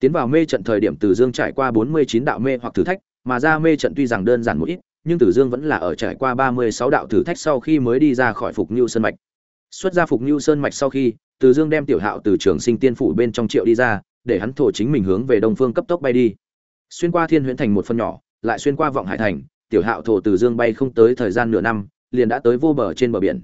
tiến vào mê trận thời điểm từ dương trải qua bốn mươi chín đạo mê hoặc thử thách mà ra mê trận tuy rằng đơn giản một ít nhưng Từ Dương vẫn là ở trải qua 36 đạo thử thách sau khi mới đi ra khỏi Phục Nưu Sơn mạch. Xuất ra Phục Nưu Sơn mạch sau khi, Từ Dương đem Tiểu Hạo từ trường Sinh Tiên phủ bên trong triệu đi ra, để hắn thổ chính mình hướng về đông phương cấp tốc bay đi. Xuyên qua Thiên Huyễn thành một phần nhỏ, lại xuyên qua Vọng Hải thành, Tiểu Hạo thổ Từ Dương bay không tới thời gian nửa năm, liền đã tới vô bờ trên bờ biển.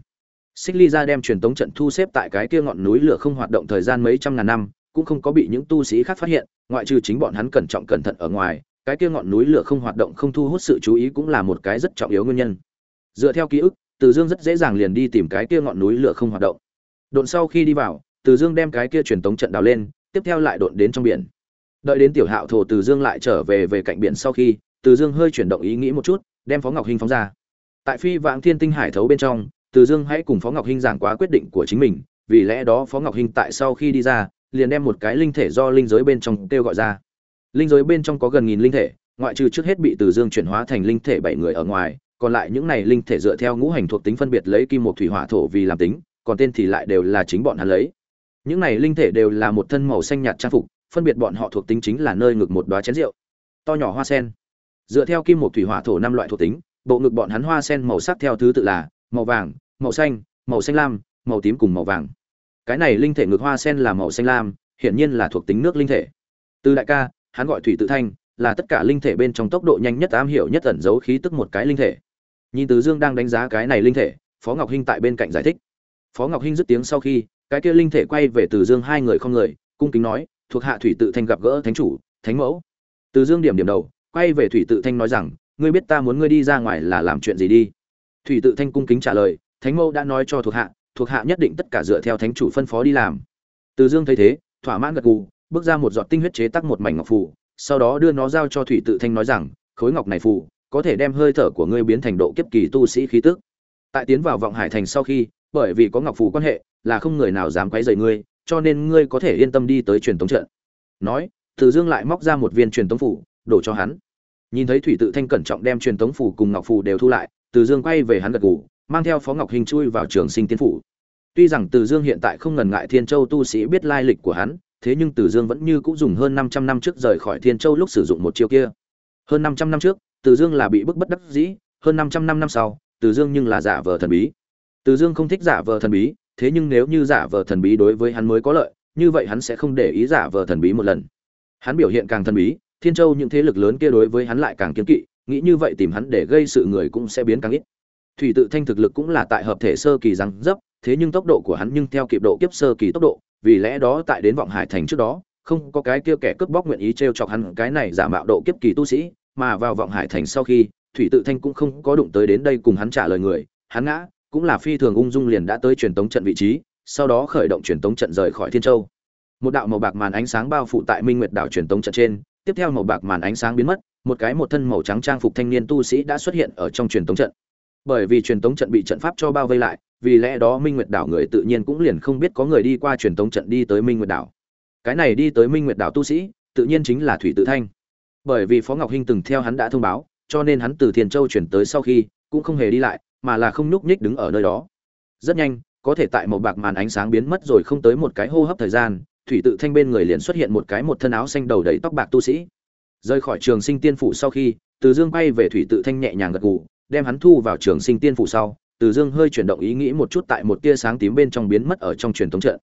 Xích Ly ra đem truyền tống trận thu xếp tại cái kia ngọn núi lửa không hoạt động thời gian mấy trăm ngàn năm, cũng không có bị những tu sĩ khác phát hiện, ngoại trừ chính bọn hắn cẩn trọng cẩn thận ở ngoài, cái kia ngọn núi lửa không hoạt động không thu hút sự chú ý cũng là một cái rất trọng yếu nguyên nhân. Dựa theo ký ức từ dương rất dễ dàng liền đi tìm cái kia ngọn núi lửa không hoạt động. Độn sau khi đi vào từ dương đem cái kia truyền tống trận đào lên tiếp theo lại độn đến trong biển. Đợi đến tiểu hạo thổ từ dương lại trở về về cạnh biển sau khi từ dương hơi chuyển động ý nghĩ một chút đem phó ngọc hinh phóng ra. Tại phi vãng thiên tinh hải thấu bên trong từ dương hãy cùng phó ngọc hinh giảng quá quyết định của chính mình vì lẽ đó phó ngọc hinh tại sau khi đi ra liền đem một cái linh thể do linh giới bên trong kêu gọi ra. Linh giới bên trong có gần nghìn linh thể, ngoại trừ trước hết bị từ dương chuyển hóa thành linh thể bảy người ở ngoài, còn lại những này linh thể dựa theo ngũ hành thuộc tính phân biệt lấy kim một thủy, hỏa, thổ vì làm tính, còn tên thì lại đều là chính bọn hắn lấy. Những này linh thể đều là một thân màu xanh nhạt trang phục, phân biệt bọn họ thuộc tính chính là nơi ngực một đoá chén rượu. To nhỏ hoa sen. Dựa theo kim một thủy, hỏa, thổ năm loại thuộc tính, bộ ngực bọn hắn hoa sen màu sắc theo thứ tự là màu vàng, màu xanh màu xanh lam, màu tím cùng màu vàng cái này linh thể ngược hoa sen là màu xanh lam, hiển nhiên là thuộc tính nước linh thể. Từ đại ca, hắn gọi thủy tự thanh, là tất cả linh thể bên trong tốc độ nhanh nhất am hiểu nhất ẩn giấu khí tức một cái linh thể. Nhìn từ dương đang đánh giá cái này linh thể, phó ngọc hinh tại bên cạnh giải thích. Phó ngọc hinh dứt tiếng sau khi, cái kia linh thể quay về từ dương hai người không người, cung kính nói, thuộc hạ thủy tự thanh gặp gỡ thánh chủ, thánh mẫu. Từ dương điểm điểm đầu, quay về thủy tự thanh nói rằng, ngươi biết ta muốn ngươi đi ra ngoài là làm chuyện gì đi? Thủy tự thanh cung kính trả lời, thánh mẫu đã nói cho thuộc hạ thuộc hạ nhất định tất cả dựa theo thánh chủ phân phó đi làm từ dương thấy thế thỏa mãn gật gù bước ra một giọt tinh huyết chế tắc một mảnh ngọc phù, sau đó đưa nó giao cho Thủy Tự Thanh nói rằng, khối ngọc này phù có thể đem hơi thở của ngươi biến thành độ kiếp kỳ tu sĩ khí tức. Tại tiến vào vọng hải thành sau khi, bởi vì có ngọc phù quan hệ, là không người nào dám quấy rầy ngươi, cho nên ngươi có thể yên tâm đi tới truyền tống trận. Nói, Từ Dương lại móc ra một viên truyền tống phù, đổ cho hắn. Nhìn thấy Thủy Tự Thanh cẩn trọng đem truyền tống phù cùng ngọc phù đều thu lại, Từ Dương quay về hắn gật gù, mang theo Phó Ngọc Hình chui vào trường sinh tiên phủ. Tuy rằng Từ Dương hiện tại không ngần ngại Thiên Châu tu sĩ biết lai lịch của hắn, thế nhưng Từ Dương vẫn như cũ dùng hơn 500 năm trước rời khỏi Thiên Châu lúc sử dụng một chiêu kia. Hơn 500 năm trước, Từ Dương là bị bức bất đắc dĩ, hơn 500 năm năm sau, Từ Dương nhưng là giả vờ thần bí. Từ Dương không thích giả vờ thần bí, thế nhưng nếu như giả vờ thần bí đối với hắn mới có lợi, như vậy hắn sẽ không để ý giả vờ thần bí một lần. Hắn biểu hiện càng thần bí, Thiên Châu những thế lực lớn kia đối với hắn lại càng kiếm kỵ, nghĩ như vậy tìm hắn để gây sự người cũng sẽ biến càng ít. Thủy tự thanh thực lực cũng là tại hợp thể sơ kỳ răng dấp, thế nhưng tốc độ của hắn nhưng theo kịp độ kiếp sơ kỳ tốc độ, vì lẽ đó tại đến vọng hải thành trước đó không có cái kia kẻ cướp bóc nguyện ý t r e o chọc hắn cái này giả mạo độ kiếp kỳ tu sĩ mà vào vọng hải thành sau khi thủy tự thanh cũng không có đụng tới đến đây cùng hắn trả lời người hắn ngã cũng là phi thường ung dung liền đã tới truyền tống trận vị trí sau đó khởi động truyền tống trận rời khỏi thiên châu. Một đạo màu bạc màn ánh sáng bao phủ tại minh nguyệt đảo truyền tống trận trên tiếp theo màu bạc màn ánh sáng biến mất một cái một thân màu trắng trang phục thanh niên tu sĩ đã xuất hiện ở trong truyền tống trận bởi vì truyền tống trận bị trận pháp cho bao vây lại, vì lẽ đó minh nguyệt đảo người tự nhiên cũng liền không biết có người đi qua truyền tống trận đi tới minh nguyệt đảo. Cái này đi tới minh nguyệt đảo tu sĩ, tự nhiên chính là thủy tự thanh. Bởi vì phó ngọc hinh từng theo hắn đã thông báo, cho nên hắn từ thiền châu chuyển tới sau khi, cũng không hề đi lại, mà là không nhúc nhích đứng ở nơi đó. Rất nhanh, có thể tại một bạc màn ánh sáng biến mất rồi không tới một cái hô hấp thời gian, thủy tự thanh bên người liền xuất hiện một cái một thân áo xanh đầu đầy tóc bạc tu sĩ. Rời khỏi trường sinh tiên phủ sau khi, từ dương bay về thủy tự thanh nhẹ nhàng gật gù đem hắn thu vào trường sinh tiên phủ sau, từ dương hơi chuyển động ý nghĩ một chút tại một tia sáng tím bên trong biến mất ở trong truyền thống trận.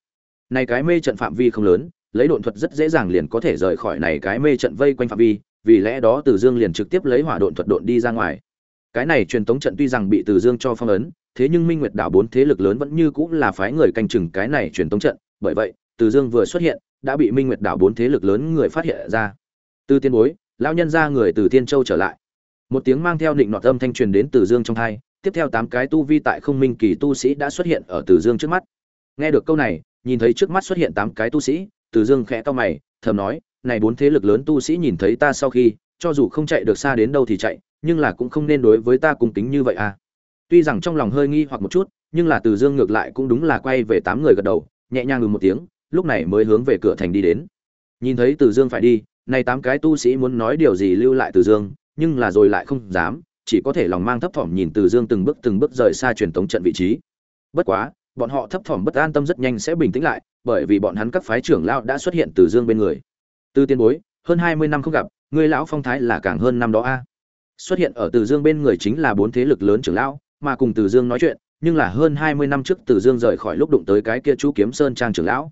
Này cái mê trận phạm vi không lớn, lấy độn thuật rất dễ dàng liền có thể rời khỏi này cái mê trận vây quanh phạm vi, vì lẽ đó từ dương liền trực tiếp lấy hỏa độn thuật độn đi ra ngoài. Cái này truyền thống trận tuy rằng bị từ dương cho phong ấn, thế nhưng minh nguyệt đảo bốn thế lực lớn vẫn như cũng là phái người canh chừng cái này truyền thống trận, bởi vậy, từ dương vừa xuất hiện, đã bị minh nguyệt đảo bốn thế lực lớn người phát hiện ra. Từ tiên bối lao nhân ra người từ tiên châu trở lại một tiếng mang theo định nọt âm thanh truyền đến từ dương trong thai tiếp theo tám cái tu vi tại không minh kỳ tu sĩ đã xuất hiện ở Từ Dương trước mắt. Nghe được câu này, nhìn thấy trước mắt xuất hiện tám cái tu sĩ, Từ Dương khẽ cau mày, thầm nói, này bốn thế lực lớn tu sĩ nhìn thấy ta sau khi, cho dù không chạy được xa đến đâu thì chạy, nhưng là cũng không nên đối với ta cung kính như vậy à. Tuy rằng trong lòng hơi nghi hoặc một chút, nhưng là Từ Dương ngược lại cũng đúng là quay về tám người gật đầu, nhẹ nhàng ngừng một tiếng, lúc này mới hướng về cửa thành đi đến. Nhìn thấy Từ Dương phải đi, này tám cái tu sĩ muốn nói điều gì lưu lại Từ Dương, nhưng là rồi lại không dám, chỉ có thể lòng mang thấp thỏm nhìn Từ Dương từng bước từng bước rời xa truyền tống trận vị trí. Bất quá, bọn họ thấp thỏm bất an tâm rất nhanh sẽ bình tĩnh lại, bởi vì bọn hắn các phái trưởng lão đã xuất hiện Từ Dương bên người. từ tiên bối hơn hai mươi năm không gặp ngươi lão phong thái là càng hơn năm đó a à? xuất hiện ở từ dương bên người chính là bốn thế lực lớn trưởng lão mà cùng từ dương nói chuyện nhưng là hơn hai mươi năm trước từ dương rời khỏi lúc đụng tới cái kia chú kiếm sơn trang trưởng lão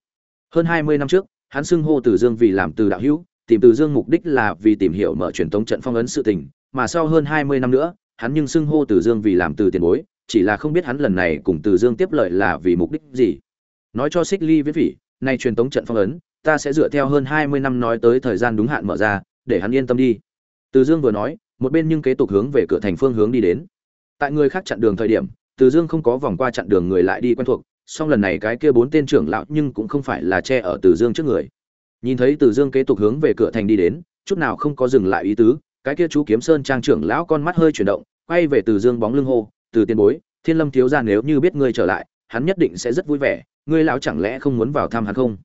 hơn hai mươi năm trước hắn xưng hô từ dương vì làm từ đạo hữu tìm từ dương mục đích là vì tìm hiểu mở truyền thống trận phong ấn sự tình, mà sau hơn hai mươi năm nữa, hắn nhưng xưng hô từ dương vì làm từ tiền bối, chỉ là không biết hắn lần này cùng từ dương tiếp lợi là vì mục đích gì. Nói cho xích ly viết phỉ nay truyền thống trận phong ấn, ta sẽ dựa theo hơn hai mươi năm nói tới thời gian đúng hạn mở ra, để hắn yên tâm đi. Từ dương vừa nói, một bên nhưng kế tục hướng về cửa thành phương hướng đi đến. Tại người khác chặn đường thời điểm, từ dương không có vòng qua chặn đường người lại đi quen thuộc, song lần này cái kia bốn tên trưởng lão nhưng cũng không phải là che ở từ dương trước người nhìn thấy từ dương kế tục hướng về cửa thành đi đến, chút nào không có dừng lại ý tứ, cái kia chú kiếm sơn trang trưởng lão con mắt hơi chuyển động, quay về từ dương bóng lưng hô, từ tiền bối, thiên lâm thiếu ra nếu như biết ngươi trở lại, hắn nhất định sẽ rất vui vẻ, ngươi lão chẳng lẽ không muốn vào thăm hắn không?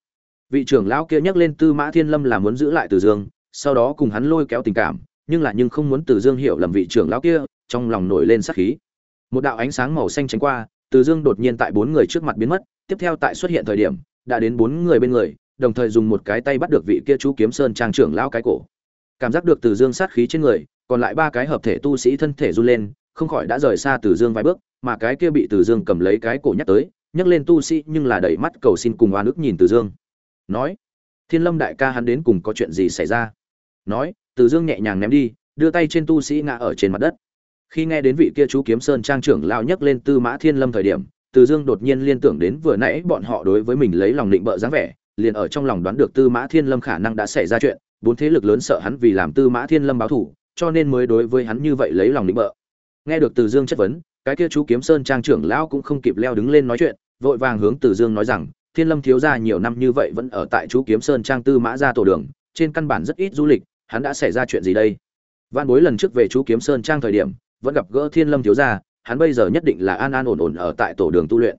Vị trưởng lão kia nhắc lên tư mã thiên lâm là muốn giữ lại từ dương, sau đó cùng hắn lôi kéo tình cảm, nhưng là nhưng không muốn từ dương hiểu lầm vị trưởng lão kia, trong lòng nổi lên sát khí. Một đạo ánh sáng màu xanh tránh qua, từ dương đột nhiên tại bốn người trước mặt biến mất, tiếp theo tại xuất hiện thời điểm, đã đến bốn người bên người đồng thời dùng một cái tay bắt được vị kia chú kiếm sơn trang trưởng lão cái cổ. Cảm giác được từ dương sát khí trên người, còn lại ba cái hợp thể tu sĩ thân thể run lên, không khỏi đã rời xa từ dương vài bước, mà cái kia bị từ dương cầm lấy cái cổ nhắc tới nhấc lên tu sĩ nhưng là đẩy mắt cầu xin cùng oan ức nhìn từ dương. Nói, thiên lâm đại ca hắn đến cùng có chuyện gì xảy ra? Nói, từ dương nhẹ nhàng ném đi, đưa tay trên tu sĩ ngã ở trên mặt đất. Khi nghe đến vị kia chú kiếm sơn trang trưởng lao nhấc lên tư mã thiên lâm thời điểm, từ dương đột nhiên liên tưởng đến vừa nãy bọn họ đối với mình lấy lòng định bợ dáng vẻ liền ở trong lòng đoán được tư mã thiên lâm khả năng đã xảy ra chuyện, bốn thế lực lớn sợ hắn vì làm tư mã thiên lâm báo thủ, cho nên mới đối với hắn như vậy lấy lòng định bợ. Nghe được từ dương chất vấn, cái kia chú kiếm sơn trang trưởng lão cũng không kịp leo đứng lên nói chuyện, vội vàng hướng từ dương nói rằng, thiên lâm thiếu gia nhiều năm như vậy vẫn ở tại chú kiếm sơn trang tư mã gia tổ đường, trên căn bản rất ít du lịch, hắn đã xảy ra chuyện gì đây? Vạn bối lần trước về chú kiếm sơn trang thời điểm, vẫn gặp gỡ thiên lâm thiếu gia, hắn bây giờ nhất định là an an ổn ổn ở tại tổ đường tu luyện.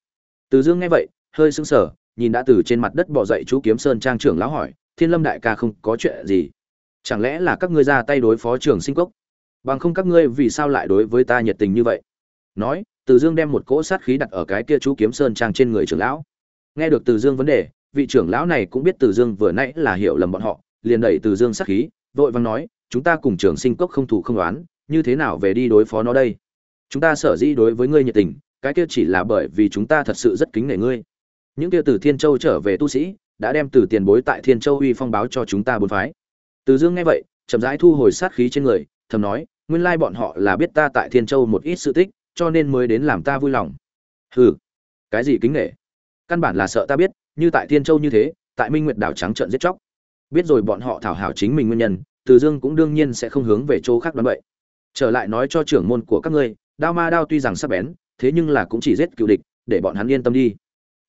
Từ dương nghe vậy, hơi sững sờ nhìn đã từ trên mặt đất bỏ dậy chú kiếm sơn trang trưởng lão hỏi, thiên lâm đại ca không có chuyện gì? Chẳng lẽ là các ngươi ra tay đối phó trường sinh cốc? Bằng không các ngươi vì sao lại đối với ta nhiệt tình như vậy? Nói, từ dương đem một cỗ sát khí đặt ở cái kia chú kiếm sơn trang trên người trưởng lão. Nghe được từ dương vấn đề, vị trưởng lão này cũng biết từ dương vừa nãy là hiểu lầm bọn họ, liền đẩy từ dương sát khí, vội vàng nói, chúng ta cùng trường sinh cốc không thủ không đoán như thế nào về đi đối phó nó đây? Chúng ta sở dĩ đối với ngươi nhiệt tình, cái kia chỉ là bởi vì chúng ta thật sự rất kính nể ngươi những kia từ thiên châu trở về tu sĩ, đã đem từ tiền bối tại thiên châu uy phong báo cho chúng ta bốn phái. Từ dương nghe vậy, chậm rãi thu hồi sát khí trên người, thầm nói, nguyên lai bọn họ là biết ta tại thiên châu một ít sự tích, cho nên mới đến làm ta vui lòng. Hừ, cái gì kính nể? Căn bản là sợ ta biết, như tại thiên châu như thế, tại minh nguyệt đảo trắng trợn giết chóc. Biết rồi bọn họ thảo hảo chính mình nguyên nhân, từ dương cũng đương nhiên sẽ không hướng về chỗ khác đoán vậy. Trở lại nói cho trưởng môn của các ngươi, đao ma đao tuy rằng sắc bén, thế nhưng là cũng chỉ giết cựu địch, để bọn hắn yên tâm đi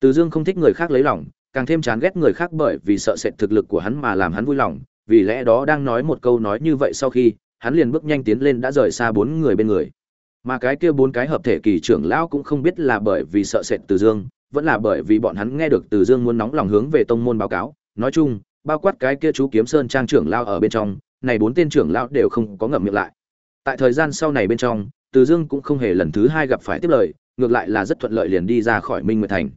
từ dương không thích người khác lấy lòng, càng thêm chán ghét người khác bởi vì sợ sệt thực lực của hắn mà làm hắn vui lòng, vì lẽ đó đang nói một câu nói như vậy sau khi, hắn liền bước nhanh tiến lên đã rời xa bốn người bên người. Mà cái kia bốn cái hợp thể kỳ trưởng lão cũng không biết là bởi vì sợ sệt từ dương, vẫn là bởi vì bọn hắn nghe được từ dương muốn nóng lòng hướng về tông môn báo cáo. Nói chung, bao quát cái kia chú kiếm sơn trang trưởng lão ở bên trong, này bốn tên trưởng lão đều không có ngậm miệng lại. Tại thời gian sau này bên trong, từ dương cũng không hề lần thứ hai gặp phải tiếp lời, ngược lại là rất thuận lợi liền đi ra khỏi minh nguyệt thành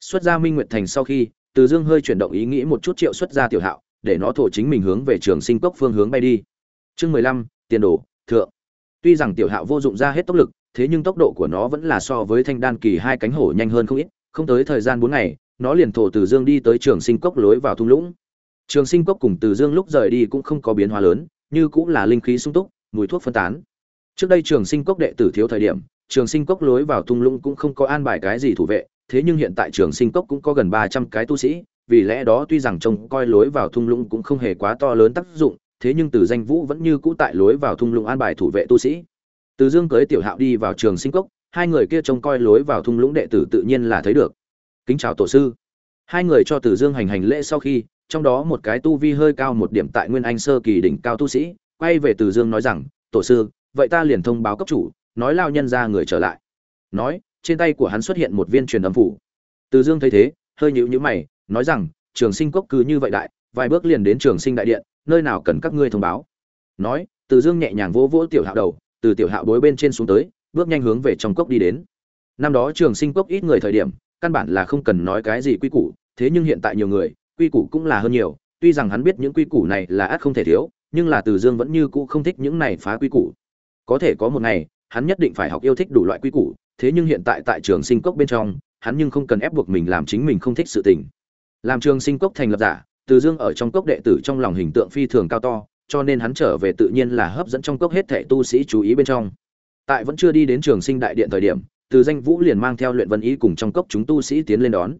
xuất ra minh nguyệt thành sau khi, từ dương hơi chuyển động ý nghĩ một chút triệu xuất ra tiểu hạo, để nó thổ chính mình hướng về trường sinh cốc phương hướng bay đi. Chương mười lăm, tiền đồ, thượng. Tuy rằng tiểu hạo vô dụng ra hết tốc lực, thế nhưng tốc độ của nó vẫn là so với thanh đan kỳ hai cánh hổ nhanh hơn không ít. Không tới thời gian bốn ngày, nó liền thổ từ dương đi tới trường sinh cốc lối vào thung lũng. Trường sinh cốc cùng từ dương lúc rời đi cũng không có biến hóa lớn, như cũng là linh khí sung túc, mùi thuốc phân tán. Trước đây trường sinh cốc đệ tử thiếu thời điểm, trường sinh cốc lối vào thung lũng cũng không có an bài cái gì thủ vệ thế nhưng hiện tại trường sinh cốc cũng có gần ba trăm cái tu sĩ, vì lẽ đó tuy rằng trông coi lối vào thung lũng cũng không hề quá to lớn tác dụng, thế nhưng từ danh vũ vẫn như cũ tại lối vào thung lũng an bài thủ vệ tu sĩ. Từ dương cưới tiểu hạo đi vào trường sinh cốc, hai người kia trông coi lối vào thung lũng đệ tử tự nhiên là thấy được. Kính chào tổ sư. Hai người cho từ dương hành hành lễ sau khi, trong đó một cái tu vi hơi cao một điểm tại nguyên anh sơ kỳ đỉnh cao tu sĩ, quay về từ dương nói rằng, tổ sư, vậy ta liền thông báo cấp chủ, nói lao nhân ra người trở lại. Nói trên tay của hắn xuất hiện một viên truyền âm phủ. Từ dương thấy thế, hơi nhíu nhíu mày, nói rằng, trường sinh cốc cứ như vậy đại, vài bước liền đến trường sinh đại điện, nơi nào cần các ngươi thông báo. Nói, từ dương nhẹ nhàng vỗ vỗ tiểu hạo đầu, từ tiểu hạo bối bên trên xuống tới, bước nhanh hướng về trong cốc đi đến. Năm đó trường sinh cốc ít người thời điểm, căn bản là không cần nói cái gì quy củ, thế nhưng hiện tại nhiều người, quy củ cũng là hơn nhiều, tuy rằng hắn biết những quy củ này là ắt không thể thiếu, nhưng là từ dương vẫn như cũ không thích những này phá quy củ. Có thể có một ngày, hắn nhất định phải học yêu thích đủ loại quy củ thế nhưng hiện tại tại trường sinh cốc bên trong, hắn nhưng không cần ép buộc mình làm chính mình không thích sự tình. Làm trường sinh cốc thành lập giả, từ dương ở trong cốc đệ tử trong lòng hình tượng phi thường cao to, cho nên hắn trở về tự nhiên là hấp dẫn trong cốc hết thảy tu sĩ chú ý bên trong. Tại vẫn chưa đi đến trường sinh đại điện thời điểm, từ danh vũ liền mang theo luyện vân ý cùng trong cốc chúng tu sĩ tiến lên đón.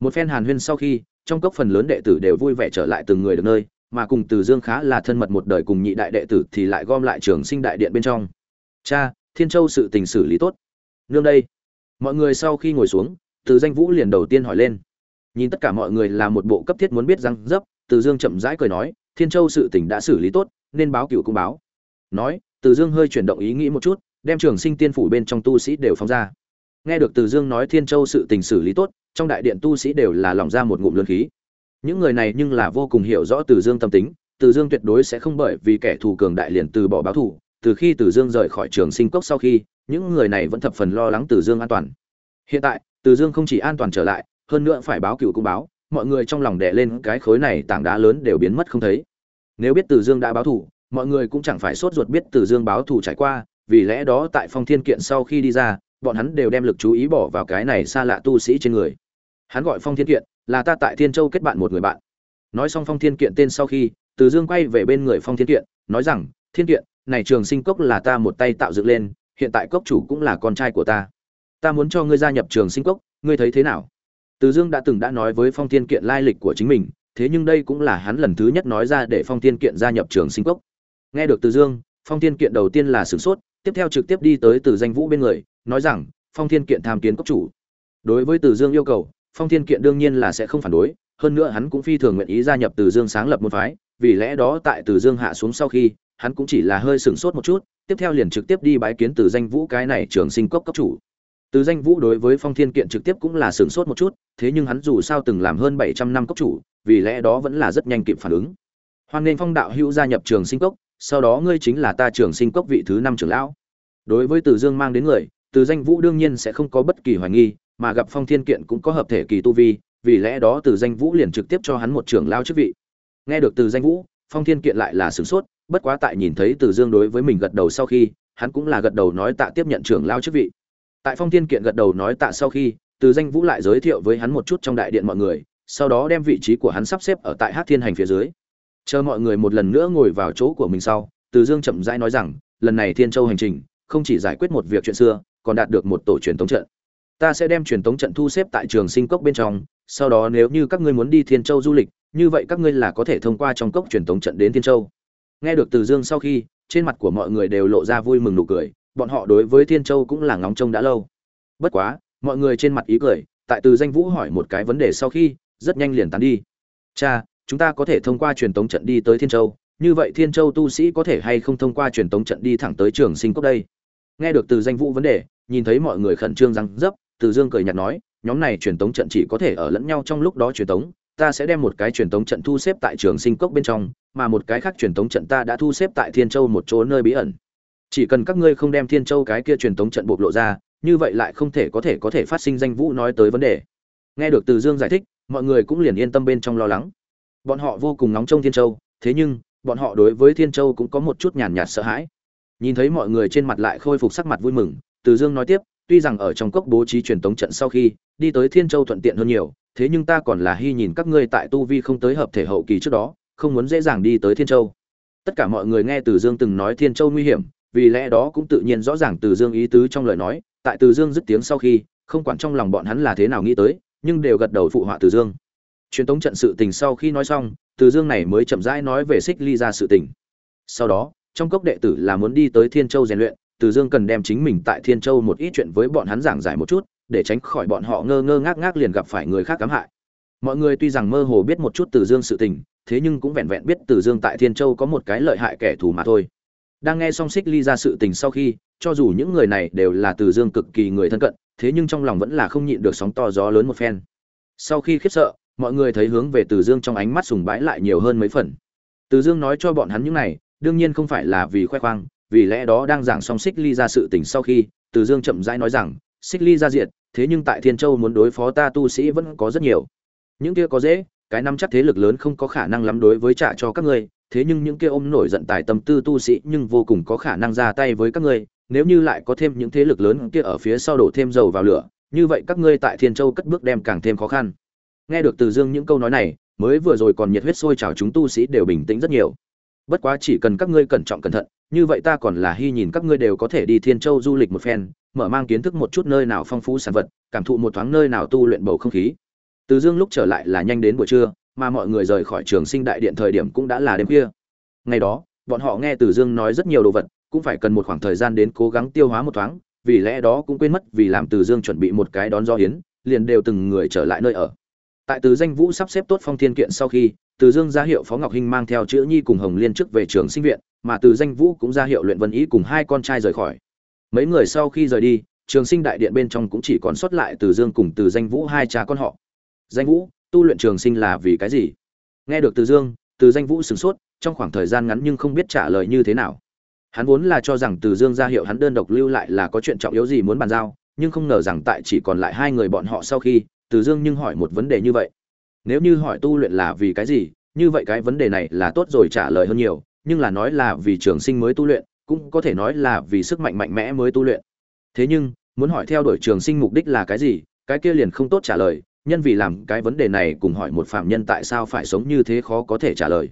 Một phen hàn huyên sau khi, trong cốc phần lớn đệ tử đều vui vẻ trở lại từng người được nơi, mà cùng từ dương khá là thân mật một đời cùng nhị đại đệ tử thì lại gom lại trường sinh đại điện bên trong. Cha, thiên châu sự tình xử lý tốt nương đây. Mọi người sau khi ngồi xuống, từ danh vũ liền đầu tiên hỏi lên. Nhìn tất cả mọi người là một bộ cấp thiết muốn biết răng dấp, từ dương chậm rãi cười nói, thiên châu sự tình đã xử lý tốt, nên báo cựu cũng báo. Nói, từ dương hơi chuyển động ý nghĩ một chút, đem trường sinh tiên phủ bên trong tu sĩ đều phóng ra. Nghe được từ dương nói thiên châu sự tình xử lý tốt, trong đại điện tu sĩ đều là lòng ra một ngụm lương khí. Những người này nhưng là vô cùng hiểu rõ từ dương tâm tính, từ dương tuyệt đối sẽ không bởi vì kẻ thù cường đại liền từ bỏ báo thù, từ khi từ dương rời khỏi trường sinh cốc sau khi những người này vẫn thập phần lo lắng từ dương an toàn. Hiện tại, từ dương không chỉ an toàn trở lại, hơn nữa phải báo cựu cũng báo, mọi người trong lòng đè lên cái khối này tảng đá lớn đều biến mất không thấy. Nếu biết từ dương đã báo thù, mọi người cũng chẳng phải sốt ruột biết từ dương báo thù trải qua, vì lẽ đó tại phong thiên kiện sau khi đi ra, bọn hắn đều đem lực chú ý bỏ vào cái này xa lạ tu sĩ trên người. Hắn gọi phong thiên kiện, là ta tại thiên châu kết bạn một người bạn. Nói xong phong thiên kiện tên sau khi, từ dương quay về bên người phong thiên kiện, nói rằng, thiên kiện, này trường sinh cốc là ta một tay tạo dựng lên hiện tại cốc chủ cũng là con trai của ta. Ta muốn cho ngươi gia nhập trường sinh cốc, ngươi thấy thế nào? Từ dương đã từng đã nói với phong thiên kiện lai lịch của chính mình, thế nhưng đây cũng là hắn lần thứ nhất nói ra để phong thiên kiện gia nhập trường sinh cốc. Nghe được từ dương, phong thiên kiện đầu tiên là sửng sốt, tiếp theo trực tiếp đi tới từ danh vũ bên người, nói rằng, phong thiên kiện tham kiến cốc chủ. Đối với từ dương yêu cầu, phong thiên kiện đương nhiên là sẽ không phản đối, hơn nữa hắn cũng phi thường nguyện ý gia nhập từ dương sáng lập môn phái, vì lẽ đó tại từ dương hạ xuống sau khi hắn cũng chỉ là hơi sửng sốt một chút, tiếp theo liền trực tiếp đi bái kiến từ danh vũ cái này trường sinh cốc cấp chủ. Từ danh vũ đối với phong thiên kiện trực tiếp cũng là sửng sốt một chút, thế nhưng hắn dù sao từng làm hơn bảy trăm năm cốc chủ, vì lẽ đó vẫn là rất nhanh kịp phản ứng. Hoan nghênh phong đạo hữu gia nhập trường sinh cốc, sau đó ngươi chính là ta trường sinh cốc vị thứ năm trưởng lão. Đối với từ dương mang đến người, từ danh vũ đương nhiên sẽ không có bất kỳ hoài nghi, mà gặp phong thiên kiện cũng có hợp thể kỳ tu vi, vì lẽ đó từ danh vũ liền trực tiếp cho hắn một trưởng lao chức vị. Nghe được từ danh vũ phong thiên kiện lại là sửng sốt, bất quá tại nhìn thấy từ dương đối với mình gật đầu sau khi, hắn cũng là gật đầu nói tạ tiếp nhận trưởng lao chức vị. Tại phong thiên kiện gật đầu nói tạ sau khi, từ danh vũ lại giới thiệu với hắn một chút trong đại điện mọi người, sau đó đem vị trí của hắn sắp xếp ở tại hát thiên hành phía dưới. Chờ mọi người một lần nữa ngồi vào chỗ của mình sau, từ dương chậm rãi nói rằng, lần này thiên châu hành trình, không chỉ giải quyết một việc chuyện xưa, còn đạt được một tổ truyền thống trận. Ta sẽ đem truyền thống trận thu xếp tại trường sinh cốc bên trong, sau đó nếu như các ngươi muốn đi thiên châu du lịch như vậy các ngươi là có thể thông qua trong cốc truyền thống trận đến thiên châu. Nghe được từ dương sau khi, trên mặt của mọi người đều lộ ra vui mừng nụ cười, bọn họ đối với thiên châu cũng là ngóng trông đã lâu. Bất quá, mọi người trên mặt ý cười, tại từ danh vũ hỏi một cái vấn đề sau khi, rất nhanh liền tán đi. Cha, chúng ta có thể thông qua truyền tống trận đi tới thiên châu, như vậy thiên châu tu sĩ có thể hay không thông qua truyền tống trận đi thẳng tới trường sinh cốc đây? Nghe được từ danh vũ vấn đề, nhìn thấy mọi người khẩn trương răng dấp, từ dương cười nhạt nói, nhóm này truyền tống trận chỉ có thể ở lẫn nhau trong lúc đó truyền tống ta sẽ đem một cái truyền tống trận thu xếp tại trường sinh cốc bên trong, mà một cái khác truyền tống trận ta đã thu xếp tại thiên châu một chỗ nơi bí ẩn. Chỉ cần các ngươi không đem thiên châu cái kia truyền tống trận bộc lộ ra, như vậy lại không thể có thể có thể phát sinh danh vũ nói tới vấn đề. Nghe được từ dương giải thích, mọi người cũng liền yên tâm bên trong lo lắng. Bọn họ vô cùng nóng trong thiên châu, thế nhưng, bọn họ đối với thiên châu cũng có một chút nhàn nhạt sợ hãi. Nhìn thấy mọi người trên mặt lại khôi phục sắc mặt vui mừng, từ dương nói tiếp tuy rằng ở trong cốc bố trí truyền tống trận sau khi đi tới thiên châu thuận tiện hơn nhiều, thế nhưng ta còn là hy nhìn các ngươi tại tu vi không tới hợp thể hậu kỳ trước đó, không muốn dễ dàng đi tới thiên châu. Tất cả mọi người nghe từ dương từng nói thiên châu nguy hiểm, vì lẽ đó cũng tự nhiên rõ ràng từ dương ý tứ trong lời nói, tại từ dương dứt tiếng sau khi, không quản trong lòng bọn hắn là thế nào nghĩ tới, nhưng đều gật đầu phụ họa từ dương. Truyền tống trận sự tình sau khi nói xong, từ dương này mới chậm rãi nói về xích ly ra sự tình. Sau đó, trong cốc đệ tử là muốn đi tới thiên châu rèn luyện từ dương cần đem chính mình tại thiên châu một ít chuyện với bọn hắn giảng giải một chút, để tránh khỏi bọn họ ngơ ngơ ngác ngác liền gặp phải người khác cám hại. Mọi người tuy rằng mơ hồ biết một chút từ dương sự tình, thế nhưng cũng vẹn vẹn biết từ dương tại thiên châu có một cái lợi hại kẻ thù mà thôi. Đang nghe song xích ly ra sự tình sau khi, cho dù những người này đều là từ dương cực kỳ người thân cận, thế nhưng trong lòng vẫn là không nhịn được sóng to gió lớn một phen. Sau khi khiếp sợ, mọi người thấy hướng về từ dương trong ánh mắt sùng bái lại nhiều hơn mấy phần. Từ dương nói cho bọn hắn những này, đương nhiên không phải là vì khoe khoang vì lẽ đó đang giảng xong xích ly ra sự tình sau khi, từ dương chậm rãi nói rằng, xích ly ra diệt, thế nhưng tại thiên châu muốn đối phó ta tu sĩ vẫn có rất nhiều. Những kia có dễ, cái năm chắc thế lực lớn không có khả năng lắm đối với trả cho các ngươi, thế nhưng những kia ôm nổi giận tài tâm tư tu sĩ nhưng vô cùng có khả năng ra tay với các ngươi, nếu như lại có thêm những thế lực lớn kia ở phía sau đổ thêm dầu vào lửa, như vậy các ngươi tại thiên châu cất bước đem càng thêm khó khăn. Nghe được từ dương những câu nói này, mới vừa rồi còn nhiệt huyết sôi trào chúng tu sĩ đều bình tĩnh rất nhiều. Bất quá chỉ cần các ngươi cẩn trọng cẩn thận như vậy ta còn là hy nhìn các ngươi đều có thể đi thiên châu du lịch một phen, mở mang kiến thức một chút nơi nào phong phú sản vật, cảm thụ một thoáng nơi nào tu luyện bầu không khí. Từ dương lúc trở lại là nhanh đến buổi trưa, mà mọi người rời khỏi trường sinh đại điện thời điểm cũng đã là đêm khuya. Ngày đó, bọn họ nghe từ dương nói rất nhiều đồ vật, cũng phải cần một khoảng thời gian đến cố gắng tiêu hóa một thoáng, vì lẽ đó cũng quên mất vì làm từ dương chuẩn bị một cái đón do hiến, liền đều từng người trở lại nơi ở. Tại từ danh vũ sắp xếp tốt phong thiên kiện sau khi, từ dương ra hiệu phó ngọc hinh mang theo chữ nhi cùng hồng liên trước về trường sinh viện mà từ danh vũ cũng ra hiệu luyện vân ý cùng hai con trai rời khỏi. Mấy người sau khi rời đi, trường sinh đại điện bên trong cũng chỉ còn sót lại từ dương cùng từ danh vũ hai cha con họ. Danh vũ, tu luyện trường sinh là vì cái gì? Nghe được từ dương, từ danh vũ sửng sốt, trong khoảng thời gian ngắn nhưng không biết trả lời như thế nào. Hắn vốn là cho rằng từ dương ra hiệu hắn đơn độc lưu lại là có chuyện trọng yếu gì muốn bàn giao, nhưng không ngờ rằng tại chỉ còn lại hai người bọn họ sau khi, từ dương nhưng hỏi một vấn đề như vậy. Nếu như hỏi tu luyện là vì cái gì, như vậy cái vấn đề này là tốt rồi trả lời hơn nhiều nhưng là nói là vì trường sinh mới tu luyện, cũng có thể nói là vì sức mạnh mạnh mẽ mới tu luyện. Thế nhưng, muốn hỏi theo đuổi trường sinh mục đích là cái gì, cái kia liền không tốt trả lời, nhân vì làm cái vấn đề này cùng hỏi một phạm nhân tại sao phải sống như thế khó có thể trả lời.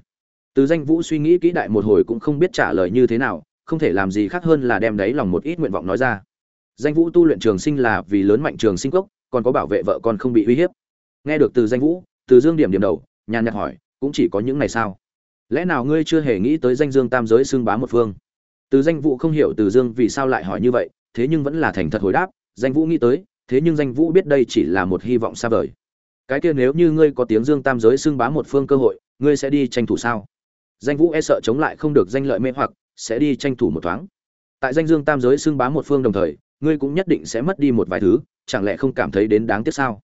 Từ danh vũ suy nghĩ kỹ đại một hồi cũng không biết trả lời như thế nào, không thể làm gì khác hơn là đem đấy lòng một ít nguyện vọng nói ra. Danh vũ tu luyện trường sinh là vì lớn mạnh trường sinh cốc, còn có bảo vệ vợ con không bị uy hiếp. Nghe được từ danh vũ, từ dương điểm điểm đầu, nhàn nhạt hỏi, cũng chỉ có những này sao lẽ nào ngươi chưa hề nghĩ tới danh dương tam giới xưng bá một phương? Từ danh vũ không hiểu từ dương vì sao lại hỏi như vậy, thế nhưng vẫn là thành thật hồi đáp, danh vũ nghĩ tới, thế nhưng danh vũ biết đây chỉ là một hy vọng xa vời. Cái kia nếu như ngươi có tiếng dương tam giới xưng bá một phương cơ hội, ngươi sẽ đi tranh thủ sao? Danh vũ e sợ chống lại không được danh lợi mê hoặc, sẽ đi tranh thủ một thoáng. Tại danh dương tam giới xưng bá một phương đồng thời, ngươi cũng nhất định sẽ mất đi một vài thứ, chẳng lẽ không cảm thấy đến đáng tiếc sao?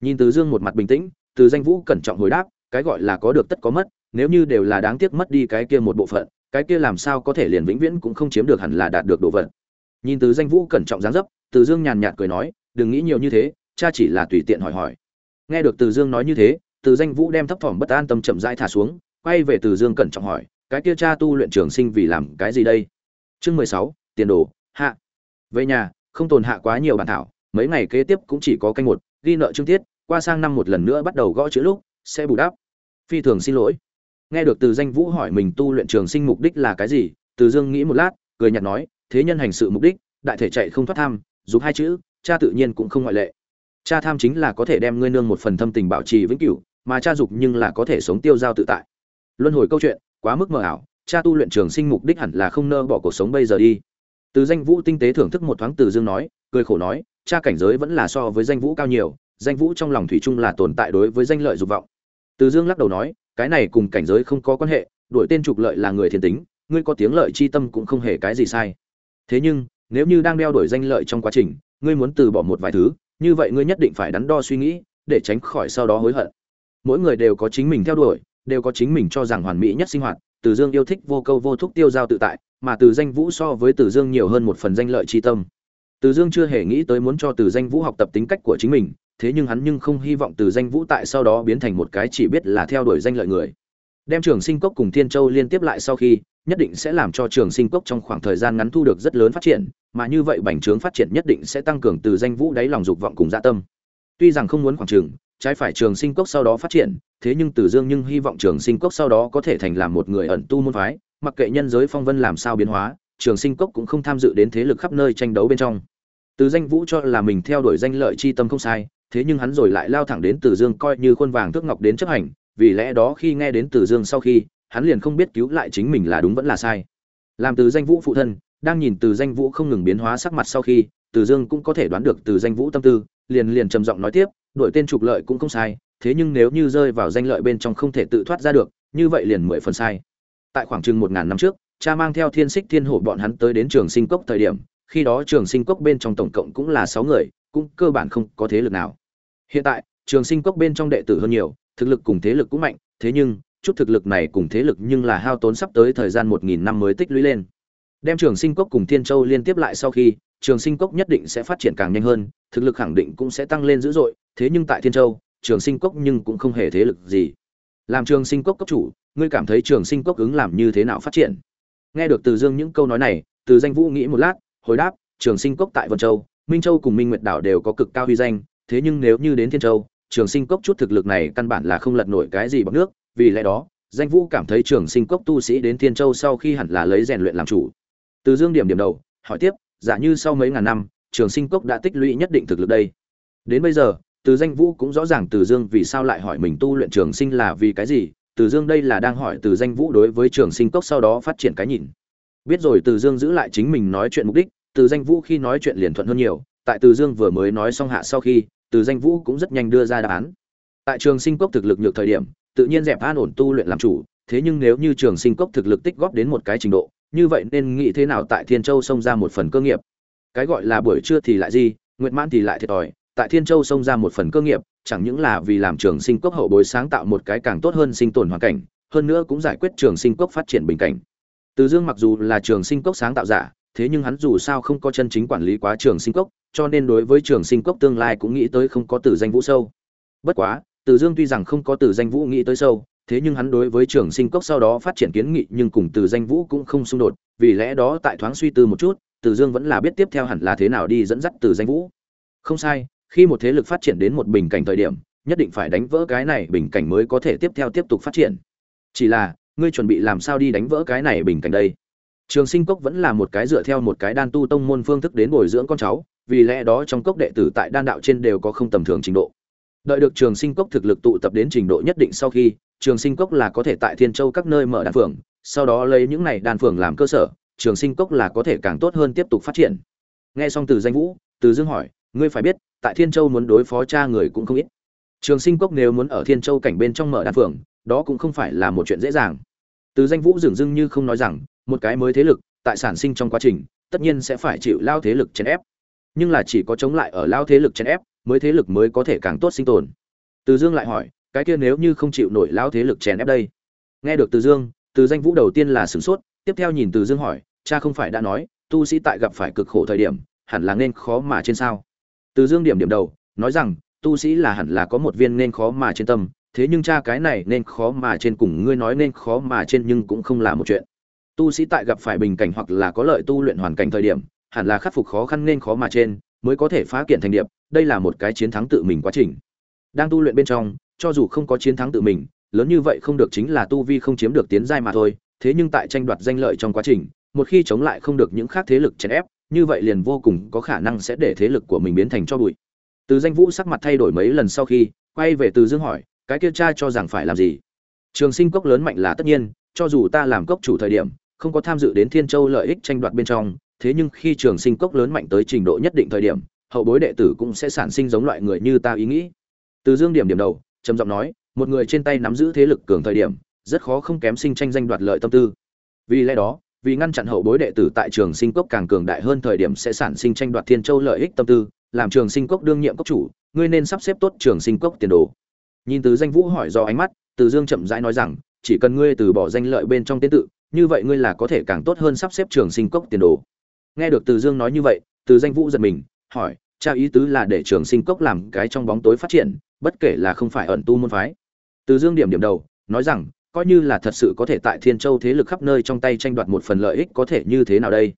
Nhìn từ dương một mặt bình tĩnh, từ danh vũ cẩn trọng hồi đáp, cái gọi là có được tất có mất nếu như đều là đáng tiếc mất đi cái kia một bộ phận, cái kia làm sao có thể liền vĩnh viễn cũng không chiếm được hẳn là đạt được đồ vật. Nhìn từ danh vũ cẩn trọng dáng dấp, từ dương nhàn nhạt cười nói, đừng nghĩ nhiều như thế, cha chỉ là tùy tiện hỏi hỏi. Nghe được từ dương nói như thế, từ danh vũ đem thấp thỏm bất an tâm chậm rãi thả xuống, quay về từ dương cẩn trọng hỏi, cái kia cha tu luyện trường sinh vì làm cái gì đây? Chương mười sáu, tiền đồ, hạ. Về nhà, không tồn hạ quá nhiều bản thảo, mấy ngày kế tiếp cũng chỉ có canh một, ghi nợ chương tiết, qua sang năm một lần nữa bắt đầu gõ chữ lúc, sẽ bù đắp. Phi thường xin lỗi nghe được từ danh vũ hỏi mình tu luyện trường sinh mục đích là cái gì, từ dương nghĩ một lát, cười nhạt nói, thế nhân hành sự mục đích, đại thể chạy không thoát tham, dục hai chữ, cha tự nhiên cũng không ngoại lệ. Cha tham chính là có thể đem ngươi nương một phần thâm tình bảo trì vĩnh cửu, mà cha dục nhưng là có thể sống tiêu giao tự tại. Luân hồi câu chuyện, quá mức mờ ảo, cha tu luyện trường sinh mục đích hẳn là không nơ bỏ cuộc sống bây giờ đi. Từ danh vũ tinh tế thưởng thức một thoáng từ dương nói, cười khổ nói, cha cảnh giới vẫn là so với danh vũ cao nhiều, danh vũ trong lòng thủy chung là tồn tại đối với danh lợi dục vọng. Từ dương lắc đầu nói cái này cùng cảnh giới không có quan hệ, đuổi tên trục lợi là người thiên tính, ngươi có tiếng lợi chi tâm cũng không hề cái gì sai. Thế nhưng, nếu như đang đeo đuổi danh lợi trong quá trình, ngươi muốn từ bỏ một vài thứ, như vậy ngươi nhất định phải đắn đo suy nghĩ, để tránh khỏi sau đó hối hận. Mỗi người đều có chính mình theo đuổi, đều có chính mình cho rằng hoàn mỹ nhất sinh hoạt, từ dương yêu thích vô câu vô thúc tiêu giao tự tại, mà từ danh vũ so với từ dương nhiều hơn một phần danh lợi chi tâm. Từ dương chưa hề nghĩ tới muốn cho từ danh vũ học tập tính cách của chính mình thế nhưng hắn nhưng không hy vọng từ danh vũ tại sau đó biến thành một cái chỉ biết là theo đuổi danh lợi người. Đem trường sinh cốc cùng thiên châu liên tiếp lại sau khi, nhất định sẽ làm cho trường sinh cốc trong khoảng thời gian ngắn thu được rất lớn phát triển, mà như vậy bành trướng phát triển nhất định sẽ tăng cường từ danh vũ đáy lòng dục vọng cùng dạ tâm. Tuy rằng không muốn khoảng trường, trái phải trường sinh cốc sau đó phát triển, thế nhưng từ dương nhưng hy vọng trường sinh cốc sau đó có thể thành làm một người ẩn tu môn phái, mặc kệ nhân giới phong vân làm sao biến hóa, trường sinh cốc cũng không tham dự đến thế lực khắp nơi tranh đấu bên trong. Từ danh vũ cho là mình theo đuổi danh lợi chi tâm không sai thế nhưng hắn rồi lại lao thẳng đến Từ Dương coi như khuôn vàng thước ngọc đến chấp hành, vì lẽ đó khi nghe đến Từ Dương sau khi, hắn liền không biết cứu lại chính mình là đúng vẫn là sai. Làm Từ Danh Vũ phụ thân, đang nhìn Từ Danh Vũ không ngừng biến hóa sắc mặt sau khi, Từ Dương cũng có thể đoán được Từ Danh Vũ tâm tư, liền liền trầm giọng nói tiếp, đổi tên trục lợi cũng không sai, thế nhưng nếu như rơi vào danh lợi bên trong không thể tự thoát ra được, như vậy liền mười phần sai. Tại khoảng chừng một ngàn năm trước, cha mang theo Thiên Sích Thiên Hổ bọn hắn tới đến Trường Sinh Cốc thời điểm, khi đó Trường Sinh Cốc bên trong tổng cộng cũng là sáu người, cũng cơ bản không có thế lực nào. Hiện tại, Trường Sinh Cốc bên trong đệ tử hơn nhiều, thực lực cùng thế lực cũng mạnh, thế nhưng, chút thực lực này cùng thế lực nhưng là hao tốn sắp tới thời gian 1000 năm mới tích lũy lên. Đem Trường Sinh Cốc cùng Thiên Châu liên tiếp lại sau khi, Trường Sinh Cốc nhất định sẽ phát triển càng nhanh hơn, thực lực khẳng định cũng sẽ tăng lên dữ dội, thế nhưng tại Thiên Châu, trường sinh cốc nhưng cũng không hề thế lực gì làm trường sinh cốc cốc chủ ngươi cảm thấy trường sinh cốc ứng làm như thế nào phát triển nghe được từ dương những câu nói này từ danh vũ nghĩ một lát hồi đáp trường sinh cốc tại vân châu minh châu cùng minh nguyệt đảo đều có cực cao uy danh thế nhưng nếu như đến thiên châu, trường sinh cốc chút thực lực này căn bản là không lật nổi cái gì bằng nước, vì lẽ đó, danh vũ cảm thấy trường sinh cốc tu sĩ đến thiên châu sau khi hẳn là lấy rèn luyện làm chủ. Từ dương điểm điểm đầu, hỏi tiếp giả như sau mấy ngàn năm, trường sinh cốc đã tích lũy nhất định thực lực đây? Đến bây giờ, từ danh vũ cũng rõ ràng từ dương vì sao lại hỏi mình tu luyện trường sinh là vì cái gì, từ dương đây là đang hỏi từ danh vũ đối với trường sinh cốc sau đó phát triển cái nhìn. Biết rồi từ dương giữ lại chính mình nói chuyện mục đích, từ danh vũ khi nói chuyện liền thuận hơn nhiều tại từ dương vừa mới nói xong hạ sau khi, từ danh vũ cũng rất nhanh đưa ra đáp án. Tại trường sinh cốc thực lực nhược thời điểm, tự nhiên dẹp an ổn tu luyện làm chủ, thế nhưng nếu như trường sinh cốc thực lực tích góp đến một cái trình độ, như vậy nên nghĩ thế nào tại thiên châu xông ra một phần cơ nghiệp? Cái gọi là buổi trưa thì lại gì, nguyệt mãn thì lại thiệt thòi, tại thiên châu xông ra một phần cơ nghiệp, chẳng những là vì làm trường sinh cốc hậu bối sáng tạo một cái càng tốt hơn sinh tồn hoàn cảnh, hơn nữa cũng giải quyết trường sinh cốc phát triển bình cảnh. Từ dương mặc dù là trường sinh cốc sáng tạo giả thế nhưng hắn dù sao không có chân chính quản lý quá trường sinh cốc, cho nên đối với trường sinh cốc tương lai cũng nghĩ tới không có từ danh vũ sâu. Bất quá, từ dương tuy rằng không có từ danh vũ nghĩ tới sâu, thế nhưng hắn đối với trường sinh cốc sau đó phát triển kiến nghị nhưng cùng từ danh vũ cũng không xung đột, vì lẽ đó tại thoáng suy tư một chút, từ dương vẫn là biết tiếp theo hẳn là thế nào đi dẫn dắt từ danh vũ. Không sai, khi một thế lực phát triển đến một bình cảnh thời điểm, nhất định phải đánh vỡ cái này bình cảnh mới có thể tiếp theo tiếp tục phát triển. Chỉ là, ngươi chuẩn bị làm sao đi đánh vỡ cái này bình cảnh đây? Trường sinh cốc vẫn là một cái dựa theo một cái đan tu tông môn phương thức đến bồi dưỡng con cháu, vì lẽ đó trong cốc đệ tử tại đan đạo trên đều có không tầm thường trình độ. Đợi được trường sinh cốc thực lực tụ tập đến trình độ nhất định sau khi, trường sinh cốc là có thể tại thiên châu các nơi mở đan phường, sau đó lấy những này đan phường làm cơ sở, trường sinh cốc là có thể càng tốt hơn tiếp tục phát triển. Nghe xong từ danh vũ, từ dương hỏi, ngươi phải biết, tại thiên châu muốn đối phó cha người cũng không ít. Trường sinh cốc nếu muốn ở thiên châu cảnh bên trong mở đan phường, đó cũng không phải là một chuyện dễ dàng. Từ danh vũ dường dưng như không nói rằng một cái mới thế lực, tại sản sinh trong quá trình, tất nhiên sẽ phải chịu lao thế lực chèn ép. Nhưng là chỉ có chống lại ở lao thế lực chèn ép, mới thế lực mới có thể càng tốt sinh tồn. Từ dương lại hỏi, cái kia nếu như không chịu nổi lao thế lực chèn ép đây? Nghe được từ dương, từ danh vũ đầu tiên là sửng sốt, tiếp theo nhìn từ dương hỏi, cha không phải đã nói, tu sĩ tại gặp phải cực khổ thời điểm, hẳn là nên khó mà trên sao? Từ dương điểm điểm đầu, nói rằng, tu sĩ là hẳn là có một viên nên khó mà trên tâm, thế nhưng cha cái này nên khó mà trên cùng ngươi nói nên khó mà trên nhưng cũng không là một chuyện tu sĩ tại gặp phải bình cảnh hoặc là có lợi tu luyện hoàn cảnh thời điểm, hẳn là khắc phục khó khăn nên khó mà trên, mới có thể phá kiện thành điệp, đây là một cái chiến thắng tự mình quá trình. Đang tu luyện bên trong, cho dù không có chiến thắng tự mình, lớn như vậy không được chính là tu vi không chiếm được tiến giai mà thôi, thế nhưng tại tranh đoạt danh lợi trong quá trình, một khi chống lại không được những khác thế lực chèn ép, như vậy liền vô cùng có khả năng sẽ để thế lực của mình biến thành cho bụi. Từ danh vũ sắc mặt thay đổi mấy lần sau khi, quay về từ dương hỏi, cái kia cha cho rằng phải làm gì? Trường sinh cốc lớn mạnh là tất nhiên, cho dù ta làm cốc chủ thời điểm không có tham dự đến thiên châu lợi ích tranh đoạt bên trong, thế nhưng khi trường sinh cốc lớn mạnh tới trình độ nhất định thời điểm, hậu bối đệ tử cũng sẽ sản sinh giống loại người như ta ý nghĩ. Từ dương điểm điểm đầu, trầm giọng nói, một người trên tay nắm giữ thế lực cường thời điểm, rất khó không kém sinh tranh danh đoạt lợi tâm tư. Vì lẽ đó, vì ngăn chặn hậu bối đệ tử tại trường sinh cốc càng cường đại hơn thời điểm sẽ sản sinh tranh đoạt thiên châu lợi ích tâm tư, làm trường sinh cốc đương nhiệm cốc chủ, ngươi nên sắp xếp tốt trường sinh cốc tiền đồ. Nhìn từ danh vũ hỏi do ánh mắt, từ dương chậm rãi nói rằng, chỉ cần ngươi từ bỏ danh lợi bên trong tiến tự như vậy ngươi là có thể càng tốt hơn sắp xếp trường sinh cốc tiền đồ. Nghe được từ dương nói như vậy, từ danh vũ giật mình, hỏi, cha ý tứ là để trường sinh cốc làm cái trong bóng tối phát triển, bất kể là không phải ẩn tu môn phái. Từ dương điểm điểm đầu, nói rằng, coi như là thật sự có thể tại thiên châu thế lực khắp nơi trong tay tranh đoạt một phần lợi ích có thể như thế nào đây?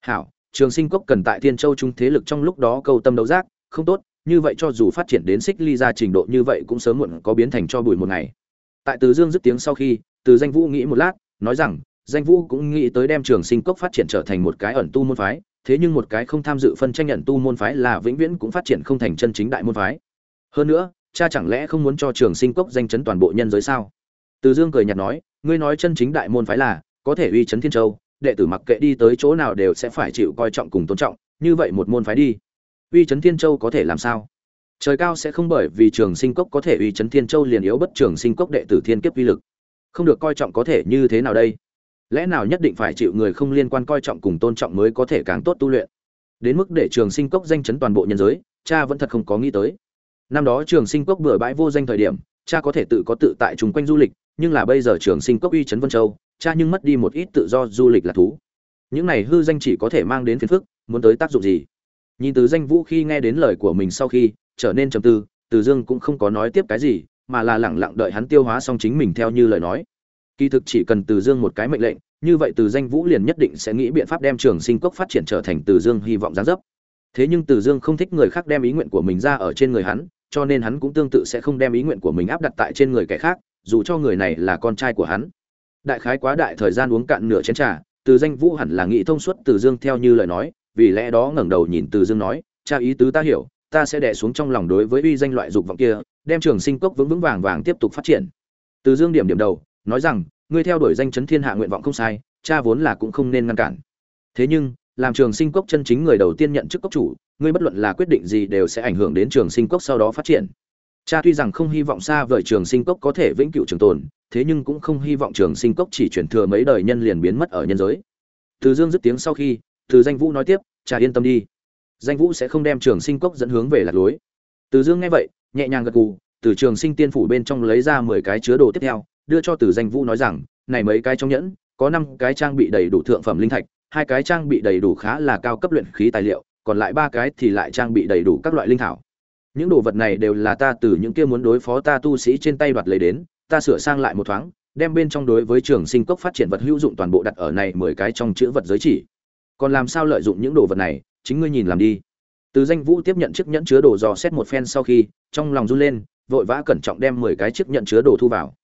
Hảo, trường sinh cốc cần tại thiên châu trung thế lực trong lúc đó câu tâm đấu giác, không tốt, như vậy cho dù phát triển đến xích ly ra trình độ như vậy cũng sớm muộn có biến thành cho bụi một ngày. Tại từ dương dứt tiếng sau khi, từ danh vũ nghĩ một lát, nói rằng danh vũ cũng nghĩ tới đem trường sinh cốc phát triển trở thành một cái ẩn tu môn phái, thế nhưng một cái không tham dự phân tranh nhận tu môn phái là vĩnh viễn cũng phát triển không thành chân chính đại môn phái. Hơn nữa, cha chẳng lẽ không muốn cho trường sinh cốc danh chấn toàn bộ nhân giới sao? Từ dương cười nhạt nói, ngươi nói chân chính đại môn phái là, có thể uy chấn thiên châu, đệ tử mặc kệ đi tới chỗ nào đều sẽ phải chịu coi trọng cùng tôn trọng, như vậy một môn phái đi, uy chấn thiên châu có thể làm sao? Trời cao sẽ không bởi vì trường sinh cốc có thể uy chấn thiên châu liền yếu bất trường sinh cốc đệ tử thiên kiếp uy lực. Không được coi trọng có thể như thế nào đây? Lẽ nào nhất định phải chịu người không liên quan coi trọng cùng tôn trọng mới có thể càng tốt tu luyện? Đến mức để trường sinh cốc danh chấn toàn bộ nhân giới cha vẫn thật không có nghĩ tới. Năm đó trường sinh cốc bừa bãi vô danh thời điểm cha có thể tự có tự tại chung quanh du lịch nhưng là bây giờ trường sinh cốc uy chấn vân châu cha nhưng mất đi một ít tự do du lịch là thú. Những này hư danh chỉ có thể mang đến phiền phức muốn tới tác dụng gì? Nhìn từ danh vũ khi nghe đến lời của mình sau khi trở nên trầm tư Từ Dương cũng không có nói tiếp cái gì, mà là lẳng lặng đợi hắn tiêu hóa xong chính mình theo như lời nói. Kỳ thực chỉ cần Từ Dương một cái mệnh lệnh, như vậy Từ Danh Vũ liền nhất định sẽ nghĩ biện pháp đem Trường Sinh Cốc phát triển trở thành Từ Dương hy vọng gián dấp. Thế nhưng Từ Dương không thích người khác đem ý nguyện của mình ra ở trên người hắn, cho nên hắn cũng tương tự sẽ không đem ý nguyện của mình áp đặt tại trên người kẻ khác, dù cho người này là con trai của hắn. Đại khái quá đại thời gian uống cạn nửa chén trà, Từ Danh Vũ hẳn là nghĩ thông suốt Từ Dương theo như lời nói, vì lẽ đó ngẩng đầu nhìn Từ Dương nói, "Cha ý tứ ta hiểu, ta sẽ đè xuống trong lòng đối với uy danh loại dục vọng kia, đem Trường Sinh Cốc vững vững vàng vàng tiếp tục phát triển." Từ Dương điểm điểm đầu, nói rằng, "Ngươi theo đuổi danh chấn thiên hạ nguyện vọng không sai, cha vốn là cũng không nên ngăn cản. Thế nhưng, làm Trường Sinh Cốc chân chính người đầu tiên nhận chức cốc chủ, ngươi bất luận là quyết định gì đều sẽ ảnh hưởng đến Trường Sinh Cốc sau đó phát triển." Cha tuy rằng không hy vọng xa vời Trường Sinh Cốc có thể vĩnh cửu trường tồn, thế nhưng cũng không hy vọng Trường Sinh Cốc chỉ chuyển thừa mấy đời nhân liền biến mất ở nhân giới. Từ Dương dứt tiếng sau khi, Từ Danh Vũ nói tiếp, "Cha yên tâm đi, Danh Vũ sẽ không đem Trường Sinh Cốc dẫn hướng về lạc lối." Từ Dương nghe vậy, nhẹ nhàng gật gù, từ Trường Sinh Tiên phủ bên trong lấy ra mười cái chứa đồ tiếp theo, đưa cho Từ Danh Vũ nói rằng, "Này mấy cái trong nhẫn, có năm cái trang bị đầy đủ thượng phẩm linh thạch, hai cái trang bị đầy đủ khá là cao cấp luyện khí tài liệu, còn lại ba cái thì lại trang bị đầy đủ các loại linh thảo. Những đồ vật này đều là ta từ những kia muốn đối phó ta tu sĩ trên tay đoạt lấy đến, ta sửa sang lại một thoáng, đem bên trong đối với trường sinh cốc phát triển vật hữu dụng toàn bộ đặt ở này mười cái trong chữ vật giới chỉ. Còn làm sao lợi dụng những đồ vật này, chính ngươi nhìn làm đi. Từ Danh Vũ tiếp nhận chiếc nhẫn chứa đồ dò xét một phen sau khi, trong lòng run lên, vội vã cẩn trọng đem mười cái chiếc nhẫn chứa đồ thu vào.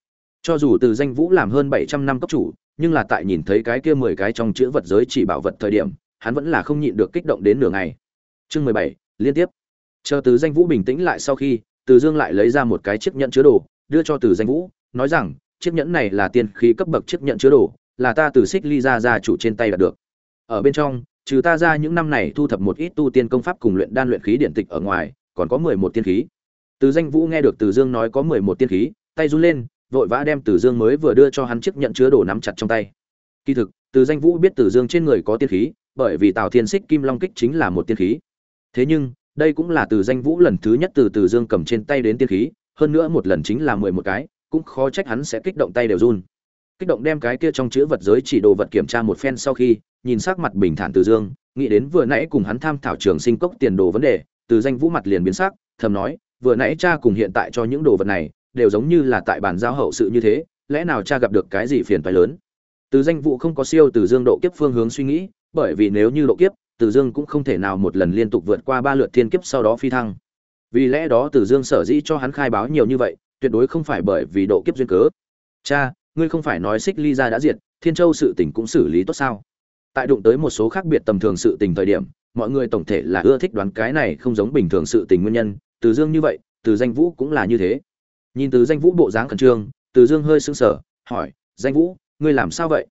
Cho dù Từ Danh Vũ làm hơn bảy trăm năm cấp chủ, nhưng là tại nhìn thấy cái kia mười cái trong chữ vật giới chỉ bảo vật thời điểm, hắn vẫn là không nhịn được kích động đến nửa ngày. Chương mười bảy liên tiếp. Chờ Từ Danh Vũ bình tĩnh lại sau khi, Từ Dương lại lấy ra một cái chiếc nhẫn chứa đồ, đưa cho Từ Danh Vũ, nói rằng, chiếc nhẫn này là tiên khí cấp bậc chiếc nhẫn chứa đồ, là ta từ Xích Ly ra gia chủ trên tay đạt được. Ở bên trong, trừ ta ra những năm này thu thập một ít tu tiên công pháp cùng luyện đan luyện khí điện tịch ở ngoài, còn có mười một tiên khí. Từ Danh Vũ nghe được Từ Dương nói có mười một tiên khí, tay run lên, vội vã đem Từ Dương mới vừa đưa cho hắn chiếc nhận chứa đồ nắm chặt trong tay. Kỳ thực, Từ Danh Vũ biết Từ Dương trên người có tiên khí, bởi vì Tào Thiên Xích Kim Long kích chính là một tiên khí. Thế nhưng, đây cũng là Từ Danh Vũ lần thứ nhất từ Từ Dương cầm trên tay đến tiên khí, hơn nữa một lần chính là mười một cái, cũng khó trách hắn sẽ kích động tay đều run. Kích động đem cái kia trong chữ vật giới chỉ đồ vật kiểm tra một phen sau khi, nhìn sắc mặt bình thản Từ Dương, nghĩ đến vừa nãy cùng hắn tham thảo trường sinh cốc tiền đồ vấn đề, Từ Danh Vũ mặt liền biến sắc, thầm nói, vừa nãy cha cùng hiện tại cho những đồ vật này, đều giống như là tại bàn giao hậu sự như thế, lẽ nào cha gặp được cái gì phiền phái lớn? Từ Danh Vũ không có siêu Từ Dương độ kiếp phương hướng suy nghĩ, bởi vì nếu như độ kiếp, Từ Dương cũng không thể nào một lần liên tục vượt qua ba lượt thiên kiếp sau đó phi thăng. Vì lẽ đó Từ Dương sở dĩ cho hắn khai báo nhiều như vậy, tuyệt đối không phải bởi vì độ kiếp duyên cớ. Cha, ngươi không phải nói Xích Ly ra đã diệt, Thiên Châu sự tình cũng xử lý tốt sao? Tại đụng tới một số khác biệt tầm thường sự tình thời điểm, mọi người tổng thể là ưa thích đoán cái này không giống bình thường sự tình nguyên nhân, Từ Dương như vậy, Từ Danh Vũ cũng là như thế. Nhìn Từ Danh Vũ bộ dáng khẩn trương, Từ Dương hơi sững sờ, hỏi: "Danh Vũ, ngươi làm sao vậy?"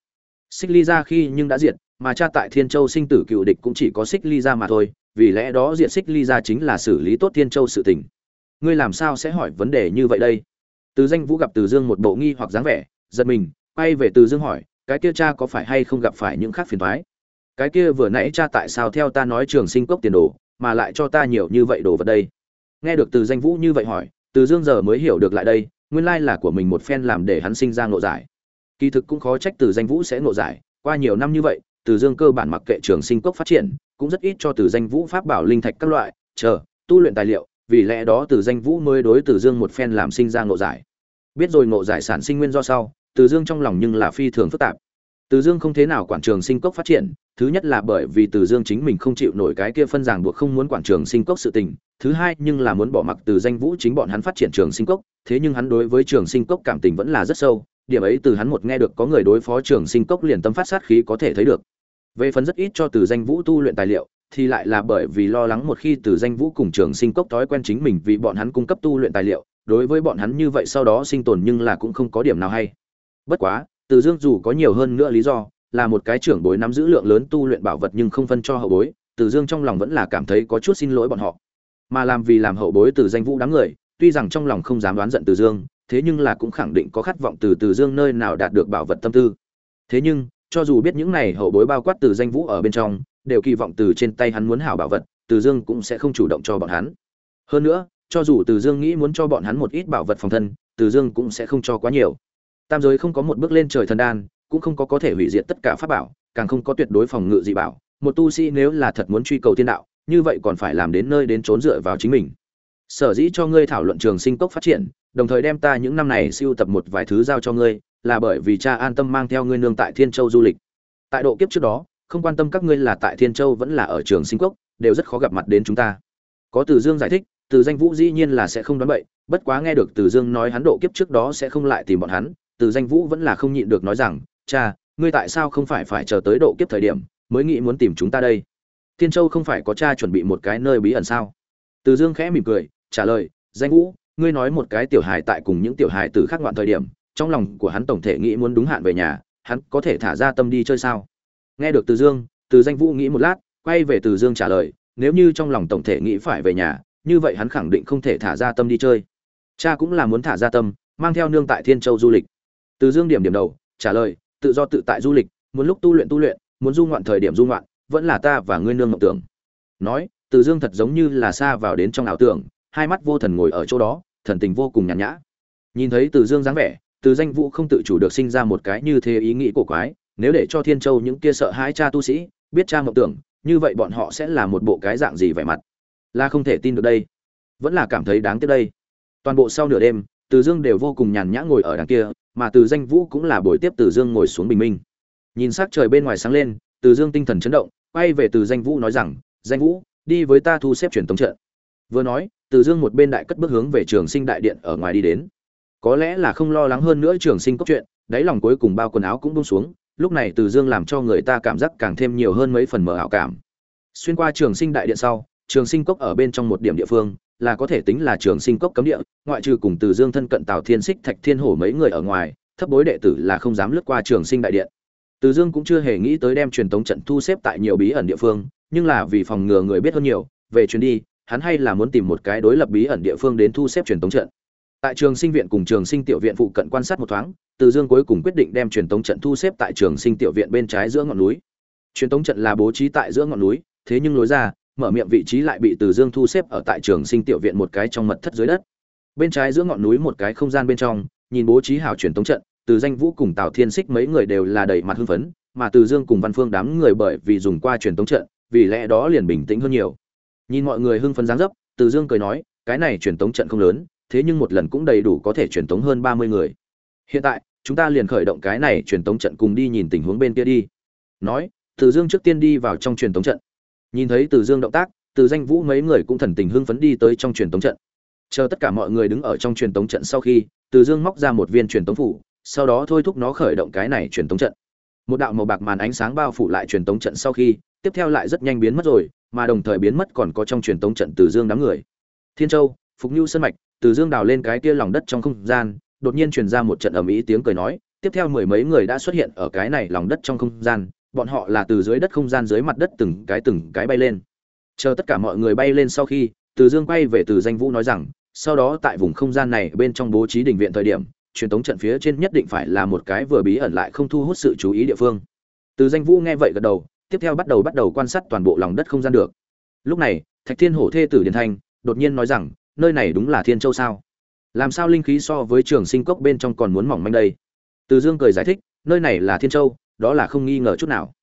Xích Ly gia khi nhưng đã diệt, mà cha tại Thiên Châu sinh tử cựu địch cũng chỉ có Xích Ly gia mà thôi, vì lẽ đó diện Xích Ly gia chính là xử lý tốt Thiên Châu sự tình. Ngươi làm sao sẽ hỏi vấn đề như vậy đây? Từ danh vũ gặp từ dương một bộ nghi hoặc dáng vẻ giật mình quay về từ dương hỏi cái kia cha có phải hay không gặp phải những khác phiền thoái cái kia vừa nãy cha tại sao theo ta nói trường sinh cốc tiền đồ mà lại cho ta nhiều như vậy đồ vật đây? Nghe được từ danh vũ như vậy hỏi từ dương giờ mới hiểu được lại đây, nguyên lai là của mình một phen làm để hắn sinh ra ngộ giải. Kỳ thực cũng khó trách từ danh vũ sẽ ngộ giải, qua nhiều năm như vậy, từ dương cơ bản mặc kệ trường sinh cốc phát triển, cũng rất ít cho từ danh vũ pháp bảo linh thạch các loại, chờ, tu luyện tài liệu, vì lẽ đó từ danh vũ mới đối từ dương một phen làm sinh ra ngộ giải. Biết rồi ngộ giải sản sinh nguyên do sau, từ dương trong lòng nhưng là phi thường phức tạp từ dương không thế nào quản trường sinh cốc phát triển, thứ nhất là bởi vì từ dương chính mình không chịu nổi cái kia phân ràng buộc không muốn quản trường sinh cốc sự tình, thứ hai nhưng là muốn bỏ mặc từ danh vũ chính bọn hắn phát triển trường sinh cốc, thế nhưng hắn đối với trường sinh cốc cảm tình vẫn là rất sâu, điểm ấy từ hắn một nghe được có người đối phó trường sinh cốc liền tâm phát sát khí có thể thấy được. Về phần rất ít cho từ danh vũ tu luyện tài liệu, thì lại là bởi vì lo lắng một khi từ danh vũ cùng trường sinh cốc thói quen chính mình vì bọn hắn cung cấp tu luyện tài liệu, đối với bọn hắn như vậy sau đó sinh tồn nhưng là cũng không có điểm nào hay. Bất quá từ dương dù có nhiều hơn nữa lý do là một cái trưởng bối nắm giữ lượng lớn tu luyện bảo vật nhưng không phân cho hậu bối từ dương trong lòng vẫn là cảm thấy có chút xin lỗi bọn họ mà làm vì làm hậu bối từ danh vũ đám người tuy rằng trong lòng không dám đoán giận từ dương thế nhưng là cũng khẳng định có khát vọng từ từ dương nơi nào đạt được bảo vật tâm tư thế nhưng cho dù biết những này hậu bối bao quát từ danh vũ ở bên trong đều kỳ vọng từ trên tay hắn muốn hảo bảo vật, Từ Dương cũng sẽ không chủ động cho bọn hắn. Hơn nữa, cho dù Từ Dương nghĩ muốn cho bọn hắn một ít bảo vật phòng thân, Từ Dương cũng sẽ không cho quá nhiều. Tam giới không có một bước lên trời thần đan, cũng không có có thể hủy diệt tất cả pháp bảo, càng không có tuyệt đối phòng ngự dị bảo. Một tu sĩ nếu là thật muốn truy cầu tiên đạo, như vậy còn phải làm đến nơi đến trốn dựa vào chính mình. sở dĩ cho ngươi thảo luận trường sinh cốc phát triển đồng thời đem ta những năm này siêu tập một vài thứ giao cho ngươi là bởi vì cha an tâm mang theo ngươi nương tại thiên châu du lịch tại độ kiếp trước đó không quan tâm các ngươi là tại thiên châu vẫn là ở trường sinh cốc đều rất khó gặp mặt đến chúng ta có từ dương giải thích từ danh vũ dĩ nhiên là sẽ không đoán bậy bất quá nghe được từ dương nói hắn độ kiếp trước đó sẽ không lại tìm bọn hắn từ danh vũ vẫn là không nhịn được nói rằng, cha, ngươi tại sao không phải phải chờ tới độ kiếp thời điểm, mới nghĩ muốn tìm chúng ta đây? Thiên châu không phải có cha chuẩn bị một cái nơi bí ẩn sao? Từ dương khẽ mỉm cười, trả lời, danh vũ, ngươi nói một cái tiểu hài tại cùng những tiểu hài từ khác ngoạn thời điểm, trong lòng của hắn tổng thể nghĩ muốn đúng hạn về nhà, hắn có thể thả ra tâm đi chơi sao? Nghe được từ dương, từ danh vũ nghĩ một lát, quay về từ dương trả lời, nếu như trong lòng tổng thể nghĩ phải về nhà, như vậy hắn khẳng định không thể thả ra tâm đi chơi. Cha cũng là muốn thả ra tâm, mang theo nương tại thiên châu du lịch từ dương điểm điểm đầu, trả lời, tự do tự tại du lịch, muốn lúc tu luyện tu luyện, muốn du ngoạn thời điểm du ngoạn, vẫn là ta và ngươi nương ngọc tưởng. Nói, từ dương thật giống như là xa vào đến trong ảo tưởng, hai mắt vô thần ngồi ở chỗ đó, thần tình vô cùng nhàn nhã. Nhìn thấy từ dương dáng vẻ, từ danh vũ không tự chủ được sinh ra một cái như thế ý nghĩ cổ quái, nếu để cho thiên châu những kia sợ hãi cha tu sĩ biết cha ngọc tưởng, như vậy bọn họ sẽ là một bộ cái dạng gì vẻ mặt? Là không thể tin được đây. Vẫn là cảm thấy đáng tiếc đây. Toàn bộ sau nửa đêm, từ dương đều vô cùng nhàn nhã ngồi ở đằng kia mà từ danh vũ cũng là buổi tiếp từ dương ngồi xuống bình minh. Nhìn s ắ c trời bên ngoài sáng lên, từ dương tinh thần chấn động, quay về từ danh vũ nói rằng, danh vũ, đi với ta thu xếp truyền tống trận. Vừa nói, từ dương một bên đại cất bước hướng về trường sinh đại điện ở ngoài đi đến. Có lẽ là không lo lắng hơn nữa trường sinh cốc chuyện, đáy lòng cuối cùng bao quần áo cũng buông xuống, lúc này từ dương làm cho người ta cảm giác càng thêm nhiều hơn mấy phần mở ảo cảm. Xuyên qua trường sinh đại điện sau, trường sinh cốc ở bên trong một điểm địa phương là có thể tính là trường sinh cốc cấm địa, ngoại trừ cùng từ dương thân cận tào thiên xích thạch thiên hổ mấy người ở ngoài, thấp bối đệ tử là không dám lướt qua trường sinh đại điện. Từ dương cũng chưa hề nghĩ tới đem truyền tống trận thu xếp tại nhiều bí ẩn địa phương, nhưng là vì phòng ngừa người biết hơn nhiều, về chuyến đi, hắn hay là muốn tìm một cái đối lập bí ẩn địa phương đến thu xếp truyền tống trận. Tại trường sinh viện cùng trường sinh tiểu viện phụ cận quan sát một thoáng, từ dương cuối cùng quyết định đem truyền tống trận thu xếp tại trường sinh tiểu viện bên trái giữa ngọn núi. Truyền tống trận là bố trí tại giữa ngọn núi, thế nhưng lối ra mở miệng vị trí lại bị từ dương thu xếp ở tại trường sinh tiểu viện một cái trong mật thất dưới đất. Bên trái giữa ngọn núi một cái không gian bên trong, nhìn bố trí hảo truyền tống trận, từ danh vũ cùng tào thiên xích mấy người đều là đầy mặt hưng phấn, mà từ dương cùng văn phương đám người bởi vì dùng qua truyền tống trận, vì lẽ đó liền bình tĩnh hơn nhiều. Nhìn mọi người hưng phấn dáng dấp, từ dương cười nói, cái này truyền tống trận không lớn, thế nhưng một lần cũng đầy đủ có thể truyền tống hơn ba mươi người. Hiện tại, chúng ta liền khởi động cái này truyền tống trận cùng đi nhìn tình huống bên kia đi. Nói, từ dương trước tiên đi vào trong truyền tống trận nhìn thấy từ dương động tác, từ danh vũ mấy người cũng thần tình hưng phấn đi tới trong truyền tống trận. Chờ tất cả mọi người đứng ở trong truyền tống trận sau khi, từ dương móc ra một viên truyền tống phủ, sau đó thôi thúc nó khởi động cái này truyền tống trận. Một đạo màu bạc màn ánh sáng bao phủ lại truyền tống trận sau khi, tiếp theo lại rất nhanh biến mất rồi, mà đồng thời biến mất còn có trong truyền tống trận từ dương đám người. Thiên châu, phục nhu sân mạch, từ dương đào lên cái kia lòng đất trong không gian, đột nhiên truyền ra một trận ầm ĩ tiếng cười nói, tiếp theo mười mấy người đã xuất hiện ở cái này lòng đất trong không gian bọn họ là từ dưới đất không gian dưới mặt đất từng cái từng cái bay lên. Chờ tất cả mọi người bay lên sau khi, từ dương quay về từ danh vũ nói rằng, sau đó tại vùng không gian này bên trong bố trí đình viện thời điểm, truyền tống trận phía trên nhất định phải là một cái vừa bí ẩn lại không thu hút sự chú ý địa phương. Từ danh vũ nghe vậy gật đầu, tiếp theo bắt đầu bắt đầu quan sát toàn bộ lòng đất không gian được. Lúc này, thạch thiên hổ thê tử điền thanh đột nhiên nói rằng, nơi này đúng là thiên châu sao? Làm sao linh khí so với trường sinh cốc bên trong còn muốn mỏng manh đây? Từ dương cười giải thích, nơi này là thiên châu đó là không nghi ngờ chút nào.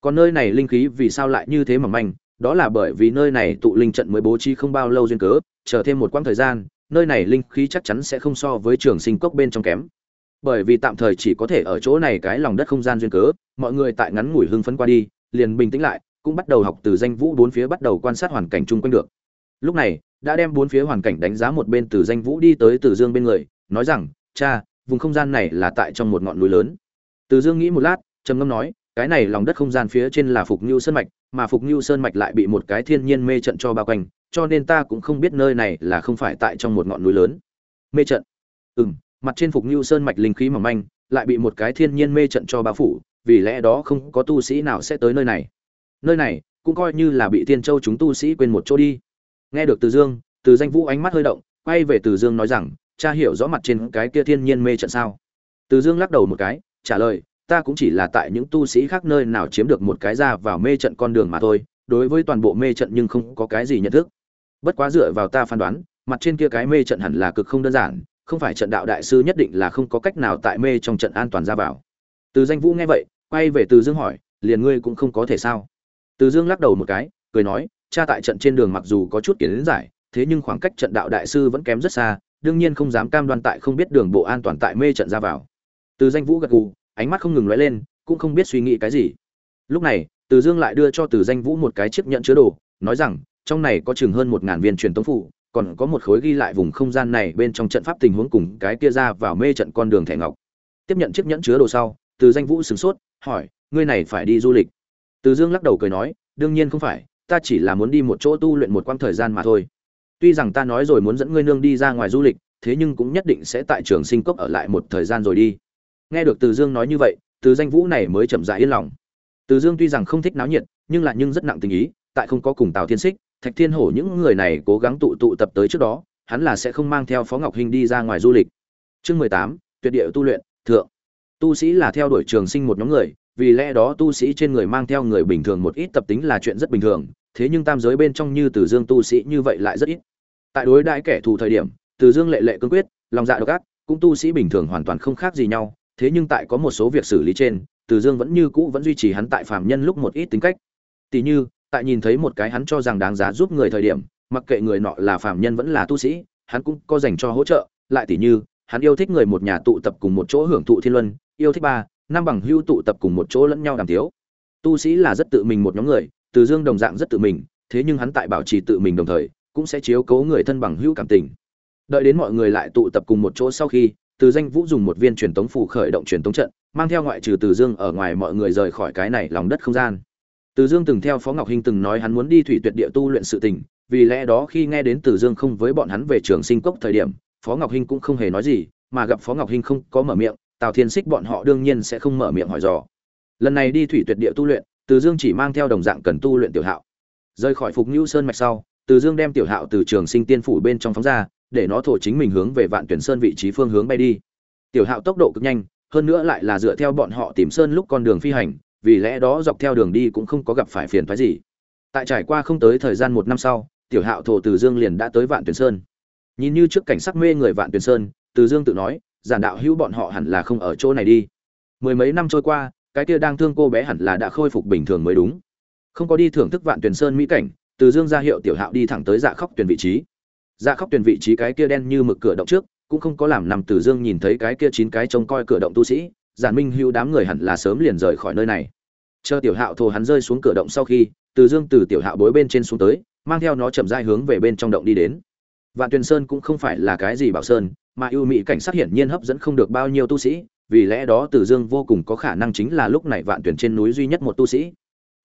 Còn nơi này linh khí vì sao lại như thế mỏng manh? Đó là bởi vì nơi này tụ linh trận mới bố trí không bao lâu duyên cớ, chờ thêm một quãng thời gian, nơi này linh khí chắc chắn sẽ không so với trường sinh cốc bên trong kém. Bởi vì tạm thời chỉ có thể ở chỗ này cái lòng đất không gian duyên cớ, mọi người tại ngắn ngủi hưng phấn qua đi, liền bình tĩnh lại, cũng bắt đầu học từ danh vũ bốn phía bắt đầu quan sát hoàn cảnh chung quanh được. Lúc này, đã đem bốn phía hoàn cảnh đánh giá một bên từ danh vũ đi tới từ dương bên người, nói rằng, cha, vùng không gian này là tại trong một ngọn núi lớn. Từ dương nghĩ một lát trầm ngâm nói, cái này lòng đất không gian phía trên là phục như sơn mạch, mà phục như sơn mạch lại bị một cái thiên nhiên mê trận cho bao quanh, cho nên ta cũng không biết nơi này là không phải tại trong một ngọn núi lớn. Mê trận? Ừ m mặt trên phục như sơn mạch linh khí mỏng manh, lại bị một cái thiên nhiên mê trận cho bao phủ, vì lẽ đó không có tu sĩ nào sẽ tới nơi này. Nơi này, cũng coi như là bị thiên châu chúng tu sĩ quên một chỗ đi. Nghe được từ dương, từ danh vũ ánh mắt hơi động, quay về từ dương nói rằng, cha hiểu rõ mặt trên cái kia thiên nhiên mê trận sao? Từ dương lắc đầu một cái, trả lời ta cũng chỉ là tại những tu sĩ khác nơi nào chiếm được một cái ra vào mê trận con đường mà thôi, đối với toàn bộ mê trận nhưng không có cái gì nhận thức. Bất quá dựa vào ta phán đoán, mặt trên kia cái mê trận hẳn là cực không đơn giản, không phải trận đạo đại sư nhất định là không có cách nào tại mê trong trận an toàn ra vào. Từ danh vũ nghe vậy, quay về từ dương hỏi, liền ngươi cũng không có thể sao? Từ dương lắc đầu một cái, cười nói, cha tại trận trên đường mặc dù có chút kiến giải, thế nhưng khoảng cách trận đạo đại sư vẫn kém rất xa, đương nhiên không dám cam đoan tại không biết đường bộ an toàn tại mê trận ra vào. Từ danh vũ gật gù ánh mắt không ngừng lóe lên cũng không biết suy nghĩ cái gì. Lúc này từ dương lại đưa cho từ danh vũ một cái chiếc nhận chứa đồ nói rằng trong này có chừng hơn một ngàn viên truyền tống phù, còn có một khối ghi lại vùng không gian này bên trong trận pháp tình huống cùng cái kia ra vào mê trận con đường thẻ ngọc. Tiếp nhận chiếc nhẫn chứa đồ sau từ danh vũ sửng sốt hỏi ngươi này phải đi du lịch? Từ dương lắc đầu cười nói đương nhiên không phải ta chỉ là muốn đi một chỗ tu luyện một quãng thời gian mà thôi. Tuy rằng ta nói rồi muốn dẫn ngươi nương đi ra ngoài du lịch thế nhưng cũng nhất định sẽ tại trường sinh cốc ở lại một thời gian rồi đi nghe được từ dương nói như vậy, từ danh vũ này mới chậm rãi yên lòng. Từ dương tuy rằng không thích náo nhiệt, nhưng lại nhưng rất nặng tình ý, tại không có cùng tào thiên xích thạch thiên hổ những người này cố gắng tụ tụ tập tới trước đó, hắn là sẽ không mang theo phó ngọc hinh đi ra ngoài du lịch. Chương mười tám, tuyệt địa tu luyện, thượng. Tu sĩ là theo đuổi trường sinh một nhóm người, vì lẽ đó tu sĩ trên người mang theo người bình thường một ít tập tính là chuyện rất bình thường, thế nhưng tam giới bên trong như từ dương tu sĩ như vậy lại rất ít. Tại đối đãi kẻ thù thời điểm, từ dương lệ lệ cương quyết, lòng dạ độc ác, cũng tu sĩ bình thường hoàn toàn không khác gì nhau thế nhưng tại có một số việc xử lý trên, từ dương vẫn như cũ vẫn duy trì hắn tại phàm nhân lúc một ít tính cách. Tỉ như, tại nhìn thấy một cái hắn cho rằng đáng giá giúp người thời điểm, mặc kệ người nọ là phàm nhân vẫn là tu sĩ, hắn cũng có dành cho hỗ trợ. Lại tỉ như, hắn yêu thích người một nhà tụ tập cùng một chỗ hưởng thụ thiên luân, yêu thích ba, năm bằng hưu tụ tập cùng một chỗ lẫn nhau đàm tiếu. Tu sĩ là rất tự mình một nhóm người, từ dương đồng dạng rất tự mình, thế nhưng hắn tại bảo trì tự mình đồng thời, cũng sẽ chiếu cố người thân bằng hữu cảm tình. Đợi đến mọi người lại tụ tập cùng một chỗ sau khi từ danh vũ dùng một viên truyền tống phù khởi động truyền tống trận, mang theo ngoại trừ từ dương ở ngoài mọi người rời khỏi cái này lòng đất không gian. Từ dương từng theo phó ngọc hinh từng nói hắn muốn đi thủy tuyệt địa tu luyện sự tình, vì lẽ đó khi nghe đến từ dương không với bọn hắn về trường sinh cốc thời điểm, phó ngọc hinh cũng không hề nói gì, mà gặp phó ngọc hinh không có mở miệng, tào thiên xích bọn họ đương nhiên sẽ không mở miệng hỏi dò. Lần này đi thủy tuyệt địa tu luyện, từ dương chỉ mang theo đồng dạng cần tu luyện tiểu hạo. Rời khỏi phục nhũ sơn mạch sau, từ dương đem tiểu hạo từ trường sinh tiên phủ bên trong phóng ra để nó thổ chính mình hướng về vạn tuyển sơn vị trí phương hướng bay đi. Tiểu hạo tốc độ cực nhanh, hơn nữa lại là dựa theo bọn họ tìm sơn lúc con đường phi hành, vì lẽ đó dọc theo đường đi cũng không có gặp phải phiền phái gì. Tại trải qua không tới thời gian một năm sau, tiểu hạo thổ từ dương liền đã tới vạn tuyển sơn. Nhìn như trước cảnh sắc mê người vạn tuyển sơn, từ dương tự nói, giản đạo hữu bọn họ hẳn là không ở chỗ này đi. Mười mấy năm trôi qua, cái kia đang thương cô bé hẳn là đã khôi phục bình thường mới đúng. Không có đi thưởng thức vạn tuyển sơn mỹ cảnh, từ dương ra hiệu tiểu hạo đi thẳng tới dạ khóc tuyển vị trí dạ khóc tuyển vị trí cái kia đen như mực cửa động trước, cũng không có làm nằm từ dương nhìn thấy cái kia chín cái trông coi cửa động tu sĩ, giản minh hữu đám người hẳn là sớm liền rời khỏi nơi này. Chờ tiểu hạo thồ hắn rơi xuống cửa động sau khi, từ dương từ tiểu hạo bối bên trên xuống tới, mang theo nó chậm rãi hướng về bên trong động đi đến. Vạn tuyền sơn cũng không phải là cái gì bảo sơn, mà ưu mỹ cảnh sát hiển nhiên hấp dẫn không được bao nhiêu tu sĩ, vì lẽ đó từ dương vô cùng có khả năng chính là lúc này vạn tuyển trên núi duy nhất một tu sĩ.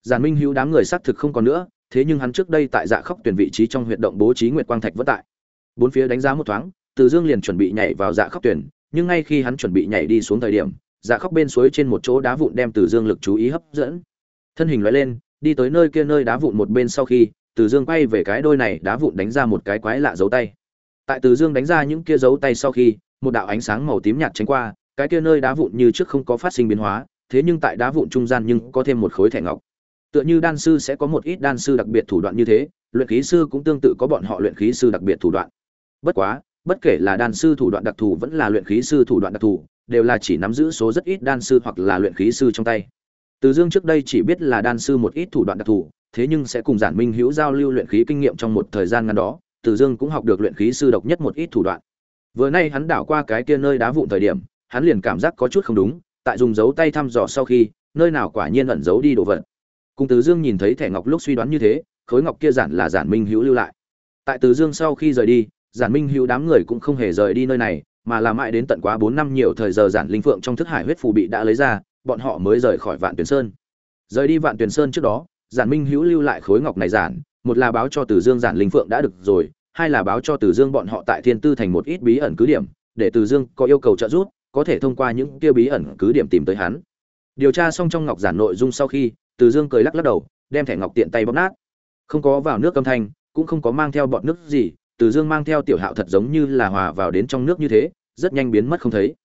Giản minh hữu đám người xác thực không còn nữa thế nhưng hắn trước đây tại dạ khóc tuyển vị trí trong huyệt động bố trí nguyệt quang thạch vất tại. Bốn phía đánh giá một thoáng, từ dương liền chuẩn bị nhảy vào dạ khóc tuyển, nhưng ngay khi hắn chuẩn bị nhảy đi xuống thời điểm dạ khóc bên suối trên một chỗ đá vụn đem từ dương lực chú ý hấp dẫn. Thân hình loại lên, đi tới nơi kia nơi đá vụn một bên sau khi, từ dương quay về cái đôi này đá vụn đánh ra một cái quái lạ dấu tay. Tại từ dương đánh ra những kia dấu tay sau khi, một đạo ánh sáng màu tím nhạt tránh qua, cái kia nơi đá vụn như trước không có phát sinh biến hóa, thế nhưng tại đá vụn trung gian nhưng có thêm một khối thẻ ngọc tựa như đan sư sẽ có một ít đan sư đặc biệt thủ đoạn như thế, luyện khí sư cũng tương tự có bọn họ luyện khí sư đặc biệt thủ đoạn. Bất quá, bất kể là đan sư thủ đoạn đặc thù vẫn là luyện khí sư thủ đoạn đặc thù, đều là chỉ nắm giữ số rất ít đan sư hoặc là luyện khí sư trong tay. Từ dương trước đây chỉ biết là đan sư một ít thủ đoạn đặc thù, thế nhưng sẽ cùng giản minh hữu giao lưu luyện khí kinh nghiệm trong một thời gian ngắn đó, từ dương cũng học được luyện khí sư độc nhất một ít thủ đoạn. Vừa nay hắn đảo qua cái kia nơi đá vụn thời điểm, hắn liền cảm giác có chút không đúng, tại dùng dấu tay thăm dò sau khi, nơi nào quả nhiên ẩn giấu đi đồ vật cùng từ dương nhìn thấy thẻ ngọc lúc suy đoán như thế, khối ngọc kia giản là giản minh hữu lưu lại. Tại từ dương sau khi rời đi, giản minh hữu đám người cũng không hề rời đi nơi này, mà là mãi đến tận quá bốn năm nhiều thời giờ giản linh phượng trong thức hải huyết phù bị đã lấy ra, bọn họ mới rời khỏi vạn tuyển sơn. Rời đi vạn tuyển sơn trước đó, giản minh hữu lưu lại khối ngọc này giản, một là báo cho từ dương giản linh phượng đã được rồi, hai là báo cho từ dương bọn họ tại thiên tư thành một ít bí ẩn cứ điểm, để từ dương có yêu cầu trợ giúp, có thể thông qua những kia bí ẩn cứ điểm tìm tới hắn. Điều tra xong trong ngọc giản nội dung sau khi từ dương cười lắc lắc đầu, đem thẻ ngọc tiện tay bóp nát. Không có vào nước âm thanh, cũng không có mang theo bọn nước gì, từ dương mang theo tiểu hạo thật giống như là hòa vào đến trong nước như thế, rất nhanh biến mất không thấy.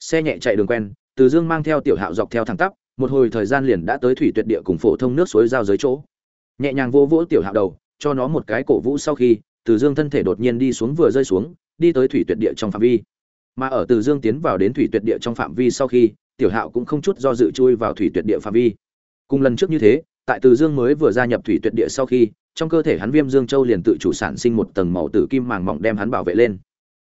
Xe nhẹ chạy đường quen, từ dương mang theo tiểu hạo dọc theo thẳng tắp, một hồi thời gian liền đã tới thủy tuyệt địa cùng phổ thông nước suối giao giới chỗ. Nhẹ nhàng vô vỗ tiểu hạo đầu, cho nó một cái cổ vũ sau khi, từ dương thân thể đột nhiên đi xuống vừa rơi xuống, đi tới thủy tuyệt địa trong phạm vi. Mà ở từ dương tiến vào đến thủy tuyệt địa trong phạm vi sau khi, tiểu hạo cũng không chút do dự chui vào thủy tuyệt địa phạm vi cùng lần trước như thế tại từ dương mới vừa gia nhập thủy tuyệt địa sau khi trong cơ thể hắn Viêm Dương Châu liền tự chủ sản sinh một tầng màu tử kim màng mỏng đem hắn bảo vệ lên.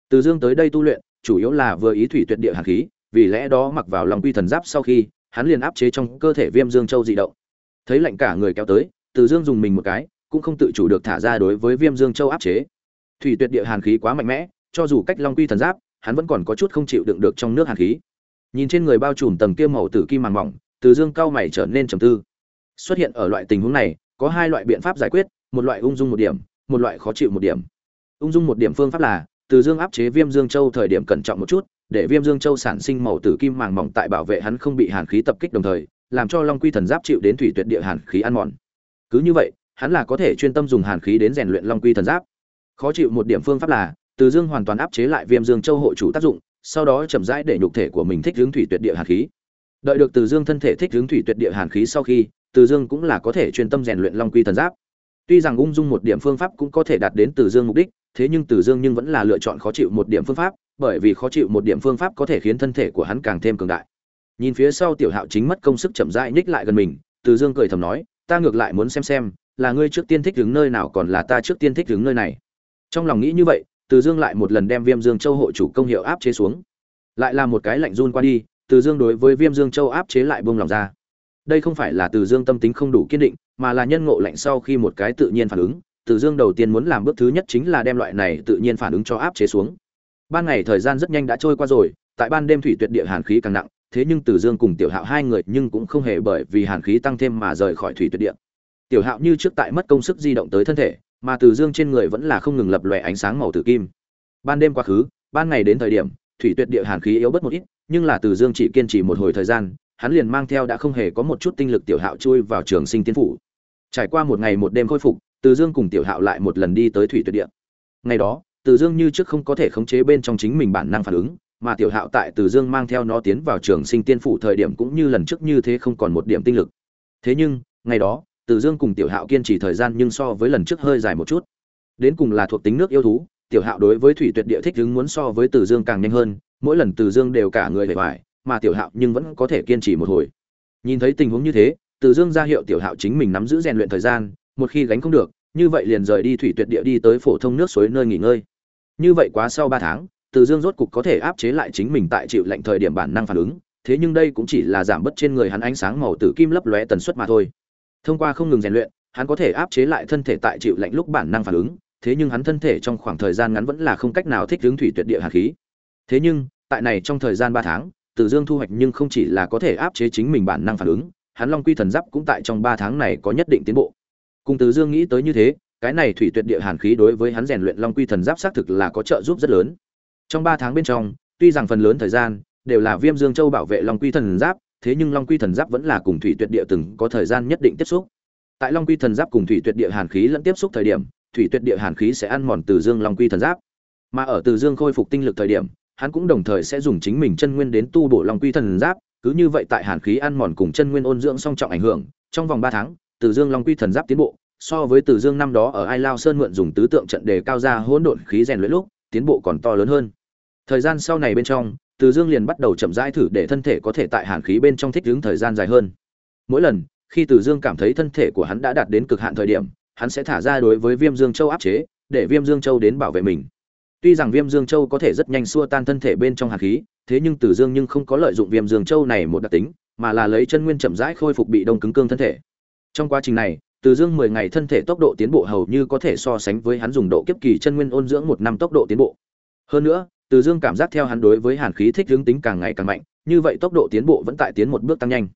Từ Dương tới đây tu luyện, chủ yếu là vừa ý thủy tuyệt địa hàn khí, vì lẽ đó mặc vào lòng quy thần giáp sau khi, hắn liền áp chế trong cơ thể Viêm Dương Châu dị động. Thấy lạnh cả người kéo tới, Từ Dương dùng mình một cái, cũng không tự chủ được thả ra đối với Viêm Dương Châu áp chế. Thủy tuyệt địa hàn khí quá mạnh mẽ, cho dù cách Long Quy thần giáp, hắn vẫn còn có chút không chịu đựng được trong nước hàn khí. Nhìn trên người bao trùm tầng kia màu tử kim màng mỏng, từ Dương cao mày trở nên trầm tư. Xuất hiện ở loại tình huống này, có hai loại biện pháp giải quyết, một loại ung dung một điểm, một loại khó chịu một điểm. Ung dung một điểm phương pháp là, Từ Dương áp chế Viêm Dương Châu thời điểm cẩn trọng một chút, để Viêm Dương Châu sản sinh màu tử kim màng mỏng tại bảo vệ hắn không bị hàn khí tập kích đồng thời, làm cho Long Quy thần giáp chịu đến thủy tuyệt địa hàn khí ăn mòn. Cứ như vậy, hắn là có thể chuyên tâm dùng hàn khí đến rèn luyện Long Quy thần giáp. Khó chịu một điểm phương pháp là, Từ Dương hoàn toàn áp chế lại Viêm Dương Châu hộ chủ tác dụng, sau đó chậm rãi để nhục thể của mình thích hướng thủy tuyệt địa hàn khí. Đợi được Từ Dương thân thể thích hướng thủy tuyệt địa hàn khí sau khi, Từ Dương cũng là có thể chuyên tâm rèn luyện Long Quy thần giáp. Tuy rằng ung dung một điểm phương pháp cũng có thể đạt đến Từ Dương mục đích, thế nhưng Từ Dương nhưng vẫn là lựa chọn khó chịu một điểm phương pháp, bởi vì khó chịu một điểm phương pháp có thể khiến thân thể của hắn càng thêm cường đại. Nhìn phía sau Tiểu Hạo chính mất công sức chậm rãi ních lại gần mình, Từ Dương cười thầm nói, ta ngược lại muốn xem xem, là ngươi trước tiên thích đứng nơi nào còn là ta trước tiên thích đứng nơi này. Trong lòng nghĩ như vậy, Từ Dương lại một lần đem Viêm Dương Châu hộ chủ công hiệu áp chế xuống. Lại là một cái lạnh run qua đi, từ Dương đối với Viêm Dương Châu áp chế lại buông lòng ra. Đây không phải là Từ Dương tâm tính không đủ kiên định, mà là nhân ngộ lạnh sau khi một cái tự nhiên phản ứng, Từ Dương đầu tiên muốn làm bước thứ nhất chính là đem loại này tự nhiên phản ứng cho áp chế xuống. Ban ngày thời gian rất nhanh đã trôi qua rồi, tại ban đêm thủy tuyệt địa hàn khí càng nặng, thế nhưng Từ Dương cùng Tiểu Hạo hai người nhưng cũng không hề bởi vì hàn khí tăng thêm mà rời khỏi thủy tuyệt địa. Tiểu Hạo như trước tại mất công sức di động tới thân thể, mà Từ Dương trên người vẫn là không ngừng lập lòe ánh sáng màu tử kim. Ban đêm quá khứ, ban ngày đến thời điểm, thủy tuyệt địa hàn khí yếu bớt một ít, nhưng là Từ Dương chỉ kiên trì một hồi thời gian, hắn liền mang theo đã không hề có một chút tinh lực Tiểu Hạo chui vào trường sinh tiên phủ. Trải qua một ngày một đêm khôi phục, Từ Dương cùng Tiểu Hạo lại một lần đi tới thủy tuyệt địa. Ngày đó, Từ Dương như trước không có thể khống chế bên trong chính mình bản năng phản ứng, mà Tiểu Hạo tại Từ Dương mang theo nó tiến vào trường sinh tiên phủ thời điểm cũng như lần trước như thế không còn một điểm tinh lực. Thế nhưng, ngày đó, Từ Dương cùng Tiểu Hạo kiên trì thời gian nhưng so với lần trước hơi dài một chút. Đến cùng là thuộc tính nước yêu thú, Tiểu Hạo đối với thủy tuyệt địa thích ứng muốn so với Từ Dương càng nhanh hơn, mỗi lần Từ Dương đều cả người vẻ vải, mà Tiểu Hạo nhưng vẫn có thể kiên trì một hồi. Nhìn thấy tình huống như thế, Từ Dương ra hiệu Tiểu Hạo chính mình nắm giữ rèn luyện thời gian, một khi gánh không được, như vậy liền rời đi thủy tuyệt địa đi tới phổ thông nước suối nơi nghỉ ngơi. Như vậy quá sau ba tháng, Từ Dương rốt cục có thể áp chế lại chính mình tại chịu lệnh thời điểm bản năng phản ứng, thế nhưng đây cũng chỉ là giảm bớt trên người hắn ánh sáng màu tử kim lấp lóe tần suất mà thôi. Thông qua không ngừng rèn luyện, hắn có thể áp chế lại thân thể tại chịu lệnh lúc bản năng phản ứng, thế nhưng hắn thân thể trong khoảng thời gian ngắn vẫn là không cách nào thích ứng thủy tuyệt địa hàn khí. Thế nhưng, tại này trong thời gian 3 tháng, Từ Dương thu hoạch nhưng không chỉ là có thể áp chế chính mình bản năng phản ứng, hắn Long Quy thần giáp cũng tại trong 3 tháng này có nhất định tiến bộ. Cùng Từ Dương nghĩ tới như thế, cái này thủy tuyệt địa hàn khí đối với hắn rèn luyện Long Quy thần giáp xác thực là có trợ giúp rất lớn. Trong 3 tháng bên trong, tuy rằng phần lớn thời gian đều là Viêm Dương Châu bảo vệ Long Quy thần giáp, thế nhưng Long Quy thần giáp vẫn là cùng thủy tuyệt địa từng có thời gian nhất định tiếp xúc. Tại Long Quy thần giáp cùng thủy tuyệt địa hàn khí lẫn tiếp xúc thời điểm, thủy tuyệt địa hàn khí sẽ ăn mòn Từ Dương Long Quy thần giáp. Mà ở Từ Dương khôi phục tinh lực thời điểm, hắn cũng đồng thời sẽ dùng chính mình chân nguyên đến tu bổ Long Quy thần giáp, cứ như vậy tại hàn khí ăn mòn cùng chân nguyên ôn dưỡng song trọng ảnh hưởng, trong vòng ba tháng, Từ Dương Long Quy thần giáp tiến bộ, so với Từ Dương năm đó ở Ai Lao Sơn mượn dùng tứ tượng trận đề cao ra hỗn độn khí rèn luyện lúc, tiến bộ còn to lớn hơn. Thời gian sau này bên trong, Từ Dương liền bắt đầu chậm rãi thử để thân thể có thể tại hàn khí bên trong thích ứng thời gian dài hơn. Mỗi lần, khi Từ Dương cảm thấy thân thể của hắn đã đạt đến cực hạn thời điểm, hắn sẽ thả ra đối với Viêm Dương Châu áp chế, để Viêm Dương Châu đến bảo vệ mình. Tuy rằng Viêm Dương Châu có thể rất nhanh xua tan thân thể bên trong hàn khí, thế nhưng Từ Dương nhưng không có lợi dụng Viêm Dương Châu này một đặc tính, mà là lấy chân nguyên chậm rãi khôi phục bị đông cứng cương thân thể. Trong quá trình này, Từ Dương 10 ngày thân thể tốc độ tiến bộ hầu như có thể so sánh với hắn dùng độ kiếp kỳ chân nguyên ôn dưỡng một năm tốc độ tiến bộ. Hơn nữa, Từ Dương cảm giác theo hắn đối với hàn khí thích ứng tính càng ngày càng mạnh, như vậy tốc độ tiến bộ vẫn tại tiến một bước tăng nhanh.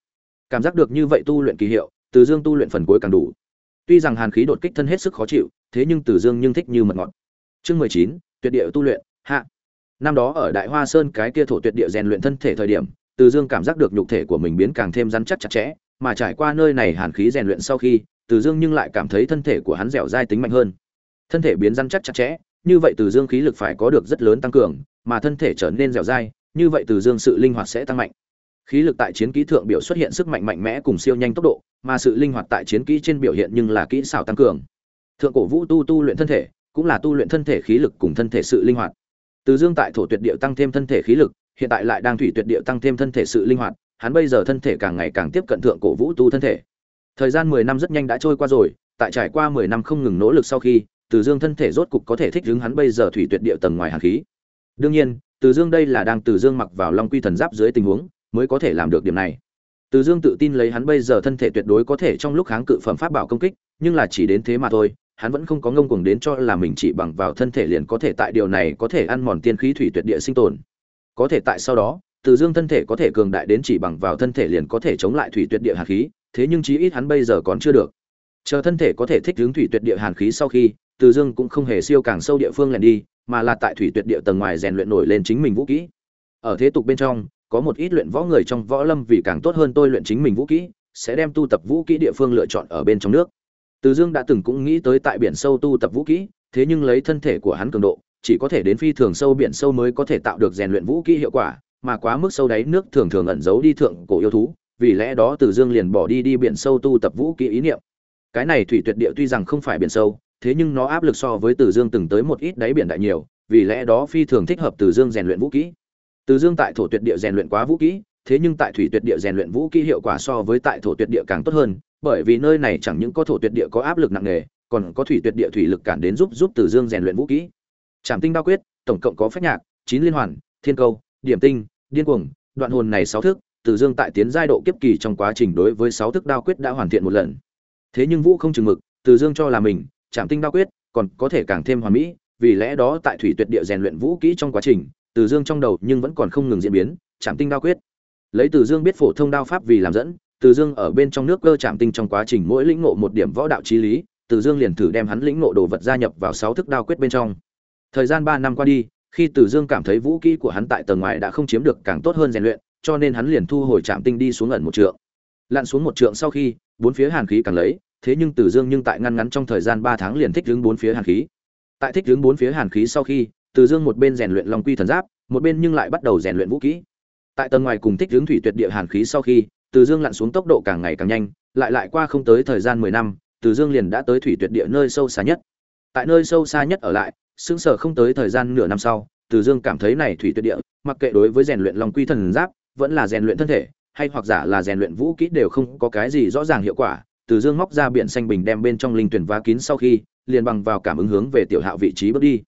Cảm giác được như vậy tu luyện kỳ hiệu, Từ Dương tu luyện phần cuối càng đủ. Tuy rằng hàn khí đột kích thân hết sức khó chịu, thế nhưng Từ Dương nhưng thích như mật ngọt. Chương 19, tuyệt địa tu luyện, hạ. Năm đó ở Đại Hoa Sơn cái kia thổ tuyệt địa rèn luyện thân thể thời điểm, Từ Dương cảm giác được nhục thể của mình biến càng thêm rắn chắc chặt chẽ, mà trải qua nơi này hàn khí rèn luyện sau khi, Từ Dương nhưng lại cảm thấy thân thể của hắn dẻo dai tính mạnh hơn. Thân thể biến rắn chắc chặt chẽ, như vậy Từ Dương khí lực phải có được rất lớn tăng cường, mà thân thể trở nên dẻo dai, như vậy Từ Dương sự linh hoạt sẽ tăng mạnh. Khí lực tại chiến kỹ thượng biểu xuất hiện sức mạnh mạnh mẽ cùng siêu nhanh tốc độ, mà sự linh hoạt tại chiến kỹ trên biểu hiện nhưng là kỹ xảo tăng cường. Thượng cổ vũ tu tu luyện thân thể, cũng là tu luyện thân thể khí lực cùng thân thể sự linh hoạt. Từ Dương tại thổ tuyệt địa tăng thêm thân thể khí lực, hiện tại lại đang thủy tuyệt địa tăng thêm thân thể sự linh hoạt, hắn bây giờ thân thể càng ngày càng tiếp cận thượng cổ vũ tu thân thể. Thời gian 10 năm rất nhanh đã trôi qua rồi, tại trải qua mười năm không ngừng nỗ lực sau khi từ dương thân thể rốt cục có thể thích ứng hắn bây giờ thủy tuyệt địa tầng ngoài hàn khí đương nhiên từ dương đây là đang từ dương mặc vào long quy thần giáp dưới tình huống mới có thể làm được điểm này. Từ dương tự tin lấy hắn bây giờ thân thể tuyệt đối có thể trong lúc kháng cự phẩm pháp bảo công kích, nhưng là chỉ đến thế mà thôi, hắn vẫn không có ngông cuồng đến cho là mình chỉ bằng vào thân thể liền có thể tại điều này có thể ăn mòn tiên khí thủy tuyệt địa sinh tồn. Có thể tại sau đó, từ dương thân thể có thể cường đại đến chỉ bằng vào thân thể liền có thể chống lại thủy tuyệt địa hàn khí, thế nhưng chí ít hắn bây giờ còn chưa được. Chờ thân thể có thể thích ứng thủy tuyệt địa hàn khí sau khi, từ dương cũng không hề siêu càng sâu địa phương lẻn đi, mà là tại thủy tuyệt địa tầng ngoài rèn luyện nổi lên chính mình vũ kỹ. Ở thế tục bên trong có một ít luyện võ người trong võ lâm vì càng tốt hơn tôi luyện chính mình vũ kỹ, sẽ đem tu tập vũ kỹ địa phương lựa chọn ở bên trong nước. Từ dương đã từng cũng nghĩ tới tại biển sâu tu tập vũ kỹ, thế nhưng lấy thân thể của hắn cường độ, chỉ có thể đến phi thường sâu biển sâu mới có thể tạo được rèn luyện vũ kỹ hiệu quả, mà quá mức sâu đáy nước thường thường ẩn giấu đi thượng cổ yêu thú, vì lẽ đó từ dương liền bỏ đi đi biển sâu tu tập vũ kỹ ý niệm. Cái này thủy tuyệt địa tuy rằng không phải biển sâu, thế nhưng nó áp lực so với từ dương từng tới một ít đáy biển đại nhiều, vì lẽ đó phi thường thích hợp từ dương rèn luyện vũ kỹ từ dương tại thổ tuyệt địa rèn luyện quá vũ kỹ, thế nhưng tại thủy tuyệt địa rèn luyện vũ kỹ hiệu quả so với tại thổ tuyệt địa càng tốt hơn, bởi vì nơi này chẳng những có thổ tuyệt địa có áp lực nặng nề, còn có thủy tuyệt địa thủy lực cản đến giúp giúp từ dương rèn luyện vũ kỹ. Trảm tinh đao quyết, tổng cộng có phép nhạc, chín liên hoàn, thiên câu, điểm tinh, điên cuồng, đoạn hồn này sáu thức, từ dương tại tiến giai độ kiếp kỳ trong quá trình đối với sáu thức đao quyết đã hoàn thiện một lần. Thế nhưng vũ không chừng mực, từ dương cho là mình, trảm tinh đao quyết, còn có thể càng thêm hoàn mỹ, vì lẽ đó tại thủy tuyệt địa rèn luyện vũ kỹ trong quá trình từ dương trong đầu nhưng vẫn còn không ngừng diễn biến chạm tinh đao quyết. Lấy từ dương biết phổ thông đao pháp vì làm dẫn, từ dương ở bên trong nước cơ chạm tinh trong quá trình mỗi lĩnh ngộ một điểm võ đạo trí lý, từ dương liền thử đem hắn lĩnh ngộ đồ vật gia nhập vào sáu thức đao quyết bên trong. Thời gian ba năm qua đi, khi từ dương cảm thấy vũ kỹ của hắn tại tầng ngoài đã không chiếm được càng tốt hơn rèn luyện, cho nên hắn liền thu hồi trạm tinh đi xuống ẩn một trượng. Lặn xuống một trượng sau khi, bốn phía hàn khí càng lấy, thế nhưng từ dương nhưng tại ngăn ngắn trong thời gian ba tháng liền thích đứng bốn phía hàn khí. Tại thích đứng bốn phía hàn khí sau khi từ dương một bên rèn luyện long quy thần giáp, một bên nhưng lại bắt đầu rèn luyện vũ kỹ. Tại tầng ngoài cùng thích hướng thủy tuyệt địa hàn khí sau khi, từ dương lặn xuống tốc độ càng ngày càng nhanh, lại lại qua không tới thời gian mười năm, từ dương liền đã tới thủy tuyệt địa nơi sâu xa nhất. Tại nơi sâu xa nhất ở lại, sững sờ không tới thời gian nửa năm sau, từ dương cảm thấy này thủy tuyệt địa, mặc kệ đối với rèn luyện long quy thần giáp, vẫn là rèn luyện thân thể, hay hoặc giả là rèn luyện vũ kỹ đều không có cái gì rõ ràng hiệu quả, từ dương móc ra biển xanh bình đem bên trong linh tuyển vá kín sau khi, liền bằng vào cảm ứng hướng về tiểu hạo vị trí bước đi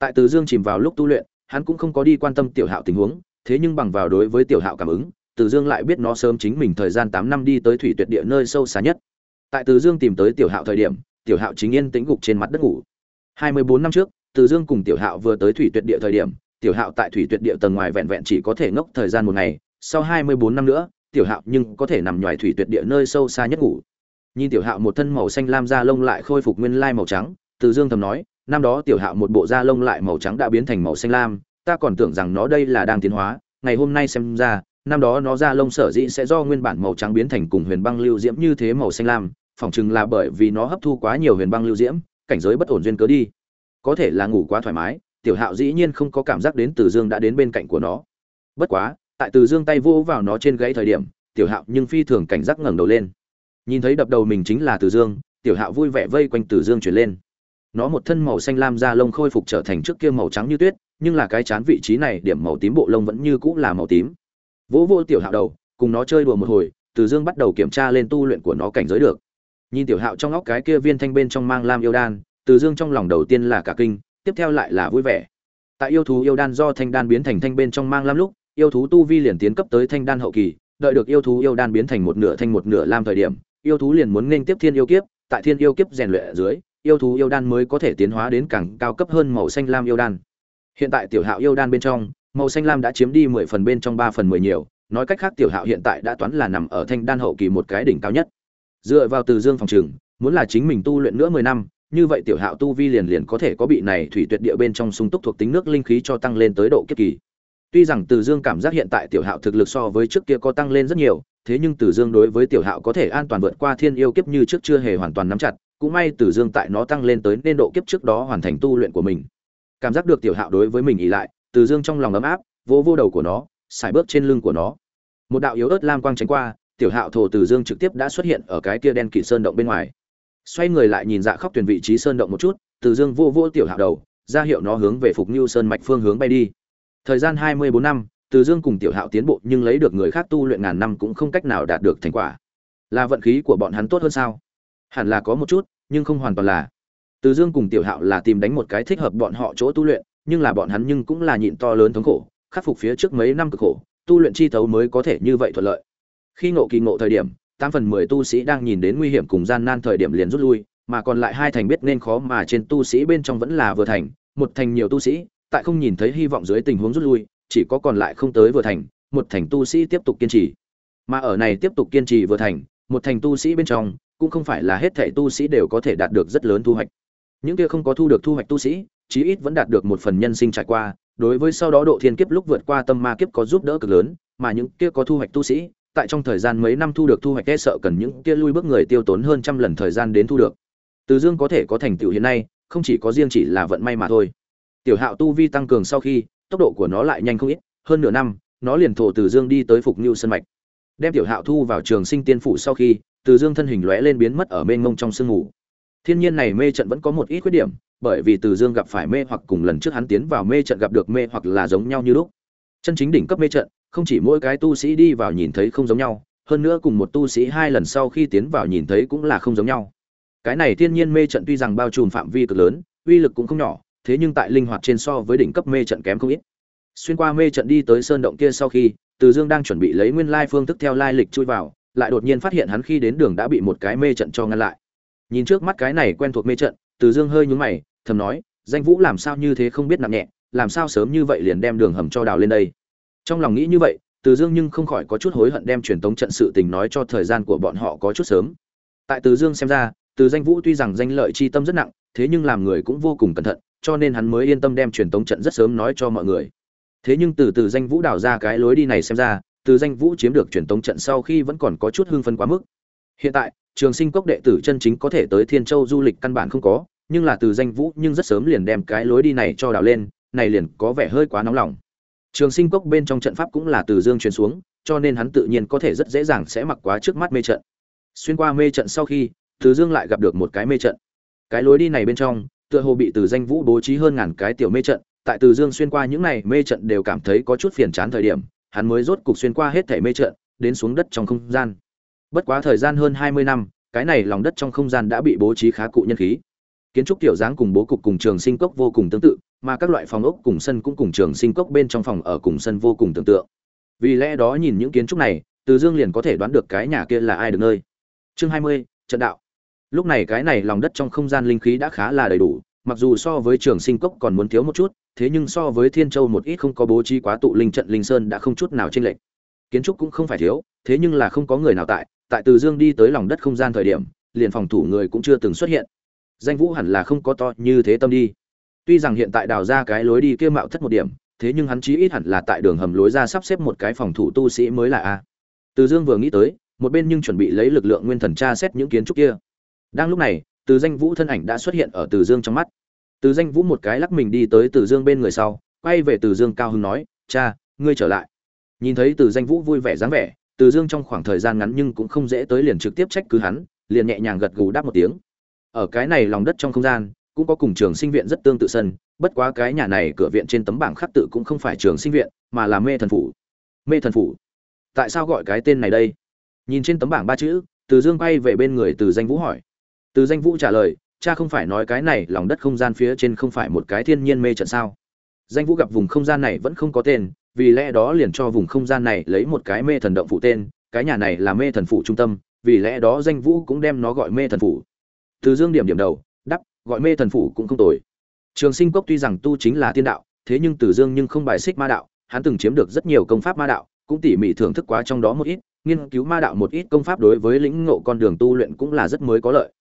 tại từ dương chìm vào lúc tu luyện, hắn cũng không có đi quan tâm tiểu hạo tình huống, thế nhưng bằng vào đối với tiểu hạo cảm ứng, từ dương lại biết nó sớm chính mình thời gian tám năm đi tới thủy tuyệt địa nơi sâu xa nhất. Tại từ dương tìm tới tiểu hạo thời điểm, tiểu hạo chính yên tĩnh gục trên mặt đất ngủ. Hai mươi bốn năm trước, từ dương cùng tiểu hạo vừa tới thủy tuyệt địa thời điểm, tiểu hạo tại thủy tuyệt địa tầng ngoài vẹn vẹn chỉ có thể ngốc thời gian một ngày, sau hai mươi bốn năm nữa, tiểu hạo nhưng có thể nằm ngoài thủy tuyệt địa nơi sâu xa nhất ngủ. Nhìn tiểu hạo một thân màu xanh lam da lông lại khôi phục nguyên lai màu trắng, từ dương thầm nói năm đó tiểu hạo một bộ da lông lại màu trắng đã biến thành màu xanh lam, ta còn tưởng rằng nó đây là đang tiến hóa, ngày hôm nay xem ra, năm đó nó da lông sở dĩ sẽ do nguyên bản màu trắng biến thành cùng huyền băng lưu diễm như thế màu xanh lam, phỏng chừng là bởi vì nó hấp thu quá nhiều huyền băng lưu diễm, cảnh giới bất ổn duyên cớ đi. Có thể là ngủ quá thoải mái, tiểu hạo dĩ nhiên không có cảm giác đến từ dương đã đến bên cạnh của nó. Bất quá, tại từ dương tay vỗ vào nó trên gãy thời điểm, tiểu hạo nhưng phi thường cảnh giác ngẩng đầu lên. Nhìn thấy đập đầu mình chính là từ dương, tiểu hạo vui vẻ vây quanh từ dương chuyển lên nó một thân màu xanh lam da lông khôi phục trở thành trước kia màu trắng như tuyết, nhưng là cái chán vị trí này điểm màu tím bộ lông vẫn như cũ là màu tím. Vỗ vô tiểu hạo đầu, cùng nó chơi đùa một hồi, từ dương bắt đầu kiểm tra lên tu luyện của nó cảnh giới được. Nhìn tiểu hạo trong óc cái kia viên thanh bên trong mang lam yêu đan, từ dương trong lòng đầu tiên là cả kinh, tiếp theo lại là vui vẻ. Tại yêu thú yêu đan do thanh đan biến thành thanh bên trong mang lam lúc, yêu thú tu vi liền tiến cấp tới thanh đan hậu kỳ, đợi được yêu thú yêu đan biến thành một nửa thanh một nửa lam thời điểm, yêu thú liền muốn nên tiếp thiên yêu kiếp, tại thiên yêu kiếp rèn luyện ở dưới yêu thú yêu đan mới có thể tiến hóa đến càng cao cấp hơn màu xanh lam yêu đan. Hiện tại tiểu hạo yêu đan bên trong, màu xanh lam đã chiếm đi mười phần bên trong ba phần mười nhiều, nói cách khác tiểu hạo hiện tại đã toán là nằm ở thanh đan hậu kỳ một cái đỉnh cao nhất. Dựa vào từ dương phòng trường, muốn là chính mình tu luyện nữa mười năm, như vậy tiểu hạo tu vi liền liền có thể có bị này thủy tuyệt địa bên trong sung túc thuộc tính nước linh khí cho tăng lên tới độ kiếp kỳ. Tuy rằng từ dương cảm giác hiện tại tiểu hạo thực lực so với trước kia có tăng lên rất nhiều, thế nhưng từ dương đối với tiểu hạo có thể an toàn vượt qua thiên yêu kiếp như trước chưa hề hoàn toàn nắm chặt cũng may Tử dương tại nó tăng lên tới nên độ kiếp trước đó hoàn thành tu luyện của mình. Cảm giác được tiểu hạo đối với mình ỉ lại, Tử dương trong lòng ấm áp, vô vô đầu của nó xài bước trên lưng của nó. Một đạo yếu ớt lam quang tránh qua, tiểu hạo thổ Tử dương trực tiếp đã xuất hiện ở cái kia đen kỵ sơn động bên ngoài. Xoay người lại nhìn dạ khóc tuyển vị trí sơn động một chút, Tử dương vô vô tiểu hạo đầu, ra hiệu nó hướng về phục như sơn mạch phương hướng bay đi. Thời gian hai mươi bốn năm từ dương cùng tiểu hạo tiến bộ nhưng lấy được người khác tu luyện ngàn năm cũng không cách nào đạt được thành quả. Là vận khí của bọn hắn tốt hơn sao? Hẳn là có một chút, nhưng không hoàn toàn là. Từ dương cùng tiểu hạo là tìm đánh một cái thích hợp bọn họ chỗ tu luyện, nhưng là bọn hắn nhưng cũng là nhịn to lớn thống khổ, khắc phục phía trước mấy năm cực khổ, tu luyện chi thấu mới có thể như vậy thuận lợi. Khi ngộ kỳ ngộ thời điểm, tám phần mười tu sĩ đang nhìn đến nguy hiểm cùng gian nan thời điểm liền rút lui, mà còn lại hai thành biết nên khó mà trên tu sĩ bên trong vẫn là vừa thành, một thành nhiều tu sĩ, tại không nhìn thấy hy vọng dưới tình huống rút lui, chỉ có còn lại không tới vừa thành, một thành tu sĩ tiếp tục kiên trì. Mà ở này tiếp tục kiên trì vừa thành, một thành tu sĩ bên trong cũng không phải là hết thảy tu sĩ đều có thể đạt được rất lớn thu hoạch. Những kia không có thu được thu hoạch tu sĩ, chí ít vẫn đạt được một phần nhân sinh trải qua, đối với sau đó độ thiên kiếp lúc vượt qua tâm ma kiếp có giúp đỡ cực lớn, mà những kia có thu hoạch tu sĩ, tại trong thời gian mấy năm thu được thu hoạch e sợ cần những kia lui bước người tiêu tốn hơn trăm lần thời gian đến thu được. Từ dương có thể có thành tựu hiện nay, không chỉ có riêng chỉ là vận may mà thôi. Tiểu hạo tu vi tăng cường sau khi, tốc độ của nó lại nhanh không ít, hơn nửa năm, nó liền thổ từ dương đi tới phục Nưu sân mạch. Đem tiểu hạo thu vào trường sinh tiên phủ sau khi từ dương thân hình lóe lên biến mất ở mênh mông trong sương mù. Thiên nhiên này mê trận vẫn có một ít khuyết điểm, bởi vì từ dương gặp phải mê hoặc cùng lần trước hắn tiến vào mê trận gặp được mê hoặc là giống nhau như lúc. Chân chính đỉnh cấp mê trận, không chỉ mỗi cái tu sĩ đi vào nhìn thấy không giống nhau, hơn nữa cùng một tu sĩ hai lần sau khi tiến vào nhìn thấy cũng là không giống nhau. Cái này thiên nhiên mê trận tuy rằng bao trùm phạm vi cực lớn, uy lực cũng không nhỏ, thế nhưng tại linh hoạt trên so với đỉnh cấp mê trận kém không ít. Xuyên qua mê trận đi tới sơn động kia sau khi, từ dương đang chuẩn bị lấy nguyên lai phương thức theo lai lịch chui vào lại đột nhiên phát hiện hắn khi đến đường đã bị một cái mê trận cho ngăn lại. Nhìn trước mắt cái này quen thuộc mê trận, từ dương hơi nhướng mày, thầm nói, danh vũ làm sao như thế không biết nặng nhẹ, làm sao sớm như vậy liền đem đường hầm cho đào lên đây? Trong lòng nghĩ như vậy, từ dương nhưng không khỏi có chút hối hận đem truyền tống trận sự tình nói cho thời gian của bọn họ có chút sớm. Tại từ dương xem ra, từ danh vũ tuy rằng danh lợi chi tâm rất nặng, thế nhưng làm người cũng vô cùng cẩn thận, cho nên hắn mới yên tâm đem truyền tống trận rất sớm nói cho mọi người. Thế nhưng từ từ danh vũ đào ra cái lối đi này xem ra từ danh vũ chiếm được truyền tống trận sau khi vẫn còn có chút hưng phấn quá mức. Hiện tại, trường sinh cốc đệ tử chân chính có thể tới thiên châu du lịch căn bản không có, nhưng là từ danh vũ nhưng rất sớm liền đem cái lối đi này cho đào lên, này liền có vẻ hơi quá nóng lòng. Trường sinh cốc bên trong trận pháp cũng là từ dương truyền xuống, cho nên hắn tự nhiên có thể rất dễ dàng sẽ mặc quá trước mắt mê trận. Xuyên qua mê trận sau khi, từ dương lại gặp được một cái mê trận. Cái lối đi này bên trong, tựa hồ bị từ danh vũ bố trí hơn ngàn cái tiểu mê trận, tại từ dương xuyên qua những này mê trận đều cảm thấy có chút phiền chán thời điểm hắn mới rốt cục xuyên qua hết thảy mê trận đến xuống đất trong không gian. Bất quá thời gian hơn hai mươi năm, cái này lòng đất trong không gian đã bị bố trí khá cụ nhân khí. Kiến trúc tiểu dáng cùng bố cục cùng trường sinh cốc vô cùng tương tự, mà các loại phòng ốc cùng sân cũng cùng trường sinh cốc bên trong phòng ở cùng sân vô cùng tương tự. Vì lẽ đó nhìn những kiến trúc này, từ dương liền có thể đoán được cái nhà kia là ai được nơi. Chương hai mươi, trận đạo. Lúc này cái này lòng đất trong không gian linh khí đã khá là đầy đủ, mặc dù so với trường sinh cốc còn muốn thiếu một chút thế nhưng so với thiên châu một ít không có bố trí quá tụ linh trận linh sơn đã không chút nào chênh lệch. Kiến trúc cũng không phải thiếu, thế nhưng là không có người nào tại tại từ dương đi tới lòng đất không gian thời điểm, liền phòng thủ người cũng chưa từng xuất hiện. Danh vũ hẳn là không có to như thế tâm đi. Tuy rằng hiện tại đào ra cái lối đi kia mạo thất một điểm, thế nhưng hắn chí ít hẳn là tại đường hầm lối ra sắp xếp một cái phòng thủ tu sĩ mới là a. Từ dương vừa nghĩ tới, một bên nhưng chuẩn bị lấy lực lượng nguyên thần tra xét những kiến trúc kia. Đang lúc này, từ danh vũ thân ảnh đã xuất hiện ở từ dương trong mắt từ danh vũ một cái lắc mình đi tới từ dương bên người sau, quay về từ dương cao hưng nói, cha, ngươi trở lại. Nhìn thấy từ danh vũ vui vẻ dáng vẻ, từ dương trong khoảng thời gian ngắn nhưng cũng không dễ tới liền trực tiếp trách cứ hắn, liền nhẹ nhàng gật gù đáp một tiếng. Ở cái này lòng đất trong không gian, cũng có cùng trường sinh viện rất tương tự sân, bất quá cái nhà này cửa viện trên tấm bảng khắc tự cũng không phải trường sinh viện, mà là mê thần phủ. Mê thần phủ. Tại sao gọi cái tên này đây? Nhìn trên tấm bảng ba chữ, từ dương quay về bên người từ danh vũ hỏi. Từ danh vũ trả lời cha không phải nói cái này lòng đất không gian phía trên không phải một cái thiên nhiên mê trận sao? Danh vũ gặp vùng không gian này vẫn không có tên, vì lẽ đó liền cho vùng không gian này lấy một cái mê thần động phụ tên, cái nhà này là mê thần phụ trung tâm, vì lẽ đó danh vũ cũng đem nó gọi mê thần phụ. từ dương điểm điểm đầu đắp gọi mê thần phụ cũng không tồi. Trường sinh cốc tuy rằng tu chính là tiên đạo, thế nhưng từ dương nhưng không bài xích ma đạo, hắn từng chiếm được rất nhiều công pháp ma đạo, cũng tỉ mỉ thưởng thức quá trong đó một ít, nghiên cứu ma đạo một ít công pháp đối với lĩnh ngộ con đường tu luyện cũng là rất mới có lợi.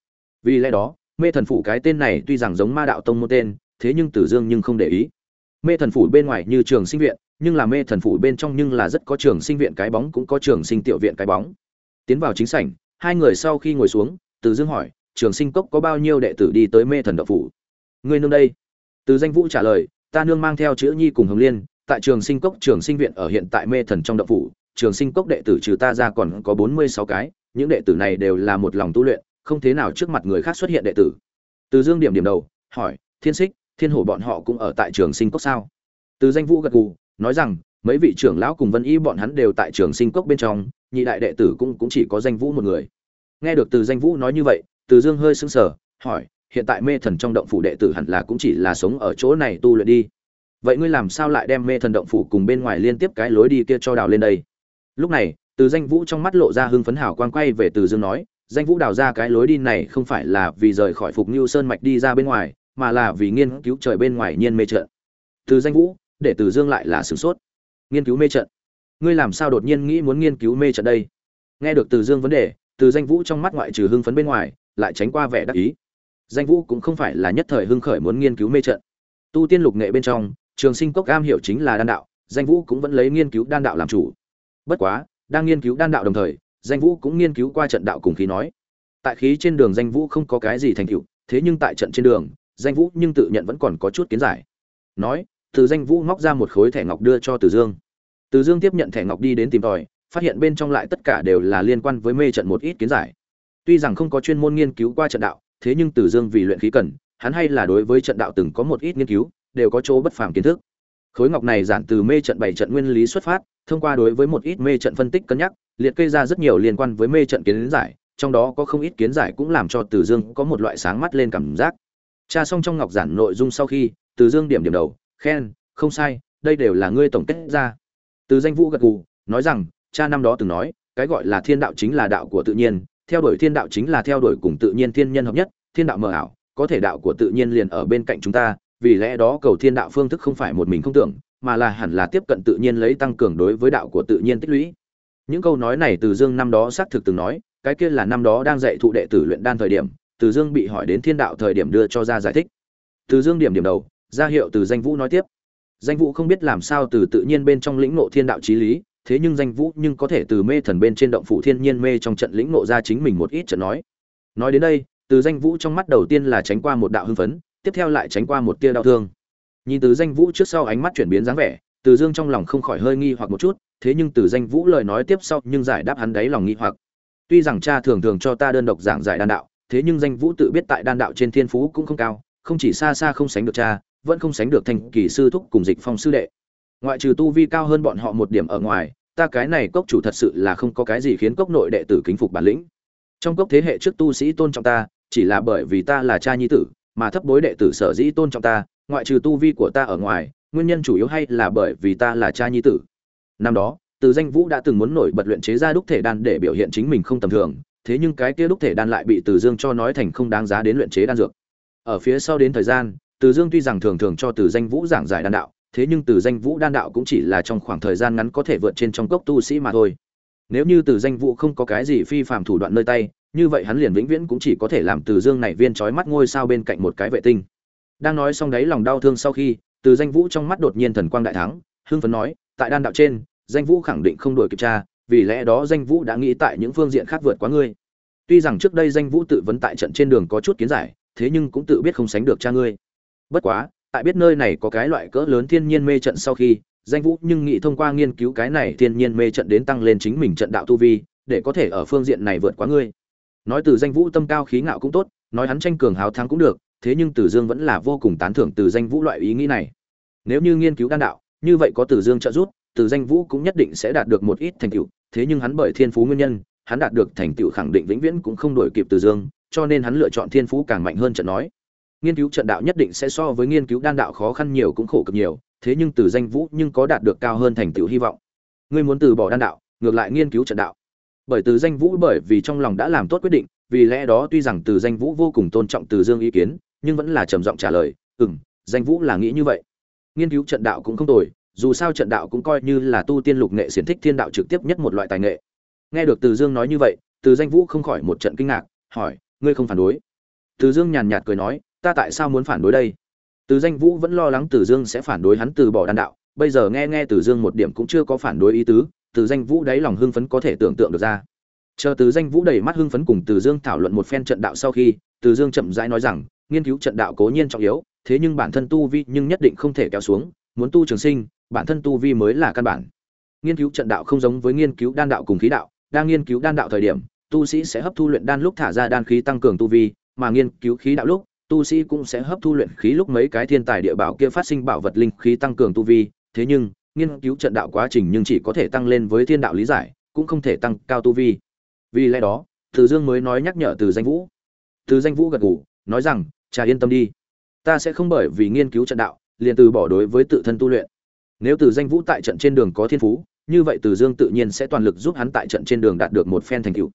Vì lẽ đó mê thần phủ cái tên này tuy rằng giống ma đạo tông một tên, thế nhưng tử dương nhưng không để ý. Mê thần phủ bên ngoài như trường sinh viện, nhưng là mê thần phủ bên trong nhưng là rất có trường sinh viện cái bóng cũng có trường sinh tiểu viện cái bóng. Tiến vào chính sảnh, hai người sau khi ngồi xuống, tử dương hỏi, trường sinh cốc có bao nhiêu đệ tử đi tới mê thần đậu phủ? Ngươi nương đây. Từ danh vũ trả lời, ta nương mang theo chữ nhi cùng hồng liên, tại trường sinh cốc, trường sinh viện ở hiện tại mê thần trong đậu phủ, trường sinh cốc đệ tử trừ ta ra còn có bốn mươi sáu cái, những đệ tử này đều là một lòng tu luyện không thế nào trước mặt người khác xuất hiện đệ tử. Từ dương điểm điểm đầu, hỏi, thiên xích thiên hổ bọn họ cũng ở tại trường sinh cốc sao? Từ danh vũ gật gù, nói rằng, mấy vị trưởng lão cùng vân y bọn hắn đều tại trường sinh cốc bên trong, nhị đại đệ tử cũng cũng chỉ có danh vũ một người. Nghe được từ danh vũ nói như vậy, từ dương hơi sững sờ, hỏi, hiện tại mê thần trong động phủ đệ tử hẳn là cũng chỉ là sống ở chỗ này tu luyện đi. Vậy ngươi làm sao lại đem mê thần động phủ cùng bên ngoài liên tiếp cái lối đi kia cho đào lên đây? Lúc này, từ danh vũ trong mắt lộ ra hưng phấn hào quang quay về từ dương nói danh vũ đào ra cái lối đi này không phải là vì rời khỏi phục như sơn mạch đi ra bên ngoài, mà là vì nghiên cứu trời bên ngoài nhiên mê trận. Từ danh vũ, để từ dương lại là sửng sốt. Nghiên cứu mê trận? Ngươi làm sao đột nhiên nghĩ muốn nghiên cứu mê trận đây? Nghe được từ dương vấn đề, từ danh vũ trong mắt ngoại trừ hưng phấn bên ngoài, lại tránh qua vẻ đắc ý. Danh vũ cũng không phải là nhất thời hưng khởi muốn nghiên cứu mê trận. Tu tiên lục nghệ bên trong, trường sinh cốc am hiểu chính là đan đạo, danh vũ cũng vẫn lấy nghiên cứu đan đạo làm chủ. Bất quá, đang nghiên cứu đan đạo đồng thời danh vũ cũng nghiên cứu qua trận đạo cùng khí nói. Tại khí trên đường danh vũ không có cái gì thành tựu, thế nhưng tại trận trên đường, danh vũ nhưng tự nhận vẫn còn có chút kiến giải. Nói, từ danh vũ móc ra một khối thẻ ngọc đưa cho từ dương. Từ dương tiếp nhận thẻ ngọc đi đến tìm tòi, phát hiện bên trong lại tất cả đều là liên quan với mê trận một ít kiến giải. Tuy rằng không có chuyên môn nghiên cứu qua trận đạo, thế nhưng từ dương vì luyện khí cần, hắn hay là đối với trận đạo từng có một ít nghiên cứu, đều có chỗ bất phàm kiến thức khối ngọc này giản từ mê trận bảy trận nguyên lý xuất phát, thông qua đối với một ít mê trận phân tích cân nhắc, liệt kê ra rất nhiều liên quan với mê trận kiến giải, trong đó có không ít kiến giải cũng làm cho từ dương có một loại sáng mắt lên cảm giác. Tra xong trong ngọc giản nội dung sau khi, từ dương điểm điểm đầu, khen, không sai, đây đều là ngươi tổng kết ra. Từ danh vũ gật gù, nói rằng, cha năm đó từng nói, cái gọi là thiên đạo chính là đạo của tự nhiên, theo đuổi thiên đạo chính là theo đuổi cùng tự nhiên thiên nhân hợp nhất, thiên đạo mờ ảo, có thể đạo của tự nhiên liền ở bên cạnh chúng ta vì lẽ đó cầu thiên đạo phương thức không phải một mình không tưởng, mà là hẳn là tiếp cận tự nhiên lấy tăng cường đối với đạo của tự nhiên tích lũy. Những câu nói này từ dương năm đó xác thực từng nói, cái kia là năm đó đang dạy thụ đệ tử luyện đan thời điểm, từ dương bị hỏi đến thiên đạo thời điểm đưa cho ra giải thích. Từ dương điểm điểm đầu, ra hiệu từ danh vũ nói tiếp. Danh vũ không biết làm sao từ tự nhiên bên trong lĩnh ngộ thiên đạo trí lý, thế nhưng danh vũ nhưng có thể từ mê thần bên trên động phủ thiên nhiên mê trong trận lĩnh ngộ ra chính mình một ít trận nói. Nói đến đây, từ danh vũ trong mắt đầu tiên là tránh qua một đạo hưng phấn tiếp theo lại tránh qua một tia đau thương. Nhìn từ danh vũ trước sau ánh mắt chuyển biến dáng vẻ, từ dương trong lòng không khỏi hơi nghi hoặc một chút, thế nhưng từ danh vũ lời nói tiếp sau nhưng giải đáp hắn đáy lòng nghi hoặc. Tuy rằng cha thường thường cho ta đơn độc giảng giải đan đạo, thế nhưng danh vũ tự biết tại đan đạo trên thiên phú cũng không cao, không chỉ xa xa không sánh được cha, vẫn không sánh được thành kỳ sư thúc cùng dịch phong sư đệ. Ngoại trừ tu vi cao hơn bọn họ một điểm ở ngoài, ta cái này cốc chủ thật sự là không có cái gì khiến cốc nội đệ tử kính phục bản lĩnh. Trong cốc thế hệ trước tu sĩ tôn trọng ta, chỉ là bởi vì ta là cha nhi tử mà thấp bối đệ tử sở dĩ tôn trọng ta, ngoại trừ tu vi của ta ở ngoài, nguyên nhân chủ yếu hay là bởi vì ta là cha nhi tử. Năm đó, từ danh vũ đã từng muốn nổi bật luyện chế ra đúc thể đan để biểu hiện chính mình không tầm thường, thế nhưng cái kia đúc thể đan lại bị từ dương cho nói thành không đáng giá đến luyện chế đan dược. Ở phía sau đến thời gian, từ dương tuy rằng thường thường cho từ danh vũ giảng giải đan đạo, thế nhưng từ danh vũ đan đạo cũng chỉ là trong khoảng thời gian ngắn có thể vượt trên trong cốc tu sĩ mà thôi. Nếu như từ danh vũ không có cái gì phi phạm thủ đoạn nơi tay như vậy hắn liền vĩnh viễn cũng chỉ có thể làm từ dương này viên trói mắt ngôi sao bên cạnh một cái vệ tinh. Đang nói xong đấy, lòng đau thương sau khi, từ danh vũ trong mắt đột nhiên thần quang đại thắng, hưng phấn nói, tại đan đạo trên, danh vũ khẳng định không đổi kịp cha, vì lẽ đó danh vũ đã nghĩ tại những phương diện khác vượt quá ngươi. Tuy rằng trước đây danh vũ tự vấn tại trận trên đường có chút kiến giải, thế nhưng cũng tự biết không sánh được cha ngươi. Bất quá, tại biết nơi này có cái loại cỡ lớn thiên nhiên mê trận sau khi, danh vũ nhưng nghĩ thông qua nghiên cứu cái này thiên nhiên mê trận đến tăng lên chính mình trận đạo tu vi, để có thể ở phương diện này vượt quá ngươi nói từ danh vũ tâm cao khí ngạo cũng tốt, nói hắn tranh cường hào thắng cũng được, thế nhưng từ dương vẫn là vô cùng tán thưởng từ danh vũ loại ý nghĩ này. Nếu như nghiên cứu đan đạo, như vậy có từ dương trợ giúp, từ danh vũ cũng nhất định sẽ đạt được một ít thành tựu, thế nhưng hắn bởi thiên phú nguyên nhân, hắn đạt được thành tựu khẳng định vĩnh viễn cũng không đổi kịp từ dương, cho nên hắn lựa chọn thiên phú càng mạnh hơn trận nói. Nghiên cứu trận đạo nhất định sẽ so với nghiên cứu đan đạo khó khăn nhiều cũng khổ cực nhiều, thế nhưng từ danh vũ nhưng có đạt được cao hơn thành tựu hy vọng. Ngươi muốn từ bỏ đan đạo, ngược lại nghiên cứu trận đạo bởi từ danh vũ bởi vì trong lòng đã làm tốt quyết định, vì lẽ đó tuy rằng từ danh vũ vô cùng tôn trọng từ dương ý kiến, nhưng vẫn là trầm giọng trả lời ừ m danh vũ là nghĩ như vậy. Nghiên cứu trận đạo cũng không tồi, dù sao trận đạo cũng coi như là tu tiên lục nghệ xiển thích thiên đạo trực tiếp nhất một loại tài nghệ. Nghe được từ dương nói như vậy, từ danh vũ không khỏi một trận kinh ngạc, hỏi, ngươi không phản đối? Từ dương nhàn nhạt cười nói, ta tại sao muốn phản đối đây? Từ danh vũ vẫn lo lắng từ dương sẽ phản đối hắn từ bỏ đan đạo, bây giờ nghe nghe từ dương một điểm cũng chưa có phản đối ý tứ từ danh vũ đáy lòng hưng phấn có thể tưởng tượng được ra. Chờ từ danh vũ đầy mắt hưng phấn cùng từ dương thảo luận một phen trận đạo sau khi, từ dương chậm rãi nói rằng, nghiên cứu trận đạo cố nhiên trọng yếu, thế nhưng bản thân tu vi nhưng nhất định không thể kéo xuống, muốn tu trường sinh, bản thân tu vi mới là căn bản. Nghiên cứu trận đạo không giống với nghiên cứu đan đạo cùng khí đạo, đang nghiên cứu đan đạo thời điểm, tu sĩ sẽ hấp thu luyện đan lúc thả ra đan khí tăng cường tu vi, mà nghiên cứu khí đạo lúc, tu sĩ cũng sẽ hấp thu luyện khí lúc mấy cái thiên tài địa bảo kia phát sinh bảo vật linh khí tăng cường tu vi, thế nhưng nghiên cứu trận đạo quá trình nhưng chỉ có thể tăng lên với thiên đạo lý giải, cũng không thể tăng cao tu vi. Vì lẽ đó, từ dương mới nói nhắc nhở từ danh vũ. Từ danh vũ gật gù, nói rằng, cha yên tâm đi. Ta sẽ không bởi vì nghiên cứu trận đạo, liền từ bỏ đối với tự thân tu luyện. Nếu từ danh vũ tại trận trên đường có thiên phú, như vậy từ dương tự nhiên sẽ toàn lực giúp hắn tại trận trên đường đạt được một phen thành tựu.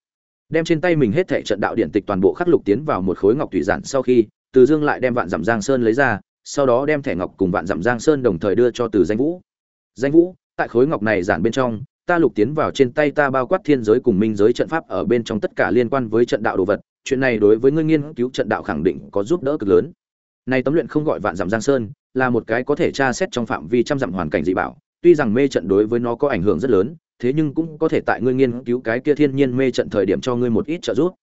Đem trên tay mình hết thảy trận đạo điện tịch toàn bộ khắc lục tiến vào một khối ngọc thủy giản sau khi, từ dương lại đem vạn dặm giang sơn lấy ra, sau đó đem thẻ ngọc cùng vạn dặm giang sơn đồng thời đưa cho từ danh vũ danh vũ, tại khối ngọc này giản bên trong, ta lục tiến vào trên tay ta bao quát thiên giới cùng minh giới trận pháp ở bên trong tất cả liên quan với trận đạo đồ vật, chuyện này đối với ngươi nghiên cứu trận đạo khẳng định có giúp đỡ cực lớn. Này tấm luyện không gọi vạn dặm giang sơn, là một cái có thể tra xét trong phạm vi trăm dặm hoàn cảnh dị bảo, tuy rằng mê trận đối với nó có ảnh hưởng rất lớn, thế nhưng cũng có thể tại ngươi nghiên cứu cái kia thiên nhiên mê trận thời điểm cho ngươi một ít trợ giúp.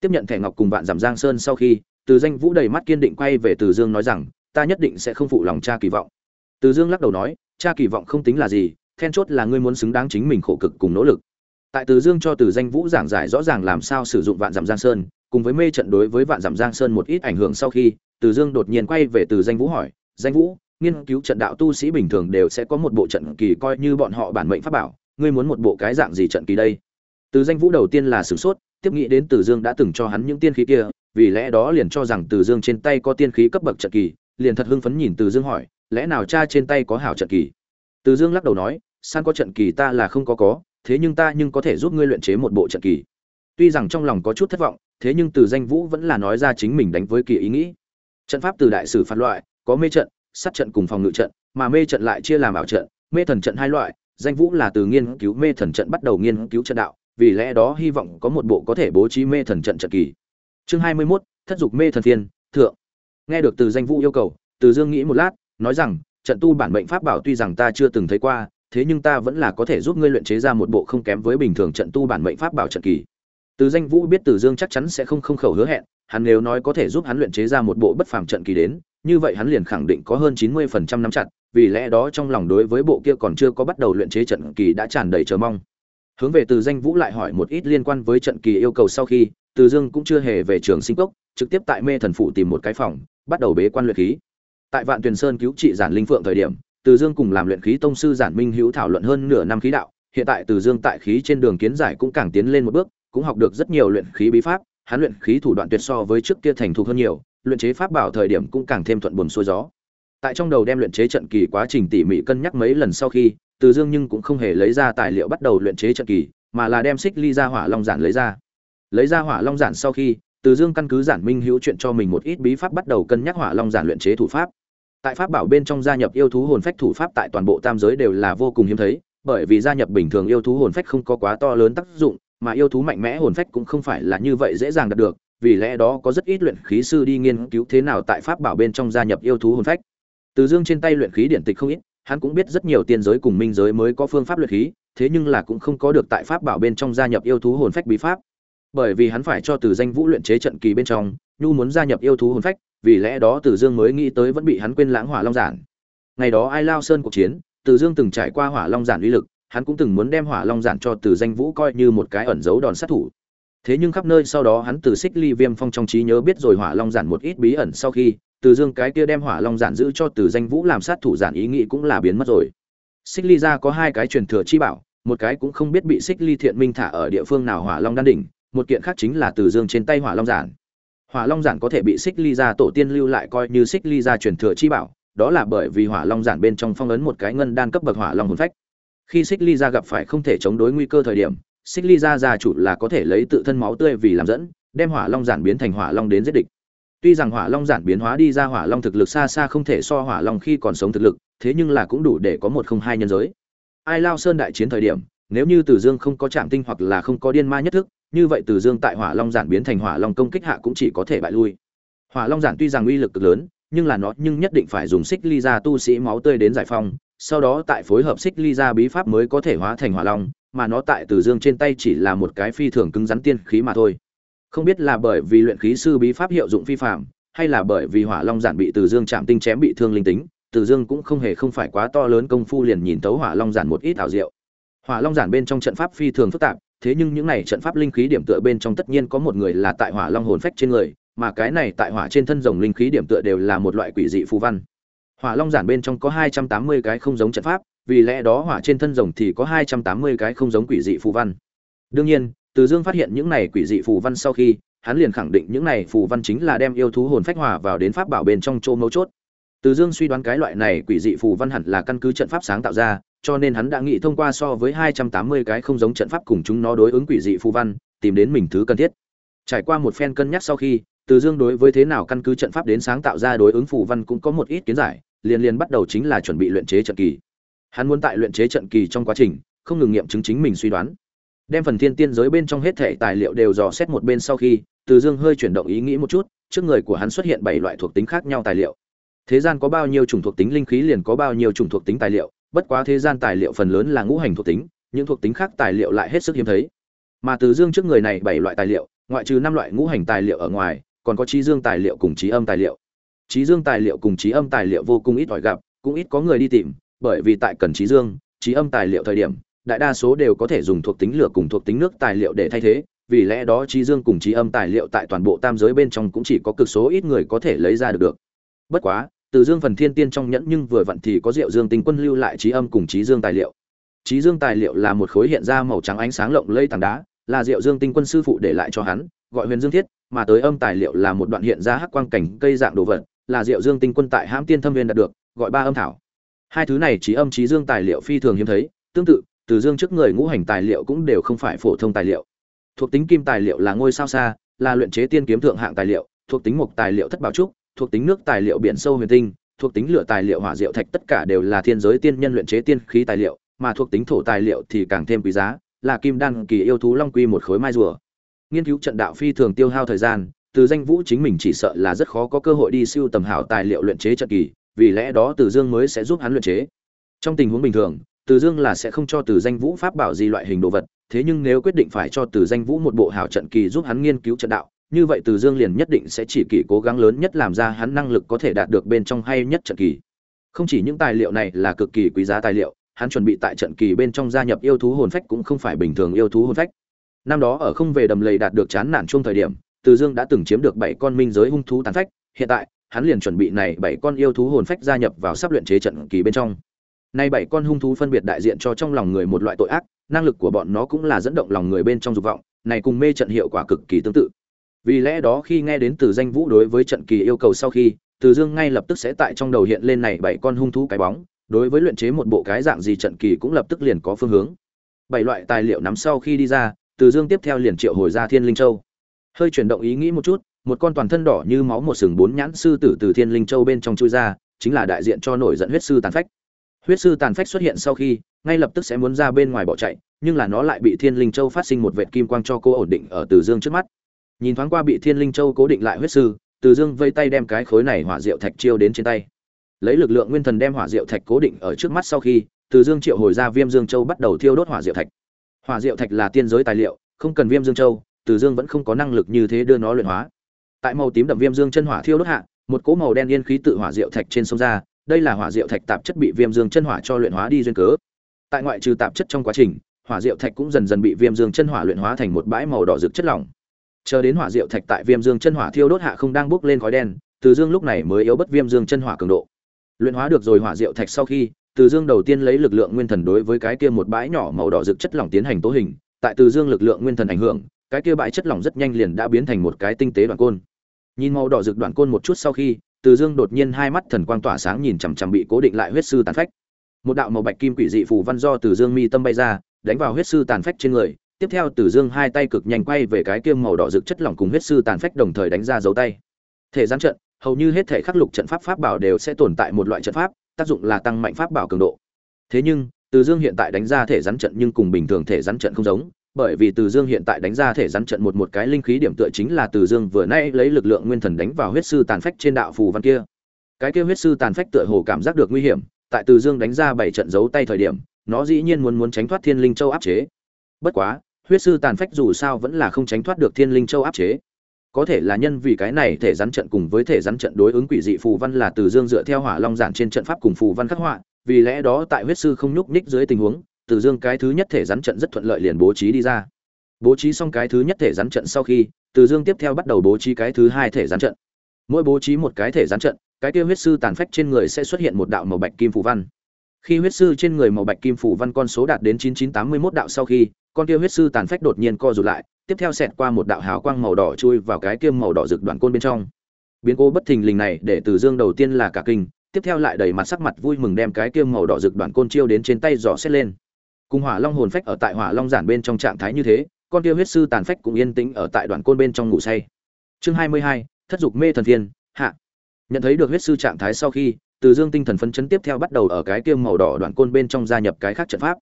Tiếp nhận thẻ ngọc cùng vạn dặm giang sơn sau khi, từ danh vũ đầy mắt kiên định quay về từ dương nói rằng, ta nhất định sẽ không phụ lòng cha kỳ vọng. Từ dương lắc đầu nói cha kỳ vọng không tính là gì, then chốt là ngươi muốn xứng đáng chính mình khổ cực cùng nỗ lực. Tại từ dương cho từ danh vũ giảng giải rõ ràng làm sao sử dụng vạn dặm giang sơn, cùng với mê trận đối với vạn dặm giang sơn một ít ảnh hưởng sau khi, từ dương đột nhiên quay về từ danh vũ hỏi, danh vũ, nghiên cứu trận đạo tu sĩ bình thường đều sẽ có một bộ trận kỳ coi như bọn họ bản mệnh pháp bảo, ngươi muốn một bộ cái dạng gì trận kỳ đây? Từ danh vũ đầu tiên là sửng sốt, tiếp nghĩ đến từ dương đã từng cho hắn những tiên khí kia, vì lẽ đó liền cho rằng từ dương trên tay có tiên khí cấp bậc trận kỳ, liền thật hưng phấn nhìn từ dương hỏi lẽ nào cha trên tay có hảo trận kỳ? Từ dương lắc đầu nói san có trận kỳ ta là không có có thế nhưng ta nhưng có thể giúp ngươi luyện chế một bộ trận kỳ. Tuy rằng trong lòng có chút thất vọng thế nhưng từ danh vũ vẫn là nói ra chính mình đánh với kỳ ý nghĩ. Trận pháp từ đại sử phạt loại có mê trận sát trận cùng phòng ngự trận mà mê trận lại chia làm ảo trận mê thần trận hai loại. Danh vũ là từ nghiên cứu mê thần trận bắt đầu nghiên cứu trận đạo vì lẽ đó hy vọng có một bộ có thể bố trí mê thần trận trận kỳ. Chương hai mươi 21, thất dục mê thần thiên thượng. Nghe được từ danh vũ yêu cầu từ dương nghĩ một lát nói rằng, trận tu bản mệnh pháp bảo tuy rằng ta chưa từng thấy qua, thế nhưng ta vẫn là có thể giúp ngươi luyện chế ra một bộ không kém với bình thường trận tu bản mệnh pháp bảo trận kỳ. Từ danh vũ biết từ dương chắc chắn sẽ không không khẩu hứa hẹn, hắn nếu nói có thể giúp hắn luyện chế ra một bộ bất phàm trận kỳ đến, như vậy hắn liền khẳng định có hơn chín mươi phần trăm nắm chặt, vì lẽ đó trong lòng đối với bộ kia còn chưa có bắt đầu luyện chế trận kỳ đã tràn đầy chờ mong. Hướng về từ danh vũ lại hỏi một ít liên quan với trận kỳ yêu cầu sau khi, từ dương cũng chưa hề về trường sinh cốc, trực tiếp tại mê thần phụ tìm một cái phòng, bắt đầu bế quan luyện khí tại vạn tuyền sơn cứu trị giản linh phượng thời điểm, từ dương cùng làm luyện khí tông sư giản minh hữu thảo luận hơn nửa năm khí đạo. Hiện tại từ dương tại khí trên đường kiến giải cũng càng tiến lên một bước, cũng học được rất nhiều luyện khí bí pháp. Hắn luyện khí thủ đoạn tuyệt so với trước kia thành thục hơn nhiều, luyện chế pháp bảo thời điểm cũng càng thêm thuận buồm xuôi gió. Tại trong đầu đem luyện chế trận kỳ quá trình tỉ mỉ cân nhắc mấy lần sau khi, từ dương nhưng cũng không hề lấy ra tài liệu bắt đầu luyện chế trận kỳ, mà là đem xích ly ra hỏa long giản lấy ra. Lấy ra hỏa long giản sau khi, từ dương căn cứ giản minh hữu chuyện cho mình một ít bí pháp bắt đầu cân nhắc hỏa long giản luyện chế thủ pháp tại pháp bảo bên trong gia nhập yêu thú hồn phách thủ pháp tại toàn bộ tam giới đều là vô cùng hiếm thấy, bởi vì gia nhập bình thường yêu thú hồn phách không có quá to lớn tác dụng, mà yêu thú mạnh mẽ hồn phách cũng không phải là như vậy dễ dàng đạt được, vì lẽ đó có rất ít luyện khí sư đi nghiên cứu thế nào tại pháp bảo bên trong gia nhập yêu thú hồn phách. Từ dương trên tay luyện khí điện tịch không ít, hắn cũng biết rất nhiều tiên giới cùng minh giới mới có phương pháp luyện khí, thế nhưng là cũng không có được tại pháp bảo bên trong gia nhập yêu thú hồn phách bí pháp. Bởi vì hắn phải cho từ danh vũ luyện chế trận kỳ bên trong, nhu muốn gia nhập yêu thú hồn phách vì lẽ đó từ dương mới nghĩ tới vẫn bị hắn quên lãng hỏa long giản. Ngày đó ai lao sơn cuộc chiến, từ dương từng trải qua hỏa long giản uy lực, hắn cũng từng muốn đem hỏa long giản cho từ danh vũ coi như một cái ẩn dấu đòn sát thủ. Thế nhưng khắp nơi sau đó hắn từ xích ly viêm phong trong trí nhớ biết rồi hỏa long giản một ít bí ẩn sau khi, từ dương cái kia đem hỏa long giản giữ cho từ danh vũ làm sát thủ giản ý nghĩ cũng là biến mất rồi. Xích ly ra có hai cái truyền thừa chi bảo, một cái cũng không biết bị xích ly thiện minh thả ở địa phương nào hỏa long đan đỉnh, một kiện khác chính là từ dương trên tay hỏa long giản hỏa long giản có thể bị xích ly ra tổ tiên lưu lại coi như xích ly ra truyền thừa chi bảo, đó là bởi vì hỏa long giản bên trong phong ấn một cái ngân đan cấp bậc hỏa long hồn phách. Khi xích ly ra gặp phải không thể chống đối nguy cơ thời điểm, xích ly ra gia chủ là có thể lấy tự thân máu tươi vì làm dẫn, đem hỏa long giản biến thành hỏa long đến giết địch. Tuy rằng hỏa long giản biến hóa đi ra hỏa long thực lực xa xa không thể so hỏa long khi còn sống thực lực, thế nhưng là cũng đủ để có một không hai nhân giới. Ai lao sơn đại chiến thời điểm, nếu như Tử dương không có trạng tinh hoặc là không có điên ma nhất thức như vậy từ dương tại hỏa long giản biến thành hỏa long công kích hạ cũng chỉ có thể bại lui. Hỏa long giản tuy rằng uy lực cực lớn, nhưng là nó nhưng nhất định phải dùng xích ly ra tu sĩ máu tươi đến giải phong sau đó tại phối hợp xích ly ra bí pháp mới có thể hóa thành hỏa long, mà nó tại từ dương trên tay chỉ là một cái phi thường cứng rắn tiên khí mà thôi. Không biết là bởi vì luyện khí sư bí pháp hiệu dụng phi phạm hay là bởi vì hỏa long giản bị từ dương chạm tinh chém bị thương linh tính, từ dương cũng không hề không phải quá to lớn công phu liền nhìn tấu hỏa long giản một ít ảo diệu. Hỏa long giản bên trong trận pháp phi thường phức tạp thế nhưng những này trận pháp linh khí điểm tựa bên trong tất nhiên có một người là tại hỏa long hồn phách trên người, mà cái này tại hỏa trên thân rồng linh khí điểm tựa đều là một loại quỷ dị phù văn. Hỏa long giản bên trong có hai trăm tám mươi cái không giống trận pháp, vì lẽ đó hỏa trên thân rồng thì có hai trăm tám mươi cái không giống quỷ dị phù văn. Đương nhiên, từ dương phát hiện những này quỷ dị phù văn sau khi, hắn liền khẳng định những này phù văn chính là đem yêu thú hồn phách hòa vào đến pháp bảo bên trong chỗ mấu chốt. Từ dương suy đoán cái loại này quỷ dị phù văn hẳn là căn cứ trận pháp sáng tạo ra cho nên hắn đã nghĩ thông qua so với hai trăm tám mươi cái không giống trận pháp cùng chúng nó đối ứng quỷ dị phù văn, tìm đến mình thứ cần thiết. Trải qua một phen cân nhắc sau khi, từ dương đối với thế nào căn cứ trận pháp đến sáng tạo ra đối ứng phù văn cũng có một ít kiến giải, liền liền bắt đầu chính là chuẩn bị luyện chế trận kỳ. Hắn muốn tại luyện chế trận kỳ trong quá trình, không ngừng nghiệm chứng chính mình suy đoán. Đem phần thiên tiên giới bên trong hết thảy tài liệu đều dò xét một bên sau khi, từ dương hơi chuyển động ý nghĩ một chút, trước người của hắn xuất hiện bảy loại thuộc tính khác nhau tài liệu. Thế gian có bao nhiêu chủng thuộc tính linh khí liền có bao nhiêu chủng thuộc tính tài liệu bất quá thế gian tài liệu phần lớn là ngũ hành thuộc tính, những thuộc tính khác tài liệu lại hết sức hiếm thấy. Mà từ dương trước người này bảy loại tài liệu, ngoại trừ năm loại ngũ hành tài liệu ở ngoài, còn có trí dương tài liệu cùng trí âm tài liệu. Trí dương tài liệu cùng trí âm tài liệu vô cùng ít ỏi gặp, cũng ít có người đi tìm, bởi vì tại cần trí dương, trí âm tài liệu thời điểm, đại đa số đều có thể dùng thuộc tính lửa cùng thuộc tính nước tài liệu để thay thế, vì lẽ đó trí dương cùng trí âm tài liệu tại toàn bộ tam giới bên trong cũng chỉ có cực số ít người có thể lấy ra được được. Bất quá từ dương phần thiên tiên trong nhẫn nhưng vừa vặn thì có rượu dương tinh quân lưu lại trí âm cùng trí dương tài liệu. Trí dương tài liệu là một khối hiện ra màu trắng ánh sáng lộng lây tảng đá, là rượu dương tinh quân sư phụ để lại cho hắn, gọi huyền dương thiết, mà tới âm tài liệu là một đoạn hiện ra hắc quang cảnh cây dạng đồ vật, là rượu dương tinh quân tại hãm tiên thâm viên đạt được, gọi ba âm thảo. Hai thứ này trí âm trí dương tài liệu phi thường hiếm thấy, tương tự, từ dương trước người ngũ hành tài liệu cũng đều không phải phổ thông tài liệu. Thuộc tính kim tài liệu là ngôi sao xa, là luyện chế tiên kiếm thượng hạng tài liệu, thuộc tính mục tài liệu thất bảo trúc thuộc tính nước tài liệu biển sâu huyền tinh, thuộc tính lửa tài liệu hỏa diệu thạch tất cả đều là thiên giới tiên nhân luyện chế tiên khí tài liệu, mà thuộc tính thổ tài liệu thì càng thêm quý giá, là kim đan kỳ yêu thú long quy một khối mai rùa. Nghiên cứu trận đạo phi thường tiêu hao thời gian, từ danh vũ chính mình chỉ sợ là rất khó có cơ hội đi siêu tầm hảo tài liệu luyện chế trận kỳ, vì lẽ đó từ dương mới sẽ giúp hắn luyện chế. Trong tình huống bình thường, từ dương là sẽ không cho từ danh vũ pháp bảo gì loại hình đồ vật, thế nhưng nếu quyết định phải cho từ danh vũ một bộ hảo trận kỳ giúp hắn nghiên cứu trận đạo như vậy từ dương liền nhất định sẽ chỉ kỳ cố gắng lớn nhất làm ra hắn năng lực có thể đạt được bên trong hay nhất trận kỳ. Không chỉ những tài liệu này là cực kỳ quý giá tài liệu hắn chuẩn bị tại trận kỳ bên trong gia nhập yêu thú hồn phách cũng không phải bình thường yêu thú hồn phách. Năm đó ở không về đầm lầy đạt được chán nản chung thời điểm từ dương đã từng chiếm được bảy con minh giới hung thú tàn phách hiện tại hắn liền chuẩn bị này bảy con yêu thú hồn phách gia nhập vào sắp luyện chế trận kỳ bên trong. Nay bảy con hung thú phân biệt đại diện cho trong lòng người một loại tội ác, năng lực của bọn nó cũng là dẫn động lòng người bên trong dục vọng, này cùng mê trận hiệu quả cực kỳ tương tự. Vì lẽ đó khi nghe đến từ danh vũ đối với trận kỳ yêu cầu sau khi, Từ Dương ngay lập tức sẽ tại trong đầu hiện lên này bảy con hung thú cái bóng, đối với luyện chế một bộ cái dạng gì trận kỳ cũng lập tức liền có phương hướng. Bảy loại tài liệu nắm sau khi đi ra, Từ Dương tiếp theo liền triệu hồi ra Thiên Linh Châu. Hơi chuyển động ý nghĩ một chút, một con toàn thân đỏ như máu một sừng bốn nhãn sư tử từ Thiên Linh Châu bên trong chui ra, chính là đại diện cho nổi giận huyết sư tàn phách huyết sư tàn phách xuất hiện sau khi ngay lập tức sẽ muốn ra bên ngoài bỏ chạy nhưng là nó lại bị thiên linh châu phát sinh một vệ kim quang cho cô ổn định ở từ dương trước mắt nhìn thoáng qua bị thiên linh châu cố định lại huyết sư, từ dương vây tay đem cái khối này hỏa diệu thạch chiêu đến trên tay. Lấy lực lượng nguyên thần đem hỏa diệu thạch cố định ở trước mắt sau khi, từ dương triệu hồi ra viêm dương châu bắt đầu thiêu đốt hỏa diệu thạch. Hỏa diệu thạch là tiên giới tài liệu, không cần viêm dương châu, từ dương vẫn không có năng lực như thế đưa nó luyện hóa. Tại màu tím đậm viêm dương chân hỏa thiêu đốt hạ, một cỗ màu đen yên khí tự hỏa diệu thạch trên sông ra, đây là hỏa diệu thạch tạp chất bị viêm dương chân hỏa cho luyện hóa đi duyên cớ. Tại ngoại trừ tạp chất trong quá trình, hỏa diệu thạch cũng dần dần bị viêm dương chân hỏa luyện hóa thành một bãi màu đỏ rực chất lỏng chờ đến hỏa diệu thạch tại viêm dương chân hỏa thiêu đốt hạ không đang bốc lên khói đen, từ dương lúc này mới yếu bất viêm dương chân hỏa cường độ. Luyện hóa được rồi hỏa diệu thạch sau khi, từ dương đầu tiên lấy lực lượng nguyên thần đối với cái kia một bãi nhỏ màu đỏ rực chất lỏng tiến hành tố hình, tại từ dương lực lượng nguyên thần ảnh hưởng, cái kia bãi chất lỏng rất nhanh liền đã biến thành một cái tinh tế đoạn côn. Nhìn màu đỏ rực đoạn côn một chút sau khi, từ dương đột nhiên hai mắt thần quang tỏa sáng nhìn chằm chằm bị cố định lại huyết sư tàn phách. Một đạo màu bạch kim quỷ dị phù văn do từ dương mi tâm bay ra, đánh vào huyết sư tàn phách trên người tiếp theo từ dương hai tay cực nhanh quay về cái kiêm màu đỏ rực chất lỏng cùng huyết sư tàn phách đồng thời đánh ra dấu tay thể gián trận hầu như hết thể khắc lục trận pháp pháp bảo đều sẽ tồn tại một loại trận pháp tác dụng là tăng mạnh pháp bảo cường độ thế nhưng từ dương hiện tại đánh ra thể rắn trận nhưng cùng bình thường thể rắn trận không giống bởi vì Từ Dương hiện tại đánh ra thể rắn trận một một cái linh khí điểm tựa chính là Từ Dương vừa nãy lấy lực lượng nguyên thần đánh vào huyết sư tàn phách trên đạo phù văn kia. Cái kia huyết sư tàn phách tựa hồ cảm giác được nguy hiểm, tại Từ Dương đánh ra bảy trận giấu tay thời điểm, nó dĩ nhiên muốn muốn tránh thoát Thiên Linh Châu áp chế. Bất quá, huyết sư tàn phách dù sao vẫn là không tránh thoát được Thiên Linh Châu áp chế. Có thể là nhân vì cái này thể rắn trận cùng với thể rắn trận đối ứng quỷ dị phù văn là Từ Dương dựa theo Hỏa Long giản trên trận pháp cùng phù văn khắc họa, vì lẽ đó tại huyết sư không nhúc nhích dưới tình huống, từ dương cái thứ nhất thể rắn trận rất thuận lợi liền bố trí đi ra. Bố trí xong cái thứ nhất thể rắn trận sau khi từ dương tiếp theo bắt đầu bố trí cái thứ hai thể rắn trận. Mỗi bố trí một cái thể rắn trận cái kia huyết sư tàn phách trên người sẽ xuất hiện một đạo màu bạch kim phù văn khi huyết sư trên người màu bạch kim phủ văn con số đạt đến 9981 đạo sau khi con kia huyết sư tàn phách đột nhiên co rụt lại tiếp theo xẹt qua một đạo hào quang màu đỏ chui vào cái kia màu đỏ rực đoạn côn bên trong. Biến cố bất thình lình này để từ dương đầu tiên là cả kinh tiếp theo lại đầy mặt sắc mặt vui mừng đem cái kia màu đỏ rực đoạn côn chiêu đến trên tay giọ xét lên. Cùng hỏa long hồn phách ở tại hỏa long giản bên trong trạng thái như thế con kia huyết sư tàn phách cũng yên tĩnh ở tại đoạn côn bên trong ngủ say. Chương 22, thất dục mê thần thiên hạ. Nhận thấy được huyết sư trạng thái sau khi từ dương tinh thần phấn chấn tiếp theo bắt đầu ở cái kia màu đỏ đoạn côn bên trong gia nhập cái khác trận pháp.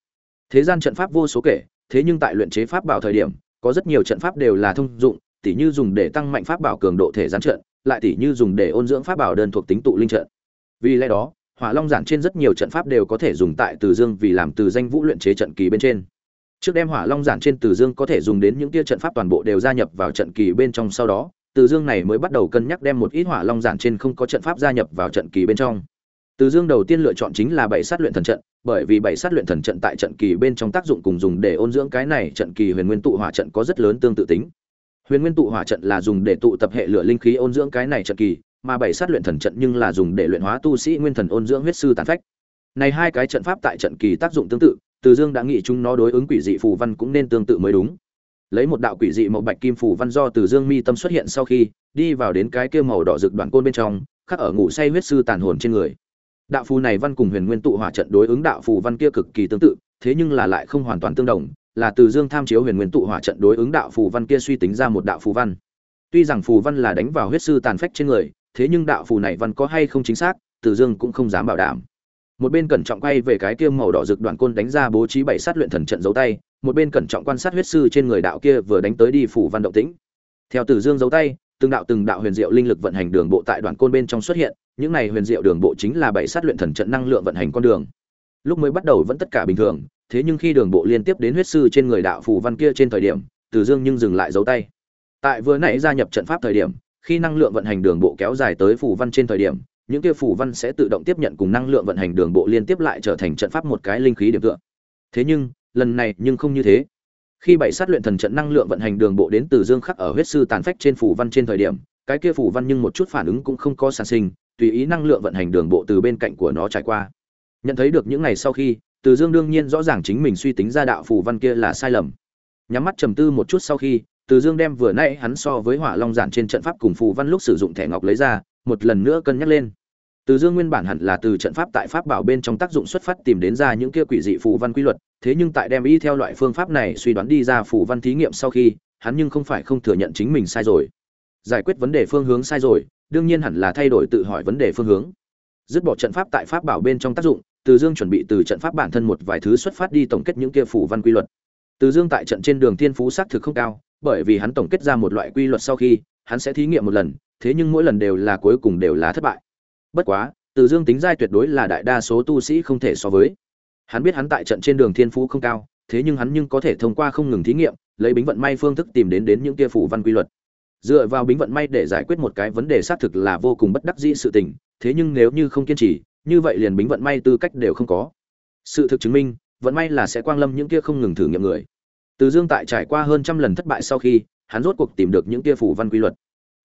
Thế gian trận pháp vô số kể, thế nhưng tại luyện chế pháp bảo thời điểm, có rất nhiều trận pháp đều là thông dụng, tỉ như dùng để tăng mạnh pháp bảo cường độ thể gián trận, lại tỉ như dùng để ôn dưỡng pháp bảo đơn thuộc tính tụ linh trận. Vì lẽ đó, hỏa long giản trên rất nhiều trận pháp đều có thể dùng tại từ dương vì làm từ danh vũ luyện chế trận kỳ bên trên. Trước đem hỏa long giản trên từ dương có thể dùng đến những tia trận pháp toàn bộ đều gia nhập vào trận kỳ bên trong sau đó từ dương này mới bắt đầu cân nhắc đem một ít hỏa long giản trên không có trận pháp gia nhập vào trận kỳ bên trong. Từ dương đầu tiên lựa chọn chính là bảy sát luyện thần trận, bởi vì bảy sát luyện thần trận tại trận kỳ bên trong tác dụng cùng dùng để ôn dưỡng cái này trận kỳ huyền nguyên tụ hỏa trận có rất lớn tương tự tính. Huyền nguyên tụ hỏa trận là dùng để tụ tập hệ lửa linh khí ôn dưỡng cái này trận kỳ, mà bảy sát luyện thần trận nhưng là dùng để luyện hóa tu sĩ nguyên thần ôn dưỡng huyết sư tàn phách. Này hai cái trận pháp tại trận kỳ tác dụng tương tự, từ dương đã nghĩ chúng nó đối ứng quỷ dị phù văn cũng nên tương tự mới đúng lấy một đạo quỷ dị màu bạch kim phù văn do từ dương mi tâm xuất hiện sau khi, đi vào đến cái kia màu đỏ rực đoạn côn bên trong, khắc ở ngủ say huyết sư tàn hồn trên người. Đạo phù này văn cùng huyền nguyên tụ hỏa trận đối ứng đạo phù văn kia cực kỳ tương tự, thế nhưng là lại không hoàn toàn tương đồng, là từ dương tham chiếu huyền nguyên tụ hỏa trận đối ứng đạo phù văn kia suy tính ra một đạo phù văn. Tuy rằng phù văn là đánh vào huyết sư tàn phách trên người, thế nhưng đạo phù này văn có hay không chính xác, từ dương cũng không dám bảo đảm một bên cẩn trọng quay về cái kia màu đỏ rực đoạn côn đánh ra bố trí bảy sát luyện thần trận giấu tay, một bên cẩn trọng quan sát huyết sư trên người đạo kia vừa đánh tới đi phủ văn động tĩnh. Theo tử dương giấu tay, từng đạo từng đạo huyền diệu linh lực vận hành đường bộ tại đoạn côn bên trong xuất hiện, những này huyền diệu đường bộ chính là bảy sát luyện thần trận năng lượng vận hành con đường. Lúc mới bắt đầu vẫn tất cả bình thường, thế nhưng khi đường bộ liên tiếp đến huyết sư trên người đạo phủ văn kia trên thời điểm, tử dương nhưng dừng lại giấu tay. Tại vừa nãy gia nhập trận pháp thời điểm, khi năng lượng vận hành đường bộ kéo dài tới phủ văn trên thời điểm những kia phù văn sẽ tự động tiếp nhận cùng năng lượng vận hành đường bộ liên tiếp lại trở thành trận pháp một cái linh khí điểm tựa. Thế nhưng, lần này nhưng không như thế. Khi bảy sát luyện thần trận năng lượng vận hành đường bộ đến từ dương khắc ở huyết sư tàn phách trên phù văn trên thời điểm, cái kia phù văn nhưng một chút phản ứng cũng không có sản sinh, tùy ý năng lượng vận hành đường bộ từ bên cạnh của nó trải qua. Nhận thấy được những ngày sau khi, từ dương đương nhiên rõ ràng chính mình suy tính ra đạo phù văn kia là sai lầm. Nhắm mắt trầm tư một chút sau khi, từ dương đem vừa nãy hắn so với hỏa long giản trên trận pháp cùng phù văn lúc sử dụng thẻ ngọc lấy ra một lần nữa cân nhắc lên. Từ dương nguyên bản hẳn là từ trận pháp tại pháp bảo bên trong tác dụng xuất phát tìm đến ra những kia quỷ dị phù văn quy luật, thế nhưng tại đem y theo loại phương pháp này suy đoán đi ra phù văn thí nghiệm sau khi, hắn nhưng không phải không thừa nhận chính mình sai rồi. Giải quyết vấn đề phương hướng sai rồi, đương nhiên hẳn là thay đổi tự hỏi vấn đề phương hướng. Dứt bỏ trận pháp tại pháp bảo bên trong tác dụng, từ dương chuẩn bị từ trận pháp bản thân một vài thứ xuất phát đi tổng kết những kia phù văn quy luật. Từ dương tại trận trên đường thiên phú xác thực không cao, bởi vì hắn tổng kết ra một loại quy luật sau khi, hắn sẽ thí nghiệm một lần thế nhưng mỗi lần đều là cuối cùng đều là thất bại. Bất quá, từ dương tính giai tuyệt đối là đại đa số tu sĩ không thể so với. Hắn biết hắn tại trận trên đường thiên phú không cao, thế nhưng hắn nhưng có thể thông qua không ngừng thí nghiệm, lấy bính vận may phương thức tìm đến đến những kia phủ văn quy luật. Dựa vào bính vận may để giải quyết một cái vấn đề xác thực là vô cùng bất đắc dĩ sự tình, thế nhưng nếu như không kiên trì, như vậy liền bính vận may tư cách đều không có. Sự thực chứng minh, vận may là sẽ quang lâm những kia không ngừng thử nghiệm người. Từ dương tại trải qua hơn trăm lần thất bại sau khi, hắn rốt cuộc tìm được những kia phủ văn quy luật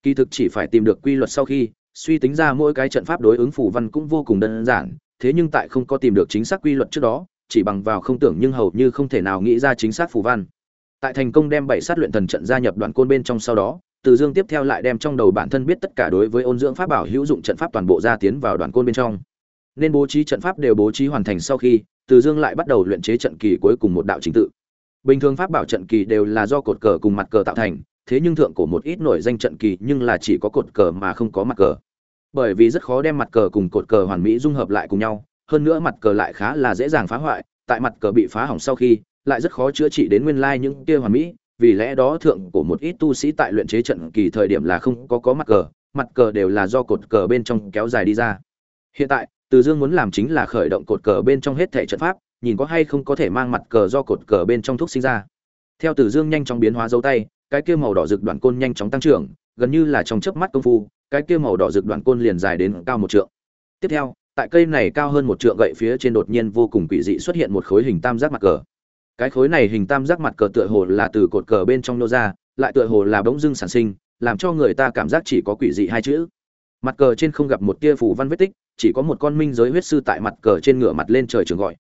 kỳ thực chỉ phải tìm được quy luật sau khi, suy tính ra mỗi cái trận pháp đối ứng phủ văn cũng vô cùng đơn giản, thế nhưng tại không có tìm được chính xác quy luật trước đó, chỉ bằng vào không tưởng nhưng hầu như không thể nào nghĩ ra chính xác phủ văn. Tại thành công đem bảy sát luyện thần trận gia nhập đoạn côn bên trong sau đó, từ dương tiếp theo lại đem trong đầu bản thân biết tất cả đối với ôn dưỡng pháp bảo hữu dụng trận pháp toàn bộ ra tiến vào đoạn côn bên trong. Nên bố trí trận pháp đều bố trí hoàn thành sau khi, từ dương lại bắt đầu luyện chế trận kỳ cuối cùng một đạo trình tự. Bình thường pháp bảo trận kỳ đều là do cột cờ cùng mặt cờ tạo thành thế nhưng thượng cổ một ít nổi danh trận kỳ nhưng là chỉ có cột cờ mà không có mặt cờ. Bởi vì rất khó đem mặt cờ cùng cột cờ hoàn mỹ dung hợp lại cùng nhau, hơn nữa mặt cờ lại khá là dễ dàng phá hoại, tại mặt cờ bị phá hỏng sau khi, lại rất khó chữa trị đến nguyên lai những kia hoàn mỹ, vì lẽ đó thượng cổ một ít tu sĩ tại luyện chế trận kỳ thời điểm là không có có mặt cờ mặt cờ đều là do cột cờ bên trong kéo dài đi ra. Hiện tại, từ dương muốn làm chính là khởi động cột cờ bên trong hết thể trận pháp, nhìn có hay không có thể mang mặt cờ do cột cờ bên trong thuốc sinh ra. Theo từ dương nhanh chóng biến hóa dấu tay cái kia màu đỏ rực đoạn côn nhanh chóng tăng trưởng, gần như là trong chớp mắt công phu, cái kia màu đỏ rực đoạn côn liền dài đến cao một trượng. Tiếp theo, tại cây này cao hơn một trượng gậy phía trên đột nhiên vô cùng quỷ dị xuất hiện một khối hình tam giác mặt cờ. Cái khối này hình tam giác mặt cờ tựa hồ là từ cột cờ bên trong nô ra, lại tựa hồ là bỗng dưng sản sinh, làm cho người ta cảm giác chỉ có quỷ dị hai chữ. Mặt cờ trên không gặp một tia phù văn vết tích, chỉ có một con minh giới huyết sư tại mặt cờ trên ngựa mặt lên trời trường gọi.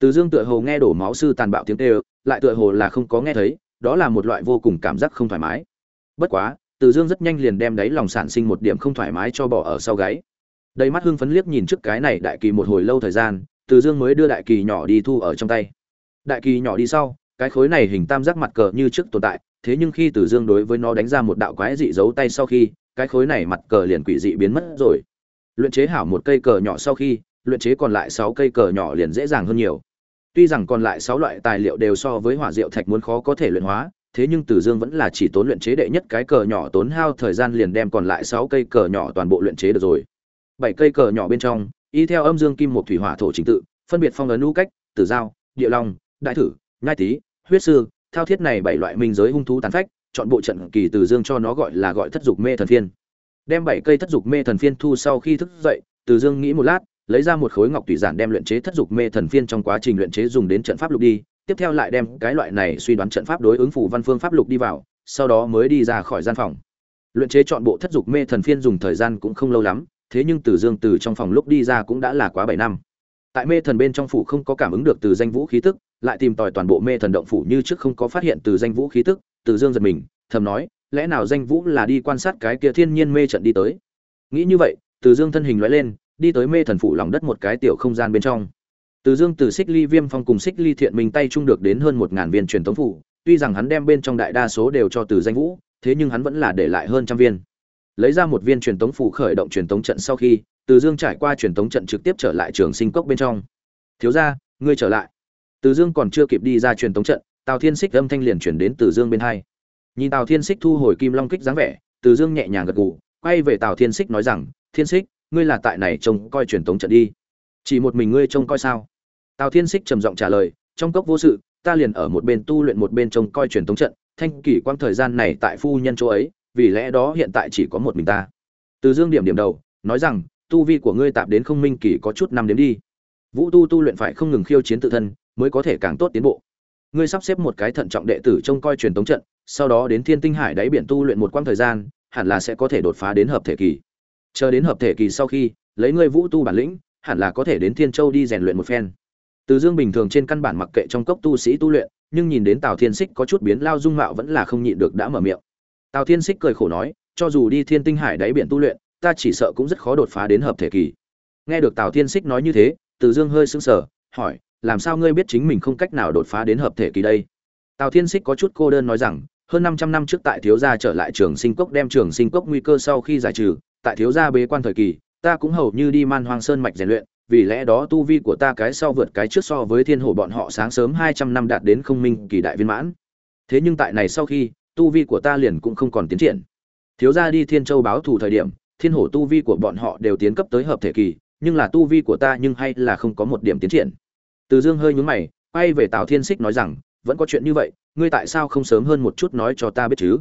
Từ dương tựa hồ nghe đổ máu sư tàn bạo tiếng kêu, lại tựa hồ là không có nghe thấy đó là một loại vô cùng cảm giác không thoải mái. Bất quá, từ dương rất nhanh liền đem đáy lòng sản sinh một điểm không thoải mái cho bỏ ở sau gáy. Đầy mắt hưng phấn liếc nhìn trước cái này đại kỳ một hồi lâu thời gian, từ dương mới đưa đại kỳ nhỏ đi thu ở trong tay. Đại kỳ nhỏ đi sau, cái khối này hình tam giác mặt cờ như trước tồn tại, thế nhưng khi từ dương đối với nó đánh ra một đạo quái dị giấu tay sau khi, cái khối này mặt cờ liền quỷ dị biến mất rồi. Luyện chế hảo một cây cờ nhỏ sau khi, luyện chế còn lại sáu cây cờ nhỏ liền dễ dàng hơn nhiều tuy rằng còn lại sáu loại tài liệu đều so với hỏa diệu thạch muốn khó có thể luyện hóa thế nhưng Từ Dương vẫn là chỉ tốn luyện chế đệ nhất cái cờ nhỏ tốn hao thời gian liền đem còn lại sáu cây cờ nhỏ toàn bộ luyện chế được rồi. bảy cây cờ nhỏ bên trong, y theo âm dương kim một thủy hỏa thổ chính tự, phân biệt phong ấn u cách, tử giao, địa long, đại thử, nhai tý, huyết sư, thao thiết này bảy loại minh giới hung thú tàn phách, chọn bộ trận kỳ Từ Dương cho nó gọi là gọi thất dục mê thần phiên. Đem bảy cây thất dục mê thần phiên thu sau khi thức dậy, Từ Dương nghĩ một lát, lấy ra một khối ngọc tùy giản đem luyện chế thất dục mê thần phiên trong quá trình luyện chế dùng đến trận pháp lục đi, tiếp theo lại đem cái loại này suy đoán trận pháp đối ứng phủ văn phương pháp lục đi vào, sau đó mới đi ra khỏi gian phòng. Luyện chế chọn bộ thất dục mê thần phiên dùng thời gian cũng không lâu lắm, thế nhưng Từ Dương từ trong phòng lúc đi ra cũng đã là quá bảy năm. Tại mê thần bên trong phủ không có cảm ứng được từ danh vũ khí tức, lại tìm tòi toàn bộ mê thần động phủ như trước không có phát hiện từ danh vũ khí tức, Từ Dương giật mình, thầm nói, lẽ nào danh vũ là đi quan sát cái kia thiên nhiên mê trận đi tới. Nghĩ như vậy, Từ Dương thân hình lóe lên, đi tới mê thần phủ lòng đất một cái tiểu không gian bên trong. Từ Dương từ Xích Ly Viêm Phong cùng Xích Ly Thiện Minh tay chung được đến hơn một ngàn viên truyền thống phủ, tuy rằng hắn đem bên trong đại đa số đều cho Từ Danh Vũ, thế nhưng hắn vẫn là để lại hơn trăm viên. Lấy ra một viên truyền thống phủ khởi động truyền thống trận sau khi, Từ Dương trải qua truyền thống trận trực tiếp trở lại trường sinh cốc bên trong. "Thiếu gia, ngươi trở lại." Từ Dương còn chưa kịp đi ra truyền thống trận, Tào Thiên xích âm thanh liền truyền đến Từ Dương bên hai. Nhìn Tào Thiên xích thu hồi kim long kích dáng vẻ, Từ Dương nhẹ nhàng gật gù, quay về Tào Thiên xích nói rằng, "Thiên xích ngươi là tại này trông coi truyền tống trận đi. Chỉ một mình ngươi trông coi sao?" Tào Thiên Xích trầm giọng trả lời, trong cốc vô sự, ta liền ở một bên tu luyện một bên trông coi truyền tống trận, thanh kỷ quang thời gian này tại phu nhân chỗ ấy, vì lẽ đó hiện tại chỉ có một mình ta. Từ Dương điểm điểm đầu, nói rằng, tu vi của ngươi tạm đến không minh kỳ có chút năm đến đi. Vũ tu tu luyện phải không ngừng khiêu chiến tự thân, mới có thể càng tốt tiến bộ. Ngươi sắp xếp một cái thận trọng đệ tử trông coi truyền tống trận, sau đó đến Thiên Tinh Hải đáy biển tu luyện một quãng thời gian, hẳn là sẽ có thể đột phá đến hợp thể kỳ. Chờ đến hợp thể kỳ sau khi, lấy ngươi vũ tu bản lĩnh, hẳn là có thể đến Thiên Châu đi rèn luyện một phen. Từ Dương bình thường trên căn bản mặc kệ trong cốc tu sĩ tu luyện, nhưng nhìn đến Tào Thiên xích có chút biến lao dung mạo vẫn là không nhịn được đã mở miệng. Tào Thiên xích cười khổ nói, cho dù đi Thiên Tinh Hải đáy biển tu luyện, ta chỉ sợ cũng rất khó đột phá đến hợp thể kỳ. Nghe được Tào Thiên xích nói như thế, Từ Dương hơi sững sờ, hỏi, làm sao ngươi biết chính mình không cách nào đột phá đến hợp thể kỳ đây? Tào Thiên xích có chút cô đơn nói rằng, hơn 500 năm trước tại thiếu gia trở lại trường sinh cốc đem trường sinh cốc nguy cơ sau khi giải trừ, tại thiếu gia bế quan thời kỳ, ta cũng hầu như đi Man Hoang Sơn mạch rèn luyện, vì lẽ đó tu vi của ta cái sau vượt cái trước so với thiên hổ bọn họ sáng sớm hai trăm năm đạt đến không minh kỳ đại viên mãn. Thế nhưng tại này sau khi, tu vi của ta liền cũng không còn tiến triển. Thiếu gia đi Thiên Châu báo thủ thời điểm, thiên hổ tu vi của bọn họ đều tiến cấp tới hợp thể kỳ, nhưng là tu vi của ta nhưng hay là không có một điểm tiến triển. Từ Dương hơi nhướng mày, quay về Tào Thiên Sích nói rằng, vẫn có chuyện như vậy, ngươi tại sao không sớm hơn một chút nói cho ta biết chứ?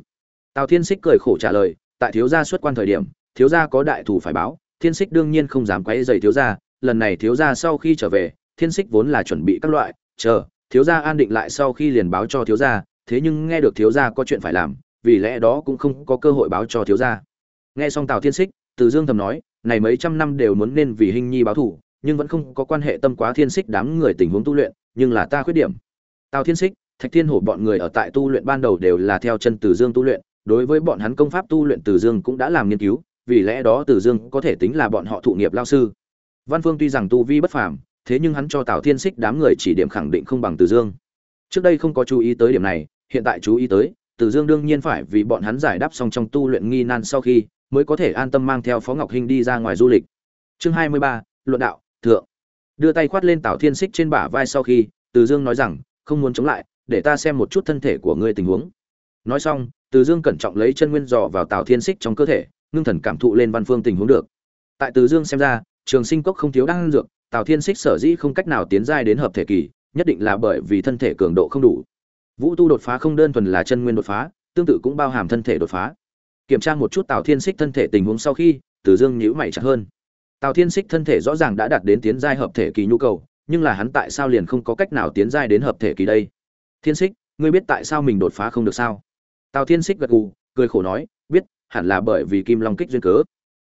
Tào Thiên Sích cười khổ trả lời, tại thiếu gia xuất quan thời điểm, thiếu gia có đại thù phải báo, Thiên xích đương nhiên không dám quấy dày thiếu gia, lần này thiếu gia sau khi trở về, thiên xích vốn là chuẩn bị các loại, chờ, thiếu gia an định lại sau khi liền báo cho thiếu gia, thế nhưng nghe được thiếu gia có chuyện phải làm, vì lẽ đó cũng không có cơ hội báo cho thiếu gia. Nghe xong Tào Thiên Xích, Từ Dương thầm nói, này mấy trăm năm đều muốn nên vì hình nhi báo thủ nhưng vẫn không có quan hệ tâm quá thiên xích đám người tình huống tu luyện, nhưng là ta khuyết điểm. Tào Thiên Xích, Thạch Thiên Hổ bọn người ở tại tu luyện ban đầu đều là theo chân Từ Dương tu luyện, đối với bọn hắn công pháp tu luyện Từ Dương cũng đã làm nghiên cứu, vì lẽ đó Từ Dương có thể tính là bọn họ thụ nghiệp lao sư. Văn Phương tuy rằng tu vi bất phàm, thế nhưng hắn cho Tào Thiên Sích đám người chỉ điểm khẳng định không bằng Từ Dương. Trước đây không có chú ý tới điểm này, hiện tại chú ý tới, Từ Dương đương nhiên phải vì bọn hắn giải đáp xong trong tu luyện nghi nan sau khi, mới có thể an tâm mang theo Phó Ngọc Hinh đi ra ngoài du lịch. Chương 23, luận đạo, thượng. Đưa tay khoát lên Tào Thiên Sích trên bả vai sau khi, Từ Dương nói rằng, không muốn chống lại, để ta xem một chút thân thể của ngươi tình huống. Nói xong, Từ Dương cẩn trọng lấy chân nguyên dò vào Tào Thiên Sích trong cơ thể, ngưng thần cảm thụ lên Văn Phương tình huống được. Tại Từ Dương xem ra, trường sinh cốc không thiếu đan dược tào thiên xích sở dĩ không cách nào tiến giai đến hợp thể kỳ nhất định là bởi vì thân thể cường độ không đủ. Vũ tu đột phá không đơn thuần là chân nguyên đột phá tương tự cũng bao hàm thân thể đột phá. Kiểm tra một chút tào thiên xích thân thể tình huống sau khi từ dương nhíu mày chặt hơn. Tào thiên xích thân thể rõ ràng đã đạt đến tiến giai hợp thể kỳ nhu cầu nhưng là hắn tại sao liền không có cách nào tiến giai đến hợp thể kỳ đây? Thiên xích ngươi biết tại sao mình đột phá không được sao? Tào thiên xích gật gù cười khổ nói hẳn là bởi vì kim long kích duyên cớ.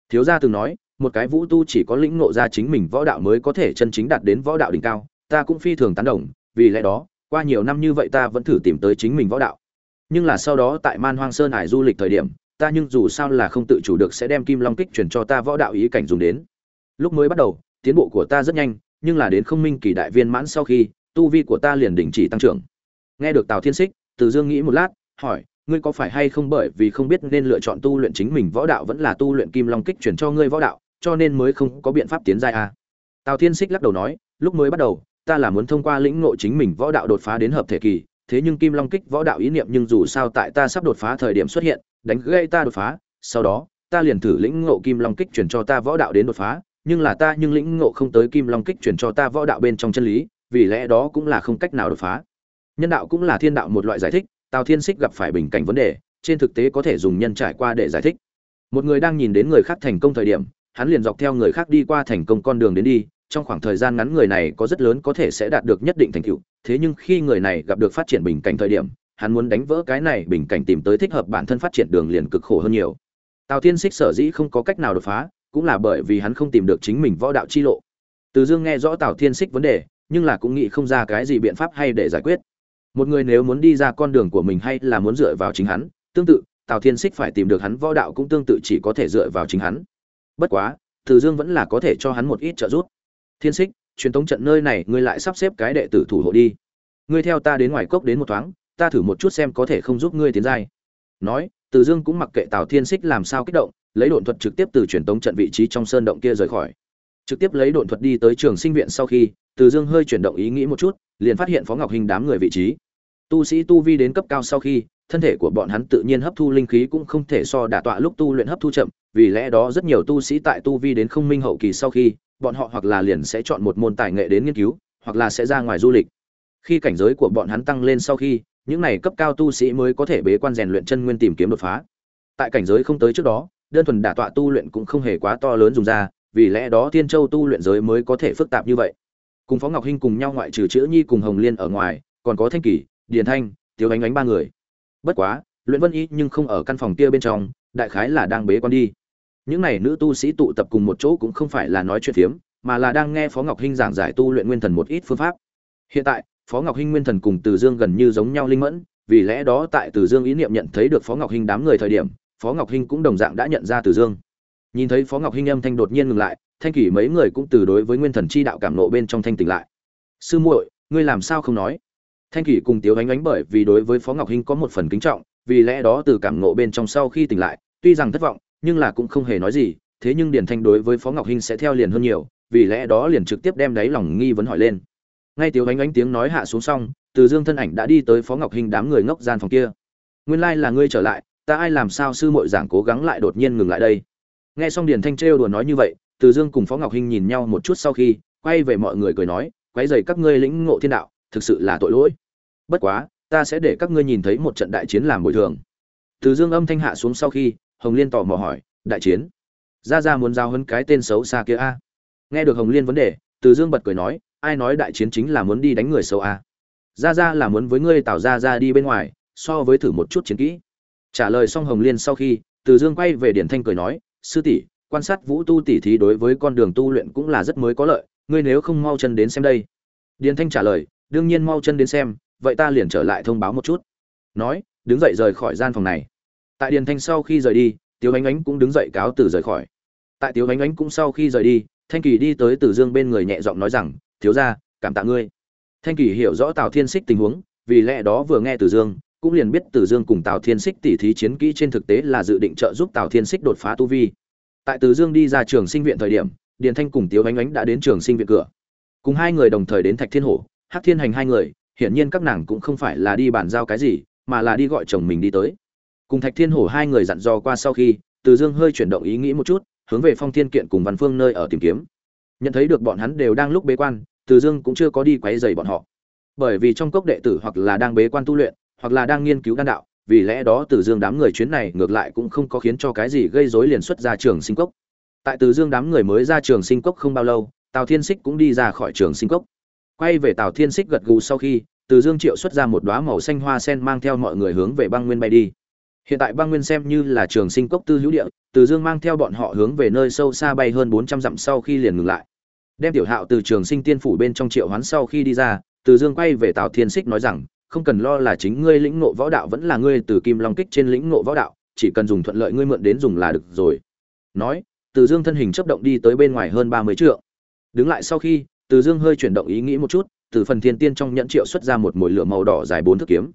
Thiếu gia từng nói, một cái vũ tu chỉ có lĩnh ngộ ra chính mình võ đạo mới có thể chân chính đạt đến võ đạo đỉnh cao, ta cũng phi thường tán đồng, vì lẽ đó, qua nhiều năm như vậy ta vẫn thử tìm tới chính mình võ đạo. Nhưng là sau đó tại man hoang sơn hải du lịch thời điểm, ta nhưng dù sao là không tự chủ được sẽ đem kim long kích chuyển cho ta võ đạo ý cảnh dùng đến. Lúc mới bắt đầu, tiến bộ của ta rất nhanh, nhưng là đến không minh kỳ đại viên mãn sau khi, tu vi của ta liền đình chỉ tăng trưởng. Nghe được tào thiên xích từ dương nghĩ một lát, hỏi ngươi có phải hay không bởi vì không biết nên lựa chọn tu luyện chính mình võ đạo vẫn là tu luyện kim long kích chuyển cho ngươi võ đạo, cho nên mới không có biện pháp tiến giai à? tào thiên xích lắc đầu nói, lúc mới bắt đầu, ta là muốn thông qua lĩnh ngộ chính mình võ đạo đột phá đến hợp thể kỳ, thế nhưng kim long kích võ đạo ý niệm nhưng dù sao tại ta sắp đột phá thời điểm xuất hiện, đánh gây ta đột phá, sau đó, ta liền thử lĩnh ngộ kim long kích chuyển cho ta võ đạo đến đột phá, nhưng là ta nhưng lĩnh ngộ không tới kim long kích chuyển cho ta võ đạo bên trong chân lý, vì lẽ đó cũng là không cách nào đột phá nhân đạo cũng là thiên đạo một loại giải thích tào thiên Sích gặp phải bình cảnh vấn đề, trên thực tế có thể dùng nhân trải qua để giải thích. Một người đang nhìn đến người khác thành công thời điểm, hắn liền dọc theo người khác đi qua thành công con đường đến đi, trong khoảng thời gian ngắn người này có rất lớn có thể sẽ đạt được nhất định thành tựu, thế nhưng khi người này gặp được phát triển bình cảnh thời điểm, hắn muốn đánh vỡ cái này bình cảnh tìm tới thích hợp bản thân phát triển đường liền cực khổ hơn nhiều. Tào thiên Sích sở dĩ không có cách nào đột phá, cũng là bởi vì hắn không tìm được chính mình võ đạo chi lộ. Từ dương nghe rõ tào thiên Sích vấn đề, nhưng là cũng nghĩ không ra cái gì biện pháp hay để giải quyết một người nếu muốn đi ra con đường của mình hay là muốn dựa vào chính hắn, tương tự, tào thiên xích phải tìm được hắn, võ đạo cũng tương tự chỉ có thể dựa vào chính hắn. Bất quá, từ dương vẫn là có thể cho hắn một ít trợ giúp. Thiên xích truyền thống trận nơi này, ngươi lại sắp xếp cái đệ tử thủ hộ đi. Ngươi theo ta đến ngoài cốc đến một thoáng, ta thử một chút xem có thể không giúp ngươi tiến giai. Nói, từ dương cũng mặc kệ tào thiên xích làm sao kích động, lấy độn thuật trực tiếp từ truyền tống trận vị trí trong sơn động kia rời khỏi trực tiếp lấy độn thuật đi tới trường sinh viện sau khi, từ dương hơi chuyển động ý nghĩ một chút, liền phát hiện phó ngọc hình đám người vị trí. Tu sĩ tu vi đến cấp cao sau khi, thân thể của bọn hắn tự nhiên hấp thu linh khí cũng không thể so đả tọa lúc tu luyện hấp thu chậm, vì lẽ đó rất nhiều tu sĩ tại tu vi đến không minh hậu kỳ sau khi, bọn họ hoặc là liền sẽ chọn một môn tài nghệ đến nghiên cứu, hoặc là sẽ ra ngoài du lịch. Khi cảnh giới của bọn hắn tăng lên sau khi, những này cấp cao tu sĩ mới có thể bế quan rèn luyện chân nguyên tìm kiếm đột phá. Tại cảnh giới không tới trước đó, đơn thuần đả tọa tu luyện cũng không hề quá to lớn dùng ra vì lẽ đó thiên châu tu luyện giới mới có thể phức tạp như vậy. Cùng phó ngọc hinh cùng nhau ngoại trừ chữ nhi cùng hồng liên ở ngoài, còn có thanh kỳ, điền thanh, tiếu ánh ánh ba người. Bất quá, luyện vân y nhưng không ở căn phòng kia bên trong, đại khái là đang bế quan đi. Những này nữ tu sĩ tụ tập cùng một chỗ cũng không phải là nói chuyện phiếm, mà là đang nghe phó ngọc hinh giảng giải tu luyện nguyên thần một ít phương pháp. Hiện tại, phó ngọc hinh nguyên thần cùng từ dương gần như giống nhau linh mẫn, vì lẽ đó tại từ dương ý niệm nhận thấy được phó ngọc hinh đám người thời điểm, phó ngọc hinh cũng đồng dạng đã nhận ra từ dương nhìn thấy phó ngọc hinh âm thanh đột nhiên ngừng lại, thanh kỷ mấy người cũng từ đối với nguyên thần chi đạo cảm nộ bên trong thanh tỉnh lại. Sư muội, ngươi làm sao không nói? Thanh kỷ cùng tiếu ánh ánh bởi vì đối với phó ngọc hinh có một phần kính trọng, vì lẽ đó từ cảm nộ bên trong sau khi tỉnh lại, tuy rằng thất vọng, nhưng là cũng không hề nói gì, thế nhưng điển thanh đối với phó ngọc hinh sẽ theo liền hơn nhiều, vì lẽ đó liền trực tiếp đem đáy lòng nghi vấn hỏi lên. Ngay tiếu ánh ánh tiếng nói hạ xuống xong, từ dương thân ảnh đã đi tới phó ngọc hinh đám người ngốc gian phòng kia. Nguyên lai là ngươi trở lại, ta ai làm sao sư muội giảng cố gắng lại đột nhiên ngừng lại đây? Nghe xong điền thanh trêu đùa nói như vậy, từ dương cùng phó ngọc hinh nhìn nhau một chút sau khi, quay về mọi người cười nói, quấy dày các ngươi lĩnh ngộ thiên đạo, thực sự là tội lỗi. Bất quá, ta sẽ để các ngươi nhìn thấy một trận đại chiến làm bồi thường. Từ dương âm thanh hạ xuống sau khi, hồng liên tò mò hỏi, đại chiến? Ra ra muốn giao hấn cái tên xấu xa kia a? Nghe được hồng liên vấn đề, từ dương bật cười nói, ai nói đại chiến chính là muốn đi đánh người xấu a? Ra ra là muốn với ngươi tạo ra ra đi bên ngoài, so với thử một chút chiến kỹ. Trả lời xong hồng liên sau khi, từ dương quay về điển thanh cười nói sư tỷ, quan sát vũ tu tỷ thí đối với con đường tu luyện cũng là rất mới có lợi, ngươi nếu không mau chân đến xem đây. Điền thanh trả lời, đương nhiên mau chân đến xem, vậy ta liền trở lại thông báo một chút. Nói, đứng dậy rời khỏi gian phòng này. Tại điền thanh sau khi rời đi, tiếu ánh ánh cũng đứng dậy cáo từ rời khỏi. Tại tiếu ánh ánh cũng sau khi rời đi, thanh kỳ đi tới từ dương bên người nhẹ giọng nói rằng, thiếu ra cảm tạ ngươi. Thanh kỳ hiểu rõ tào thiên xích tình huống, vì lẽ đó vừa nghe từ dương cũng liền biết từ dương cùng tào thiên Sích tỉ thí chiến kỹ trên thực tế là dự định trợ giúp tào thiên Sích đột phá tu vi. Tại từ dương đi ra trường sinh viện thời điểm, điền thanh cùng tiếu ánh ánh đã đến trường sinh viện cửa. Cùng hai người đồng thời đến thạch thiên hổ, hắc thiên hành hai người, hiển nhiên các nàng cũng không phải là đi bàn giao cái gì, mà là đi gọi chồng mình đi tới. Cùng thạch thiên hổ hai người dặn dò qua sau khi, từ dương hơi chuyển động ý nghĩ một chút, hướng về phong thiên kiện cùng văn phương nơi ở tìm kiếm. Nhận thấy được bọn hắn đều đang lúc bế quan, từ dương cũng chưa có đi quấy rầy bọn họ. Bởi vì trong cốc đệ tử hoặc là đang bế quan tu luyện hoặc là đang nghiên cứu đan đạo, vì lẽ đó từ dương đám người chuyến này ngược lại cũng không có khiến cho cái gì gây rối liền xuất ra trường sinh cốc. Tại từ dương đám người mới ra trường sinh cốc không bao lâu, tào thiên xích cũng đi ra khỏi trường sinh cốc. Quay về tào thiên xích gật gù sau khi, từ dương triệu xuất ra một đoá màu xanh hoa sen mang theo mọi người hướng về băng nguyên bay đi. Hiện tại băng nguyên xem như là trường sinh cốc tư hữu địa, từ dương mang theo bọn họ hướng về nơi sâu xa bay hơn bốn trăm dặm sau khi liền ngừng lại. Đem tiểu hạo từ trường sinh tiên phủ bên trong triệu hoán sau khi đi ra, từ dương quay về tào thiên xích nói rằng không cần lo là chính ngươi lĩnh ngộ võ đạo vẫn là ngươi từ kim long kích trên lĩnh ngộ võ đạo, chỉ cần dùng thuận lợi ngươi mượn đến dùng là được rồi. Nói, từ dương thân hình chấp động đi tới bên ngoài hơn ba mươi trượng. Đứng lại sau khi, từ dương hơi chuyển động ý nghĩ một chút, từ phần thiên tiên trong nhẫn triệu xuất ra một mồi lửa màu đỏ dài bốn thước kiếm.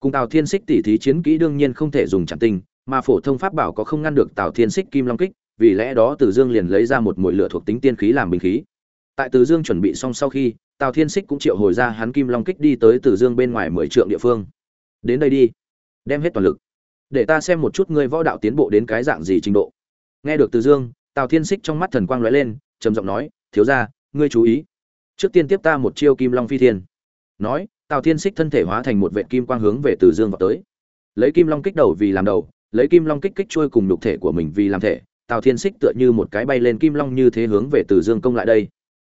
Cùng tào thiên xích tỉ thí chiến kỹ đương nhiên không thể dùng chẳng tình, mà phổ thông pháp bảo có không ngăn được tào thiên xích kim long kích, vì lẽ đó từ dương liền lấy ra một mồi lửa thuộc tính tiên khí làm bình khí. Tại từ dương chuẩn bị xong sau khi tào thiên xích cũng triệu hồi ra hắn kim long kích đi tới từ dương bên ngoài mười trượng địa phương. Đến đây đi, đem hết toàn lực. Để ta xem một chút ngươi võ đạo tiến bộ đến cái dạng gì trình độ. Nghe được từ dương, tào thiên xích trong mắt thần quang lóe lên, trầm giọng nói, thiếu ra ngươi chú ý. Trước tiên tiếp ta một chiêu kim long phi thiên. Nói, tào thiên xích thân thể hóa thành một vệ kim quang hướng về từ dương vào tới. Lấy kim long kích đầu vì làm đầu, lấy kim long kích kích trôi cùng nhục thể của mình vì làm thể, tào thiên xích tựa như một cái bay lên kim long như thế hướng về từ dương công lại đây.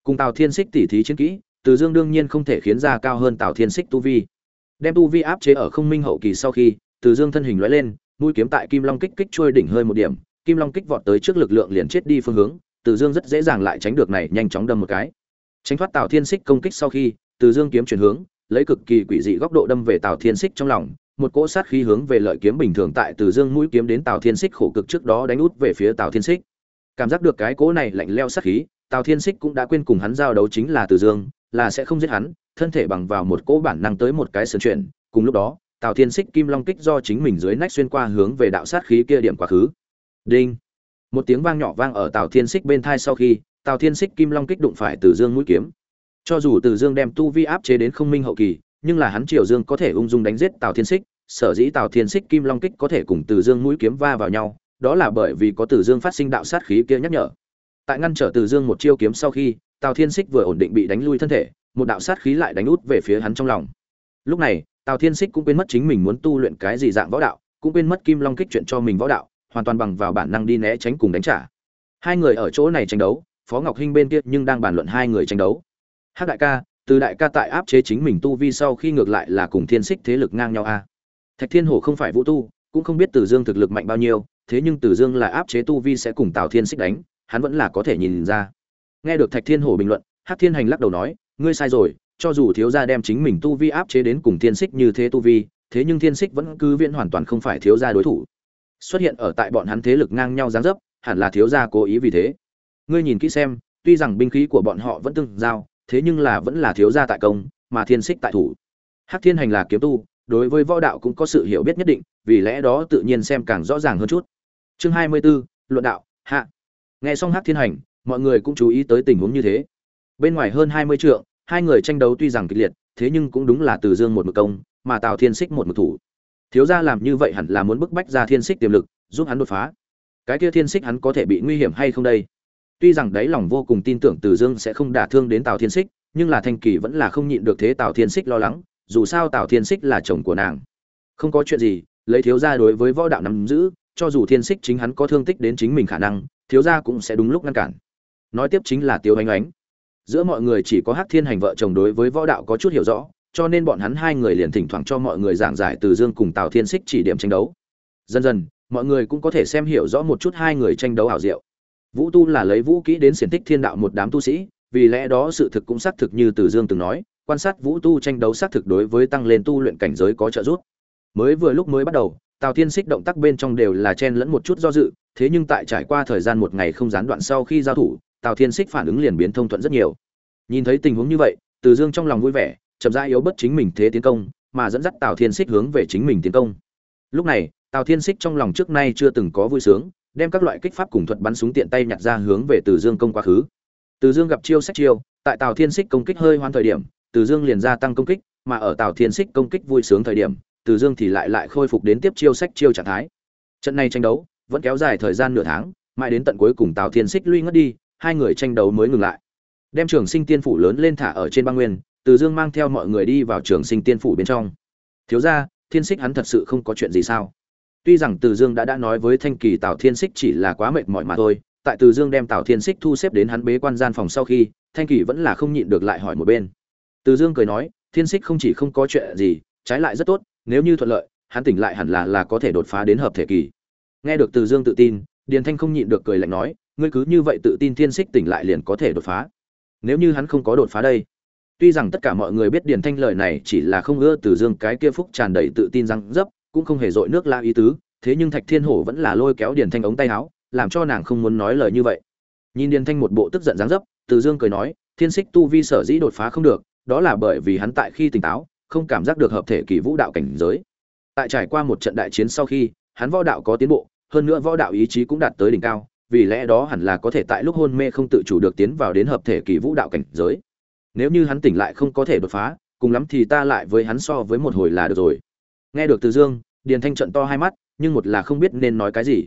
Cùng tào thiên xích tỉ thí chiến kỹ từ dương đương nhiên không thể khiến ra cao hơn tào thiên xích tu vi. Đem tu vi áp chế ở không minh hậu kỳ sau khi, từ dương thân hình lóe lên, mũi kiếm tại kim long kích kích trôi đỉnh hơi một điểm, kim long kích vọt tới trước lực lượng liền chết đi phương hướng, từ dương rất dễ dàng lại tránh được này, nhanh chóng đâm một cái. Tránh thoát tào thiên xích công kích sau khi, từ dương kiếm chuyển hướng, lấy cực kỳ quỷ dị góc độ đâm về tào thiên xích trong lòng, một cỗ sát khí hướng về lợi kiếm bình thường tại từ dương mũi kiếm đến tào thiên xích khổ cực trước đó đánh út về phía tào thiên xích cảm giác được cái cỗ này lạnh leo sát khí, tào thiên xích cũng đã quên cùng hắn giao đấu chính là từ dương là sẽ không giết hắn, thân thể bằng vào một cỗ bản năng tới một cái sườn chuyển, cùng lúc đó, tào thiên xích kim long kích do chính mình dưới nách xuyên qua hướng về đạo sát khí kia điểm quá khứ. Đinh. Một tiếng vang nhỏ vang ở tào thiên xích bên thai sau khi, tào thiên xích kim long kích đụng phải từ dương mũi kiếm. Cho dù từ dương đem tu vi áp chế đến không minh hậu kỳ, nhưng là hắn triều dương có thể ung dung đánh giết tào thiên xích sở dĩ tào thiên xích kim long kích có thể cùng từ dương mũi kiếm va vào nhau, đó là bởi vì có từ dương phát sinh đạo sát khí kia nhắc nhở. Tại ngăn trở từ dương một chiêu kiếm sau khi tào thiên Sích vừa ổn định bị đánh lui thân thể, một đạo sát khí lại đánh út về phía hắn trong lòng. Lúc này, tào thiên Sích cũng quên mất chính mình muốn tu luyện cái gì dạng võ đạo, cũng quên mất kim long kích chuyện cho mình võ đạo, hoàn toàn bằng vào bản năng đi né tránh cùng đánh trả. Hai người ở chỗ này tranh đấu, phó ngọc hinh bên kia nhưng đang bàn luận hai người tranh đấu. Hắc đại ca, từ đại ca tại áp chế chính mình tu vi sau khi ngược lại là cùng thiên Sích thế lực ngang nhau a. Thạch thiên hổ không phải vũ tu, cũng không biết từ dương thực lực mạnh bao nhiêu, thế nhưng từ dương là áp chế tu vi sẽ cùng tào thiên Sích đánh, hắn vẫn là có thể nhìn ra nghe được thạch thiên hổ bình luận hát thiên hành lắc đầu nói ngươi sai rồi cho dù thiếu gia đem chính mình tu vi áp chế đến cùng thiên xích như thế tu vi thế nhưng thiên xích vẫn cứ viễn hoàn toàn không phải thiếu gia đối thủ. Xuất hiện ở tại bọn hắn thế lực ngang nhau giáng dấp hẳn là thiếu gia cố ý vì thế. Ngươi nhìn kỹ xem tuy rằng binh khí của bọn họ vẫn tương giao thế nhưng là vẫn là thiếu gia tại công mà thiên xích tại thủ. Hắc thiên hành là kiếm tu đối với võ đạo cũng có sự hiểu biết nhất định vì lẽ đó tự nhiên xem càng rõ ràng hơn chút. Chương hai mươi 24, luận đạo hạ. Nghe xong hắc thiên hành mọi người cũng chú ý tới tình huống như thế. Bên ngoài hơn hai mươi trượng, hai người tranh đấu tuy rằng kịch liệt, thế nhưng cũng đúng là từ dương một mực công, mà tào thiên xích một mực thủ. Thiếu gia làm như vậy hẳn là muốn bức bách ra thiên xích tiềm lực, giúp hắn đột phá. Cái kia thiên xích hắn có thể bị nguy hiểm hay không đây? Tuy rằng đáy lòng vô cùng tin tưởng từ dương sẽ không đả thương đến tào thiên xích nhưng là thanh kỳ vẫn là không nhịn được thế tào thiên xích lo lắng, dù sao tào thiên xích là chồng của nàng. Không có chuyện gì, lấy thiếu gia đối với võ đạo nắm giữ, cho dù thiên xích chính hắn có thương tích đến chính mình khả năng, thiếu gia cũng sẽ đúng lúc ngăn cản nói tiếp chính là tiêu ánh ánh. Giữa mọi người chỉ có hắc thiên hành vợ chồng đối với võ đạo có chút hiểu rõ, cho nên bọn hắn hai người liền thỉnh thoảng cho mọi người giảng giải từ dương cùng tào thiên xích chỉ điểm tranh đấu. Dần dần, mọi người cũng có thể xem hiểu rõ một chút hai người tranh đấu ảo diệu. Vũ tu là lấy vũ kỹ đến xiển tích thiên đạo một đám tu sĩ, vì lẽ đó sự thực cũng xác thực như từ dương từng nói, quan sát vũ tu tranh đấu xác thực đối với tăng lên tu luyện cảnh giới có trợ giúp. Mới vừa lúc mới bắt đầu, tào thiên xích động tác bên trong đều là chen lẫn một chút do dự, thế nhưng tại trải qua thời gian một ngày không gián đoạn sau khi giao thủ tào thiên xích phản ứng liền biến thông thuận rất nhiều. Nhìn thấy tình huống như vậy, từ dương trong lòng vui vẻ, chậm rãi yếu bất chính mình thế tiến công, mà dẫn dắt tào thiên xích hướng về chính mình tiến công. Lúc này, tào thiên xích trong lòng trước nay chưa từng có vui sướng, đem các loại kích pháp cùng thuật bắn súng tiện tay nhặt ra hướng về từ dương công quá khứ. Từ dương gặp chiêu sách chiêu, tại tào thiên xích công kích hơi hoan thời điểm, từ dương liền gia tăng công kích, mà ở tào thiên xích công kích vui sướng thời điểm, từ dương thì lại lại khôi phục đến tiếp chiêu sách chiêu trạng thái. Trận này tranh đấu vẫn kéo dài thời gian nửa tháng, mãi đến tận cuối cùng tào thiên xích lui ngất đi hai người tranh đấu mới ngừng lại. Đem trường sinh tiên phủ lớn lên thả ở trên băng nguyên, từ dương mang theo mọi người đi vào trường sinh tiên phủ bên trong. Thiếu ra thiên xích hắn thật sự không có chuyện gì sao? Tuy rằng từ dương đã đã nói với thanh kỳ tào thiên xích chỉ là quá mệt mỏi mà thôi, tại từ dương đem tào thiên xích thu xếp đến hắn bế quan gian phòng sau khi, thanh kỳ vẫn là không nhịn được lại hỏi một bên. Từ dương cười nói, thiên xích không chỉ không có chuyện gì, trái lại rất tốt, nếu như thuận lợi, hắn tỉnh lại hẳn là là có thể đột phá đến hợp thể kỳ. Nghe được từ dương tự tin, điền thanh không nhịn được cười lạnh nói ngươi cứ như vậy tự tin thiên xích tỉnh lại liền có thể đột phá. Nếu như hắn không có đột phá đây, tuy rằng tất cả mọi người biết điền thanh lời này chỉ là không ưa từ dương cái kia phúc tràn đầy tự tin răng dấp, cũng không hề dội nước la ý tứ, thế nhưng thạch thiên hổ vẫn là lôi kéo điền thanh ống tay áo, làm cho nàng không muốn nói lời như vậy. Nhìn điền thanh một bộ tức giận răng dấp, từ dương cười nói, thiên xích tu vi sở dĩ đột phá không được, đó là bởi vì hắn tại khi tỉnh táo, không cảm giác được hợp thể kỳ vũ đạo cảnh giới. Tại trải qua một trận đại chiến sau khi, hắn võ đạo có tiến bộ, hơn nữa võ đạo ý chí cũng đạt tới đỉnh cao vì lẽ đó hẳn là có thể tại lúc hôn mê không tự chủ được tiến vào đến hợp thể kỳ vũ đạo cảnh giới. Nếu như hắn tỉnh lại không có thể đột phá, cùng lắm thì ta lại với hắn so với một hồi là được rồi. Nghe được từ dương, điền thanh trận to hai mắt, nhưng một là không biết nên nói cái gì.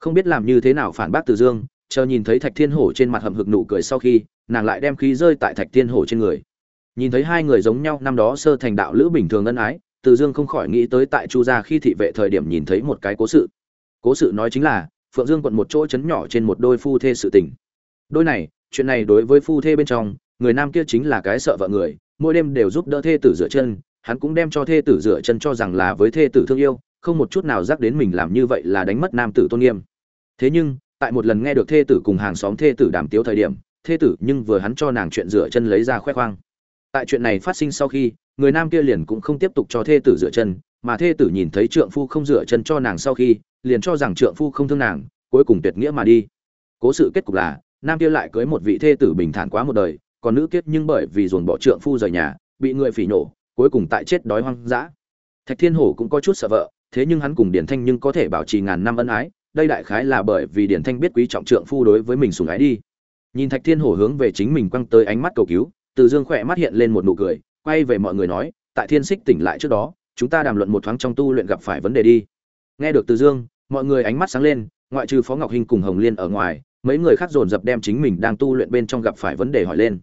Không biết làm như thế nào phản bác từ dương, chờ nhìn thấy thạch thiên hổ trên mặt hầm hực nụ cười sau khi, nàng lại đem khí rơi tại thạch thiên hổ trên người. Nhìn thấy hai người giống nhau, năm đó sơ thành đạo lữ bình thường ân ái, từ dương không khỏi nghĩ tới tại chu gia khi thị vệ thời điểm nhìn thấy một cái cố sự. Cố sự nói chính là phượng dương quận một chỗ trấn nhỏ trên một đôi phu thê sự tình. Đôi này, chuyện này đối với phu thê bên trong, người nam kia chính là cái sợ vợ người, mỗi đêm đều giúp đỡ thê tử dựa chân, hắn cũng đem cho thê tử dựa chân cho rằng là với thê tử thương yêu, không một chút nào dắt đến mình làm như vậy là đánh mất nam tử tôn nghiêm. Thế nhưng, tại một lần nghe được thê tử cùng hàng xóm thê tử đàm tiếu thời điểm, thê tử nhưng vừa hắn cho nàng chuyện dựa chân lấy ra khoe khoang. Tại chuyện này phát sinh sau khi, người nam kia liền cũng không tiếp tục cho thê tử dựa chân, mà thê tử nhìn thấy trượng phu không dựa chân cho nàng sau khi liền cho rằng trượng phu không thương nàng, cuối cùng tuyệt nghĩa mà đi. Cố sự kết cục là, nam kia lại cưới một vị thê tử bình thản quá một đời, còn nữ kiết nhưng bởi vì dồn bỏ trượng phu rời nhà, bị người phỉ nổ, cuối cùng tại chết đói hoang dã. Thạch thiên hổ cũng có chút sợ vợ, thế nhưng hắn cùng điển thanh nhưng có thể bảo trì ngàn năm ân ái, đây đại khái là bởi vì điển thanh biết quý trọng trượng phu đối với mình sùng ái đi. Nhìn thạch thiên hổ hướng về chính mình quăng tới ánh mắt cầu cứu, từ dương khỏe mắt hiện lên một nụ cười, quay về mọi người nói, tại thiên xích tỉnh lại trước đó, chúng ta đàm luận một thoáng trong tu luyện gặp phải vấn đề đi. Nghe được từ dương mọi người ánh mắt sáng lên, ngoại trừ phó ngọc hinh cùng hồng liên ở ngoài, mấy người khác dồn dập đem chính mình đang tu luyện bên trong gặp phải vấn đề hỏi lên.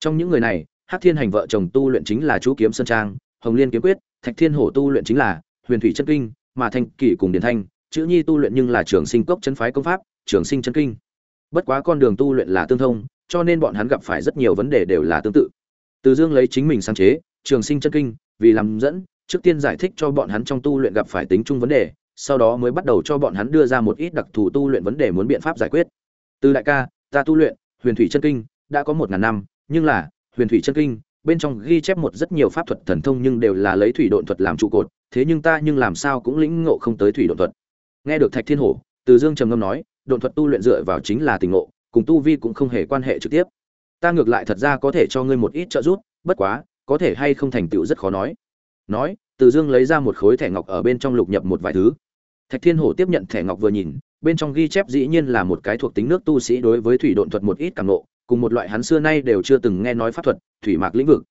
Trong những người này, hắc thiên hành vợ chồng tu luyện chính là chú kiếm sơn trang, hồng liên kiếm quyết, thạch thiên hổ tu luyện chính là huyền thủy chân kinh, mà thanh kỷ cùng điển thanh, chữ nhi tu luyện nhưng là trường sinh cốc chân phái công pháp, trường sinh chân kinh. Bất quá con đường tu luyện là tương thông, cho nên bọn hắn gặp phải rất nhiều vấn đề đều là tương tự. Từ dương lấy chính mình sáng chế trường sinh chân kinh, vì làm dẫn, trước tiên giải thích cho bọn hắn trong tu luyện gặp phải tính chung vấn đề sau đó mới bắt đầu cho bọn hắn đưa ra một ít đặc thù tu luyện vấn đề muốn biện pháp giải quyết. Từ đại ca, ta tu luyện, huyền thủy chân kinh, đã có một ngàn năm, nhưng là, huyền thủy chân kinh, bên trong ghi chép một rất nhiều pháp thuật thần thông nhưng đều là lấy thủy độn thuật làm trụ cột, thế nhưng ta nhưng làm sao cũng lĩnh ngộ không tới thủy độn thuật. Nghe được thạch thiên hổ, từ dương trầm ngâm nói, độn thuật tu luyện dựa vào chính là tình ngộ, cùng tu vi cũng không hề quan hệ trực tiếp. Ta ngược lại thật ra có thể cho ngươi một ít trợ giúp, bất quá, có thể hay không thành tựu rất khó nói. Nói, từ dương lấy ra một khối thẻ ngọc ở bên trong lục nhập một vài thứ thạch thiên hổ tiếp nhận thẻ ngọc vừa nhìn, bên trong ghi chép dĩ nhiên là một cái thuộc tính nước tu sĩ đối với thủy độn thuật một ít cảm nộ, cùng một loại hắn xưa nay đều chưa từng nghe nói pháp thuật, thủy mạc lĩnh vực.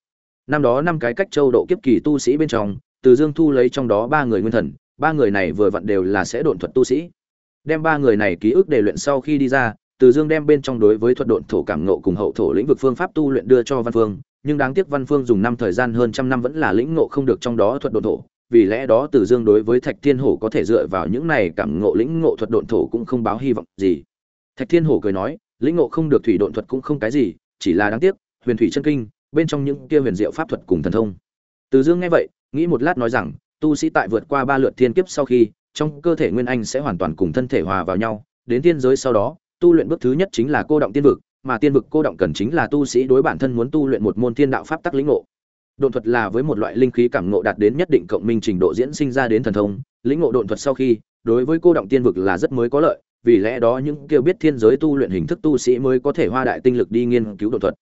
Năm đó năm cái cách châu độ kiếp kỳ tu sĩ bên trong, từ dương thu lấy trong đó ba người nguyên thần, ba người này vừa vặn đều là sẽ độn thuật tu sĩ. Đem ba người này ký ức để luyện sau khi đi ra, từ dương đem bên trong đối với thuật độn thổ cảm nộ cùng hậu thổ lĩnh vực phương pháp tu luyện đưa cho văn phương, nhưng đáng tiếc văn phương dùng năm thời gian hơn trăm năm vẫn là lĩnh ngộ không được trong đó thuật độn thổ vì lẽ đó từ dương đối với thạch thiên hổ có thể dựa vào những này cảm ngộ lĩnh ngộ thuật độn thổ cũng không báo hy vọng gì. Thạch thiên hổ cười nói, lĩnh ngộ không được thủy độn thuật cũng không cái gì, chỉ là đáng tiếc, huyền thủy chân kinh, bên trong những kia huyền diệu pháp thuật cùng thần thông. Từ dương nghe vậy, nghĩ một lát nói rằng, tu sĩ tại vượt qua ba lượt thiên kiếp sau khi, trong cơ thể nguyên anh sẽ hoàn toàn cùng thân thể hòa vào nhau, đến tiên giới sau đó, tu luyện bước thứ nhất chính là cô động tiên vực, mà tiên vực cô động cần chính là tu sĩ đối bản thân muốn tu luyện một môn thiên đạo pháp tắc lĩnh ngộ độn thuật là với một loại linh khí cảm ngộ đạt đến nhất định cộng minh trình độ diễn sinh ra đến thần thông, lĩnh ngộ độn thuật sau khi, đối với cô động tiên vực là rất mới có lợi, vì lẽ đó những kêu biết thiên giới tu luyện hình thức tu sĩ mới có thể hoa đại tinh lực đi nghiên cứu độn thuật.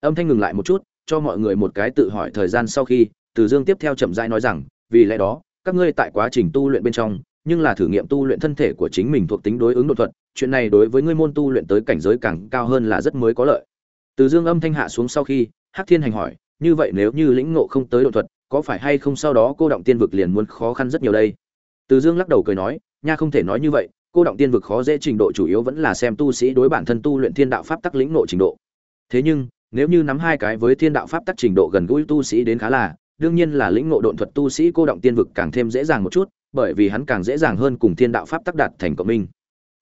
Âm thanh ngừng lại một chút, cho mọi người một cái tự hỏi thời gian sau khi, từ dương tiếp theo chậm rãi nói rằng, vì lẽ đó, các ngươi tại quá trình tu luyện bên trong, nhưng là thử nghiệm tu luyện thân thể của chính mình thuộc tính đối ứng đột thuật, chuyện này đối với ngươi môn tu luyện tới cảnh giới càng cao hơn là rất mới có lợi. Từ dương âm thanh hạ xuống sau khi, hắc thiên hành hỏi như vậy nếu như lĩnh ngộ không tới độ thuật, có phải hay không sau đó cô động tiên vực liền muốn khó khăn rất nhiều đây? Từ dương lắc đầu cười nói, nha không thể nói như vậy, cô động tiên vực khó dễ trình độ chủ yếu vẫn là xem tu sĩ đối bản thân tu luyện thiên đạo pháp tắc lĩnh ngộ trình độ. Thế nhưng, nếu như nắm hai cái với thiên đạo pháp tắc trình độ gần gũi tu sĩ đến khá là, đương nhiên là lĩnh ngộ độn thuật tu sĩ cô động tiên vực càng thêm dễ dàng một chút, bởi vì hắn càng dễ dàng hơn cùng thiên đạo pháp tắc đạt thành cộng minh.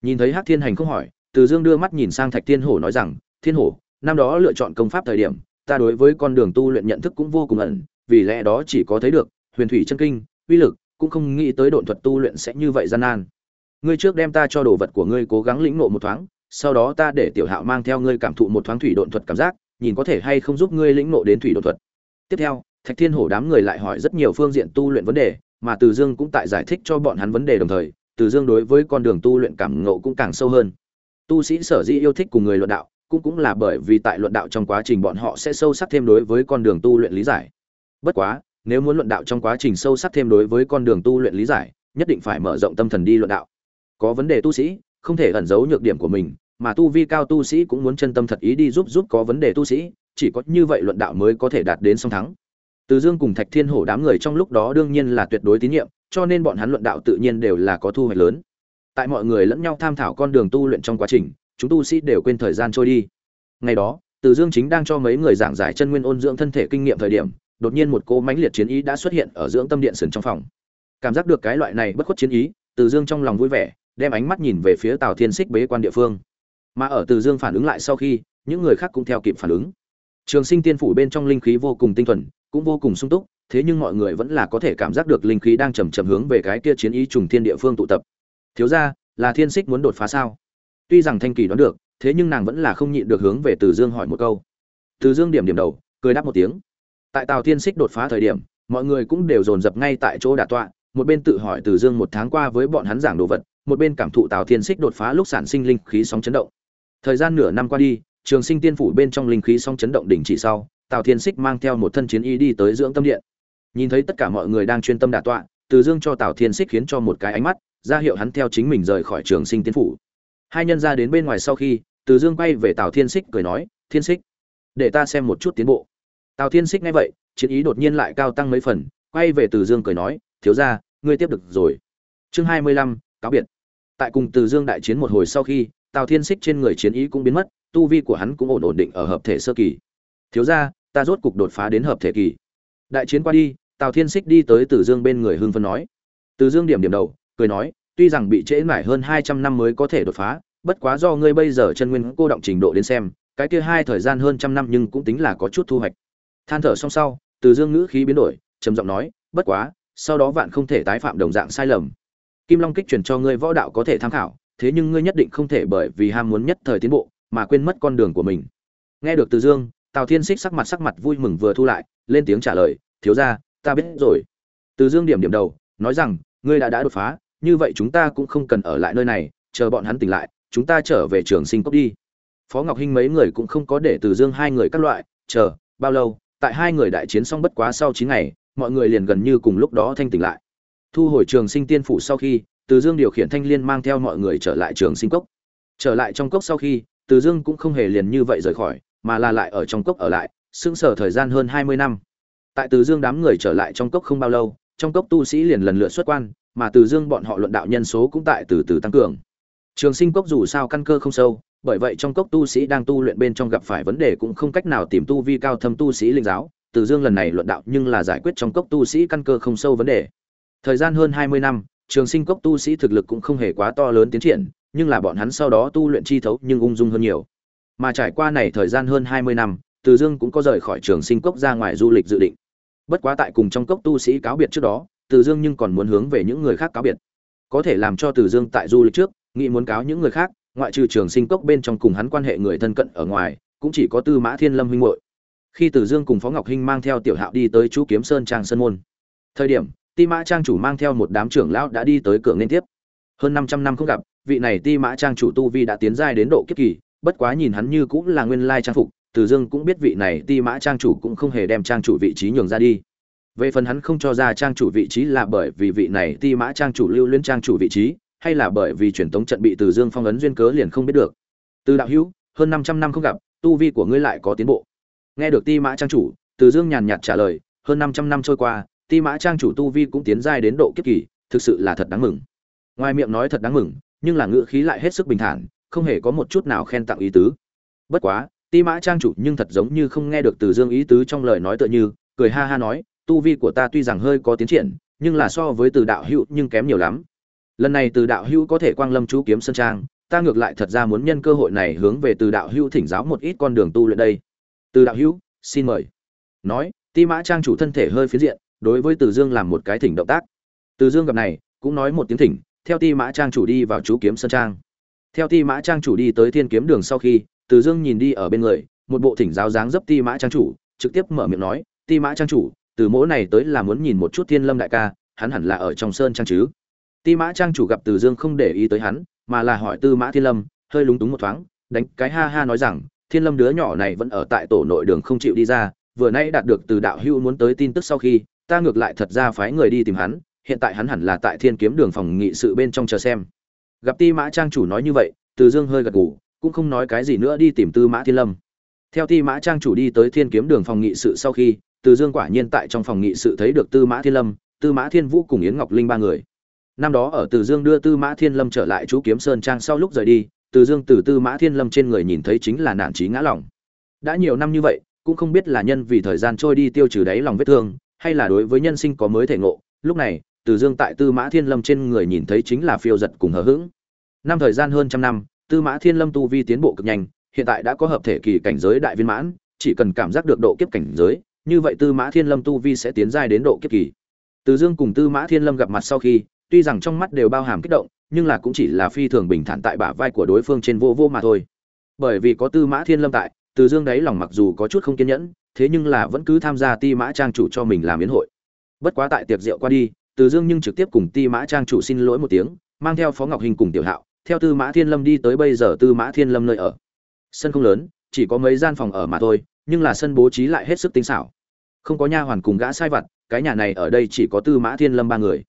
Nhìn thấy hắc thiên hành không hỏi, từ dương đưa mắt nhìn sang thạch thiên hổ nói rằng, thiên hổ, năm đó lựa chọn công pháp thời điểm ta đối với con đường tu luyện nhận thức cũng vô cùng ẩn, vì lẽ đó chỉ có thấy được, huyền thủy chân kinh, uy lực, cũng không nghĩ tới độn thuật tu luyện sẽ như vậy gian nan. Ngươi trước đem ta cho đồ vật của ngươi cố gắng lĩnh ngộ một thoáng, sau đó ta để tiểu hạo mang theo ngươi cảm thụ một thoáng thủy độn thuật cảm giác, nhìn có thể hay không giúp ngươi lĩnh ngộ đến thủy độn thuật. Tiếp theo, thạch thiên hổ đám người lại hỏi rất nhiều phương diện tu luyện vấn đề, mà từ dương cũng tại giải thích cho bọn hắn vấn đề đồng thời, từ dương đối với con đường tu luyện cảm ngộ cũng càng sâu hơn. Tu sĩ sở dĩ yêu thích cùng người luận đạo cũng cũng là bởi vì tại luận đạo trong quá trình bọn họ sẽ sâu sắc thêm đối với con đường tu luyện lý giải. Bất quá, nếu muốn luận đạo trong quá trình sâu sắc thêm đối với con đường tu luyện lý giải, nhất định phải mở rộng tâm thần đi luận đạo. Có vấn đề tu sĩ, không thể ẩn giấu nhược điểm của mình, mà tu vi cao tu sĩ cũng muốn chân tâm thật ý đi giúp giúp có vấn đề tu sĩ, chỉ có như vậy luận đạo mới có thể đạt đến song thắng. Từ dương cùng thạch thiên hổ đám người trong lúc đó đương nhiên là tuyệt đối tín nhiệm, cho nên bọn hắn luận đạo tự nhiên đều là có thu hoạch lớn. Tại mọi người lẫn nhau tham thảo con đường tu luyện trong quá trình chúng tu sĩ đều quên thời gian trôi đi. Ngày đó, từ dương chính đang cho mấy người giảng giải chân nguyên ôn dưỡng thân thể kinh nghiệm thời điểm, đột nhiên một cô mãnh liệt chiến ý đã xuất hiện ở dưỡng tâm điện sườn trong phòng. Cảm giác được cái loại này bất khuất chiến ý, từ dương trong lòng vui vẻ, đem ánh mắt nhìn về phía tào thiên xích bế quan địa phương. Mà ở từ dương phản ứng lại sau khi, những người khác cũng theo kịp phản ứng. Trường sinh tiên phủ bên trong linh khí vô cùng tinh thuần, cũng vô cùng sung túc, thế nhưng mọi người vẫn là có thể cảm giác được linh khí đang chầm chậm hướng về cái kia chiến ý trùng thiên địa phương tụ tập. Thiếu ra là thiên xích muốn đột phá sao? Tuy rằng thanh kỳ đoán được, thế nhưng nàng vẫn là không nhịn được hướng về từ dương hỏi một câu. Từ dương điểm điểm đầu, cười đáp một tiếng. Tại tàu thiên xích đột phá thời điểm, mọi người cũng đều dồn dập ngay tại chỗ đà tọa, một bên tự hỏi từ dương một tháng qua với bọn hắn giảng đồ vật, một bên cảm thụ tào thiên xích đột phá lúc sản sinh linh khí sóng chấn động. Thời gian nửa năm qua đi, trường sinh tiên phủ bên trong linh khí sóng chấn động đỉnh chỉ sau, tào thiên xích mang theo một thân chiến y đi tới dưỡng tâm điện. Nhìn thấy tất cả mọi người đang chuyên tâm đà tọa, từ dương cho tào thiên xích khiến cho một cái ánh mắt, ra hiệu hắn theo chính mình rời khỏi trường sinh tiên phủ hai nhân ra đến bên ngoài sau khi, từ dương quay về tào thiên xích cười nói, thiên xích để ta xem một chút tiến bộ. Tào thiên xích nghe vậy, chiến ý đột nhiên lại cao tăng mấy phần, quay về từ dương cười nói, thiếu ra ngươi tiếp được rồi. Chương hai mươi lăm, cáo biệt. Tại cùng từ dương đại chiến một hồi sau khi, tào thiên xích trên người chiến ý cũng biến mất, tu vi của hắn cũng ổn ổn định ở hợp thể sơ kỳ. Thiếu ra ta rốt cục đột phá đến hợp thể kỳ. Đại chiến qua đi, tào thiên xích đi tới từ dương bên người hưng phân nói. Từ dương điểm điểm đầu, cười nói tuy rằng bị trễ mãi hơn hai trăm năm mới có thể đột phá bất quá do ngươi bây giờ chân nguyên cô động trình độ đến xem cái kia hai thời gian hơn trăm năm nhưng cũng tính là có chút thu hoạch. Than thở xong sau từ dương ngữ khí biến đổi trầm giọng nói bất quá sau đó vạn không thể tái phạm đồng dạng sai lầm. Kim long kích truyền cho ngươi võ đạo có thể tham khảo thế nhưng ngươi nhất định không thể bởi vì ham muốn nhất thời tiến bộ mà quên mất con đường của mình. Nghe được từ dương tào thiên xích sắc mặt sắc mặt vui mừng vừa thu lại lên tiếng trả lời thiếu gia, ta biết rồi. Từ dương điểm điểm đầu nói rằng ngươi đã đã đột phá như vậy chúng ta cũng không cần ở lại nơi này, chờ bọn hắn tỉnh lại, chúng ta trở về trường sinh cốc đi. Phó ngọc hinh mấy người cũng không có để từ dương hai người các loại, chờ, bao lâu, tại hai người đại chiến xong bất quá sau chín ngày, mọi người liền gần như cùng lúc đó thanh tỉnh lại. Thu hồi trường sinh tiên phủ sau khi, từ dương điều khiển thanh liên mang theo mọi người trở lại trường sinh cốc. Trở lại trong cốc sau khi, từ dương cũng không hề liền như vậy rời khỏi, mà là lại ở trong cốc ở lại, sững sở thời gian hơn hai mươi năm. Tại từ dương đám người trở lại trong cốc không bao lâu, trong cốc tu sĩ liền lần lượt xuất quan mà từ dương bọn họ luận đạo nhân số cũng tại từ từ tăng cường. Trường sinh cốc dù sao căn cơ không sâu, bởi vậy trong cốc tu sĩ đang tu luyện bên trong gặp phải vấn đề cũng không cách nào tìm tu vi cao thâm tu sĩ linh giáo. Từ dương lần này luận đạo nhưng là giải quyết trong cốc tu sĩ căn cơ không sâu vấn đề. Thời gian hơn hai mươi năm, trường sinh cốc tu sĩ thực lực cũng không hề quá to lớn tiến triển, nhưng là bọn hắn sau đó tu luyện chi thấu nhưng ung dung hơn nhiều. Mà trải qua này thời gian hơn hai mươi năm, từ dương cũng có rời khỏi trường sinh cốc ra ngoài du lịch dự định. Bất quá tại cùng trong cốc tu sĩ cáo biệt trước đó từ dương nhưng còn muốn hướng về những người khác cáo biệt. Có thể làm cho từ dương tại du lịch trước, nghĩ muốn cáo những người khác, ngoại trừ trường sinh cốc bên trong cùng hắn quan hệ người thân cận ở ngoài, cũng chỉ có tư mã thiên lâm huynh hội khi từ dương cùng phó ngọc hinh mang theo tiểu hạo đi tới chú kiếm sơn trang sơn môn. Thời điểm, ti mã trang chủ mang theo một đám trưởng lão đã đi tới cửa liên tiếp. Hơn 500 năm không gặp, vị này ti mã trang chủ tu vi đã tiến giai đến độ kiếp kỳ, bất quá nhìn hắn như cũng là nguyên lai trang phục, từ dương cũng biết vị này ti mã trang chủ cũng không hề đem trang chủ vị trí nhường ra đi về phần hắn không cho ra trang chủ vị trí là bởi vì vị này ti mã trang chủ lưu luyến trang chủ vị trí, hay là bởi vì truyền tống trận bị từ dương phong ấn duyên cớ liền không biết được. Từ đạo hữu, hơn 500 năm không gặp, tu vi của ngươi lại có tiến bộ. Nghe được ti mã trang chủ, từ dương nhàn nhạt trả lời, hơn 500 năm trôi qua, ti mã trang chủ tu vi cũng tiến giai đến độ kiếp kỳ, thực sự là thật đáng mừng. Ngoài miệng nói thật đáng mừng, nhưng là ngữ khí lại hết sức bình thản, không hề có một chút nào khen tặng ý tứ. Bất quá, ti mã trang chủ nhưng thật giống như không nghe được từ dương ý tứ trong lời nói tựa như, cười ha ha nói tu vi của ta tuy rằng hơi có tiến triển, nhưng là so với từ đạo hữu nhưng kém nhiều lắm. Lần này từ đạo hữu có thể quang lâm chú kiếm sơn trang, ta ngược lại thật ra muốn nhân cơ hội này hướng về từ đạo hữu thỉnh giáo một ít con đường tu luyện đây. Từ đạo hữu, xin mời. Nói, ti mã trang chủ thân thể hơi phiến diện, đối với từ dương làm một cái thỉnh động tác. Từ dương gặp này, cũng nói một tiếng thỉnh, theo ti mã trang chủ đi vào chú kiếm sơn trang. Theo ti mã trang chủ đi tới thiên kiếm đường sau khi, từ dương nhìn đi ở bên người, một bộ thỉnh giáo dáng dấp ti mã trang chủ, trực tiếp mở miệng nói, ti mã trang chủ từ mỗi này tới là muốn nhìn một chút thiên lâm đại ca, hắn hẳn là ở trong sơn trang chứ. Ti mã trang chủ gặp từ dương không để ý tới hắn, mà là hỏi tư mã thiên lâm, hơi lúng túng một thoáng, đánh cái ha ha nói rằng, thiên lâm đứa nhỏ này vẫn ở tại tổ nội đường không chịu đi ra, vừa nãy đạt được từ đạo hưu muốn tới tin tức sau khi, ta ngược lại thật ra phái người đi tìm hắn, hiện tại hắn hẳn là tại thiên kiếm đường phòng nghị sự bên trong chờ xem. Gặp ti mã trang chủ nói như vậy, từ dương hơi gật gù, cũng không nói cái gì nữa đi tìm tư mã thiên lâm. Theo ti mã trang chủ đi tới thiên kiếm đường phòng nghị sự sau khi từ dương quả nhiên tại trong phòng nghị sự thấy được tư mã thiên lâm, tư mã thiên vũ cùng yến ngọc linh ba người. Năm đó ở từ dương đưa tư mã thiên lâm trở lại chú kiếm sơn trang sau lúc rời đi, từ dương từ tư mã thiên lâm trên người nhìn thấy chính là nản trí ngã lòng. Đã nhiều năm như vậy, cũng không biết là nhân vì thời gian trôi đi tiêu trừ đáy lòng vết thương, hay là đối với nhân sinh có mới thể ngộ. Lúc này, từ dương tại tư mã thiên lâm trên người nhìn thấy chính là phiêu giật cùng hờ hững. Năm thời gian hơn trăm năm, tư mã thiên lâm tu vi tiến bộ cực nhanh, hiện tại đã có hợp thể kỳ cảnh giới đại viên mãn, chỉ cần cảm giác được độ kiếp cảnh giới như vậy tư mã thiên lâm tu vi sẽ tiến giai đến độ kiếp kỳ. Từ dương cùng tư mã thiên lâm gặp mặt sau khi, tuy rằng trong mắt đều bao hàm kích động, nhưng là cũng chỉ là phi thường bình thản tại bả vai của đối phương trên vô vô mà thôi. Bởi vì có tư mã thiên lâm tại, từ dương đấy lòng mặc dù có chút không kiên nhẫn, thế nhưng là vẫn cứ tham gia ti mã trang chủ cho mình làm yến hội. Bất quá tại tiệc rượu qua đi, từ dương nhưng trực tiếp cùng ti mã trang chủ xin lỗi một tiếng, mang theo phó ngọc hình cùng tiểu hạo, theo tư mã thiên lâm đi tới bây giờ tư mã thiên lâm nơi ở. Sân không lớn, chỉ có mấy gian phòng ở mà thôi nhưng là sân bố trí lại hết sức tinh xảo. Không có nha hoàn cùng gã sai vặt, cái nhà này ở đây chỉ có tư mã thiên lâm ba người.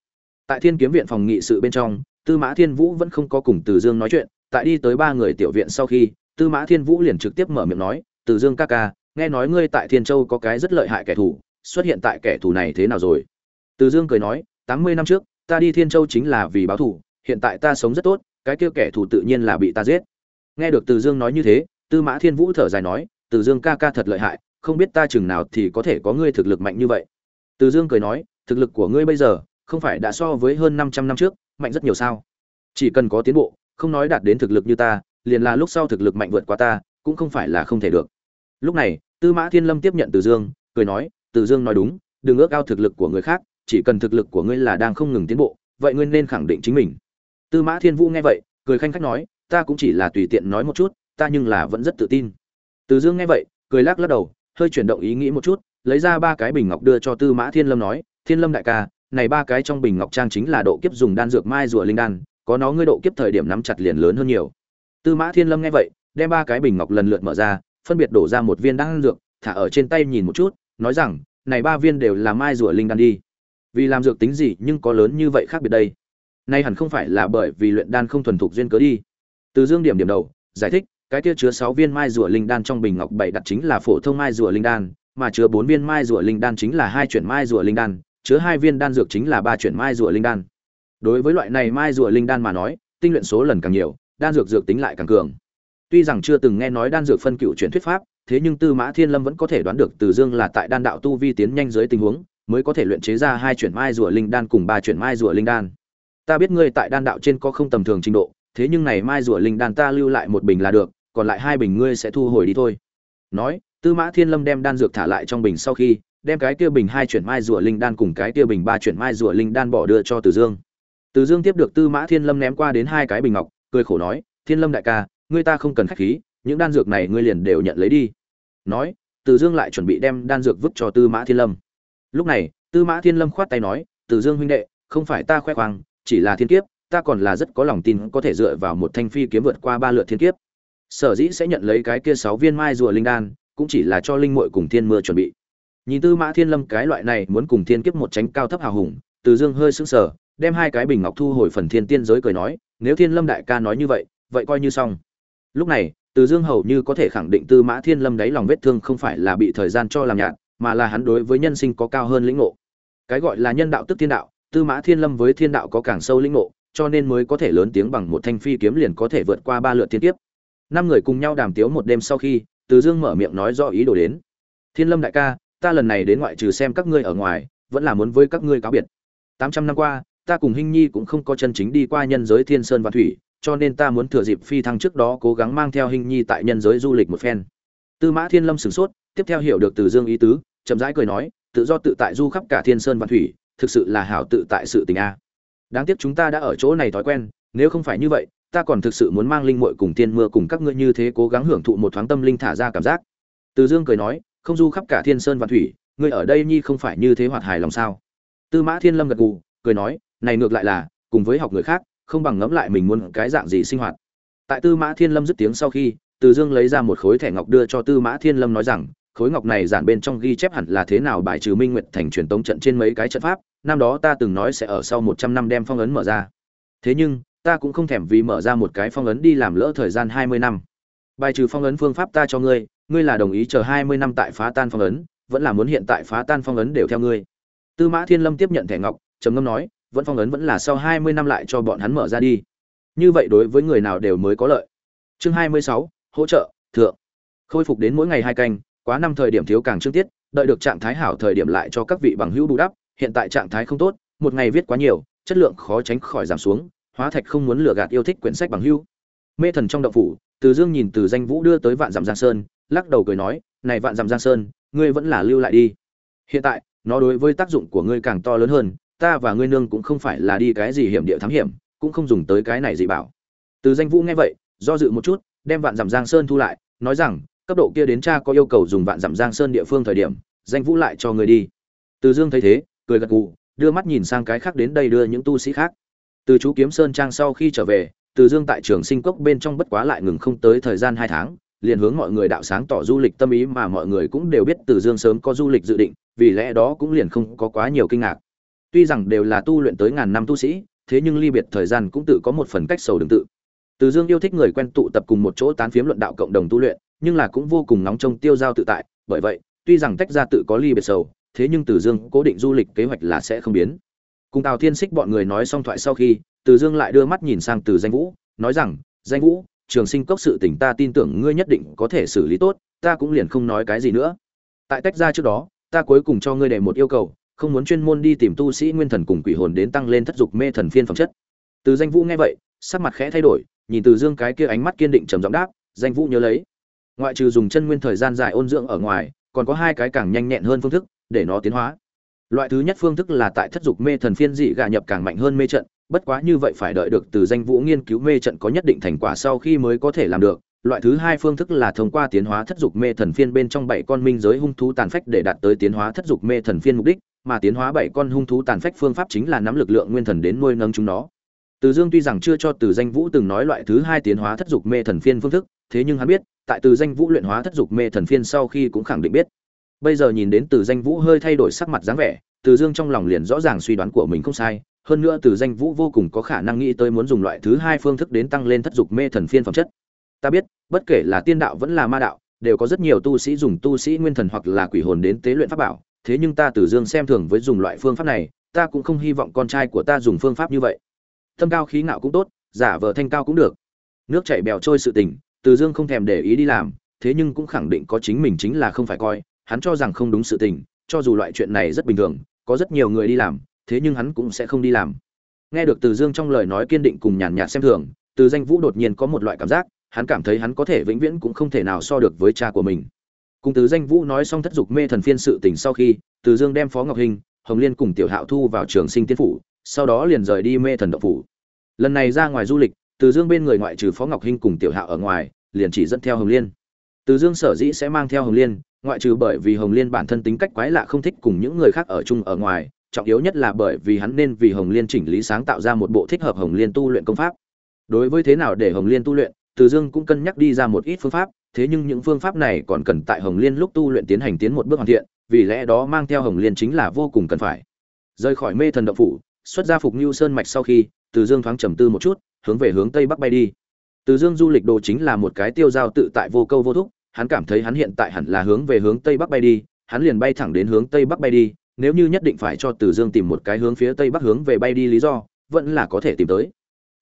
Tại thiên kiếm viện phòng nghị sự bên trong, tư mã thiên vũ vẫn không có cùng từ dương nói chuyện, tại đi tới ba người tiểu viện sau khi, tư mã thiên vũ liền trực tiếp mở miệng nói, từ dương ca ca, nghe nói ngươi tại thiên châu có cái rất lợi hại kẻ thù, xuất hiện tại kẻ thù này thế nào rồi? Từ dương cười nói, tám mươi năm trước, ta đi thiên châu chính là vì báo thù, hiện tại ta sống rất tốt, cái kia kẻ thù tự nhiên là bị ta giết. Nghe được từ dương nói như thế, tư mã thiên vũ thở dài nói từ dương ca ca thật lợi hại không biết ta chừng nào thì có thể có ngươi thực lực mạnh như vậy từ dương cười nói thực lực của ngươi bây giờ không phải đã so với hơn 500 năm trước, mạnh rất nhiều sao? Chỉ cần có tiến bộ, không nói đạt đến thực lực như ta, liền là lúc sau thực lực mạnh vượt qua ta, cũng không phải là không thể được. Lúc này, Tư Mã Thiên Lâm tiếp nhận Từ Dương, cười nói, Từ Dương nói đúng, đừng ước ao thực lực của người khác, chỉ cần thực lực của ngươi là đang không ngừng tiến bộ, vậy ngươi nên khẳng định chính mình. Tư Mã Thiên Vũ nghe vậy, cười khanh khách nói, ta cũng chỉ là tùy tiện nói một chút, ta nhưng là vẫn rất tự tin. Từ Dương nghe vậy, cười lắc lắc đầu, hơi chuyển động ý nghĩ một chút, lấy ra ba cái bình ngọc đưa cho Tư Mã Thiên Lâm nói, Thiên Lâm đại ca, này ba cái trong bình ngọc trang chính là độ kiếp dùng đan dược mai rùa linh đan, có nó ngươi độ kiếp thời điểm nắm chặt liền lớn hơn nhiều. Tư Mã Thiên Lâm nghe vậy, đem ba cái bình ngọc lần lượt mở ra, phân biệt đổ ra một viên đan dược, thả ở trên tay nhìn một chút, nói rằng, này ba viên đều là mai rùa linh đan đi. Vì làm dược tính gì nhưng có lớn như vậy khác biệt đây. Nay hẳn không phải là bởi vì luyện đan không thuần thục duyên cớ đi. Từ Dương điểm điểm đầu, giải thích, cái kia chứa 6 viên mai rùa linh đan trong bình ngọc bảy đặt chính là phổ thông mai rùa linh đan, mà chứa 4 viên mai rùa linh đan chính là hai chuyển mai rùa linh đan, chứa hai viên đan dược chính là ba chuyển mai rùa linh đan. Đối với loại này mai rùa linh đan mà nói tinh luyện số lần càng nhiều đan dược dược tính lại càng cường. Tuy rằng chưa từng nghe nói đan dược phân cựu chuyển thuyết pháp thế nhưng tư mã thiên lâm vẫn có thể đoán được từ dương là tại đan đạo tu vi tiến nhanh dưới tình huống mới có thể luyện chế ra hai chuyển mai rùa linh đan cùng ba chuyển mai rùa linh đan. Ta biết ngươi tại đan đạo trên có không tầm thường trình độ thế nhưng này mai rùa linh đan ta lưu lại một bình là được còn lại hai bình ngươi sẽ thu hồi đi thôi nói tư mã thiên lâm đem đan dược thả lại trong bình sau khi đem cái kia bình hai chuyển mai rùa linh đan cùng cái kia bình ba chuyển mai rùa linh đan bỏ đưa cho Từ Dương. Từ Dương tiếp được Tư Mã Thiên Lâm ném qua đến hai cái bình ngọc, cười khổ nói, "Thiên Lâm đại ca, ngươi ta không cần khách khí, những đan dược này ngươi liền đều nhận lấy đi." Nói, Từ Dương lại chuẩn bị đem đan dược vứt cho Tư Mã Thiên Lâm. Lúc này, Tư Mã Thiên Lâm khoát tay nói, "Từ Dương huynh đệ, không phải ta khoe khoang, chỉ là thiên kiếp, ta còn là rất có lòng tin có thể dựa vào một thanh phi kiếm vượt qua ba lượt thiên kiếp." Sở dĩ sẽ nhận lấy cái kia sáu viên mai rùa linh đan, cũng chỉ là cho linh muội cùng thiên mưa chuẩn bị. Nhìn tư mã thiên lâm cái loại này muốn cùng thiên kiếp một tránh cao thấp hào hùng từ dương hơi sững sờ đem hai cái bình ngọc thu hồi phần thiên tiên giới cười nói nếu thiên lâm đại ca nói như vậy vậy coi như xong. Lúc này từ dương hầu như có thể khẳng định tư mã thiên lâm đáy lòng vết thương không phải là bị thời gian cho làm nhạt mà là hắn đối với nhân sinh có cao hơn lĩnh ngộ. Cái gọi là nhân đạo tức thiên đạo tư mã thiên lâm với thiên đạo có càng sâu lĩnh ngộ cho nên mới có thể lớn tiếng bằng một thanh phi kiếm liền có thể vượt qua ba lượt thiên kiếp năm người cùng nhau đàm tiếu một đêm sau khi từ dương mở miệng nói rõ ý đồ đến thiên lâm đại ca ta lần này đến ngoại trừ xem các ngươi ở ngoài, vẫn là muốn với các ngươi cáo biệt. 800 năm qua, ta cùng Hinh Nhi cũng không có chân chính đi qua nhân giới thiên sơn và thủy, cho nên ta muốn thừa dịp phi thăng trước đó cố gắng mang theo Hinh Nhi tại nhân giới du lịch một phen. Tư Mã Thiên Lâm sửng sốt, tiếp theo hiểu được Từ Dương ý tứ, chậm rãi cười nói, tự do tự tại du khắp cả thiên sơn và thủy, thực sự là hảo tự tại sự tình a đáng tiếc chúng ta đã ở chỗ này thói quen nếu không phải như vậy ta còn thực sự muốn mang linh muội cùng tiên mưa cùng các ngươi như thế cố gắng hưởng thụ một thoáng tâm linh thả ra cảm giác. Từ dương cười nói, không du khắp cả thiên sơn và thủy, ngươi ở đây nhi không phải như thế hoạt hài lòng sao? Tư mã thiên lâm gật gù, cười nói, này ngược lại là, cùng với học người khác, không bằng ngẫm lại mình muốn cái dạng gì sinh hoạt. Tại tư mã thiên lâm dứt tiếng sau khi, từ dương lấy ra một khối thẻ ngọc đưa cho tư mã thiên lâm nói rằng, khối ngọc này giản bên trong ghi chép hẳn là thế nào bài trừ minh nguyệt thành truyền tống trận trên mấy cái trận pháp, năm đó ta từng nói sẽ ở sau một trăm năm đem phong ấn mở ra. Thế nhưng ta cũng không thèm vì mở ra một cái phong ấn đi làm lỡ thời gian hai mươi năm. Bài trừ phong ấn phương pháp ta cho ngươi ngươi là đồng ý chờ hai mươi năm tại phá tan phong ấn, vẫn là muốn hiện tại phá tan phong ấn đều theo ngươi. Tư mã thiên lâm tiếp nhận thẻ ngọc, trầm ngâm nói, vẫn phong ấn vẫn là sau hai mươi năm lại cho bọn hắn mở ra đi. Như vậy đối với người nào đều mới có lợi. Chương hai mươi sáu, hỗ trợ, thượng. Khôi phục đến mỗi ngày hai canh, quá năm thời điểm thiếu càng trước tiết, đợi được trạng thái hảo thời điểm lại cho các vị bằng hữu bù đắp, hiện tại trạng thái không tốt, một ngày viết quá nhiều, chất lượng khó tránh khỏi giảm xuống hóa thạch không muốn lừa gạt yêu thích quyển sách bằng hữu. Mê thần trong động phủ, từ dương nhìn từ danh vũ đưa tới vạn dặm giang sơn, lắc đầu cười nói, này vạn dặm giang sơn, ngươi vẫn là lưu lại đi. Hiện tại, nó đối với tác dụng của ngươi càng to lớn hơn, ta và ngươi nương cũng không phải là đi cái gì hiểm địa thám hiểm, cũng không dùng tới cái này gì bảo. Từ danh vũ nghe vậy, do dự một chút, đem vạn dặm giang sơn thu lại, nói rằng, cấp độ kia đến cha có yêu cầu dùng vạn dặm giang sơn địa phương thời điểm, danh vũ lại cho người đi. Từ dương thấy thế, cười gật gù, đưa mắt nhìn sang cái khác đến đây đưa những tu sĩ khác từ chú kiếm sơn trang sau khi trở về, từ dương tại trường sinh cốc bên trong bất quá lại ngừng không tới thời gian hai tháng, liền hướng mọi người đạo sáng tỏ du lịch tâm ý mà mọi người cũng đều biết từ dương sớm có du lịch dự định, vì lẽ đó cũng liền không có quá nhiều kinh ngạc. Tuy rằng đều là tu luyện tới ngàn năm tu sĩ, thế nhưng ly biệt thời gian cũng tự có một phần cách sầu đường tự. Từ dương yêu thích người quen tụ tập cùng một chỗ tán phiếm luận đạo cộng đồng tu luyện, nhưng là cũng vô cùng nóng trong tiêu giao tự tại, bởi vậy, tuy rằng tách ra tự có ly biệt sầu, thế nhưng từ dương cố định du lịch kế hoạch là sẽ không biến cùng tào thiên xích bọn người nói xong thoại sau khi, từ dương lại đưa mắt nhìn sang từ danh vũ, nói rằng, danh vũ, trường sinh cốc sự tỉnh ta tin tưởng ngươi nhất định có thể xử lý tốt, ta cũng liền không nói cái gì nữa. Tại tách ra trước đó, ta cuối cùng cho ngươi đề một yêu cầu, không muốn chuyên môn đi tìm tu sĩ nguyên thần cùng quỷ hồn đến tăng lên thất dục mê thần phiên phẩm chất. Từ danh vũ nghe vậy, sắc mặt khẽ thay đổi, nhìn từ dương cái kia ánh mắt kiên định trầm giọng đáp, danh vũ nhớ lấy, ngoại trừ dùng chân nguyên thời gian dài ôn dưỡng ở ngoài, còn có hai cái càng nhanh nhẹn hơn phương thức để nó tiến hóa loại thứ nhất phương thức là tại thất dục mê thần phiên dị gà nhập càng mạnh hơn mê trận, bất quá như vậy phải đợi được từ danh vũ nghiên cứu mê trận có nhất định thành quả sau khi mới có thể làm được. Loại thứ hai phương thức là thông qua tiến hóa thất dục mê thần phiên bên trong bảy con minh giới hung thú tàn phách để đạt tới tiến hóa thất dục mê thần phiên mục đích, mà tiến hóa bảy con hung thú tàn phách phương pháp chính là nắm lực lượng nguyên thần đến nuôi nâng chúng nó. Từ dương tuy rằng chưa cho từ danh vũ từng nói loại thứ hai tiến hóa thất dục mê thần phiên phương thức, thế nhưng hắn biết, tại từ danh vũ luyện hóa thất dục mê thần phiên sau khi cũng khẳng định biết bây giờ nhìn đến từ danh vũ hơi thay đổi sắc mặt dáng vẻ, từ dương trong lòng liền rõ ràng suy đoán của mình không sai. Hơn nữa từ danh vũ vô cùng có khả năng nghĩ tới muốn dùng loại thứ hai phương thức đến tăng lên thất dục mê thần phiên phẩm chất. Ta biết, bất kể là tiên đạo vẫn là ma đạo, đều có rất nhiều tu sĩ dùng tu sĩ nguyên thần hoặc là quỷ hồn đến tế luyện pháp bảo. Thế nhưng ta từ dương xem thường với dùng loại phương pháp này, ta cũng không hy vọng con trai của ta dùng phương pháp như vậy. Thâm cao khí ngạo cũng tốt, giả vờ thanh cao cũng được. Nước chảy bèo trôi sự tình, từ dương không thèm để ý đi làm, thế nhưng cũng khẳng định có chính mình chính là không phải coi hắn cho rằng không đúng sự tình, cho dù loại chuyện này rất bình thường, có rất nhiều người đi làm, thế nhưng hắn cũng sẽ không đi làm. Nghe được từ dương trong lời nói kiên định cùng nhàn nhạt xem thường, từ danh vũ đột nhiên có một loại cảm giác, hắn cảm thấy hắn có thể vĩnh viễn cũng không thể nào so được với cha của mình. Cùng từ danh vũ nói xong thất dục mê thần phiên sự tình sau khi, từ dương đem phó ngọc hình, hồng liên cùng tiểu hạo thu vào trường sinh tiên phủ, sau đó liền rời đi mê thần động phủ. Lần này ra ngoài du lịch, từ dương bên người ngoại trừ phó ngọc hinh cùng tiểu hạo ở ngoài, liền chỉ dẫn theo hồng liên. Từ dương sở dĩ sẽ mang theo hồng liên ngoại trừ bởi vì hồng liên bản thân tính cách quái lạ không thích cùng những người khác ở chung ở ngoài trọng yếu nhất là bởi vì hắn nên vì hồng liên chỉnh lý sáng tạo ra một bộ thích hợp hồng liên tu luyện công pháp đối với thế nào để hồng liên tu luyện từ dương cũng cân nhắc đi ra một ít phương pháp thế nhưng những phương pháp này còn cần tại hồng liên lúc tu luyện tiến hành tiến một bước hoàn thiện vì lẽ đó mang theo hồng liên chính là vô cùng cần phải rời khỏi mê thần động phủ xuất ra phục Nưu Sơn mạch sau khi, Từ Dương thoáng trầm tư một chút, hướng về hướng tây bắc bay đi. Từ Dương du lịch đồ chính là một cái tiêu giao tự tại vô câu vô thúc, hắn cảm thấy hắn hiện tại hẳn là hướng về hướng tây bắc bay đi, hắn liền bay thẳng đến hướng tây bắc bay đi, nếu như nhất định phải cho Từ Dương tìm một cái hướng phía tây bắc hướng về bay đi lý do, vẫn là có thể tìm tới.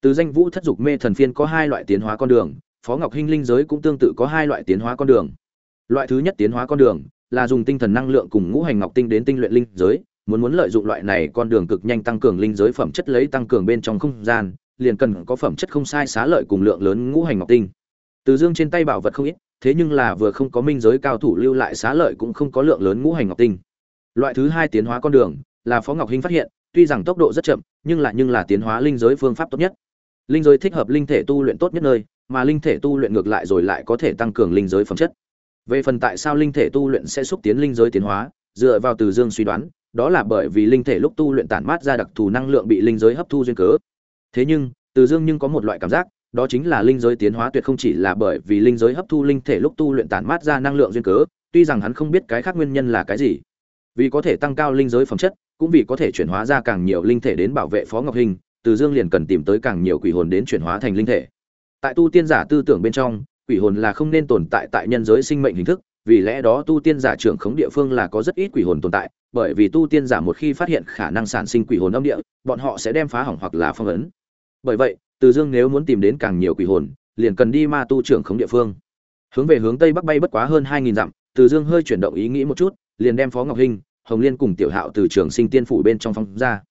Từ danh vũ thất dục mê thần phiên có hai loại tiến hóa con đường, Phó Ngọc Hinh linh giới cũng tương tự có hai loại tiến hóa con đường. Loại thứ nhất tiến hóa con đường là dùng tinh thần năng lượng cùng ngũ hành ngọc tinh đến tinh luyện linh giới, muốn muốn lợi dụng loại này con đường cực nhanh tăng cường linh giới phẩm chất lấy tăng cường bên trong không gian, liền cần có phẩm chất không sai xá lợi cùng lượng lớn ngũ hành ngọc tinh. Từ Dương trên tay bảo vật không ít, thế nhưng là vừa không có minh giới cao thủ lưu lại xá lợi cũng không có lượng lớn ngũ hành ngọc tinh. Loại thứ hai tiến hóa con đường là phó ngọc hinh phát hiện, tuy rằng tốc độ rất chậm, nhưng là nhưng là tiến hóa linh giới phương pháp tốt nhất. Linh giới thích hợp linh thể tu luyện tốt nhất nơi, mà linh thể tu luyện ngược lại rồi lại có thể tăng cường linh giới phẩm chất. Về phần tại sao linh thể tu luyện sẽ xúc tiến linh giới tiến hóa, dựa vào từ dương suy đoán, đó là bởi vì linh thể lúc tu luyện tản mát ra đặc thù năng lượng bị linh giới hấp thu duyên cớ. Thế nhưng, từ dương nhưng có một loại cảm giác đó chính là linh giới tiến hóa tuyệt không chỉ là bởi vì linh giới hấp thu linh thể lúc tu luyện tản mát ra năng lượng duyên cớ, tuy rằng hắn không biết cái khác nguyên nhân là cái gì. Vì có thể tăng cao linh giới phẩm chất, cũng vì có thể chuyển hóa ra càng nhiều linh thể đến bảo vệ phó ngọc hình, từ dương liền cần tìm tới càng nhiều quỷ hồn đến chuyển hóa thành linh thể. Tại tu tiên giả tư tưởng bên trong, quỷ hồn là không nên tồn tại tại nhân giới sinh mệnh hình thức, vì lẽ đó tu tiên giả trưởng khống địa phương là có rất ít quỷ hồn tồn tại, bởi vì tu tiên giả một khi phát hiện khả năng sản sinh quỷ hồn âm địa, bọn họ sẽ đem phá hỏng hoặc là phong ấn. Bởi vậy từ dương nếu muốn tìm đến càng nhiều quỷ hồn, liền cần đi ma tu trưởng khống địa phương. Hướng về hướng tây bắc bay bất quá hơn hai nghìn dặm, từ dương hơi chuyển động ý nghĩ một chút, liền đem phó ngọc hinh, hồng liên cùng tiểu hạo từ trường sinh tiên phủ bên trong phong ra.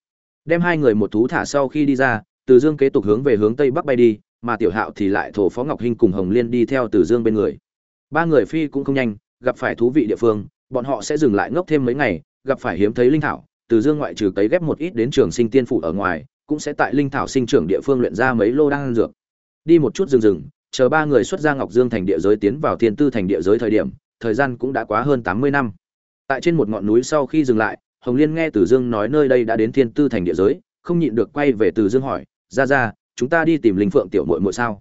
Đem hai người một thú thả sau khi đi ra, từ dương kế tục hướng về hướng tây bắc bay đi, mà tiểu hạo thì lại thổ phó ngọc hinh cùng hồng liên đi theo từ dương bên người. Ba người phi cũng không nhanh, gặp phải thú vị địa phương, bọn họ sẽ dừng lại ngốc thêm mấy ngày, gặp phải hiếm thấy linh thảo, từ dương ngoại trừ cấy ghép một ít đến trường sinh tiên phủ ở ngoài cũng sẽ tại linh thảo sinh trưởng địa phương luyện ra mấy lô đan dược. Đi một chút rừng rừng, chờ ba người xuất ra ngọc dương thành địa giới tiến vào thiên tư thành địa giới thời điểm, thời gian cũng đã quá hơn tám mươi năm. Tại trên một ngọn núi sau khi dừng lại, hồng liên nghe từ dương nói nơi đây đã đến thiên tư thành địa giới, không nhịn được quay về từ dương hỏi, ra ra, chúng ta đi tìm linh phượng tiểu muội muội sao?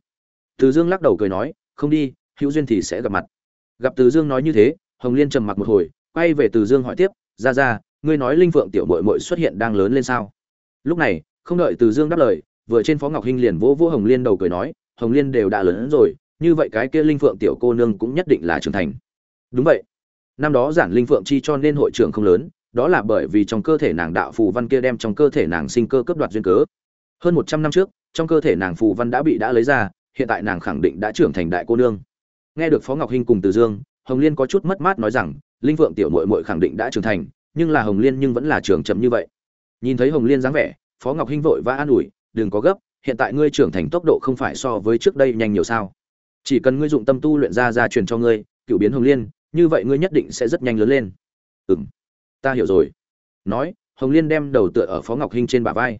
Từ dương lắc đầu cười nói, không đi, hữu duyên thì sẽ gặp mặt. Gặp từ dương nói như thế, hồng liên trầm mặc một hồi, quay về từ dương hỏi tiếp, ra ra, ngươi nói linh phượng tiểu muội muội xuất hiện đang lớn lên sao? Lúc này không đợi từ dương đáp lời, vừa trên phó ngọc hinh liền vỗ vỗ hồng liên đầu cười nói, hồng liên đều đã lớn rồi, như vậy cái kia linh phượng tiểu cô nương cũng nhất định là trưởng thành. Đúng vậy. Năm đó giản linh phượng chi cho nên hội trưởng không lớn, đó là bởi vì trong cơ thể nàng đạo phù văn kia đem trong cơ thể nàng sinh cơ cấp đoạt duyên cớ. Hơn một trăm năm trước, trong cơ thể nàng phù văn đã bị đã lấy ra, hiện tại nàng khẳng định đã trưởng thành đại cô nương. Nghe được phó ngọc hinh cùng từ dương, hồng liên có chút mất mát nói rằng, linh phượng tiểu mội mội khẳng định đã trưởng thành, nhưng là hồng liên nhưng vẫn là trường chậm như vậy. Nhìn thấy hồng liên dáng vẻ phó ngọc hinh vội và an ủi, đừng có gấp, hiện tại ngươi trưởng thành tốc độ không phải so với trước đây nhanh nhiều sao. Chỉ cần ngươi dụng tâm tu luyện ra ra truyền cho ngươi, cựu biến hồng liên, như vậy ngươi nhất định sẽ rất nhanh lớn lên. Ừ m ta hiểu rồi. Nói, hồng liên đem đầu tựa ở phó ngọc hinh trên bả vai.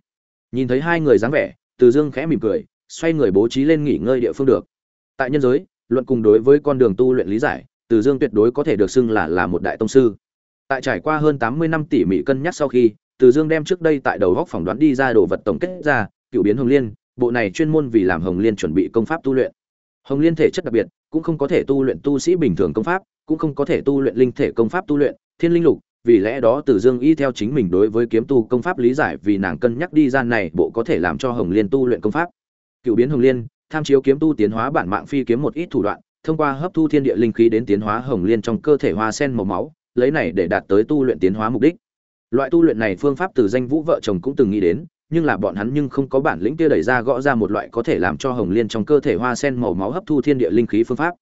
Nhìn thấy hai người dáng vẻ, từ dương khẽ mỉm cười, xoay người bố trí lên nghỉ ngơi địa phương được. Tại nhân giới, luận cùng đối với con đường tu luyện lý giải, từ dương tuyệt đối có thể được xưng là là một đại tông sư. Tại trải qua hơn tám mươi năm tỉ mỉ cân nhắc sau khi từ dương đem trước đây tại đầu góc phỏng đoán đi ra đồ vật tổng kết ra cựu biến hồng liên bộ này chuyên môn vì làm hồng liên chuẩn bị công pháp tu luyện hồng liên thể chất đặc biệt cũng không có thể tu luyện tu sĩ bình thường công pháp cũng không có thể tu luyện linh thể công pháp tu luyện thiên linh lục vì lẽ đó Từ Dương y theo chính mình đối với kiếm tu công pháp lý giải vì nàng cân nhắc đi ra này bộ có thể làm cho Hồng Liên tu luyện công pháp. Cựu biến Hồng Liên, tham chiếu kiếm tu tiến hóa bản mạng phi kiếm một ít thủ đoạn, thông qua hấp thu thiên địa linh khí đến tiến hóa Hồng Liên trong cơ thể hoa sen màu máu, lấy này để đạt tới tu luyện tiến hóa mục đích. Loại tu luyện này phương pháp từ danh Vũ vợ chồng cũng từng nghĩ đến, nhưng là bọn hắn nhưng không có bản lĩnh kia đẩy ra gõ ra một loại có thể làm cho Hồng Liên trong cơ thể hoa sen màu máu hấp thu thiên địa linh khí phương pháp.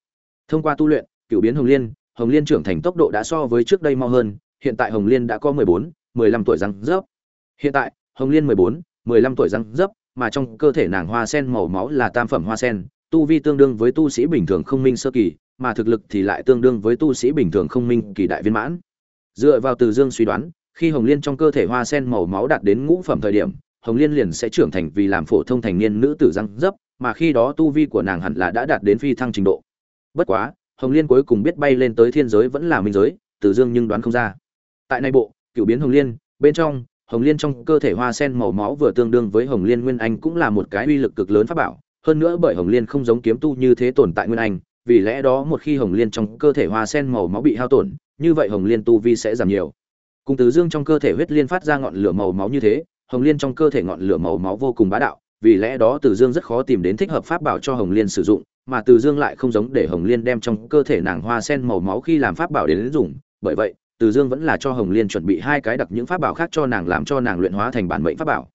Thông qua tu luyện, cựu biến Hồng Liên, Hồng Liên trưởng thành tốc độ đã so với trước đây mau hơn, hiện tại Hồng Liên đã có 14, 15 tuổi răng rớp. Hiện tại, Hồng Liên 14, 15 tuổi răng rớp, mà trong cơ thể nàng hoa sen màu máu là tam phẩm hoa sen, tu vi tương đương với tu sĩ bình thường không minh sơ kỳ, mà thực lực thì lại tương đương với tu sĩ bình thường không minh kỳ đại viên mãn. Dựa vào Từ Dương suy đoán, khi Hồng Liên trong cơ thể hoa sen màu máu đạt đến ngũ phẩm thời điểm, Hồng Liên liền sẽ trưởng thành vì làm phổ thông thành niên nữ tử răng dấp, mà khi đó tu vi của nàng hẳn là đã đạt đến phi thăng trình độ. Bất quá, Hồng Liên cuối cùng biết bay lên tới thiên giới vẫn là minh giới, Từ Dương nhưng đoán không ra. Tại nay bộ cựu biến hồng liên bên trong hồng liên trong cơ thể hoa sen màu máu vừa tương đương với hồng liên nguyên anh cũng là một cái uy lực cực lớn pháp bảo. Hơn nữa bởi hồng liên không giống kiếm tu như thế tồn tại nguyên anh vì lẽ đó một khi hồng liên trong cơ thể hoa sen màu máu bị hao tổn như vậy hồng liên tu vi sẽ giảm nhiều cùng tứ dương trong cơ thể huyết liên phát ra ngọn lửa màu máu như thế, hồng liên trong cơ thể ngọn lửa màu máu vô cùng bá đạo, vì lẽ đó từ dương rất khó tìm đến thích hợp pháp bảo cho hồng liên sử dụng, mà từ dương lại không giống để hồng liên đem trong cơ thể nàng hoa sen màu máu khi làm pháp bảo đến dùng. Bởi vậy, từ dương vẫn là cho hồng liên chuẩn bị hai cái đặc những pháp bảo khác cho nàng làm cho nàng luyện hóa thành bản mệnh pháp bảo.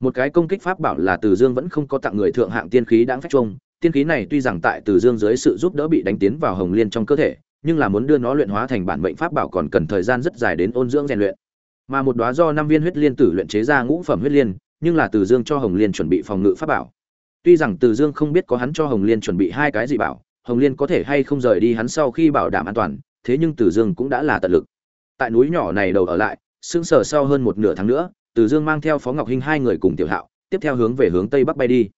Một cái công kích pháp bảo là từ dương vẫn không có tặng người thượng hạng tiên khí đáng phách trung tiên khí này tuy rằng tại từ dương dưới sự giúp đỡ bị đánh tiến vào hồng liên trong cơ thể nhưng là muốn đưa nó luyện hóa thành bản mệnh pháp bảo còn cần thời gian rất dài đến ôn dưỡng rèn luyện. Mà một đóa do năm viên huyết liên tử luyện chế ra ngũ phẩm huyết liên, nhưng là từ dương cho hồng liên chuẩn bị phòng ngự pháp bảo. Tuy rằng từ dương không biết có hắn cho hồng liên chuẩn bị hai cái gì bảo, hồng liên có thể hay không rời đi hắn sau khi bảo đảm an toàn, thế nhưng từ dương cũng đã là tận lực. Tại núi nhỏ này đầu ở lại, sững sờ sau hơn một nửa tháng nữa, từ dương mang theo phó ngọc hinh hai người cùng tiểu hạo, tiếp theo hướng về hướng tây bắc bay đi.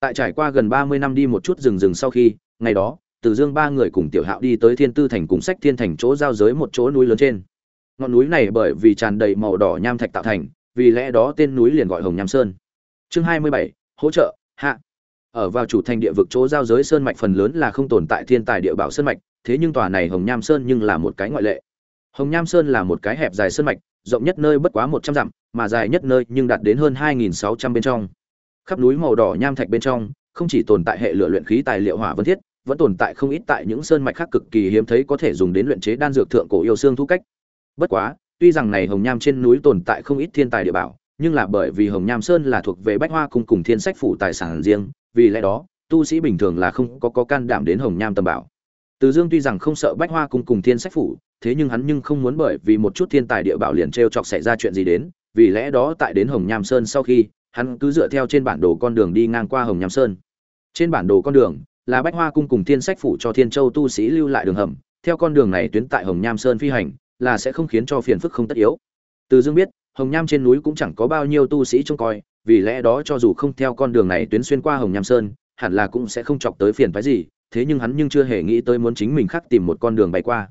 Tại trải qua gần ba mươi năm đi một chút rừng rừng sau khi, ngày đó từ dương ba người cùng tiểu hạo đi tới thiên tư thành cùng sách thiên thành chỗ giao giới một chỗ núi lớn trên. Ngọn núi này bởi vì tràn đầy màu đỏ nham thạch tạo thành, vì lẽ đó tên núi liền gọi hồng nham sơn. Chương hai mươi bảy, hỗ trợ, hạ. Ở vào chủ thành địa vực chỗ giao giới sơn mạch phần lớn là không tồn tại thiên tài địa bảo sơn mạch, thế nhưng tòa này hồng nham sơn nhưng là một cái ngoại lệ. Hồng nham sơn là một cái hẹp dài sơn mạch, rộng nhất nơi bất quá một trăm dặm, mà dài nhất nơi nhưng đạt đến hơn hai nghìn sáu trăm bên trong. Khắp núi màu đỏ nham thạch bên trong, không chỉ tồn tại hệ lửa luyện khí tài liệu hỏa vân thiết vẫn tồn tại không ít tại những sơn mạch khác cực kỳ hiếm thấy có thể dùng đến luyện chế đan dược thượng cổ yêu xương thu cách. Bất quá tuy rằng này hồng nham trên núi tồn tại không ít thiên tài địa bảo nhưng là bởi vì hồng nham sơn là thuộc về bách hoa cung cùng thiên sách phủ tài sản riêng vì lẽ đó tu sĩ bình thường là không có, có can đảm đến hồng nham tầm bảo. Từ dương tuy rằng không sợ bách hoa cung cùng thiên sách phủ thế nhưng hắn nhưng không muốn bởi vì một chút thiên tài địa bảo liền treo chọc xảy ra chuyện gì đến vì lẽ đó tại đến hồng nham sơn sau khi hắn cứ dựa theo trên bản đồ con đường đi ngang qua hồng nham sơn. Trên bản đồ con đường là bách hoa cung cùng thiên sách phủ cho thiên châu tu sĩ lưu lại đường hầm. Theo con đường này tuyến tại hồng nham sơn phi hành, là sẽ không khiến cho phiền phức không tất yếu. Từ dương biết, hồng nham trên núi cũng chẳng có bao nhiêu tu sĩ trông coi, vì lẽ đó cho dù không theo con đường này tuyến xuyên qua hồng nham sơn, hẳn là cũng sẽ không chọc tới phiền phái gì, thế nhưng hắn nhưng chưa hề nghĩ tới muốn chính mình khắc tìm một con đường bay qua.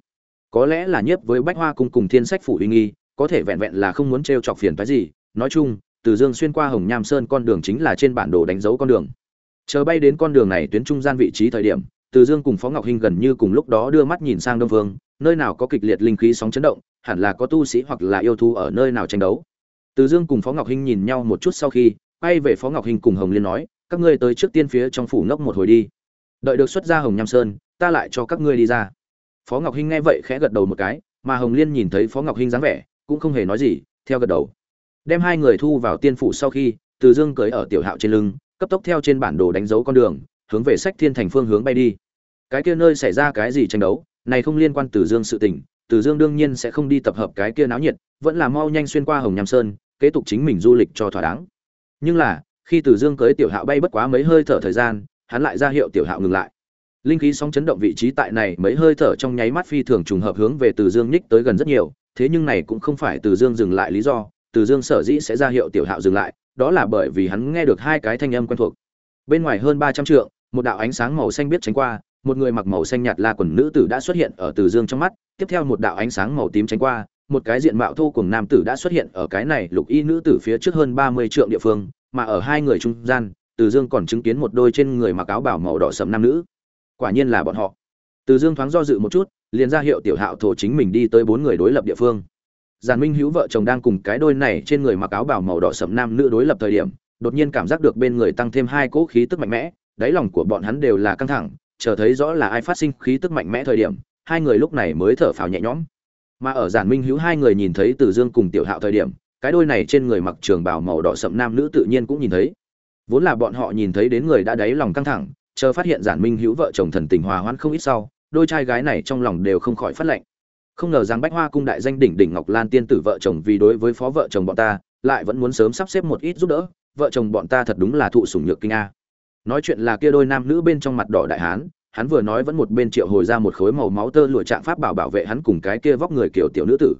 Có lẽ là nhiếp với bách hoa cung cùng thiên sách phủ uy nghi, có thể vẹn vẹn là không muốn t chọc phiền phái gì. Nói chung, từ dương xuyên qua hồng nham sơn con đường chính là trên bản đồ đánh dấu con đường chờ bay đến con đường này tuyến trung gian vị trí thời điểm, từ dương cùng phó ngọc hinh gần như cùng lúc đó đưa mắt nhìn sang đông phương nơi nào có kịch liệt linh khí sóng chấn động, hẳn là có tu sĩ hoặc là yêu thú ở nơi nào tranh đấu. Từ dương cùng phó ngọc hinh nhìn nhau một chút sau khi, quay về phó ngọc hinh cùng hồng liên nói, các ngươi tới trước tiên phía trong phủ ngốc một hồi đi. Đợi được xuất ra hồng nham sơn, ta lại cho các ngươi đi ra. Phó ngọc hinh nghe vậy khẽ gật đầu một cái, mà hồng liên nhìn thấy phó ngọc hinh dáng vẻ, cũng không hề nói gì, theo gật đầu. Đem hai người thu vào tiên phủ sau khi, từ dương cưới ở tiểu hạo trên lưng cấp tốc theo trên bản đồ đánh dấu con đường, hướng về sách thiên thành phương hướng bay đi. Cái kia nơi xảy ra cái gì tranh đấu, này không liên quan từ dương sự tình, từ dương đương nhiên sẽ không đi tập hợp cái kia náo nhiệt, vẫn là mau nhanh xuyên qua hồng nham sơn, kế tục chính mình du lịch cho thỏa đáng. Nhưng là, khi từ dương cưới tiểu hạo bay bất quá mấy hơi thở thời gian, hắn lại ra hiệu tiểu hạo ngừng lại. Linh khí sóng chấn động vị trí tại này mấy hơi thở trong nháy mắt phi thường trùng hợp hướng về từ dương nhích tới gần rất nhiều, thế nhưng này cũng không phải từ dương dừng lại lý do, từ dương sở dĩ sẽ ra hiệu tiểu hạo dừng lại đó là bởi vì hắn nghe được hai cái thanh âm quen thuộc. Bên ngoài hơn ba trăm trượng, một đạo ánh sáng màu xanh biết tránh qua, một người mặc màu xanh nhạt la quần nữ tử đã xuất hiện ở từ dương trong mắt, tiếp theo một đạo ánh sáng màu tím tránh qua, một cái diện mạo thô cùng nam tử đã xuất hiện ở cái này lục y nữ tử phía trước hơn ba mươi trượng địa phương, mà ở hai người trung gian, từ dương còn chứng kiến một đôi trên người mặc áo bảo màu đỏ sẫm nam nữ. Quả nhiên là bọn họ. Từ dương thoáng do dự một chút, liền ra hiệu tiểu hạo thổ chính mình đi tới bốn người đối lập địa phương giàn minh hữu vợ chồng đang cùng cái đôi này trên người mặc áo bảo màu đỏ sẫm nam nữ đối lập thời điểm, đột nhiên cảm giác được bên người tăng thêm hai cỗ khí tức mạnh mẽ, đáy lòng của bọn hắn đều là căng thẳng, chờ thấy rõ là ai phát sinh khí tức mạnh mẽ thời điểm, hai người lúc này mới thở phào nhẹ nhõm. Mà ở giản minh hữu hai người nhìn thấy từ dương cùng tiểu hạo thời điểm, cái đôi này trên người mặc trường bào màu đỏ sậm nam nữ tự nhiên cũng nhìn thấy. Vốn là bọn họ nhìn thấy đến người đã đáy lòng căng thẳng, chờ phát hiện giản minh hữu vợ chồng thần tình hòa hoãn không ít sau, đôi trai gái này trong lòng đều không khỏi phát lệnh không ngờ rằng bách hoa cung đại danh đỉnh đỉnh ngọc lan tiên tử vợ chồng vì đối với phó vợ chồng bọn ta, lại vẫn muốn sớm sắp xếp một ít giúp đỡ. Vợ chồng bọn ta thật đúng là thụ sủng nhược kinh a. Nói chuyện là kia đôi nam nữ bên trong mặt đỏ đại hán, hắn vừa nói vẫn một bên triệu hồi ra một khối màu máu tơ lụa trạng pháp bảo bảo vệ hắn cùng cái kia vóc người kiểu tiểu nữ tử.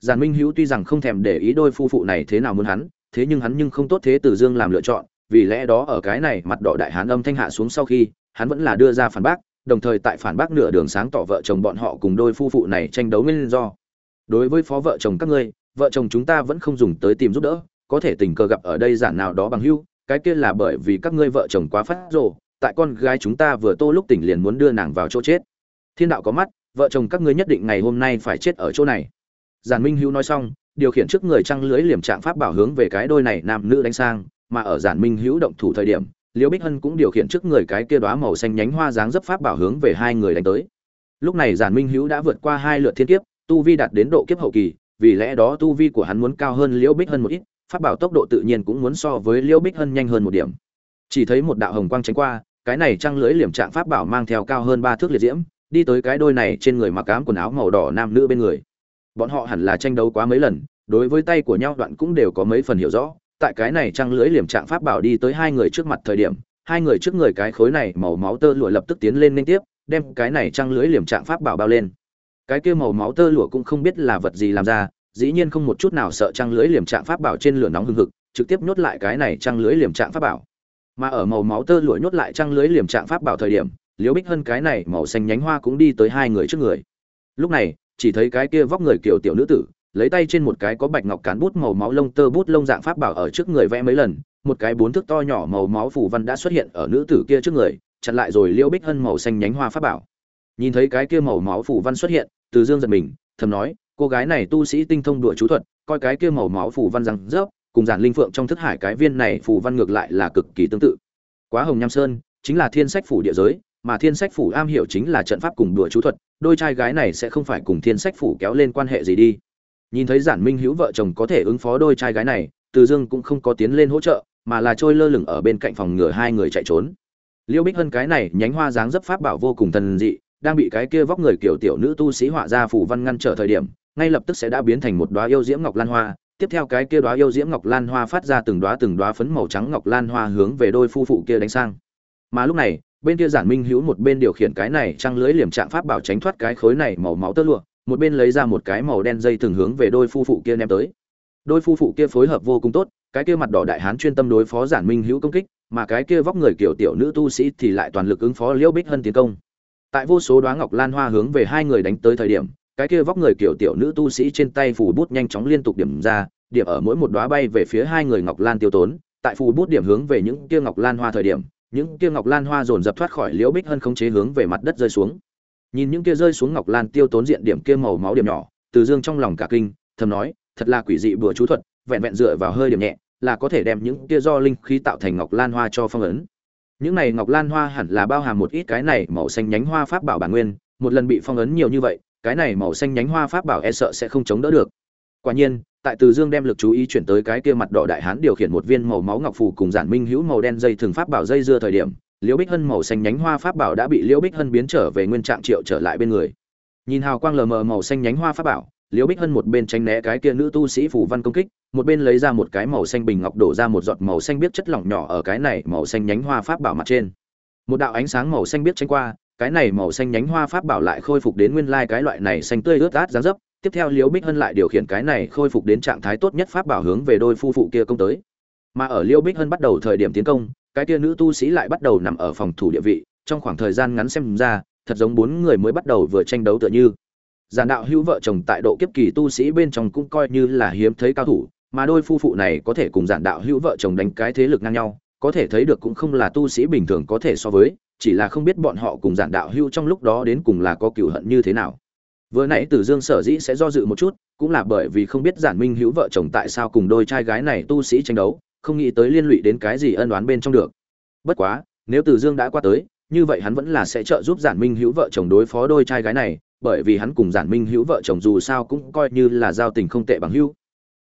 Giàn minh hữu tuy rằng không thèm để ý đôi phu phụ này thế nào muốn hắn, thế nhưng hắn nhưng không tốt thế từ dương làm lựa chọn, vì lẽ đó ở cái này mặt đỏ đại hán âm thanh hạ xuống sau khi, hắn vẫn là đưa ra phản bác đồng thời tại phản bác nửa đường sáng tỏ vợ chồng bọn họ cùng đôi phu phụ này tranh đấu nguyên do. Đối với phó vợ chồng các ngươi, vợ chồng chúng ta vẫn không dùng tới tìm giúp đỡ, có thể tình cờ gặp ở đây giản nào đó bằng hữu cái kia là bởi vì các ngươi vợ chồng quá phát rồ, tại con gái chúng ta vừa tô lúc tỉnh liền muốn đưa nàng vào chỗ chết. Thiên đạo có mắt, vợ chồng các ngươi nhất định ngày hôm nay phải chết ở chỗ này. Giản minh hữu nói xong, điều khiển trước người trăng lưới liềm trạng pháp bảo hướng về cái đôi này nam nữ đánh sang, mà ở giản minh hữu động thủ thời điểm liễu bích hân cũng điều khiển trước người cái kia đoá màu xanh nhánh hoa dáng dấp pháp bảo hướng về hai người đánh tới. Lúc này giản minh hữu đã vượt qua hai lượt thiên kiếp, tu vi đạt đến độ kiếp hậu kỳ, vì lẽ đó tu vi của hắn muốn cao hơn liễu bích hân một ít, pháp bảo tốc độ tự nhiên cũng muốn so với liễu bích hân nhanh hơn một điểm. Chỉ thấy một đạo hồng quang tránh qua, cái này trăng lưới liềm trạng pháp bảo mang theo cao hơn ba thước liệt diễm, đi tới cái đôi này trên người mặc cám quần áo màu đỏ nam nữ bên người. Bọn họ hẳn là tranh đấu quá mấy lần, đối với tay của nhau đoạn cũng đều có mấy phần hiểu rõ tại cái này trăng lưới liềm trạng pháp bảo đi tới hai người trước mặt thời điểm, hai người trước người cái khối này màu máu tơ lụa lập tức tiến lên liên tiếp, đem cái này trăng lưới liềm trạng pháp bảo bao lên. Cái kia màu máu tơ lụa cũng không biết là vật gì làm ra, dĩ nhiên không một chút nào sợ trăng lưới liềm trạng pháp bảo trên lửa nóng hừng hực, trực tiếp nhốt lại cái này trăng lưới liềm trạng pháp bảo. Mà ở màu máu tơ lụa nhốt lại trăng lưới liềm trạng pháp bảo thời điểm, liễu bích hơn cái này màu xanh nhánh hoa cũng đi tới hai người trước người. Lúc này, chỉ thấy cái kia vóc người kiểu tiểu nữ tử lấy tay trên một cái có bạch ngọc cán bút màu máu lông tơ bút lông dạng pháp bảo ở trước người vẽ mấy lần, một cái bốn thước to nhỏ màu máu phủ văn đã xuất hiện ở nữ tử kia trước người, chặn lại rồi liễu bích hân màu xanh nhánh hoa pháp bảo. Nhìn thấy cái kia màu máu phủ văn xuất hiện, từ dương giật mình, thầm nói, cô gái này tu sĩ tinh thông đùa chú thuật, coi cái kia màu máu phủ văn rằng rớp, cùng giản linh phượng trong thức hải cái viên này phủ văn ngược lại là cực kỳ tương tự. Quá hồng nham sơn, chính là thiên sách phủ địa giới, mà thiên sách phủ am hiểu chính là trận pháp cùng đùa chú thuật, đôi trai gái này sẽ không phải cùng thiên sách phủ kéo lên quan hệ gì đi nhìn thấy giản minh hữu vợ chồng có thể ứng phó đôi trai gái này, từ dương cũng không có tiến lên hỗ trợ, mà là trôi lơ lửng ở bên cạnh phòng ngừa hai người chạy trốn. Liêu bích hân cái này nhánh hoa dáng dấp pháp bảo vô cùng thần dị, đang bị cái kia vóc người kiểu tiểu nữ tu sĩ họa ra phủ văn ngăn trở thời điểm, ngay lập tức sẽ đã biến thành một đóa yêu diễm ngọc lan hoa. Tiếp theo cái kia đóa yêu diễm ngọc lan hoa phát ra từng đóa từng đóa phấn màu trắng ngọc lan hoa hướng về đôi phu phụ kia đánh sang. Mà lúc này, bên kia giản minh hữu một bên điều khiển cái này trăng lưới liềm trạng pháp bảo tránh thoát cái khối này màu máu tơ lụa một bên lấy ra một cái màu đen dây thường hướng về đôi phu phụ kia ném tới. Đôi phu phụ kia phối hợp vô cùng tốt, cái kia mặt đỏ đại hán chuyên tâm đối phó giản minh hữu công kích, mà cái kia vóc người kiểu tiểu nữ tu sĩ thì lại toàn lực ứng phó liễu bích hân tiến công. Tại vô số đoá ngọc lan hoa hướng về hai người đánh tới thời điểm, cái kia vóc người kiểu tiểu nữ tu sĩ trên tay phù bút nhanh chóng liên tục điểm ra, điểm ở mỗi một đoá bay về phía hai người ngọc lan tiêu tốn. Tại phù bút điểm hướng về những kia ngọc lan hoa thời điểm, những kia ngọc lan hoa dồn dập thoát khỏi liễu bích hân không chế hướng về mặt đất rơi xuống nhìn những kia rơi xuống ngọc lan tiêu tốn diện điểm kia màu máu điểm nhỏ, từ dương trong lòng cả kinh, thầm nói, thật là quỷ dị bừa chú thuật, vẹn vẹn dựa vào hơi điểm nhẹ, là có thể đem những kia do linh khí tạo thành ngọc lan hoa cho phong ấn. Những này ngọc lan hoa hẳn là bao hàm một ít cái này màu xanh nhánh hoa pháp bảo bản nguyên, một lần bị phong ấn nhiều như vậy, cái này màu xanh nhánh hoa pháp bảo e sợ sẽ không chống đỡ được. Quả nhiên, tại từ dương đem lực chú ý chuyển tới cái kia mặt đỏ đại hán điều khiển một viên màu máu ngọc phù cùng giản minh hữu màu đen dây thường pháp bảo dây dưa thời điểm liễu bích hân màu xanh nhánh hoa pháp bảo đã bị liễu bích hân biến trở về nguyên trạng triệu trở lại bên người. Nhìn hào quang lờ mờ màu xanh nhánh hoa pháp bảo, liễu bích hân một bên tránh né cái kia nữ tu sĩ phủ văn công kích, một bên lấy ra một cái màu xanh bình ngọc đổ ra một giọt màu xanh biết chất lỏng nhỏ ở cái này màu xanh nhánh hoa pháp bảo mặt trên. Một đạo ánh sáng màu xanh biết tránh qua, cái này màu xanh nhánh hoa pháp bảo lại khôi phục đến nguyên lai cái loại này xanh tươi ướt át dáng dấp, tiếp theo liễu bích hân lại điều khiển cái này khôi phục đến trạng thái tốt nhất pháp bảo hướng về đôi phu phụ kia công tới. Mà ở liễu bích hân bắt đầu thời điểm tiến công cái kia nữ tu sĩ lại bắt đầu nằm ở phòng thủ địa vị, trong khoảng thời gian ngắn xem ra, thật giống bốn người mới bắt đầu vừa tranh đấu tựa như. Giản đạo hữu vợ chồng tại độ kiếp kỳ tu sĩ bên trong cũng coi như là hiếm thấy cao thủ, mà đôi phu phụ này có thể cùng giản đạo hữu vợ chồng đánh cái thế lực ngang nhau, có thể thấy được cũng không là tu sĩ bình thường có thể so với, chỉ là không biết bọn họ cùng giản đạo hữu trong lúc đó đến cùng là có cựu hận như thế nào. Vừa nãy tử dương sở dĩ sẽ do dự một chút, cũng là bởi vì không biết giản minh hữu vợ chồng tại sao cùng đôi trai gái này tu sĩ tranh đấu không nghĩ tới liên lụy đến cái gì ân oán bên trong được. Bất quá, nếu Từ dương đã qua tới, như vậy hắn vẫn là sẽ trợ giúp giản minh hữu vợ chồng đối phó đôi trai gái này, bởi vì hắn cùng giản minh hữu vợ chồng dù sao cũng coi như là giao tình không tệ bằng hữu.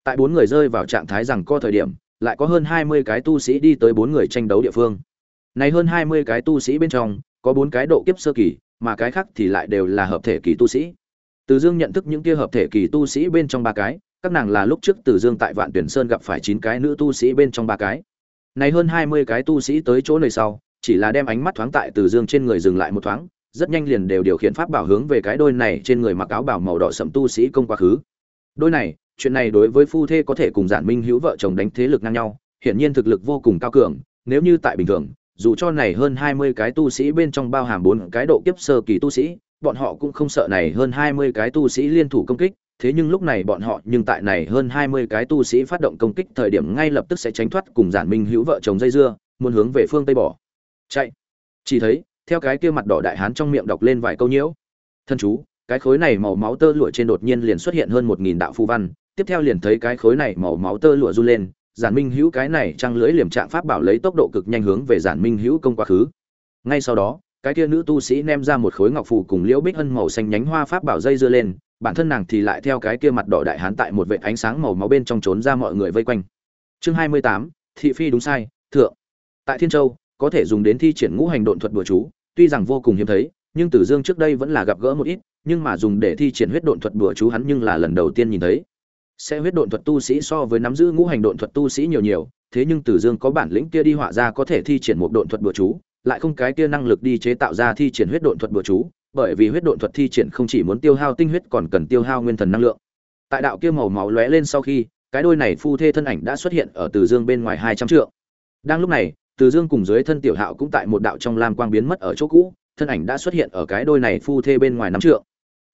Tại bốn người rơi vào trạng thái rằng co thời điểm, lại có hơn hai mươi cái tu sĩ đi tới bốn người tranh đấu địa phương. Này hơn hai mươi cái tu sĩ bên trong, có bốn cái độ kiếp sơ kỳ, mà cái khác thì lại đều là hợp thể kỳ tu sĩ. Từ dương nhận thức những kia hợp thể kỳ tu sĩ bên trong ba cái các nàng là lúc trước từ dương tại vạn tuyển sơn gặp phải chín cái nữ tu sĩ bên trong ba cái. Này hơn hai mươi cái tu sĩ tới chỗ này sau, chỉ là đem ánh mắt thoáng tại từ dương trên người dừng lại một thoáng, rất nhanh liền đều điều khiển pháp bảo hướng về cái đôi này trên người mặc áo bảo màu đỏ sậm tu sĩ công quá khứ. Đôi này, chuyện này đối với phu thê có thể cùng giản minh hữu vợ chồng đánh thế lực ngang nhau, hiển nhiên thực lực vô cùng cao cường, nếu như tại bình thường, dù cho này hơn hai mươi cái tu sĩ bên trong bao hàm bốn cái độ kiếp sơ kỳ tu sĩ, bọn họ cũng không sợ này hơn hai mươi cái tu sĩ liên thủ công kích thế nhưng lúc này bọn họ nhưng tại này hơn hai mươi cái tu sĩ phát động công kích thời điểm ngay lập tức sẽ tránh thoát cùng giản minh hữu vợ chồng dây dưa, muốn hướng về phương tây bỏ. Chạy. Chỉ thấy, theo cái kia mặt đỏ đại hán trong miệng đọc lên vài câu nhiễu. Thân chú, cái khối này màu máu tơ lụa trên đột nhiên liền xuất hiện hơn một nghìn đạo phù văn. Tiếp theo liền thấy cái khối này màu máu tơ lụa run lên, giản minh hữu cái này trăng lưỡi liềm trạng pháp bảo lấy tốc độ cực nhanh hướng về giản minh hữu công quá khứ. Ngay sau đó cái kia nữ tu sĩ ném ra một khối ngọc phù cùng liễu bích hân màu xanh nhánh hoa pháp bảo dây dưa lên, bản thân nàng thì lại theo cái kia mặt đỏ đại hán tại một vệt ánh sáng màu máu bên trong trốn ra mọi người vây quanh. Chương hai mươi tám, thị phi đúng sai, thượng. Tại thiên châu, có thể dùng đến thi triển ngũ hành độn thuật bừa chú, tuy rằng vô cùng hiếm thấy, nhưng tử dương trước đây vẫn là gặp gỡ một ít, nhưng mà dùng để thi triển huyết độn thuật bừa chú hắn nhưng là lần đầu tiên nhìn thấy. Sẽ huyết độn thuật tu sĩ so với nắm giữ ngũ hành độn thuật tu sĩ nhiều nhiều, thế nhưng tử dương có bản lĩnh kia đi họa ra có thể thi triển một độn thuật bừa chú lại không cái kia năng lực đi chế tạo ra thi triển huyết độn thuật bùa chú, bởi vì huyết độn thuật thi triển không chỉ muốn tiêu hao tinh huyết còn cần tiêu hao nguyên thần năng lượng. Tại đạo kia màu máu lóe lên sau khi, cái đôi này phu thê thân ảnh đã xuất hiện ở từ dương bên ngoài hai trăm trượng. Đang lúc này, từ dương cùng dưới thân tiểu hạo cũng tại một đạo trong lam quang biến mất ở chỗ cũ, thân ảnh đã xuất hiện ở cái đôi này phu thê bên ngoài năm trượng.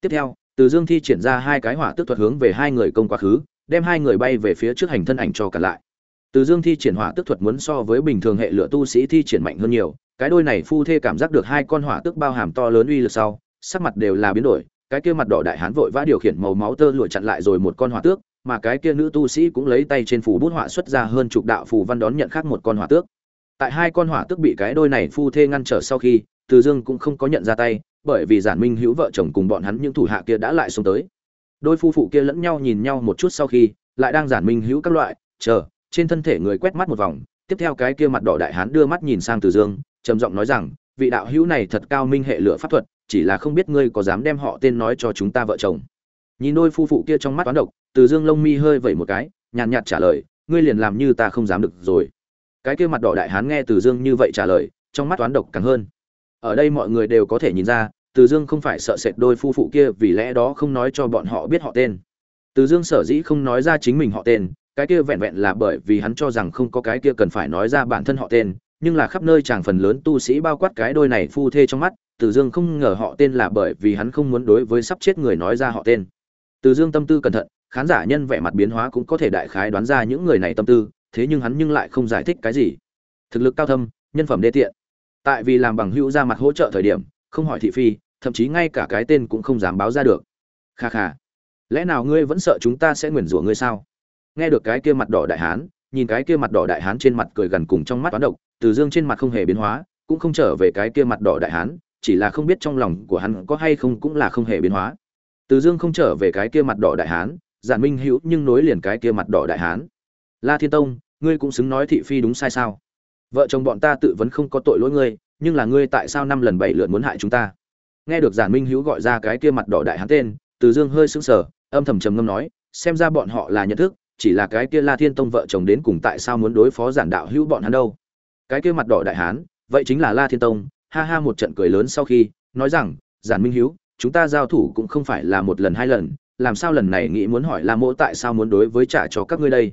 Tiếp theo, từ dương thi triển ra hai cái hỏa tức thuật hướng về hai người công quá khứ, đem hai người bay về phía trước hành thân ảnh cho cả lại. Từ dương thi triển hỏa tức thuật muốn so với bình thường hệ lửa tu sĩ thi triển mạnh hơn nhiều cái đôi này phu thê cảm giác được hai con hỏa tức bao hàm to lớn uy lực sau, sắc mặt đều là biến đổi, cái kia mặt đỏ đại hán vội vã điều khiển màu máu tơ lụa chặn lại rồi một con hỏa tước, mà cái kia nữ tu sĩ cũng lấy tay trên phủ bút họa xuất ra hơn chục đạo phù văn đón nhận khác một con hỏa tước. Tại hai con hỏa tước bị cái đôi này phu thê ngăn trở sau khi, từ dương cũng không có nhận ra tay, bởi vì giản minh hữu vợ chồng cùng bọn hắn những thủ hạ kia đã lại xuống tới. Đôi phu phụ kia lẫn nhau nhìn nhau một chút sau khi, lại đang giản minh hữu các loại, chờ, trên thân thể người quét mắt một vòng, tiếp theo cái kia mặt đỏ đại hán đưa mắt nhìn sang từ dương trầm giọng nói rằng, vị đạo hữu này thật cao minh hệ lửa pháp thuật, chỉ là không biết ngươi có dám đem họ tên nói cho chúng ta vợ chồng. Nhìn đôi phu phụ kia trong mắt toán độc, từ dương lông mi hơi vẩy một cái, nhàn nhạt trả lời, ngươi liền làm như ta không dám được rồi. Cái kia mặt đỏ đại hán nghe từ dương như vậy trả lời, trong mắt toán độc càng hơn. Ở đây mọi người đều có thể nhìn ra, từ dương không phải sợ sệt đôi phu phụ kia vì lẽ đó không nói cho bọn họ biết họ tên. Từ dương sở dĩ không nói ra chính mình họ tên, cái kia vẹn vẹn là bởi vì hắn cho rằng không có cái kia cần phải nói ra bản thân họ tên nhưng là khắp nơi chàng phần lớn tu sĩ bao quát cái đôi này phu thê trong mắt, từ dương không ngờ họ tên là bởi vì hắn không muốn đối với sắp chết người nói ra họ tên. Từ dương tâm tư cẩn thận, khán giả nhân vẻ mặt biến hóa cũng có thể đại khái đoán ra những người này tâm tư, thế nhưng hắn nhưng lại không giải thích cái gì. Thực lực cao thâm, nhân phẩm đê tiện. Tại vì làm bằng hữu ra mặt hỗ trợ thời điểm, không hỏi thị phi, thậm chí ngay cả cái tên cũng không dám báo ra được. Kha kha. Lẽ nào ngươi vẫn sợ chúng ta sẽ nguyền rủa ngươi sao? Nghe được cái kia mặt đỏ đại hán, nhìn cái kia mặt đỏ đại hán trên mặt cười gần cùng trong mắt toán độc từ dương trên mặt không hề biến hóa, cũng không trở về cái kia mặt đỏ đại hán, chỉ là không biết trong lòng của hắn có hay không cũng là không hề biến hóa. Từ dương không trở về cái kia mặt đỏ đại hán, giản minh hữu nhưng nối liền cái kia mặt đỏ đại hán. La thiên tông, ngươi cũng xứng nói thị phi đúng sai sao? Vợ chồng bọn ta tự vấn không có tội lỗi ngươi, nhưng là ngươi tại sao năm lần bảy lượt muốn hại chúng ta? Nghe được giản minh hữu gọi ra cái kia mặt đỏ đại hán tên, từ dương hơi sững sờ, âm thầm trầm ngâm nói, xem ra bọn họ là nhận thức, chỉ là cái kia la thiên tông vợ chồng đến cùng tại sao muốn đối phó giản đạo hữu bọn hắn đâu? Cái kia mặt đỏ đại hán, vậy chính là la thiên tông, ha ha một trận cười lớn sau khi, nói rằng, giản minh hiếu, chúng ta giao thủ cũng không phải là một lần hai lần, làm sao lần này nghĩ muốn hỏi la mỗ tại sao muốn đối với trả cho các ngươi đây?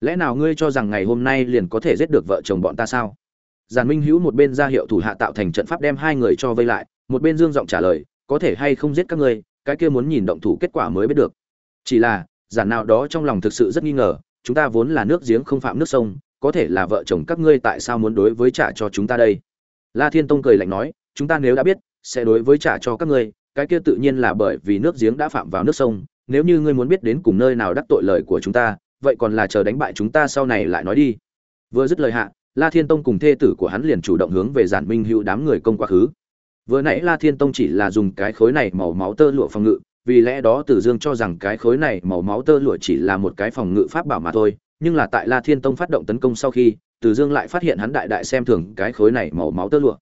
Lẽ nào ngươi cho rằng ngày hôm nay liền có thể giết được vợ chồng bọn ta sao? Giản minh hữu một bên ra hiệu thủ hạ tạo thành trận pháp đem hai người cho vây lại, một bên dương giọng trả lời, có thể hay không giết các ngươi, cái kia muốn nhìn động thủ kết quả mới biết được. Chỉ là, giản nào đó trong lòng thực sự rất nghi ngờ, chúng ta vốn là nước giếng không phạm nước sông có thể là vợ chồng các ngươi tại sao muốn đối với trả cho chúng ta đây? La thiên tông cười lạnh nói, chúng ta nếu đã biết, sẽ đối với trả cho các ngươi, cái kia tự nhiên là bởi vì nước giếng đã phạm vào nước sông, nếu như ngươi muốn biết đến cùng nơi nào đắc tội lời của chúng ta, vậy còn là chờ đánh bại chúng ta sau này lại nói đi. Vừa dứt lời hạ, la thiên tông cùng thê tử của hắn liền chủ động hướng về giản minh hữu đám người công quá khứ. Vừa nãy la thiên tông chỉ là dùng cái khối này màu máu tơ lụa phòng ngự, vì lẽ đó tử dương cho rằng cái khối này màu máu tơ lụa chỉ là một cái phòng ngự pháp bảo mà thôi nhưng là tại la thiên tông phát động tấn công sau khi, Từ dương lại phát hiện hắn đại đại xem thường cái khối này màu máu tơ lụa.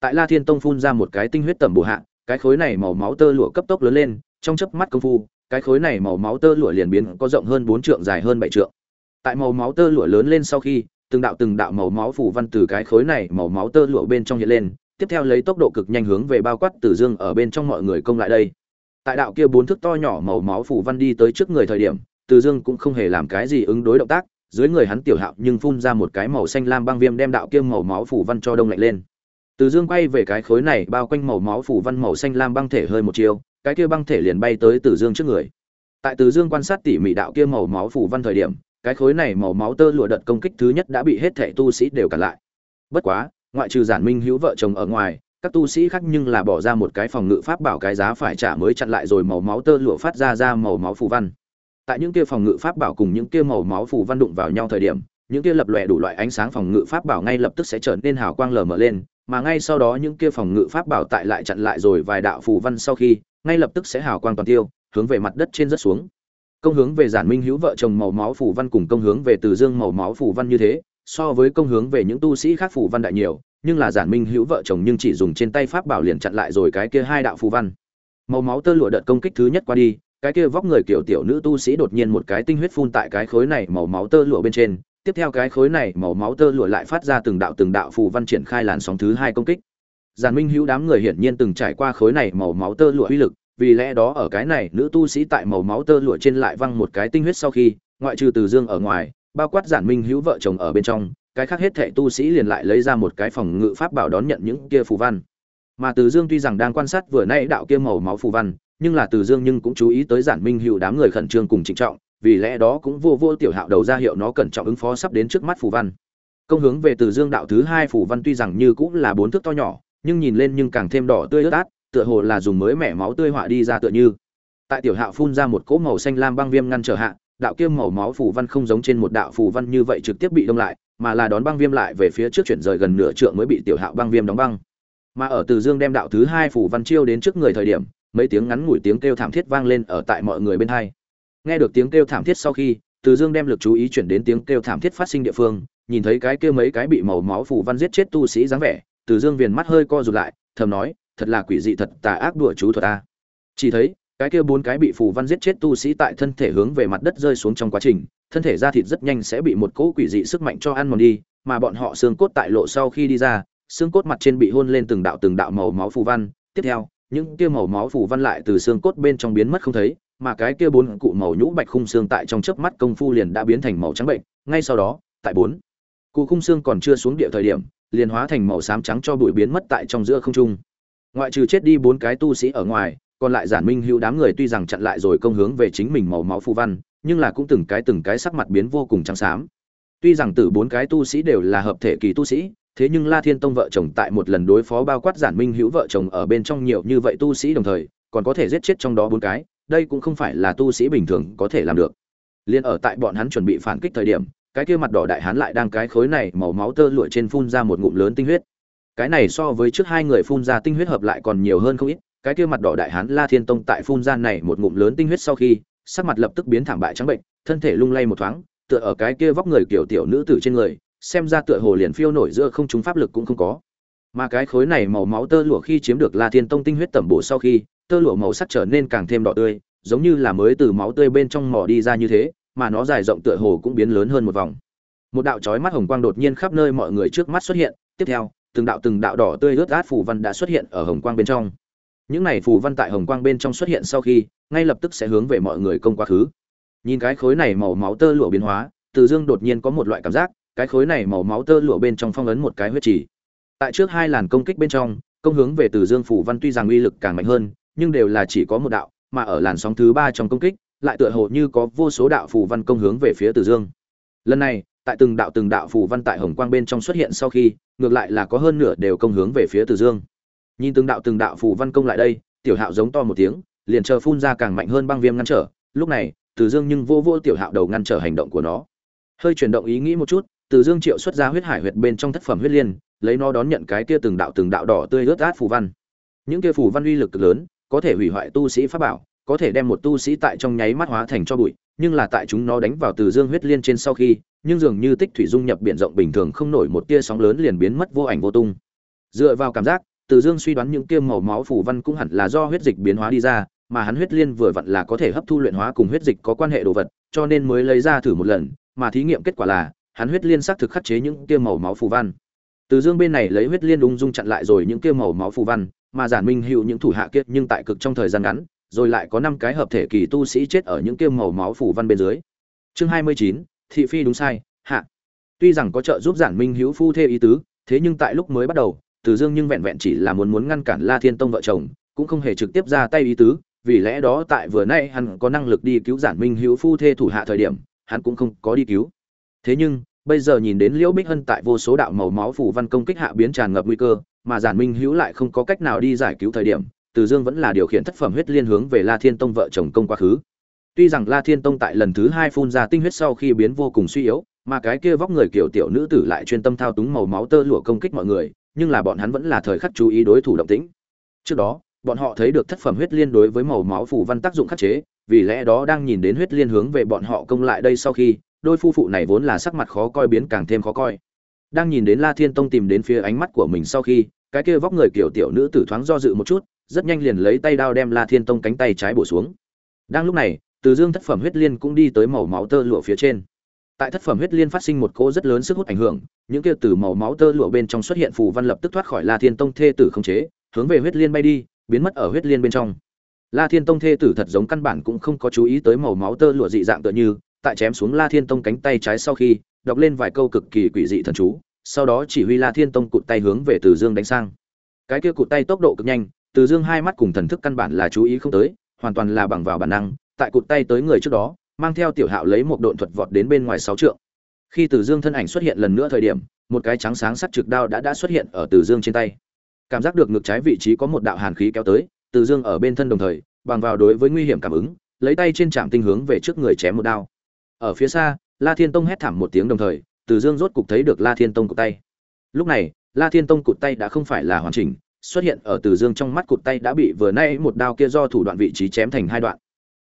Tại la thiên tông phun ra một cái tinh huyết tầm bổ hạ, cái khối này màu máu tơ lụa cấp tốc lớn lên, trong chớp mắt công phu, cái khối này màu máu tơ lụa liền biến có rộng hơn bốn trượng, dài hơn bảy trượng. Tại màu máu tơ lụa lớn lên sau khi, từng đạo từng đạo màu máu phủ văn từ cái khối này màu máu tơ lụa bên trong hiện lên, tiếp theo lấy tốc độ cực nhanh hướng về bao quát Từ dương ở bên trong mọi người công lại đây. Tại đạo kia bốn thước to nhỏ màu máu phủ văn đi tới trước người thời điểm tử dương cũng không hề làm cái gì ứng đối động tác, dưới người hắn tiểu hạo nhưng phun ra một cái màu xanh lam băng viêm đem đạo kia màu máu phủ văn cho đông lạnh lên. Từ dương quay về cái khối này, bao quanh màu máu phủ văn màu xanh lam băng thể hơi một chiều, cái kia băng thể liền bay tới từ dương trước người. Tại từ dương quan sát tỉ mỉ đạo kia màu máu phủ văn thời điểm, cái khối này màu máu tơ lụa đợt công kích thứ nhất đã bị hết thảy tu sĩ đều cản lại. Bất quá, ngoại trừ giản minh hữu vợ chồng ở ngoài, các tu sĩ khác nhưng là bỏ ra một cái phòng ngự pháp bảo cái giá phải trả mới chặn lại rồi màu máu tơ lụa phát ra ra màu máu phù văn tại những kia phòng ngự pháp bảo cùng những kia màu máu phủ văn đụng vào nhau thời điểm, những kia lập lòe đủ loại ánh sáng phòng ngự pháp bảo ngay lập tức sẽ trở nên hào quang lờ mờ lên, mà ngay sau đó những kia phòng ngự pháp bảo tại lại chặn lại rồi vài đạo phù văn sau khi, ngay lập tức sẽ hào quang toàn tiêu, hướng về mặt đất trên rất xuống. Công hướng về giản minh hữu vợ chồng màu máu phù văn cùng công hướng về từ dương màu máu phù văn như thế, so với công hướng về những tu sĩ khác phù văn đại nhiều, nhưng là giản minh hữu vợ chồng nhưng chỉ dùng trên tay pháp bảo liền chặn lại rồi cái kia hai đạo phù văn. Màu máu tơ lụa đợt công kích thứ nhất qua đi cái kia vóc người kiểu tiểu nữ tu sĩ đột nhiên một cái tinh huyết phun tại cái khối này màu máu tơ lụa bên trên. Tiếp theo cái khối này màu máu tơ lụa lại phát ra từng đạo từng đạo phù văn triển khai làn sóng thứ hai công kích. Giản minh hữu đám người hiển nhiên từng trải qua khối này màu máu tơ lụa uy lực, vì lẽ đó ở cái này nữ tu sĩ tại màu máu tơ lụa trên lại văng một cái tinh huyết sau khi, ngoại trừ từ dương ở ngoài, bao quát giản minh hữu vợ chồng ở bên trong, cái khác hết thệ tu sĩ liền lại lấy ra một cái phòng ngự pháp bảo đón nhận những kia phù văn. Mà từ dương tuy rằng đang quan sát vừa nay đạo kia màu máu phù văn nhưng là từ dương nhưng cũng chú ý tới giản minh hữu đám người khẩn trương cùng trịnh trọng, vì lẽ đó cũng vô vô tiểu hạo đầu ra hiệu nó cẩn trọng ứng phó sắp đến trước mắt phù văn. Công hướng về từ dương đạo thứ hai phù văn tuy rằng như cũng là bốn thước to nhỏ, nhưng nhìn lên nhưng càng thêm đỏ tươi ướt át, tựa hồ là dùng mới mẻ máu tươi họa đi ra tựa như. Tại tiểu hạo phun ra một cỗ màu xanh lam băng viêm ngăn trở hạ, đạo kiêm màu máu phù văn không giống trên một đạo phù văn như vậy trực tiếp bị đông lại, mà là đón băng viêm lại về phía trước chuyển rời gần nửa trượng mới bị tiểu hạo băng viêm đóng băng. Mà ở từ dương đem đạo thứ hai phù văn chiêu đến trước người thời điểm mấy tiếng ngắn ngủi tiếng kêu thảm thiết vang lên ở tại mọi người bên hai. Nghe được tiếng kêu thảm thiết sau khi, từ dương đem lực chú ý chuyển đến tiếng kêu thảm thiết phát sinh địa phương, nhìn thấy cái kia mấy cái bị màu máu phù văn giết chết tu sĩ dáng vẻ, từ dương viền mắt hơi co rụt lại, thầm nói, thật là quỷ dị thật, tà ác đùa chú thuật ta chỉ thấy, cái kia bốn cái bị phù văn giết chết tu sĩ tại thân thể hướng về mặt đất rơi xuống trong quá trình, thân thể da thịt rất nhanh sẽ bị một cỗ quỷ dị sức mạnh cho ăn mòn đi, mà bọn họ xương cốt tại lộ sau khi đi ra, xương cốt mặt trên bị hôn lên từng đạo từng đạo màu máu phù văn. Tiếp theo những kia màu máu phù văn lại từ xương cốt bên trong biến mất không thấy, mà cái kia bốn cụ màu nhũ bạch khung xương tại trong chớp mắt công phu liền đã biến thành màu trắng bệnh. Ngay sau đó, tại bốn cụ khung xương còn chưa xuống địa thời điểm, liền hóa thành màu xám trắng cho bụi biến mất tại trong giữa không trung. Ngoại trừ chết đi bốn cái tu sĩ ở ngoài, còn lại giản minh hữu đám người tuy rằng chặn lại rồi công hướng về chính mình màu máu phù văn, nhưng là cũng từng cái từng cái sắc mặt biến vô cùng trắng xám. Tuy rằng từ bốn cái tu sĩ đều là hợp thể kỳ tu sĩ thế nhưng la thiên tông vợ chồng tại một lần đối phó bao quát giản minh hữu vợ chồng ở bên trong nhiều như vậy tu sĩ đồng thời, còn có thể giết chết trong đó bốn cái, đây cũng không phải là tu sĩ bình thường có thể làm được. Liền ở tại bọn hắn chuẩn bị phản kích thời điểm, cái kia mặt đỏ đại hán lại đang cái khối này màu máu tơ lụa trên phun ra một ngụm lớn tinh huyết. Cái này so với trước hai người phun ra tinh huyết hợp lại còn nhiều hơn không ít, cái kia mặt đỏ đại hán la thiên tông tại phun ra này một ngụm lớn tinh huyết sau khi, sắc mặt lập tức biến thảm bại trắng bệnh, thân thể lung lay một thoáng, tựa ở cái kia vóc người kiểu tiểu nữ tử trên người xem ra tựa hồ liền phiêu nổi giữa không chúng pháp lực cũng không có. Mà cái khối này màu máu tơ lụa khi chiếm được la thiên tông tinh huyết tẩm bổ sau khi, tơ lụa màu sắc trở nên càng thêm đỏ tươi, giống như là mới từ máu tươi bên trong mỏ đi ra như thế, mà nó dài rộng tựa hồ cũng biến lớn hơn một vòng. Một đạo chói mắt hồng quang đột nhiên khắp nơi mọi người trước mắt xuất hiện, tiếp theo, từng đạo từng đạo đỏ tươi rực át phù văn đã xuất hiện ở hồng quang bên trong. Những này phù văn tại hồng quang bên trong xuất hiện sau khi, ngay lập tức sẽ hướng về mọi người công quá khứ. Nhìn cái khối này màu máu tơ lụa biến hóa, từ dương đột nhiên có một loại cảm giác cái khối này màu máu tơ lụa bên trong phong ấn một cái huyết chỉ tại trước hai làn công kích bên trong, công hướng về từ dương phủ văn tuy rằng uy lực càng mạnh hơn, nhưng đều là chỉ có một đạo, mà ở làn sóng thứ ba trong công kích, lại tựa hồ như có vô số đạo phù văn công hướng về phía từ dương. Lần này, tại từng đạo từng đạo phù văn tại hồng quang bên trong xuất hiện sau khi, ngược lại là có hơn nửa đều công hướng về phía từ dương. Nhìn từng đạo từng đạo phù văn công lại đây, tiểu hạo giống to một tiếng, liền chờ phun ra càng mạnh hơn băng viêm ngăn trở. Lúc này, từ dương nhưng vô vô tiểu hạo đầu ngăn trở hành động của nó. Hơi chuyển động ý nghĩ một chút từ dương triệu xuất ra huyết hải huyệt bên trong thất phẩm huyết liên, lấy nó đón nhận cái kia từng đạo từng đạo đỏ tươi ướt át phù văn. Những kia phù văn uy lực cực lớn, có thể hủy hoại tu sĩ pháp bảo, có thể đem một tu sĩ tại trong nháy mắt hóa thành cho bụi, nhưng là tại chúng nó đánh vào từ dương huyết liên trên sau khi, nhưng dường như tích thủy dung nhập biển rộng bình thường không nổi một tia sóng lớn liền biến mất vô ảnh vô tung. Dựa vào cảm giác, từ dương suy đoán những kia màu máu phủ văn cũng hẳn là do huyết dịch biến hóa đi ra, mà hắn huyết liên vừa vặn là có thể hấp thu luyện hóa cùng huyết dịch có quan hệ đồ vật, cho nên mới lấy ra thử một lần, mà thí nghiệm kết quả là hắn huyết liên xác thực khắc chế những kia màu máu phù văn. Từ dương bên này lấy huyết liên ung dung chặn lại rồi những kia màu máu phù văn, mà giản minh hữu những thủ hạ kia nhưng tại cực trong thời gian ngắn, rồi lại có năm cái hợp thể kỳ tu sĩ chết ở những kia màu máu phù văn bên dưới. Chương hai mươi chín, thị phi đúng sai, hạ. Tuy rằng có trợ giúp giản minh hữu phu thê ý tứ, thế nhưng tại lúc mới bắt đầu, từ dương nhưng vẹn vẹn chỉ là muốn muốn ngăn cản la thiên tông vợ chồng, cũng không hề trực tiếp ra tay ý tứ, vì lẽ đó tại vừa nãy hắn có năng lực đi cứu giản minh hữu phu thê thủ hạ thời điểm, hắn cũng không có đi cứu thế nhưng, bây giờ nhìn đến liễu bích hân tại vô số đạo màu máu phủ văn công kích hạ biến tràn ngập nguy cơ, mà giản minh hữu lại không có cách nào đi giải cứu thời điểm, từ dương vẫn là điều khiển thất phẩm huyết liên hướng về la thiên tông vợ chồng công quá khứ. Tuy rằng la thiên tông tại lần thứ hai phun ra tinh huyết sau khi biến vô cùng suy yếu, mà cái kia vóc người kiểu tiểu nữ tử lại chuyên tâm thao túng màu máu tơ lụa công kích mọi người, nhưng là bọn hắn vẫn là thời khắc chú ý đối thủ động tĩnh. Trước đó, bọn họ thấy được thất phẩm huyết liên đối với màu máu phủ văn tác dụng khắc chế, vì lẽ đó đang nhìn đến huyết liên hướng về bọn họ công lại đây sau khi đôi phu phụ này vốn là sắc mặt khó coi biến càng thêm khó coi. Đang nhìn đến la thiên tông tìm đến phía ánh mắt của mình sau khi, cái kia vóc người kiểu tiểu nữ tử thoáng do dự một chút, rất nhanh liền lấy tay đao đem la thiên tông cánh tay trái bổ xuống. Đang lúc này, từ dương thất phẩm huyết liên cũng đi tới màu máu tơ lụa phía trên. Tại thất phẩm huyết liên phát sinh một cỗ rất lớn sức hút ảnh hưởng, những kia từ màu máu tơ lụa bên trong xuất hiện phù văn lập tức thoát khỏi la thiên tông thê tử không chế, hướng về huyết liên bay đi, biến mất ở huyết liên bên trong. La thiên tông thê tử thật giống căn bản cũng không có chú ý tới màu máu tơ lụa dị dạng tựa như tại chém xuống la thiên tông cánh tay trái sau khi, đọc lên vài câu cực kỳ quỷ dị thần chú, sau đó chỉ huy la thiên tông cụt tay hướng về từ dương đánh sang. Cái kia cụt tay tốc độ cực nhanh, từ dương hai mắt cùng thần thức căn bản là chú ý không tới, hoàn toàn là bằng vào bản năng, tại cụt tay tới người trước đó, mang theo tiểu hạo lấy một độn thuật vọt đến bên ngoài sáu trượng. Khi từ dương thân ảnh xuất hiện lần nữa thời điểm, một cái trắng sáng sắc trực đao đã đã xuất hiện ở từ dương trên tay. Cảm giác được ngực trái vị trí có một đạo hàn khí kéo tới, từ dương ở bên thân đồng thời, bằng vào đối với nguy hiểm cảm ứng, lấy tay trên trạm tinh hướng về trước người chém một đao ở phía xa, la thiên tông hét thảm một tiếng đồng thời, từ dương rốt cục thấy được la thiên tông cụt tay. Lúc này, la thiên tông cụt tay đã không phải là hoàn chỉnh, xuất hiện ở từ dương trong mắt cụt tay đã bị vừa nay một đao kia do thủ đoạn vị trí chém thành hai đoạn.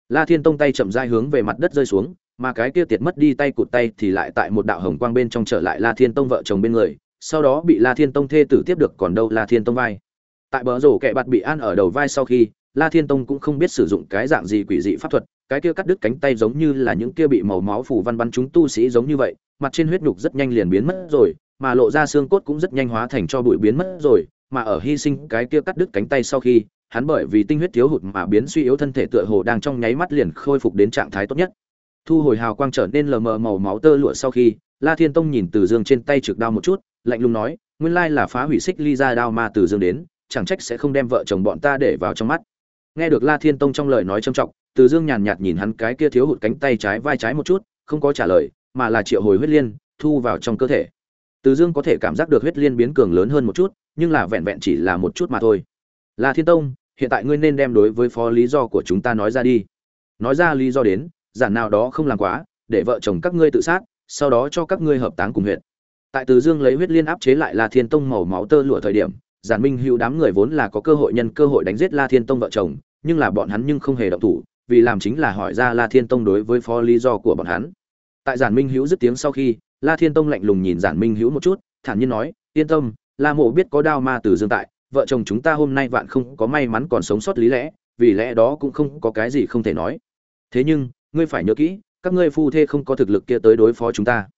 La thiên tông tay chậm rãi hướng về mặt đất rơi xuống, mà cái kia tiệt mất đi tay cụt tay thì lại tại một đạo hồng quang bên trong trở lại la thiên tông vợ chồng bên người, sau đó bị la thiên tông thê tử tiếp được còn đâu la thiên tông vai. Tại bờ rổ kẹ bạt bị an ở đầu vai sau khi, la thiên tông cũng không biết sử dụng cái dạng gì quỷ dị pháp thuật cái kia cắt đứt cánh tay giống như là những kia bị màu máu phủ văn bắn chúng tu sĩ giống như vậy, mặt trên huyết nhục rất nhanh liền biến mất rồi, mà lộ ra xương cốt cũng rất nhanh hóa thành cho bụi biến mất rồi, mà ở hy sinh cái kia cắt đứt cánh tay sau khi, hắn bởi vì tinh huyết thiếu hụt mà biến suy yếu thân thể tựa hồ đang trong nháy mắt liền khôi phục đến trạng thái tốt nhất. Thu hồi hào quang trở nên lờ mờ màu máu tơ lụa sau khi, la thiên tông nhìn từ dương trên tay trực đao một chút, lạnh lùng nói, nguyên lai là phá hủy xích ly ra đao ma từ dương đến, chẳng trách sẽ không đem vợ chồng bọn ta để vào trong mắt nghe được la thiên tông trong lời nói trầm trọng, từ dương nhàn nhạt nhìn hắn cái kia thiếu hụt cánh tay trái vai trái một chút, không có trả lời, mà là triệu hồi huyết liên, thu vào trong cơ thể. Từ dương có thể cảm giác được huyết liên biến cường lớn hơn một chút, nhưng là vẹn vẹn chỉ là một chút mà thôi. La thiên tông, hiện tại ngươi nên đem đối với phó lý do của chúng ta nói ra đi. Nói ra lý do đến, giản nào đó không làm quá, để vợ chồng các ngươi tự sát, sau đó cho các ngươi hợp táng cùng huyện. Tại từ dương lấy huyết liên áp chế lại la thiên tông màu máu tơ lụa thời điểm giản minh hữu đám người vốn là có cơ hội nhân cơ hội đánh giết la thiên tông vợ chồng, nhưng là bọn hắn nhưng không hề động thủ, vì làm chính là hỏi ra la thiên tông đối với phó lý do của bọn hắn. Tại giản minh hữu dứt tiếng sau khi, la thiên tông lạnh lùng nhìn giản minh hữu một chút, thản nhiên nói, yên tâm, la mộ biết có đao ma từ dương tại, vợ chồng chúng ta hôm nay vạn không có may mắn còn sống sót lý lẽ, vì lẽ đó cũng không có cái gì không thể nói. Thế nhưng, ngươi phải nhớ kỹ, các ngươi phu thê không có thực lực kia tới đối phó chúng ta.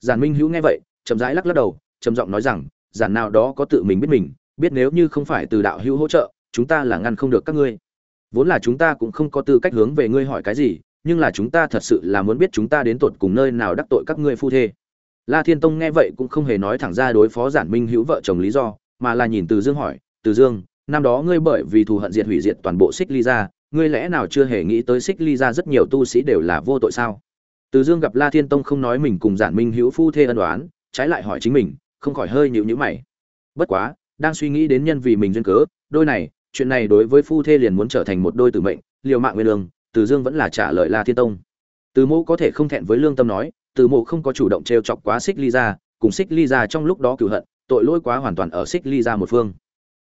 Giản minh hữu nghe vậy, chậm rãi lắc lắc đầu, trầm giọng nói rằng, giản nào đó có tự mình biết mình biết nếu như không phải từ đạo hữu hỗ trợ, chúng ta là ngăn không được các ngươi. Vốn là chúng ta cũng không có tư cách hướng về ngươi hỏi cái gì, nhưng là chúng ta thật sự là muốn biết chúng ta đến tột cùng nơi nào đắc tội các ngươi phu thê. La thiên tông nghe vậy cũng không hề nói thẳng ra đối phó giản minh hữu vợ chồng lý do, mà là nhìn từ dương hỏi, từ dương, năm đó ngươi bởi vì thù hận diệt hủy diệt toàn bộ xích ly ra ngươi lẽ nào chưa hề nghĩ tới xích ly ra rất nhiều tu sĩ đều là vô tội sao? Từ dương gặp la thiên tông không nói mình cùng giản minh hữu phu thê ân đoán trái lại hỏi chính mình, không khỏi hơi nhịu nhữ mày. Bất quá đang suy nghĩ đến nhân vì mình duyên cớ, đôi này, chuyện này đối với phu thê liền muốn trở thành một đôi tử mệnh, liều mạng nguyên lương, từ dương vẫn là trả lời la thiên tông. Từ mẫu có thể không thẹn với lương tâm nói, từ mẫu không có chủ động t r e o chọc quá xích ly ra cùng xích ly ra trong lúc đó cựu hận, tội lỗi quá hoàn toàn ở xích ly ra một phương.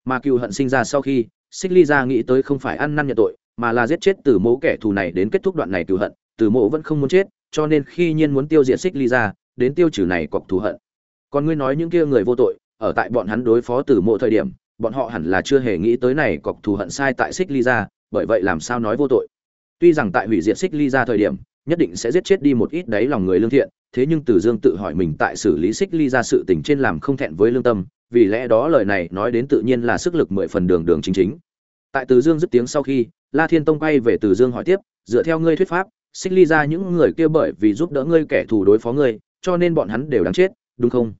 Mà cựu hận sinh ra sau khi, xích ly ra nghĩ tới không phải ăn năn nhận tội, mà là giết chết từ mẫu kẻ thù này đến kết thúc đoạn này cựu hận, từ mẫu vẫn không muốn chết, cho nên khi nhiên muốn tiêu diệt xích ly ra đến tiêu trừ này cọc thù hận. Còn ngươi nói những kia người vô tội ở tại bọn hắn đối phó từ mộ thời điểm, bọn họ hẳn là chưa hề nghĩ tới này cọc thù hận sai tại xích ly ra bởi vậy làm sao nói vô tội. Tuy rằng tại hủy diệt xích ly ra thời điểm, nhất định sẽ giết chết đi một ít đấy lòng người lương thiện, thế nhưng từ dương tự hỏi mình tại xử lý xích ly ra sự tình trên làm không thẹn với lương tâm, vì lẽ đó lời này nói đến tự nhiên là sức lực mười phần đường đường chính chính. Tại từ dương dứt tiếng sau khi, la thiên tông quay về từ dương hỏi tiếp, dựa theo ngươi thuyết pháp, xích ly ra những người kia bởi vì giúp đỡ ngươi kẻ thù đối phó ngươi, cho nên bọn hắn đều đáng chết, đúng không?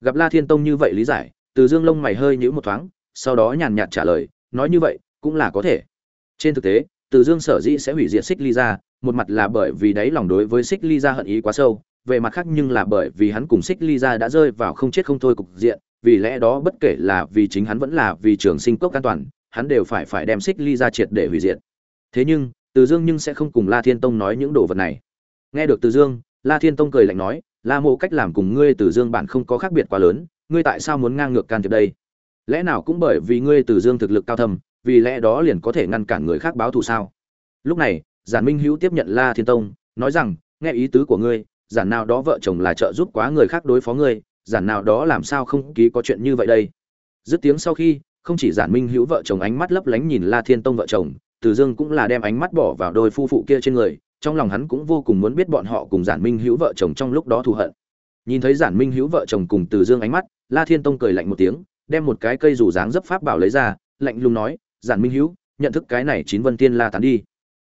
Gặp la thiên tông như vậy lý giải, từ dương lông mày hơi nhíu một thoáng, sau đó nhàn nhạt trả lời, nói như vậy, cũng là có thể. Trên thực tế, từ dương sở dĩ sẽ hủy diệt xích ly ra một mặt là bởi vì đáy lòng đối với xích ly ra hận ý quá sâu, về mặt khác nhưng là bởi vì hắn cùng xích ly ra đã rơi vào không chết không thôi cục diện, vì lẽ đó bất kể là vì chính hắn vẫn là vì trường sinh cốc an toàn, hắn đều phải phải đem xích ly ra triệt để hủy diệt. Thế nhưng, từ dương nhưng sẽ không cùng la thiên tông nói những đồ vật này. Nghe được từ dương, la thiên tông cười lạnh nói la mộ cách làm cùng ngươi từ dương bản không có khác biệt quá lớn, ngươi tại sao muốn ngang ngược can thiệp đây? Lẽ nào cũng bởi vì ngươi từ dương thực lực cao thâm, vì lẽ đó liền có thể ngăn cản người khác báo thù sao? Lúc này, giản minh hữu tiếp nhận la thiên tông, nói rằng, nghe ý tứ của ngươi, giản nào đó vợ chồng là trợ giúp quá người khác đối phó ngươi, giản nào đó làm sao không ký có chuyện như vậy đây? Dứt tiếng sau khi, không chỉ giản minh hữu vợ chồng ánh mắt lấp lánh nhìn la thiên tông vợ chồng, từ dương cũng là đem ánh mắt bỏ vào đôi phu phụ kia trên người trong lòng hắn cũng vô cùng muốn biết bọn họ cùng giản minh hữu vợ chồng trong lúc đó thù hận. Nhìn thấy giản minh hữu vợ chồng cùng từ dương ánh mắt, la thiên tông cười lạnh một tiếng, đem một cái cây rủ dáng dấp pháp bảo lấy ra, lạnh lùng nói, giản minh hữu, nhận thức cái này chín vân tiên la tán đi.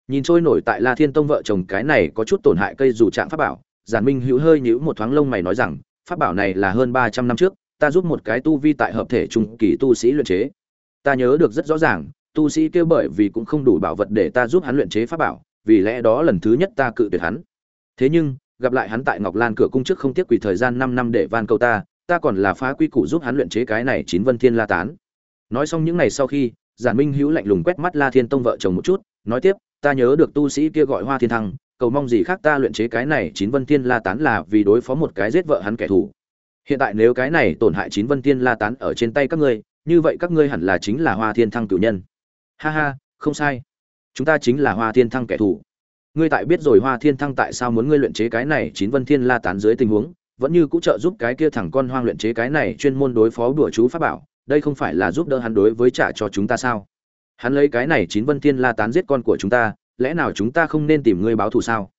Nhìn trôi nổi tại la thiên tông vợ chồng cái này có chút tổn hại cây rủ trạng pháp bảo, giản minh hữu hơi nhíu một thoáng lông mày nói rằng, pháp bảo này là hơn ba trăm năm trước, ta giúp một cái tu vi tại hợp thể trung kỳ tu sĩ luyện chế. Ta nhớ được rất rõ ràng, tu sĩ kêu bởi vì cũng không đủ bảo vật để ta giúp hắn luyện chế pháp bảo vì lẽ đó lần thứ nhất ta cự tuyệt hắn. Thế nhưng, gặp lại hắn tại ngọc lan cửa cung trước không tiếc quỷ thời gian năm năm để van câu ta ta còn là phá quy củ giúp hắn luyện chế cái này chín vân thiên la tán. Nói xong những ngày sau khi, giản minh hữu lạnh lùng quét mắt la thiên tông vợ chồng một chút, nói tiếp, ta nhớ được tu sĩ kia gọi hoa thiên thăng, cầu mong gì khác ta luyện chế cái này chín vân thiên la tán là vì đối phó một cái giết vợ hắn kẻ thù. Hiện tại nếu cái này tổn hại chín vân thiên la tán ở trên tay các ngươi, như vậy các ngươi hẳn là chính là hoa thiên thăng cử nhân. Ha ha, không sai chúng ta chính là hoa thiên thăng kẻ thù. Ngươi tại biết rồi hoa thiên thăng tại sao muốn ngươi luyện chế cái này chín vân thiên la tán dưới tình huống, vẫn như cũng trợ giúp cái kia thẳng con hoang luyện chế cái này chuyên môn đối phó đùa chú pháp bảo, đây không phải là giúp đỡ hắn đối với trả cho chúng ta sao? Hắn lấy cái này chín vân thiên la tán giết con của chúng ta, lẽ nào chúng ta không nên tìm ngươi báo thù sao?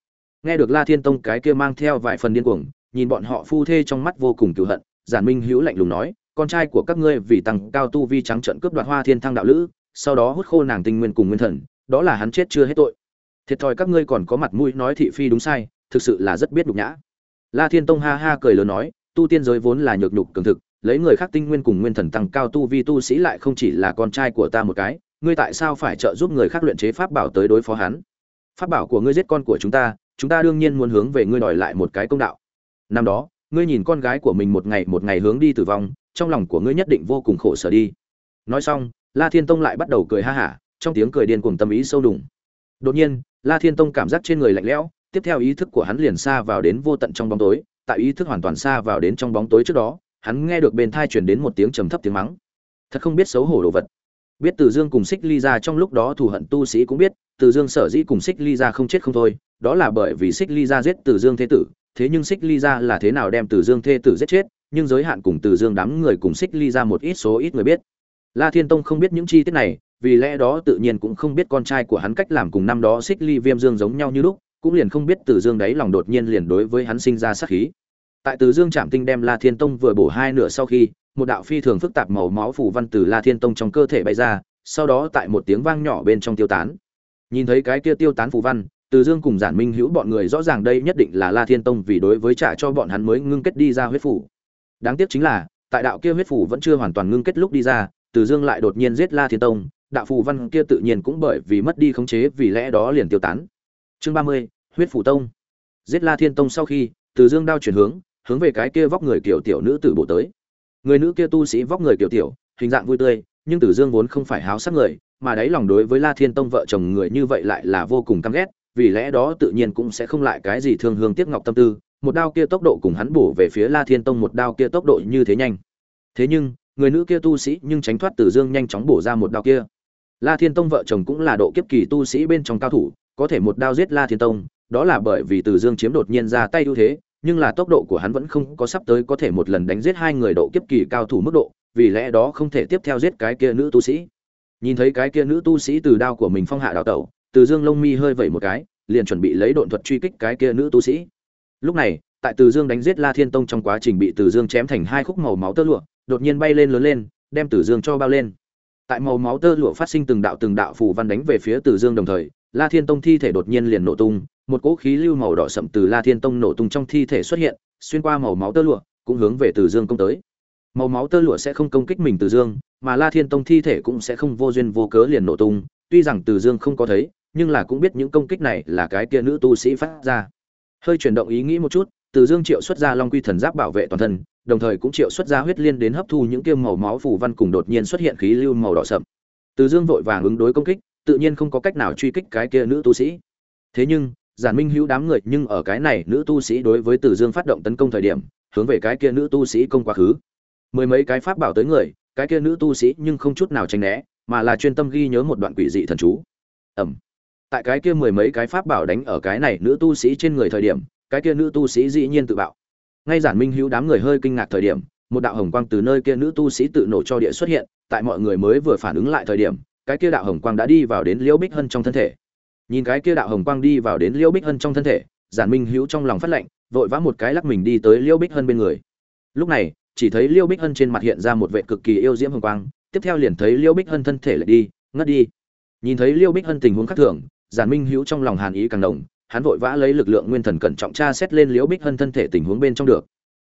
Nghe được la thiên tông cái kia mang theo vài phần điên cuồng, nhìn bọn họ phu thê trong mắt vô cùng cựu hận, giản minh hữu lạnh lùng nói, con trai của các ngươi vì tăng cao tu vi trắng trận cướp đoạt hoa thiên thăng đạo lữ, sau đó hút khô nàng tinh nguyên cùng nguyên thần đó là hắn chết chưa hết tội. Thiệt thòi các ngươi còn có mặt mũi nói thị phi đúng sai, thực sự là rất biết nhục nhã. La thiên tông ha ha cười lớn nói, tu tiên giới vốn là nhược nhục cường thực, lấy người khác tinh nguyên cùng nguyên thần tăng cao tu vi tu sĩ lại không chỉ là con trai của ta một cái, ngươi tại sao phải trợ giúp người khác luyện chế pháp bảo tới đối phó hắn? Pháp bảo của ngươi giết con của chúng ta chúng ta đương nhiên muốn hướng về ngươi đòi lại một cái công đạo. Năm đó, ngươi nhìn con gái của mình một ngày một ngày hướng đi tử vong, trong lòng của ngươi nhất định vô cùng khổ sở đi. Nói xong, la thiên tông lại bắt đầu cười ha hả trong tiếng cười điên cuồng tâm ý sâu đùng. Đột nhiên, la thiên tông cảm giác trên người lạnh lẽo, tiếp theo ý thức của hắn liền xa vào đến vô tận trong bóng tối, tại ý thức hoàn toàn xa vào đến trong bóng tối trước đó, hắn nghe được bên thai truyền đến một tiếng trầm thấp tiếng mắng. Thật không biết xấu hổ đồ vật. Biết từ dương cùng xích ly ra trong lúc đó thù hận tu sĩ cũng biết, từ dương sở dĩ cùng xích ly ra không chết không thôi, đó là bởi vì xích ly ra giết từ dương thế tử, thế nhưng xích ly ra là thế nào đem từ dương thế tử giết chết, nhưng giới hạn cùng từ dương đám người cùng xích ly ra một ít số ít người biết. La thiên tông không biết những chi tiết này vì lẽ đó tự nhiên cũng không biết con trai của hắn cách làm cùng năm đó xích ly viêm dương giống nhau như lúc, cũng liền không biết từ dương đấy lòng đột nhiên liền đối với hắn sinh ra sát khí. Tại từ dương trạm tinh đem la thiên tông vừa bổ hai nửa sau khi, một đạo phi thường phức tạp màu máu phủ văn từ la thiên tông trong cơ thể bay ra, sau đó tại một tiếng vang nhỏ bên trong tiêu tán. Nhìn thấy cái kia tiêu tán phủ văn, từ dương cùng giản minh hữu bọn người rõ ràng đây nhất định là la thiên tông vì đối với trả cho bọn hắn mới ngưng kết đi ra huyết phủ. Đáng tiếc chính là, tại đạo kia huyết phủ vẫn chưa hoàn toàn ngưng kết lúc đi ra, từ dương lại đột nhiên giết la thiên tông đạo phù văn kia tự nhiên cũng bởi vì mất đi khống chế vì lẽ đó liền tiêu tán. Chương ba mươi, huyết phủ tông. Giết la thiên tông sau khi, từ dương đao chuyển hướng hướng về cái kia vóc người kiểu tiểu nữ tử bộ tới. Người nữ kia tu sĩ vóc người kiểu tiểu, hình dạng vui tươi, nhưng từ dương vốn không phải háo sắc người, mà đáy lòng đối với la thiên tông vợ chồng người như vậy lại là vô cùng căm ghét, vì lẽ đó tự nhiên cũng sẽ không lại cái gì thương hương tiếc ngọc tâm tư, một đao kia tốc độ cùng hắn bổ về phía la thiên tông một đao kia tốc độ như thế nhanh. Thế nhưng, người nữ kia tu sĩ nhưng tránh thoát từ dương nhanh chóng bổ ra một đao kia la thiên tông vợ chồng cũng là độ kiếp kỳ tu sĩ bên trong cao thủ có thể một đao giết la thiên tông đó là bởi vì Từ dương chiếm đột nhiên ra tay ưu thế nhưng là tốc độ của hắn vẫn không có sắp tới có thể một lần đánh giết hai người độ kiếp kỳ cao thủ mức độ, vì lẽ đó không thể tiếp theo giết cái kia nữ tu sĩ. Nhìn thấy cái kia nữ tu sĩ từ đao của mình phong hạ đào tẩu, Từ Dương lông mi hơi vẩy một cái, liền chuẩn bị lấy độn thuật truy kích cái kia nữ tu sĩ. Lúc này, tại Từ Dương đánh giết La Thiên Tông trong quá trình bị Từ Dương chém thành hai khúc màu máu tơ lụa, đột nhiên bay lên lớn lên, đem Từ Dương cho bao lên. Tại màu máu tơ lụa phát sinh từng đạo từng đạo phù văn đánh về phía Từ Dương đồng thời, La Thiên Tông thi thể đột nhiên liền nổ tung, một cỗ khí lưu màu đỏ sậm từ La Thiên Tông nổ tung trong thi thể xuất hiện, xuyên qua màu máu tơ lụa, cũng hướng về Từ Dương công tới. Màu máu tơ lụa sẽ không công kích mình Từ Dương, mà La Thiên Tông thi thể cũng sẽ không vô duyên vô cớ liền nổ tung, tuy rằng Từ Dương không có thấy, nhưng là cũng biết những công kích này là cái kia nữ tu sĩ phát ra. Hơi chuyển động ý nghĩ một chút, Từ Dương triệu xuất ra Long Quy Thần Giáp bảo vệ toàn thân, đồng thời cũng triệu xuất ra huyết liên đến hấp thu những kia màu máu phù văn cùng đột nhiên xuất hiện khí lưu màu đỏ sậm. Từ Dương vội vàng ứng đối công kích, tự nhiên không có cách nào truy kích cái kia nữ tu sĩ. Thế nhưng, giản minh hữu đám người nhưng ở cái này nữ tu sĩ đối với tử dương phát động tấn công thời điểm hướng về cái kia nữ tu sĩ công quá khứ mười mấy cái pháp bảo tới người cái kia nữ tu sĩ nhưng không chút nào tránh né mà là chuyên tâm ghi nhớ một đoạn quỷ dị thần chú ẩm tại cái kia mười mấy cái pháp bảo đánh ở cái này nữ tu sĩ trên người thời điểm cái kia nữ tu sĩ dĩ nhiên tự bạo ngay giản minh hữu đám người hơi kinh ngạc thời điểm, một đạo hồng quang từ nơi kia nữ tu sĩ tự nổ cho địa xuất hiện, tại mọi người mới vừa phản ứng lại thời điểm, cái kia đạo hồng quang đã đi vào đến liễu bích hân trong thân thể. Nhìn cái kia đạo hồng quang đi vào đến liễu bích hân trong thân thể, giản minh hữu trong lòng phát lệnh vội vã một cái lắc mình đi tới liễu bích hân bên người. Lúc này, chỉ thấy liễu bích hân trên mặt hiện ra một vệ cực kỳ yêu diễm hồng quang, tiếp theo liền thấy liễu bích hân thân thể lại đi, ngất đi. Nhìn thấy liễu bích hân tình huống khác thường, giản minh hữu trong lòng hàn ý càng đồng hắn vội vã lấy lực lượng nguyên thần cẩn trọng tra xét lên liễu bích hân thân thể tình huống bên trong được.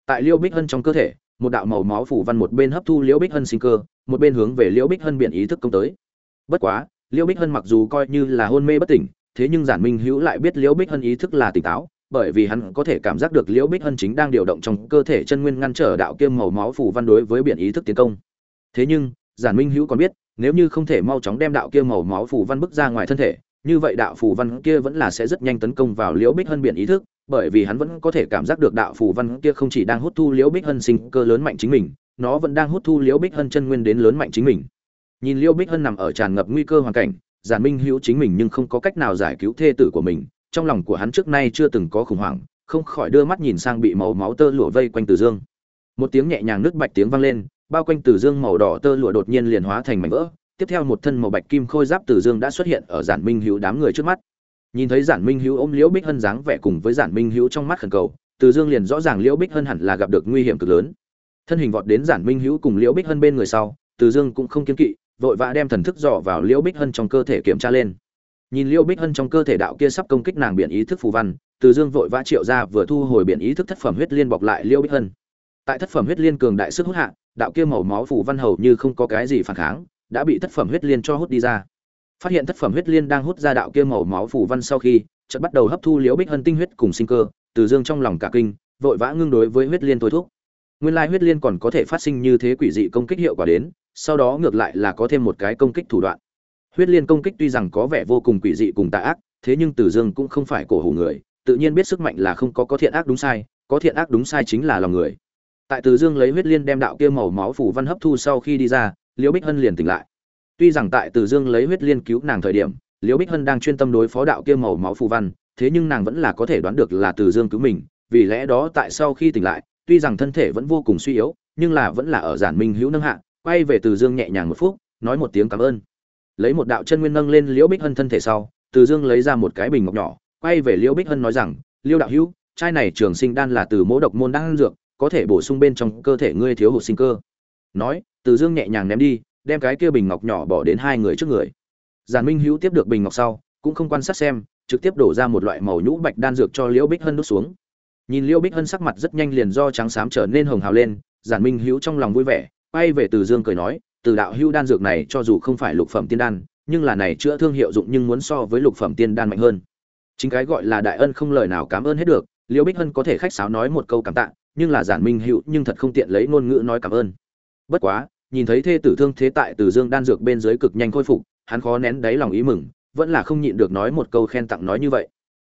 Tại liễu bích hân trong cơ thể, một đạo màu máu phủ văn một bên hấp thu liễu bích hân sinh cơ, một bên hướng về liễu bích hân biển ý thức công tới. Bất quá, liễu bích hân mặc dù coi như là hôn mê bất tỉnh, thế nhưng giản minh hữu lại biết liễu bích hân ý thức là tỉnh táo, bởi vì hắn có thể cảm giác được liễu bích hân chính đang điều động trong cơ thể chân nguyên ngăn trở đạo kiêm màu máu phủ văn đối với biển ý thức tiến công. Thế nhưng, giản minh hữu còn biết, nếu như không thể mau chóng đem đạo kia màu máu phủ văn bức ra ngoài thân thể như vậy đạo phù văn kia vẫn là sẽ rất nhanh tấn công vào liễu bích hân biển ý thức, bởi vì hắn vẫn có thể cảm giác được đạo phù văn kia không chỉ đang hút thu liễu bích hân sinh cơ lớn mạnh chính mình, nó vẫn đang hút thu liễu bích hân chân nguyên đến lớn mạnh chính mình. Nhìn liễu bích hân nằm ở tràn ngập nguy cơ hoàn cảnh, giản minh hữu chính mình nhưng không có cách nào giải cứu thê tử của mình, trong lòng của hắn trước nay chưa từng có khủng hoảng, không khỏi đưa mắt nhìn sang bị màu máu tơ lụa vây quanh từ dương. Một tiếng nhẹ nhàng nước bạch tiếng vang lên, bao quanh từ dương màu đỏ tơ lụa đột nhiên liền hóa thành mảnh vỡ tiếp theo một thân màu bạch kim khôi giáp từ dương đã xuất hiện ở giản minh hữu đám người trước mắt. Nhìn thấy giản minh hữu ôm liễu bích hân dáng vẻ cùng với giản minh hữu trong mắt khẩn cầu, từ dương liền rõ ràng liễu bích hân hẳn là gặp được nguy hiểm cực lớn. Thân hình vọt đến giản minh hữu cùng liễu bích hân bên người sau, từ dương cũng không kiên kỵ, vội vã đem thần thức dò vào liễu bích hân trong cơ thể kiểm tra lên. Nhìn liễu bích hân trong cơ thể đạo kia sắp công kích nàng biện ý thức phù văn, từ dương vội vã triệu ra vừa thu hồi biện ý thức thất phẩm huyết liên bọc lại liễu bích hân. Tại thất phẩm huyết liên cường đại sức hút hạ, đạo kia màu máu phù văn hầu như không có cái gì phản kháng đã bị thất phẩm huyết liên cho hút đi ra. Phát hiện thất phẩm huyết liên đang hút ra đạo kia màu máu phù văn sau khi, chợt bắt đầu hấp thu liễu bích hân tinh huyết cùng sinh cơ, từ dương trong lòng cả kinh, vội vã ngưng đối với huyết liên thôi thúc. Nguyên lai huyết liên còn có thể phát sinh như thế quỷ dị công kích hiệu quả đến, sau đó ngược lại là có thêm một cái công kích thủ đoạn. Huyết liên công kích tuy rằng có vẻ vô cùng quỷ dị cùng tà ác, thế nhưng từ dương cũng không phải cổ hủ người, tự nhiên biết sức mạnh là không có có thiện ác đúng sai, có thiện ác đúng sai chính là lòng người. Tại từ dương lấy huyết liên đem đạo kia màu máu phủ văn hấp thu sau khi đi ra liễu bích hân liền tỉnh lại. Tuy rằng tại từ dương lấy huyết liên cứu nàng thời điểm, liễu bích hân đang chuyên tâm đối phó đạo kia màu máu phù văn, thế nhưng nàng vẫn là có thể đoán được là từ dương cứu mình, vì lẽ đó tại sau khi tỉnh lại, tuy rằng thân thể vẫn vô cùng suy yếu, nhưng là vẫn là ở giản minh hữu nâng hạ, quay về từ dương nhẹ nhàng một phút, nói một tiếng cảm ơn. Lấy một đạo chân nguyên nâng lên liễu bích hân thân thể sau, từ dương lấy ra một cái bình ngọc nhỏ, quay về liễu bích hân nói rằng liễu đạo hữu, chai này trường sinh đan là từ mỗ độc môn đan dược, có thể bổ sung bên trong cơ thể ngươi thiếu hụt sinh cơ nói, từ dương nhẹ nhàng ném đi, đem cái kia bình ngọc nhỏ bỏ đến hai người trước người. Giản minh hữu tiếp được bình ngọc sau, cũng không quan sát xem, trực tiếp đổ ra một loại màu nhũ bạch đan dược cho liễu bích hân đút xuống. Nhìn liễu bích hân sắc mặt rất nhanh liền do trắng xám trở nên hồng hào lên, giản minh hữu trong lòng vui vẻ, quay về từ dương cười nói, từ đạo hữu đan dược này cho dù không phải lục phẩm tiên đan, nhưng là này chữa thương hiệu dụng nhưng muốn so với lục phẩm tiên đan mạnh hơn. Chính cái gọi là đại ân không lời nào cảm ơn hết được, liễu bích hân có thể khách sáo nói một câu cảm tạ, nhưng là giản minh hữu nhưng thật không tiện lấy ngôn ngữ nói cảm ơn bất quá, nhìn thấy thê tử thương thế tại từ dương đan dược bên dưới cực nhanh khôi phục, hắn khó nén đáy lòng ý mừng, vẫn là không nhịn được nói một câu khen tặng nói như vậy.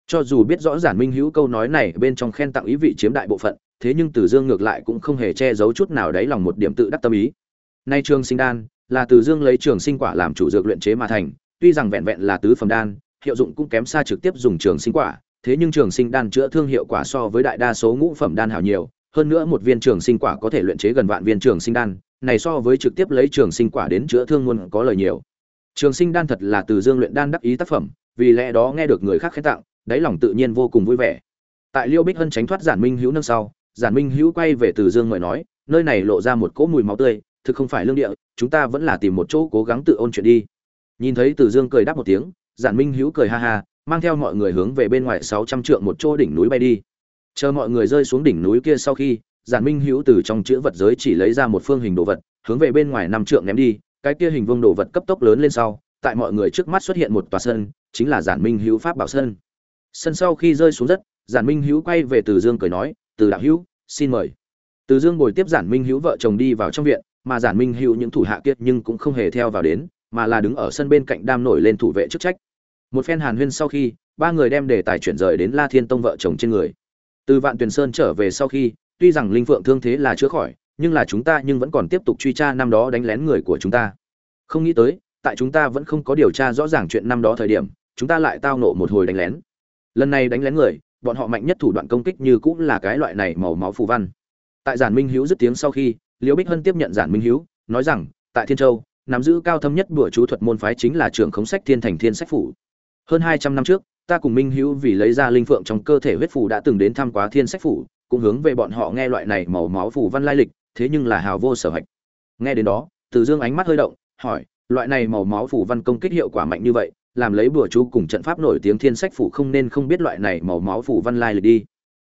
Cho dù biết rõ giản minh hữu câu nói này bên trong khen tặng ý vị chiếm đại bộ phận, thế nhưng từ dương ngược lại cũng không hề che giấu chút nào đáy lòng một điểm tự đắc tâm ý. Nay trường sinh đan, là từ dương lấy trường sinh quả làm chủ dược luyện chế mà thành, tuy rằng vẹn vẹn là tứ phẩm đan, hiệu dụng cũng kém xa trực tiếp dùng trường sinh quả, thế nhưng trường sinh đan chữa thương hiệu quả so với đại đa số ngũ phẩm đan hảo nhiều, hơn nữa một viên trường sinh quả có thể luyện chế gần vạn viên trường sinh đan này so với trực tiếp lấy trường sinh quả đến chữa thương muôn có lời nhiều. Trường sinh đan thật là từ Dương luyện đan đắc ý tác phẩm, vì lẽ đó nghe được người khác khen tặng, đáy lòng tự nhiên vô cùng vui vẻ. Tại Liêu Bích Hân tránh thoát Giản Minh Hữu nâng sau, Giản Minh Hữu quay về Từ Dương mời nói, nơi này lộ ra một cỗ mùi máu tươi, thực không phải lương địa, chúng ta vẫn là tìm một chỗ cố gắng tự ôn chuyện đi. Nhìn thấy Từ Dương cười đáp một tiếng, Giản Minh Hữu cười ha ha, mang theo mọi người hướng về bên ngoài 600 trượng một chỗ đỉnh núi bay đi. Chờ mọi người rơi xuống đỉnh núi kia sau khi, Giản Minh Hữu từ trong chữ vật giới chỉ lấy ra một phương hình đồ vật, hướng về bên ngoài năm trượng ném đi, cái kia hình vuông đồ vật cấp tốc lớn lên sau, tại mọi người trước mắt xuất hiện một tòa sân, chính là Giản Minh Hữu pháp bảo sân. Sân sau khi rơi xuống đất, Giản Minh Hữu quay về Từ Dương cười nói, "Từ đạo hữu, xin mời." Từ Dương bồi tiếp Giản Minh Hữu vợ chồng đi vào trong viện, mà Giản Minh Hữu những thủ hạ kiệt nhưng cũng không hề theo vào đến, mà là đứng ở sân bên cạnh đam nổi lên thủ vệ chức trách. Một phen hàn huyên sau khi, ba người đem đề tài chuyển rời đến La Thiên Tông vợ chồng trên người. Từ Vạn Tuyền Sơn trở về sau khi, tuy rằng linh phượng thương thế là chữa khỏi, nhưng là chúng ta nhưng vẫn còn tiếp tục truy tra năm đó đánh lén người của chúng ta. Không nghĩ tới, tại chúng ta vẫn không có điều tra rõ ràng chuyện năm đó thời điểm, chúng ta lại tao nộ một hồi đánh lén. Lần này đánh lén người, bọn họ mạnh nhất thủ đoạn công kích như cũng là cái loại này màu máu phù văn. Tại giản minh hữu dứt tiếng sau khi, liễu bích hân tiếp nhận giản minh hữu nói rằng, tại thiên châu, nắm giữ cao thâm nhất bữa chú thuật môn phái chính là trường khống sách thiên thành thiên sách phủ. Hơn hai trăm năm trước, ta cùng minh hữu vì lấy ra linh phượng trong cơ thể huyết phù đã từng đến thăm quá thiên sách phủ cũng hướng về bọn họ nghe loại này màu máu phủ văn lai lịch, thế nhưng là hào vô sở hạch nghe đến đó, từ dương ánh mắt hơi động, hỏi, loại này màu máu phủ văn công kích hiệu quả mạnh như vậy, làm lấy bùa chú cùng trận pháp nổi tiếng thiên sách phủ không nên không biết loại này màu máu phủ văn lai lịch đi.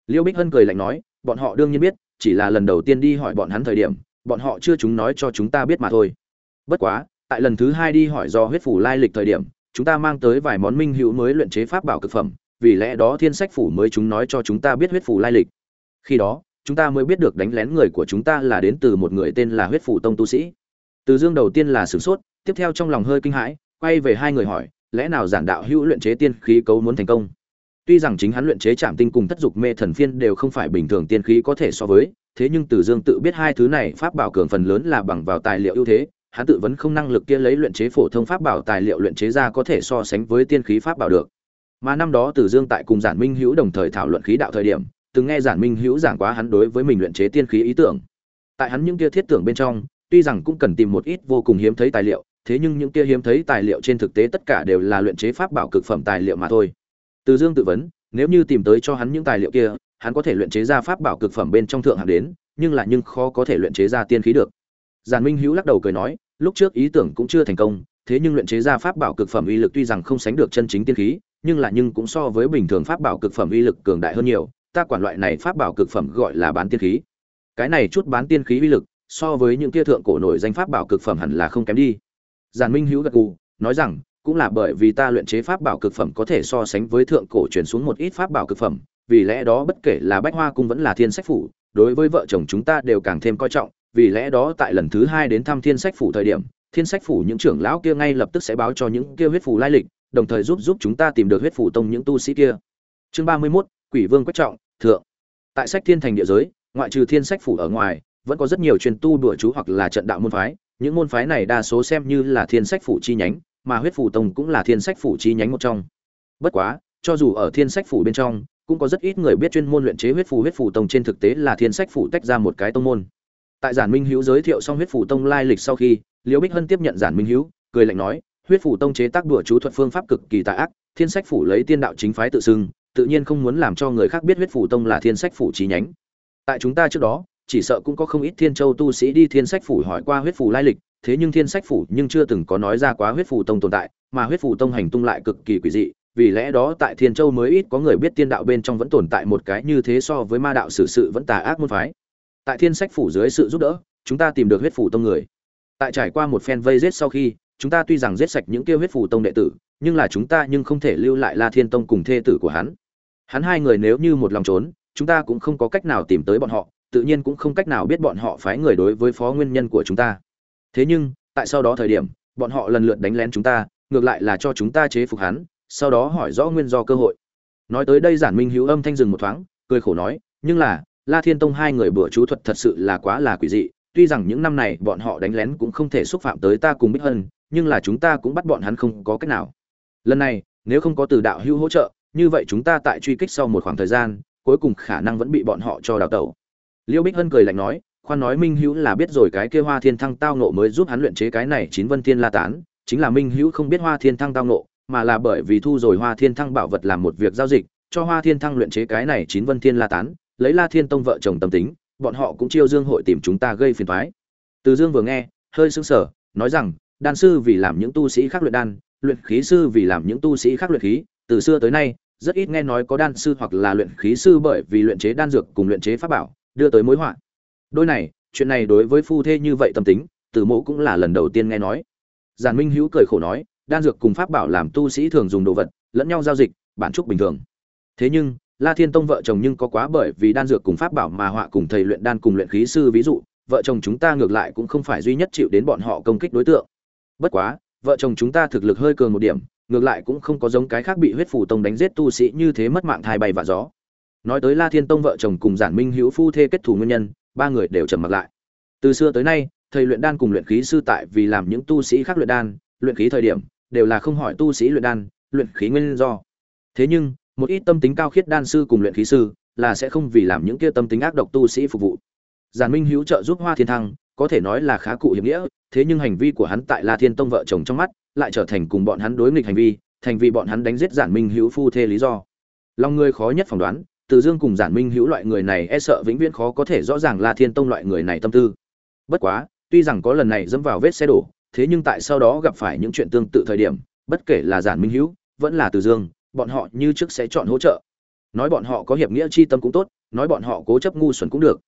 Liêu bích hân cười lạnh nói, bọn họ đương nhiên biết, chỉ là lần đầu tiên đi hỏi bọn hắn thời điểm, bọn họ chưa chúng nói cho chúng ta biết mà thôi. Bất quá, tại lần thứ hai đi hỏi do huyết phủ lai lịch thời điểm, chúng ta mang tới vài món minh hữu mới luyện chế pháp bảo cực phẩm, vì lẽ đó thiên sách phủ mới chúng nói cho chúng ta biết huyết phủ lai lịch khi đó, chúng ta mới biết được đánh lén người của chúng ta là đến từ một người tên là huyết phủ tông tu sĩ. Từ dương đầu tiên là sửng sốt, tiếp theo trong lòng hơi kinh hãi, quay về hai người hỏi, lẽ nào giản đạo hữu luyện chế tiên khí cấu muốn thành công? Tuy rằng chính hắn luyện chế trạm tinh cùng thất dục mê thần phiên đều không phải bình thường tiên khí có thể so với, thế nhưng từ dương tự biết hai thứ này pháp bảo cường phần lớn là bằng vào tài liệu ưu thế, hắn tự vấn không năng lực kia lấy luyện chế phổ thông pháp bảo tài liệu luyện chế ra có thể so sánh với tiên khí pháp bảo được. Mà năm đó từ dương tại cùng giản minh hữu đồng thời thảo luận khí đạo thời điểm từng nghe giản minh hữu giảng quá hắn đối với mình luyện chế tiên khí ý tưởng. Tại hắn những kia thiết tưởng bên trong, tuy rằng cũng cần tìm một ít vô cùng hiếm thấy tài liệu, thế nhưng những kia hiếm thấy tài liệu trên thực tế tất cả đều là luyện chế pháp bảo cực phẩm tài liệu mà thôi. Từ dương tự vấn, nếu như tìm tới cho hắn những tài liệu kia, hắn có thể luyện chế ra pháp bảo cực phẩm bên trong thượng hạng đến, nhưng là nhưng khó có thể luyện chế ra tiên khí được. Giản minh hữu lắc đầu cười nói, lúc trước ý tưởng cũng chưa thành công, thế nhưng luyện chế ra pháp bảo cực phẩm uy lực tuy rằng không sánh được chân chính tiên khí, nhưng là nhưng cũng so với bình thường pháp bảo cực phẩm uy lực cường đại hơn nhiều ta quản loại này pháp bảo cực phẩm gọi là bán tiên khí. Cái này chút bán tiên khí uy lực so với những kia thượng cổ nổi danh pháp bảo cực phẩm hẳn là không kém đi. Giản minh hữu gật gù nói rằng cũng là bởi vì ta luyện chế pháp bảo cực phẩm có thể so sánh với thượng cổ truyền xuống một ít pháp bảo cực phẩm vì lẽ đó bất kể là bách hoa cung vẫn là thiên sách phủ đối với vợ chồng chúng ta đều càng thêm coi trọng vì lẽ đó tại lần thứ hai đến thăm thiên sách phủ thời điểm thiên sách phủ những trưởng lão kia ngay lập tức sẽ báo cho những kia huyết phủ lai lịch đồng thời giúp giúp chúng ta tìm được huyết phủ tông những tu sĩ kia. Chương ba mươi 31, quỷ vương quách trọng thượng. Tại sách thiên thành địa giới, ngoại trừ thiên sách phủ ở ngoài, vẫn có rất nhiều truyền tu đùa chú hoặc là trận đạo môn phái. Những môn phái này đa số xem như là thiên sách phủ chi nhánh, mà huyết phủ tông cũng là thiên sách phủ chi nhánh một trong. Bất quá, cho dù ở thiên sách phủ bên trong, cũng có rất ít người biết chuyên môn luyện chế huyết phủ. Huyết phủ tông trên thực tế là thiên sách phủ tách ra một cái tông môn. Tại giản minh hữu giới thiệu xong huyết phủ tông lai lịch sau khi, liễu bích hân tiếp nhận giản minh hữu, cười lạnh nói, huyết phủ tông chế tác đùa chú thuật phương pháp cực kỳ tà ác, thiên sách phủ lấy tiên đạo chính phái tự xưng tự nhiên không muốn làm cho người khác biết huyết phủ tông là thiên sách phủ chi nhánh. Tại chúng ta trước đó, chỉ sợ cũng có không ít thiên châu tu sĩ đi thiên sách phủ hỏi qua huyết phủ lai lịch, thế nhưng thiên sách phủ nhưng chưa từng có nói ra quá huyết phủ tông tồn tại, mà huyết phủ tông hành tung lại cực kỳ quỷ dị, vì lẽ đó tại thiên châu mới ít có người biết tiên đạo bên trong vẫn tồn tại một cái như thế so với ma đạo xử sự vẫn tà ác môn phái. Tại thiên sách phủ dưới sự giúp đỡ, chúng ta tìm được huyết phủ tông người. Tại trải qua một phen vây giết sau khi, chúng ta tuy rằng giết sạch những kia huyết phủ tông đệ tử, nhưng là chúng ta nhưng không thể lưu lại la thiên tông cùng thê tử của hắn hắn hai người nếu như một lòng trốn, chúng ta cũng không có cách nào tìm tới bọn họ, tự nhiên cũng không cách nào biết bọn họ phái người đối với phó nguyên nhân của chúng ta. Thế nhưng, tại sau đó thời điểm, bọn họ lần lượt đánh lén chúng ta, ngược lại là cho chúng ta chế phục hắn, sau đó hỏi rõ nguyên do cơ hội. Nói tới đây giản minh hữu âm thanh dừng một thoáng, cười khổ nói, nhưng là, la thiên tông hai người bữa chú thuật thật sự là quá là quỷ dị, tuy rằng những năm này bọn họ đánh lén cũng không thể xúc phạm tới ta cùng bích hân, nhưng là chúng ta cũng bắt bọn hắn không có cách nào. Lần này, nếu không có từ đạo hữu hỗ trợ như vậy chúng ta tại truy kích sau một khoảng thời gian, cuối cùng khả năng vẫn bị bọn họ cho đào tẩu. Liêu bích hân cười lạnh nói, khoan nói minh hữu là biết rồi cái kia hoa thiên thăng tao nộ mới giúp hắn luyện chế cái này chín vân thiên la tán, chính là minh hữu không biết hoa thiên thăng tao nộ mà là bởi vì thu rồi hoa thiên thăng bảo vật làm một việc giao dịch, cho hoa thiên thăng luyện chế cái này chín vân thiên la tán, lấy la thiên tông vợ chồng tâm tính, bọn họ cũng chiêu dương hội tìm chúng ta gây phiền toái. Từ dương vừa nghe, hơi sững sờ, nói rằng, đan sư vì làm những tu sĩ khác luyện đan, luyện khí sư vì làm những tu sĩ khác luyện khí, từ xưa tới nay rất ít nghe nói có đan sư hoặc là luyện khí sư bởi vì luyện chế đan dược cùng luyện chế pháp bảo, đưa tới mối họa. Đôi này, chuyện này đối với phu thê như vậy tâm tính từ mẫu cũng là lần đầu tiên nghe nói. Giản minh hữu cười khổ nói, đan dược cùng pháp bảo làm tu sĩ thường dùng đồ vật, lẫn nhau giao dịch, bản trúc bình thường. Thế nhưng, la thiên tông vợ chồng nhưng có quá bởi vì đan dược cùng pháp bảo mà họa cùng thầy luyện đan cùng luyện khí sư ví dụ, vợ chồng chúng ta ngược lại cũng không phải duy nhất chịu đến bọn họ công kích đối tượng. Bất quá, vợ chồng chúng ta thực lực hơi cường một điểm ngược lại cũng không có giống cái khác bị huyết phủ tông đánh giết tu sĩ như thế mất mạng thai bay và gió. Nói tới la thiên tông vợ chồng cùng giản minh hữu phu thê kết thù nguyên nhân, ba người đều trầm mặc lại. Từ xưa tới nay, thầy luyện đan cùng luyện khí sư tại vì làm những tu sĩ khác luyện đan, luyện khí thời điểm, đều là không hỏi tu sĩ luyện đan, luyện khí nguyên do. Thế nhưng, một ít tâm tính cao khiết đan sư cùng luyện khí sư là sẽ không vì làm những kia tâm tính ác độc tu sĩ phục vụ. Giản minh hữu trợ giúp hoa thiên thăng, có thể nói là khá cụ hiểm nghĩa, thế nhưng hành vi của hắn tại la thiên tông vợ chồng trong mắt lại trở thành cùng bọn hắn đối nghịch hành vi, thành vì bọn hắn đánh giết giản minh hữu phu thê lý do. Lòng người khó nhất phỏng đoán, từ dương cùng giản minh hữu loại người này e sợ vĩnh viễn khó có thể rõ ràng là thiên tông loại người này tâm tư. Bất quá, tuy rằng có lần này dẫm vào vết xe đổ, thế nhưng tại sau đó gặp phải những chuyện tương tự thời điểm, bất kể là giản minh hữu, vẫn là từ dương, bọn họ như trước sẽ chọn hỗ trợ. Nói bọn họ có hiệp nghĩa chi tâm cũng tốt, nói bọn họ cố chấp ngu xuẩn cũng được.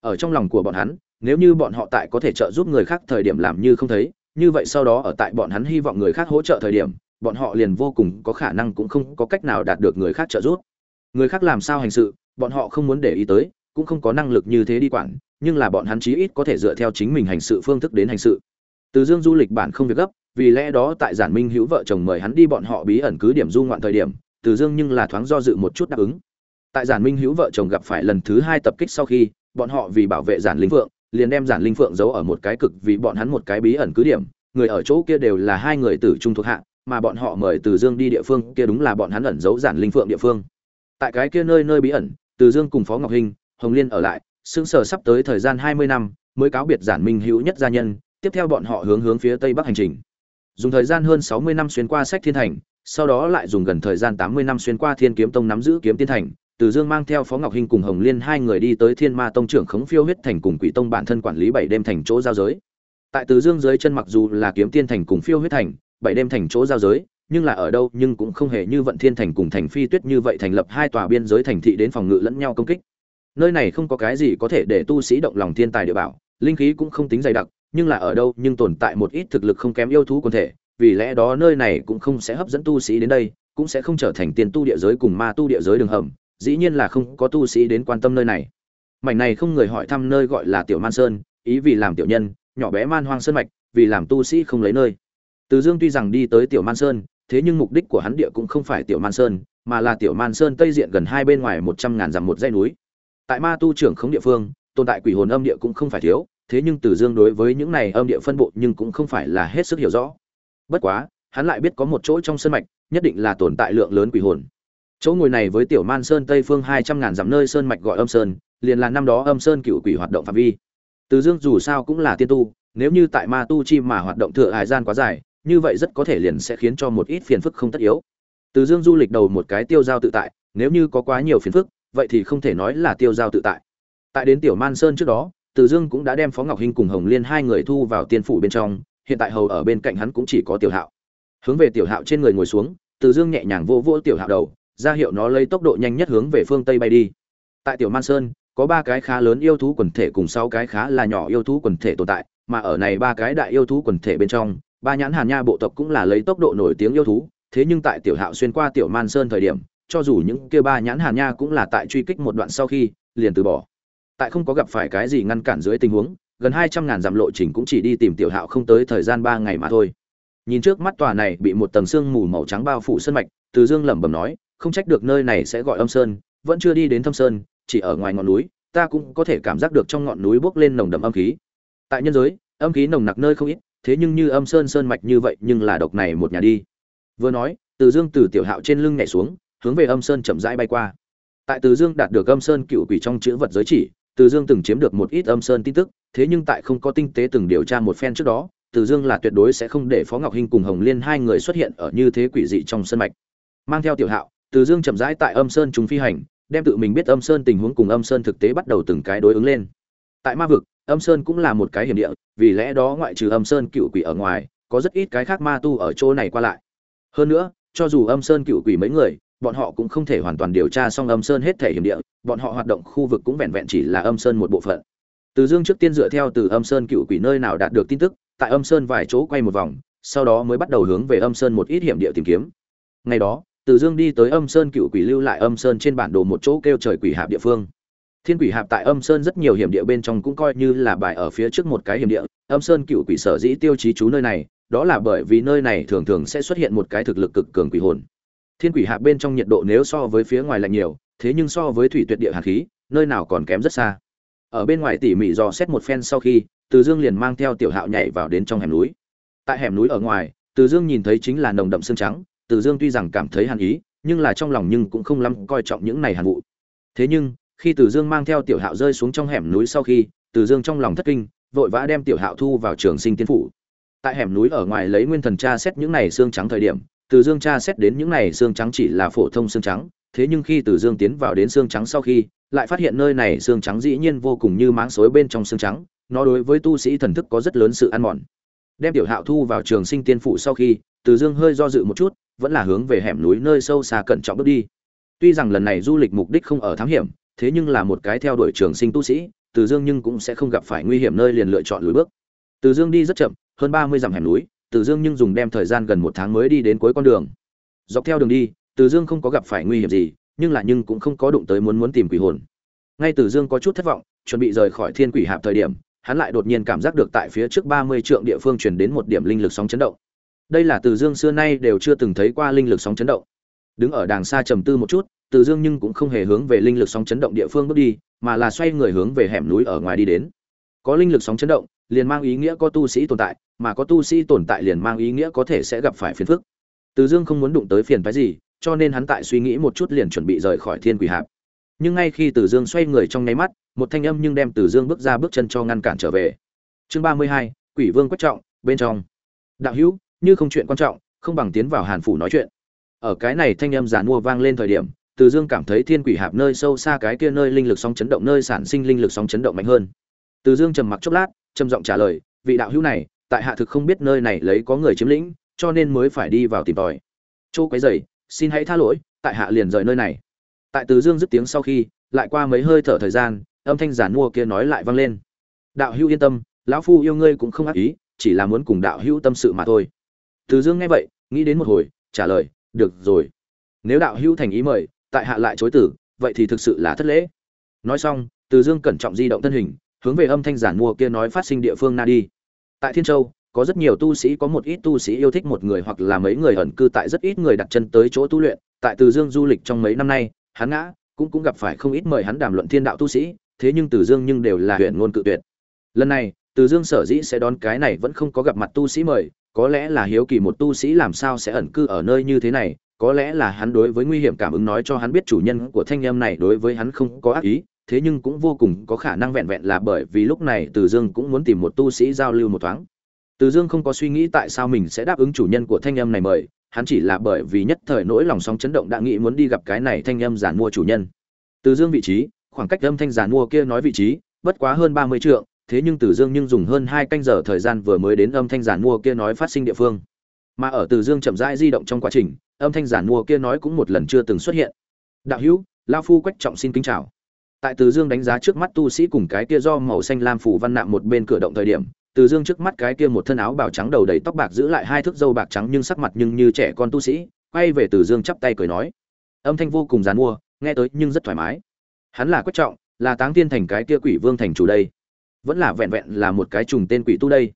Ở trong lòng của bọn hắn, nếu như bọn họ tại có thể trợ giúp người khác thời điểm làm như không thấy như vậy sau đó ở tại bọn hắn hy vọng người khác hỗ trợ thời điểm, bọn họ liền vô cùng có khả năng cũng không có cách nào đạt được người khác trợ giúp người khác làm sao hành sự, bọn họ không muốn để ý tới, cũng không có năng lực như thế đi quản, nhưng là bọn hắn chí ít có thể dựa theo chính mình hành sự phương thức đến hành sự từ dương du lịch bản không việc gấp, vì lẽ đó tại giản minh hữu vợ chồng mời hắn đi bọn họ bí ẩn cứ điểm du ngoạn thời điểm, từ dương nhưng là thoáng do dự một chút đáp ứng tại giản minh hữu vợ chồng gặp phải lần thứ hai tập kích sau khi, bọn họ vì bảo vệ giản linh Vượng liền đem giản linh phượng giấu ở một cái cực vì bọn hắn một cái bí ẩn cứ điểm. Người ở chỗ kia đều là hai người tử trung thuộc hạ, mà bọn họ mời từ dương đi địa phương kia đúng là bọn hắn ẩn giấu giản linh phượng địa phương. Tại cái kia nơi nơi bí ẩn, từ dương cùng phó ngọc hình, hồng liên ở lại xương sở sắp tới thời gian hai mươi năm, mới cáo biệt giản minh hữu nhất gia nhân, tiếp theo bọn họ hướng hướng phía tây bắc hành trình. Dùng thời gian hơn sáu mươi năm xuyên qua sách thiên thành, sau đó lại dùng gần thời gian tám mươi năm xuyên qua thiên kiếm tông nắm giữ kiếm tiên thành từ dương mang theo phó ngọc hinh cùng hồng liên hai người đi tới thiên ma tông trưởng khống phiêu huyết thành cùng quỷ tông bản thân quản lý bảy đêm thành chỗ giao giới. Tại từ dương dưới chân mặc dù là kiếm tiên thành cùng phiêu huyết thành, bảy đêm thành chỗ giao giới, nhưng là ở đâu nhưng cũng không hề như vận thiên thành cùng thành phi tuyết như vậy thành lập hai tòa biên giới thành thị đến phòng ngự lẫn nhau công kích. Nơi này không có cái gì có thể để tu sĩ động lòng thiên tài địa bảo, linh khí cũng không tính dày đặc, nhưng là ở đâu nhưng tồn tại một ít thực lực không kém yêu thú quần thể, vì lẽ đó nơi này cũng không sẽ hấp dẫn tu sĩ đến đây, cũng sẽ không trở thành tiền tu địa giới cùng ma tu địa giới đường hầm dĩ nhiên là không có tu sĩ đến quan tâm nơi này. Mảnh này không người hỏi thăm nơi gọi là tiểu man sơn, ý vì làm tiểu nhân, nhỏ bé man hoang sơn mạch, vì làm tu sĩ không lấy nơi. Từ dương tuy rằng đi tới tiểu man sơn, thế nhưng mục đích của hắn địa cũng không phải tiểu man sơn, mà là tiểu man sơn tây diện gần hai bên ngoài một trăm ngàn dặm một dãy núi. Tại ma tu trưởng khống địa phương, tồn tại quỷ hồn âm địa cũng không phải thiếu, thế nhưng từ dương đối với những này âm địa phân bộ nhưng cũng không phải là hết sức hiểu rõ. Bất quá, hắn lại biết có một chỗ trong sơn mạch, nhất định là tồn tại lượng lớn quỷ hồn chỗ ngồi này với tiểu man sơn tây phương hai trăm ngàn dặm nơi sơn mạch gọi âm sơn, liền là năm đó âm sơn cựu quỷ hoạt động phạm vi. Từ dương dù sao cũng là tiên tu, nếu như tại ma tu chi mà hoạt động thừa hải gian quá dài, như vậy rất có thể liền sẽ khiến cho một ít phiền phức không tất yếu. Từ dương du lịch đầu một cái tiêu giao tự tại, nếu như có quá nhiều phiền phức, vậy thì không thể nói là tiêu giao tự tại. Tại đến tiểu man sơn trước đó, từ dương cũng đã đem phó ngọc hinh cùng hồng liên hai người thu vào tiên phủ bên trong, hiện tại hầu ở bên cạnh hắn cũng chỉ có tiểu hạo. Hướng về tiểu hạo trên người ngồi xuống, từ dương nhẹ nhàng vô vô tiểu hạo đầu ra hiệu nó lấy tốc độ nhanh nhất hướng về phương tây bay đi. Tại tiểu man sơn, có ba cái khá lớn yêu thú quần thể cùng sáu cái khá là nhỏ yêu thú quần thể tồn tại, mà ở này ba cái đại yêu thú quần thể bên trong, ba nhãn hàn nha bộ tộc cũng là lấy tốc độ nổi tiếng yêu thú. Thế nhưng tại tiểu hạo xuyên qua tiểu man sơn thời điểm, cho dù những kia ba nhãn hàn nha cũng là tại truy kích một đoạn sau khi, liền từ bỏ. Tại không có gặp phải cái gì ngăn cản dưới tình huống, gần hai trăm ngàn dặm lộ trình cũng chỉ đi tìm tiểu hạo không tới thời gian ba ngày mà thôi. Nhìn trước mắt tòa này bị một tầng sương mù màu trắng bao phủ sân mạch, từ dương lẩm bẩm nói không trách được nơi này sẽ gọi âm sơn, vẫn chưa đi đến thâm sơn, chỉ ở ngoài ngọn núi, ta cũng có thể cảm giác được trong ngọn núi bốc lên nồng đậm âm khí. Tại nhân giới, âm khí nồng nặc nơi không ít, thế nhưng như âm sơn sơn mạch như vậy, nhưng là độc này một nhà đi. Vừa nói, từ dương từ tiểu hạo trên lưng nhảy xuống, hướng về âm sơn chậm rãi bay qua. Tại từ dương đạt được âm sơn cựu quỷ trong chữ vật giới chỉ, từ dương từng chiếm được một ít âm sơn tin tức, thế nhưng tại không có tinh tế từng điều tra một phen trước đó, từ dương là tuyệt đối sẽ không để phó ngọc hinh cùng hồng liên hai người xuất hiện ở như thế quỷ dị trong sân mạch. Mang theo tiểu hạo từ dương chậm rãi tại âm sơn trùng phi hành đem tự mình biết âm sơn tình huống cùng âm sơn thực tế bắt đầu từng cái đối ứng lên tại ma vực âm sơn cũng là một cái hiểm địa vì lẽ đó ngoại trừ âm sơn cựu quỷ ở ngoài có rất ít cái khác ma tu ở chỗ này qua lại hơn nữa cho dù âm sơn cựu quỷ mấy người bọn họ cũng không thể hoàn toàn điều tra xong âm sơn hết thể hiểm địa bọn họ hoạt động khu vực cũng vẹn vẹn chỉ là âm sơn một bộ phận từ dương trước tiên dựa theo từ âm sơn cựu quỷ nơi nào đạt được tin tức tại âm sơn vài chỗ quay một vòng sau đó mới bắt đầu hướng về âm sơn một ít hiểm địa tìm kiếm ngày đó từ dương đi tới âm sơn cựu quỷ lưu lại âm sơn trên bản đồ một chỗ kêu trời quỷ hạp địa phương. Thiên quỷ hạp tại âm sơn rất nhiều hiểm địa bên trong cũng coi như là bài ở phía trước một cái hiểm địa. Âm sơn cựu quỷ sở dĩ tiêu chí chú nơi này, đó là bởi vì nơi này thường thường sẽ xuất hiện một cái thực lực cực cường quỷ hồn. Thiên quỷ hạp bên trong nhiệt độ nếu so với phía ngoài lạnh nhiều, thế nhưng so với thủy tuyệt địa hạt khí, nơi nào còn kém rất xa. Ở bên ngoài tỉ mỉ dò xét một phen sau khi, từ dương liền mang theo tiểu hạo nhảy vào đến trong hẻm núi. Tại hẻm núi ở ngoài, từ dương nhìn thấy chính là nồng đậm xương trắng từ dương tuy rằng cảm thấy hàn ý, nhưng là trong lòng nhưng cũng không lắm coi trọng những này hàn vụ. Thế nhưng, khi từ dương mang theo tiểu hạo rơi xuống trong hẻm núi sau khi, từ dương trong lòng thất kinh, vội vã đem tiểu hạo thu vào trường sinh tiên phủ. Tại hẻm núi ở ngoài lấy nguyên thần tra xét những này xương trắng thời điểm, từ dương tra xét đến những này xương trắng chỉ là phổ thông xương trắng, thế nhưng khi từ dương tiến vào đến xương trắng sau khi, lại phát hiện nơi này xương trắng dĩ nhiên vô cùng như máng xối bên trong xương trắng, nó đối với tu sĩ thần thức có rất lớn sự ăn mòn. Đem tiểu hạo thu vào trường sinh tiên phủ sau khi, từ dương hơi do dự một chút vẫn là hướng về hẻm núi nơi sâu xa cẩn trọng bước đi. Tuy rằng lần này du lịch mục đích không ở thám hiểm, thế nhưng là một cái theo đuổi trường sinh tu sĩ, từ dương nhưng cũng sẽ không gặp phải nguy hiểm nơi liền lựa chọn lùi bước. Từ dương đi rất chậm, hơn ba mươi dặm hẻm núi, từ dương nhưng dùng đem thời gian gần một tháng mới đi đến cuối con đường. Dọc theo đường đi, từ dương không có gặp phải nguy hiểm gì, nhưng là nhưng cũng không có đụng tới muốn muốn tìm quỷ hồn. Ngay từ dương có chút thất vọng, chuẩn bị rời khỏi thiên quỷ hạp thời điểm, hắn lại đột nhiên cảm giác được tại phía trước ba mươi trượng địa phương truyền đến một điểm linh lực sóng chấn động đây là từ dương xưa nay đều chưa từng thấy qua linh lực sóng chấn động. Đứng ở đàng xa trầm tư một chút, từ dương nhưng cũng không hề hướng về linh lực sóng chấn động địa phương bước đi, mà là xoay người hướng về hẻm núi ở ngoài đi đến. Có linh lực sóng chấn động, liền mang ý nghĩa có tu sĩ tồn tại, mà có tu sĩ tồn tại liền mang ý nghĩa có thể sẽ gặp phải phiền phức. Từ dương không muốn đụng tới phiền phái gì, cho nên hắn tại suy nghĩ một chút liền chuẩn bị rời khỏi thiên quỷ hạp. Nhưng ngay khi từ dương xoay người trong nháy mắt, một thanh âm nhưng đem từ dương bước ra bước chân cho ngăn cản trở về. Chương ba mươi hai, quỷ vương quất trọng, bên trong. Đạo hữu như không chuyện quan trọng, không bằng tiến vào hàn phủ nói chuyện. Ở cái này thanh âm giàn mua vang lên thời điểm, từ dương cảm thấy thiên quỷ hạp nơi sâu xa cái kia nơi linh lực sóng chấn động nơi sản sinh linh lực sóng chấn động mạnh hơn. Từ dương trầm mặc chốc lát, trầm giọng trả lời, vị đạo hữu này, tại hạ thực không biết nơi này lấy có người chiếm lĩnh, cho nên mới phải đi vào tìm tòi. Chỗ quấy dày xin hãy tha lỗi, tại hạ liền rời nơi này. Tại từ dương dứt tiếng sau khi, lại qua mấy hơi thở thời gian, âm thanh giản mua kia nói lại vang lên. Đạo hữu yên tâm, lão phu yêu ngươi cũng không ác ý, chỉ là muốn cùng đạo hữu tâm sự mà thôi từ dương nghe vậy nghĩ đến một hồi trả lời được rồi. Nếu đạo hữu thành ý mời tại hạ lại chối từ, vậy thì thực sự là thất lễ. Nói xong từ dương cẩn trọng di động thân hình hướng về âm thanh giản mua kia nói phát sinh địa phương na đi. Tại thiên châu có rất nhiều tu sĩ có một ít tu sĩ yêu thích một người hoặc là mấy người ẩn cư tại rất ít người đặt chân tới chỗ tu luyện. Tại từ dương du lịch trong mấy năm nay hắn ngã cũng cũng gặp phải không ít mời hắn đàm luận thiên đạo tu sĩ thế nhưng từ dương nhưng đều là huyền ngôn cự tuyệt. Lần này từ dương sở dĩ sẽ đón cái này vẫn không có gặp mặt tu sĩ mời có lẽ là hiếu kỳ một tu sĩ làm sao sẽ ẩn cư ở nơi như thế này, có lẽ là hắn đối với nguy hiểm cảm ứng nói cho hắn biết chủ nhân của thanh em này đối với hắn không có ác ý, thế nhưng cũng vô cùng có khả năng vẹn vẹn là bởi vì lúc này từ dương cũng muốn tìm một tu sĩ giao lưu một thoáng. Từ dương không có suy nghĩ tại sao mình sẽ đáp ứng chủ nhân của thanh em này mời, hắn chỉ là bởi vì nhất thời nỗi lòng sóng chấn động đã nghĩ muốn đi gặp cái này thanh em giản mua chủ nhân. Từ dương vị trí, khoảng cách âm thanh giản mua kia nói vị trí, bất quá hơn ba mươi trượng thế nhưng từ dương nhưng dùng hơn hai canh giờ thời gian vừa mới đến âm thanh giản mua kia nói phát sinh địa phương. Mà ở từ dương chậm rãi di động trong quá trình, âm thanh giản mua kia nói cũng một lần chưa từng xuất hiện. Đạo hữu Lão phu quách trọng xin kính chào. Tại từ dương đánh giá trước mắt tu sĩ cùng cái kia do màu xanh lam phủ văn nạm một bên cửa động thời điểm, từ dương trước mắt cái kia một thân áo bào trắng đầu đầy tóc bạc giữ lại hai thước râu bạc trắng nhưng sắc mặt nhưng như trẻ con tu sĩ, quay về từ dương chắp tay cười nói. Âm thanh vô cùng giản mua, nghe tới nhưng rất thoải mái. Hắn là quách trọng, là táng tiên thành cái kia quỷ vương thành chủ đây vẫn là vẹn vẹn là một cái trùng tên quỷ tu đây.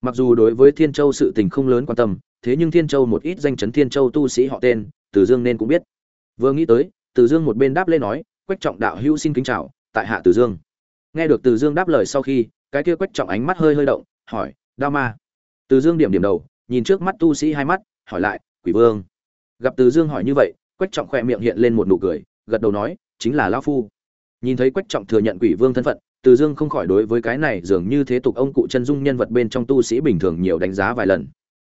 Mặc dù đối với thiên châu sự tình không lớn quan tâm, thế nhưng thiên châu một ít danh chấn thiên châu tu sĩ họ tên, từ dương nên cũng biết. Vừa nghĩ tới, từ dương một bên đáp lên nói, quách trọng đạo hữu xin kính chào, tại hạ từ dương. Nghe được từ dương đáp lời sau khi, cái kia quách trọng ánh mắt hơi hơi động, hỏi, đao ma? Từ dương điểm điểm đầu, nhìn trước mắt tu sĩ hai mắt, hỏi lại, quỷ vương? Gặp từ dương hỏi như vậy, quách trọng khỏe miệng hiện lên một nụ cười, gật đầu nói, chính là lão phu. Nhìn thấy quách trọng thừa nhận quỷ vương thân phận từ dương không khỏi đối với cái này dường như thế tục ông cụ chân dung nhân vật bên trong tu sĩ bình thường nhiều đánh giá vài lần.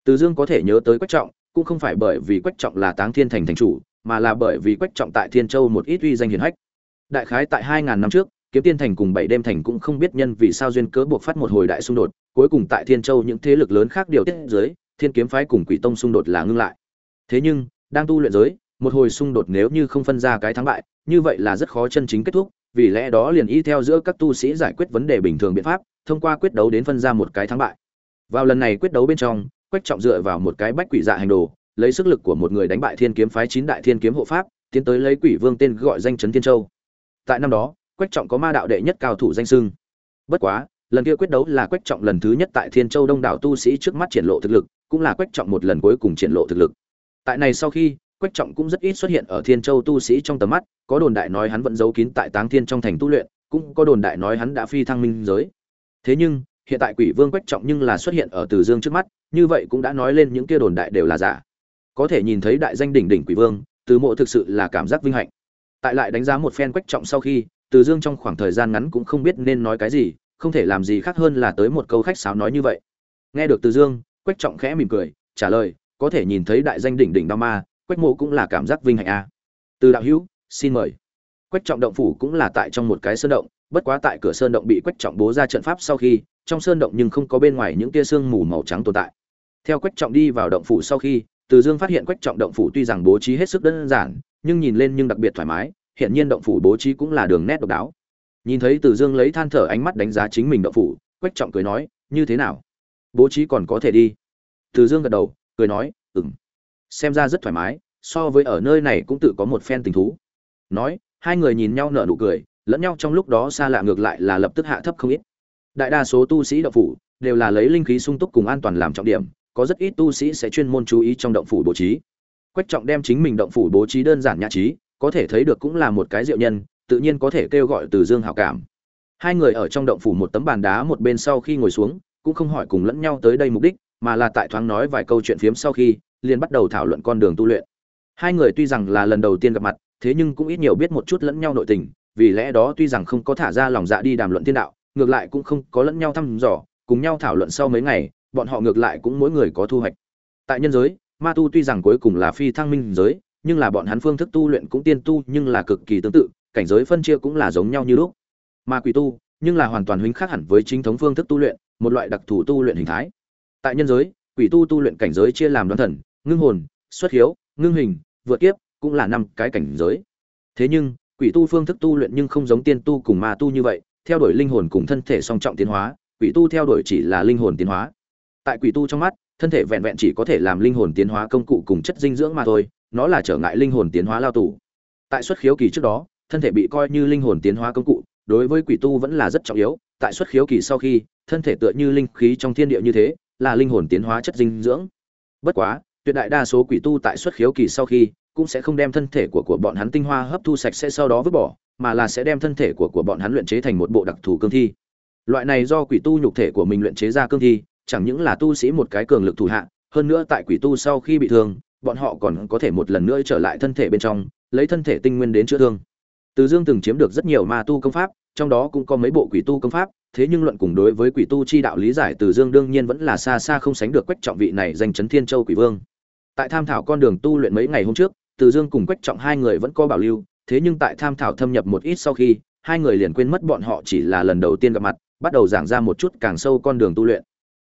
Từ dương có thể nhớ tới quách trọng, cũng không phải bởi vì quách trọng là táng thiên thành thành chủ, mà là bởi vì quách trọng tại thiên châu một ít uy danh hiển hách. Đại khái tại hai ngàn năm trước, kiếm tiên thành cùng bảy đêm thành cũng không biết nhân vì sao duyên cớ buộc phát một hồi đại xung đột, cuối cùng tại thiên châu những thế lực lớn khác điều tiết dưới, thiên kiếm phái cùng quỷ tông xung đột là ngưng lại. Thế nhưng, đang tu luyện giới, một hồi xung đột nếu như không phân ra cái thắng bại, như vậy là rất khó chân chính kết thúc vì lẽ đó liền y theo giữa các tu sĩ giải quyết vấn đề bình thường biện pháp, thông qua quyết đấu đến phân ra một cái thắng bại. Vào lần này quyết đấu bên trong, quách trọng dựa vào một cái bách quỷ dạ hành đồ, lấy sức lực của một người đánh bại thiên kiếm phái chín đại thiên kiếm hộ pháp, tiến tới lấy quỷ vương tên gọi danh chấn thiên châu. Tại năm đó, quách trọng có ma đạo đệ nhất cao thủ danh sưng bất quá, lần kia quyết đấu là quách trọng lần thứ nhất tại thiên châu đông đảo tu sĩ trước mắt triển lộ thực lực, cũng là quách trọng một lần cuối cùng triển lộ thực lực. Tại này sau khi quách trọng cũng rất ít xuất hiện ở thiên châu tu sĩ trong tầm mắt, có đồn đại nói hắn vẫn giấu kín tại táng thiên trong thành tu luyện, cũng có đồn đại nói hắn đã phi thăng minh giới. Thế nhưng, hiện tại quỷ vương quách trọng nhưng là xuất hiện ở từ dương trước mắt, như vậy cũng đã nói lên những kia đồn đại đều là giả. Có thể nhìn thấy đại danh đỉnh đỉnh quỷ vương, từ mộ thực sự là cảm giác vinh hạnh. Tại lại đánh giá một phen quách trọng sau khi, từ dương trong khoảng thời gian ngắn cũng không biết nên nói cái gì, không thể làm gì khác hơn là tới một câu khách sáo nói như vậy. Nghe được từ dương, quách trọng khẽ mỉm cười, trả lời, có thể nhìn thấy đại danh đỉnh đỉnh đao ma quách mộ cũng là cảm giác vinh hạnh a. À. từ đạo hữu, xin mời. Quách trọng động phủ cũng là tại trong một cái sơn động, bất quá tại cửa sơn động bị quách trọng bố ra trận pháp sau khi, trong sơn động nhưng không có bên ngoài những tia sương mù màu trắng tồn tại. Theo quách trọng đi vào động phủ sau khi, từ dương phát hiện quách trọng động phủ tuy rằng bố trí hết sức đơn giản, nhưng nhìn lên nhưng đặc biệt thoải mái, hiện nhiên động phủ bố trí cũng là đường nét độc đáo. Nhìn thấy từ dương lấy than thở ánh mắt đánh giá chính mình động phủ, quách trọng cười nói, như thế nào? Bố trí còn có thể đi? Từ dương gật đầu, cười nói, ừm xem ra rất thoải mái, so với ở nơi này cũng tự có một phen tình thú. Nói, hai người nhìn nhau nở nụ cười, lẫn nhau trong lúc đó xa lạ ngược lại là lập tức hạ thấp không ít. Đại đa số tu sĩ động phủ đều là lấy linh khí sung túc cùng an toàn làm trọng điểm, có rất ít tu sĩ sẽ chuyên môn chú ý trong động phủ bố trí. Quách trọng đem chính mình động phủ bố trí đơn giản nhã trí, có thể thấy được cũng là một cái diệu nhân, tự nhiên có thể kêu gọi từ dương hảo cảm. Hai người ở trong động phủ một tấm bàn đá một bên sau khi ngồi xuống, cũng không hỏi cùng lẫn nhau tới đây mục đích, mà là tại thoáng nói vài câu chuyện phiếm sau khi liền bắt đầu thảo luận con đường tu luyện. Hai người tuy rằng là lần đầu tiên gặp mặt, thế nhưng cũng ít nhiều biết một chút lẫn nhau nội tình, vì lẽ đó tuy rằng không có thả ra lòng dạ đi đàm luận thiên đạo, ngược lại cũng không có lẫn nhau thăm dò, cùng nhau thảo luận sau mấy ngày, bọn họ ngược lại cũng mỗi người có thu hoạch. Tại nhân giới, ma tu tuy rằng cuối cùng là phi thăng minh giới, nhưng là bọn hắn phương thức tu luyện cũng tiên tu nhưng là cực kỳ tương tự, cảnh giới phân chia cũng là giống nhau như lúc. Ma quỷ tu, nhưng là hoàn toàn huynh khác hẳn với chính thống phương thức tu luyện, một loại đặc thù tu luyện hình thái. Tại nhân giới, quỷ tu tu luyện cảnh giới chia làm đoán thần ngưng hồn, xuất hiếu ngưng hình, vượt kiếp, cũng là năm cái cảnh giới. Thế nhưng, quỷ tu phương thức tu luyện nhưng không giống tiên tu cùng ma tu như vậy, theo đuổi linh hồn cùng thân thể song trọng tiến hóa, quỷ tu theo đuổi chỉ là linh hồn tiến hóa. Tại quỷ tu trong mắt, thân thể vẹn vẹn chỉ có thể làm linh hồn tiến hóa công cụ cùng chất dinh dưỡng mà thôi, nó là trở ngại linh hồn tiến hóa lao tù. Tại xuất khiếu kỳ trước đó, thân thể bị coi như linh hồn tiến hóa công cụ, đối với quỷ tu vẫn là rất trọng yếu. Tại xuất khiếu kỳ sau khi, thân thể tựa như linh khí trong thiên địa như thế, là linh hồn tiến hóa chất dinh dưỡng. Bất quá tuyệt đại đa số quỷ tu tại xuất khiếu kỳ sau khi cũng sẽ không đem thân thể của của bọn hắn tinh hoa hấp thu sạch sẽ sau đó vứt bỏ, mà là sẽ đem thân thể của của bọn hắn luyện chế thành một bộ đặc thù cương thi. Loại này do quỷ tu nhục thể của mình luyện chế ra cương thi, chẳng những là tu sĩ một cái cường lực thủ hạ, hơn nữa tại quỷ tu sau khi bị thương, bọn họ còn có thể một lần nữa trở lại thân thể bên trong, lấy thân thể tinh nguyên đến chữa thương. Từ dương từng chiếm được rất nhiều ma tu công pháp, trong đó cũng có mấy bộ quỷ tu công pháp thế nhưng luận cùng đối với quỷ tu chi đạo lý giải từ dương đương nhiên vẫn là xa xa không sánh được quách trọng vị này danh chấn thiên châu quỷ vương. Tại tham thảo con đường tu luyện mấy ngày hôm trước, từ dương cùng quách trọng hai người vẫn có bảo lưu, thế nhưng tại tham thảo thâm nhập một ít sau khi, hai người liền quên mất bọn họ chỉ là lần đầu tiên gặp mặt, bắt đầu giảng ra một chút càng sâu con đường tu luyện.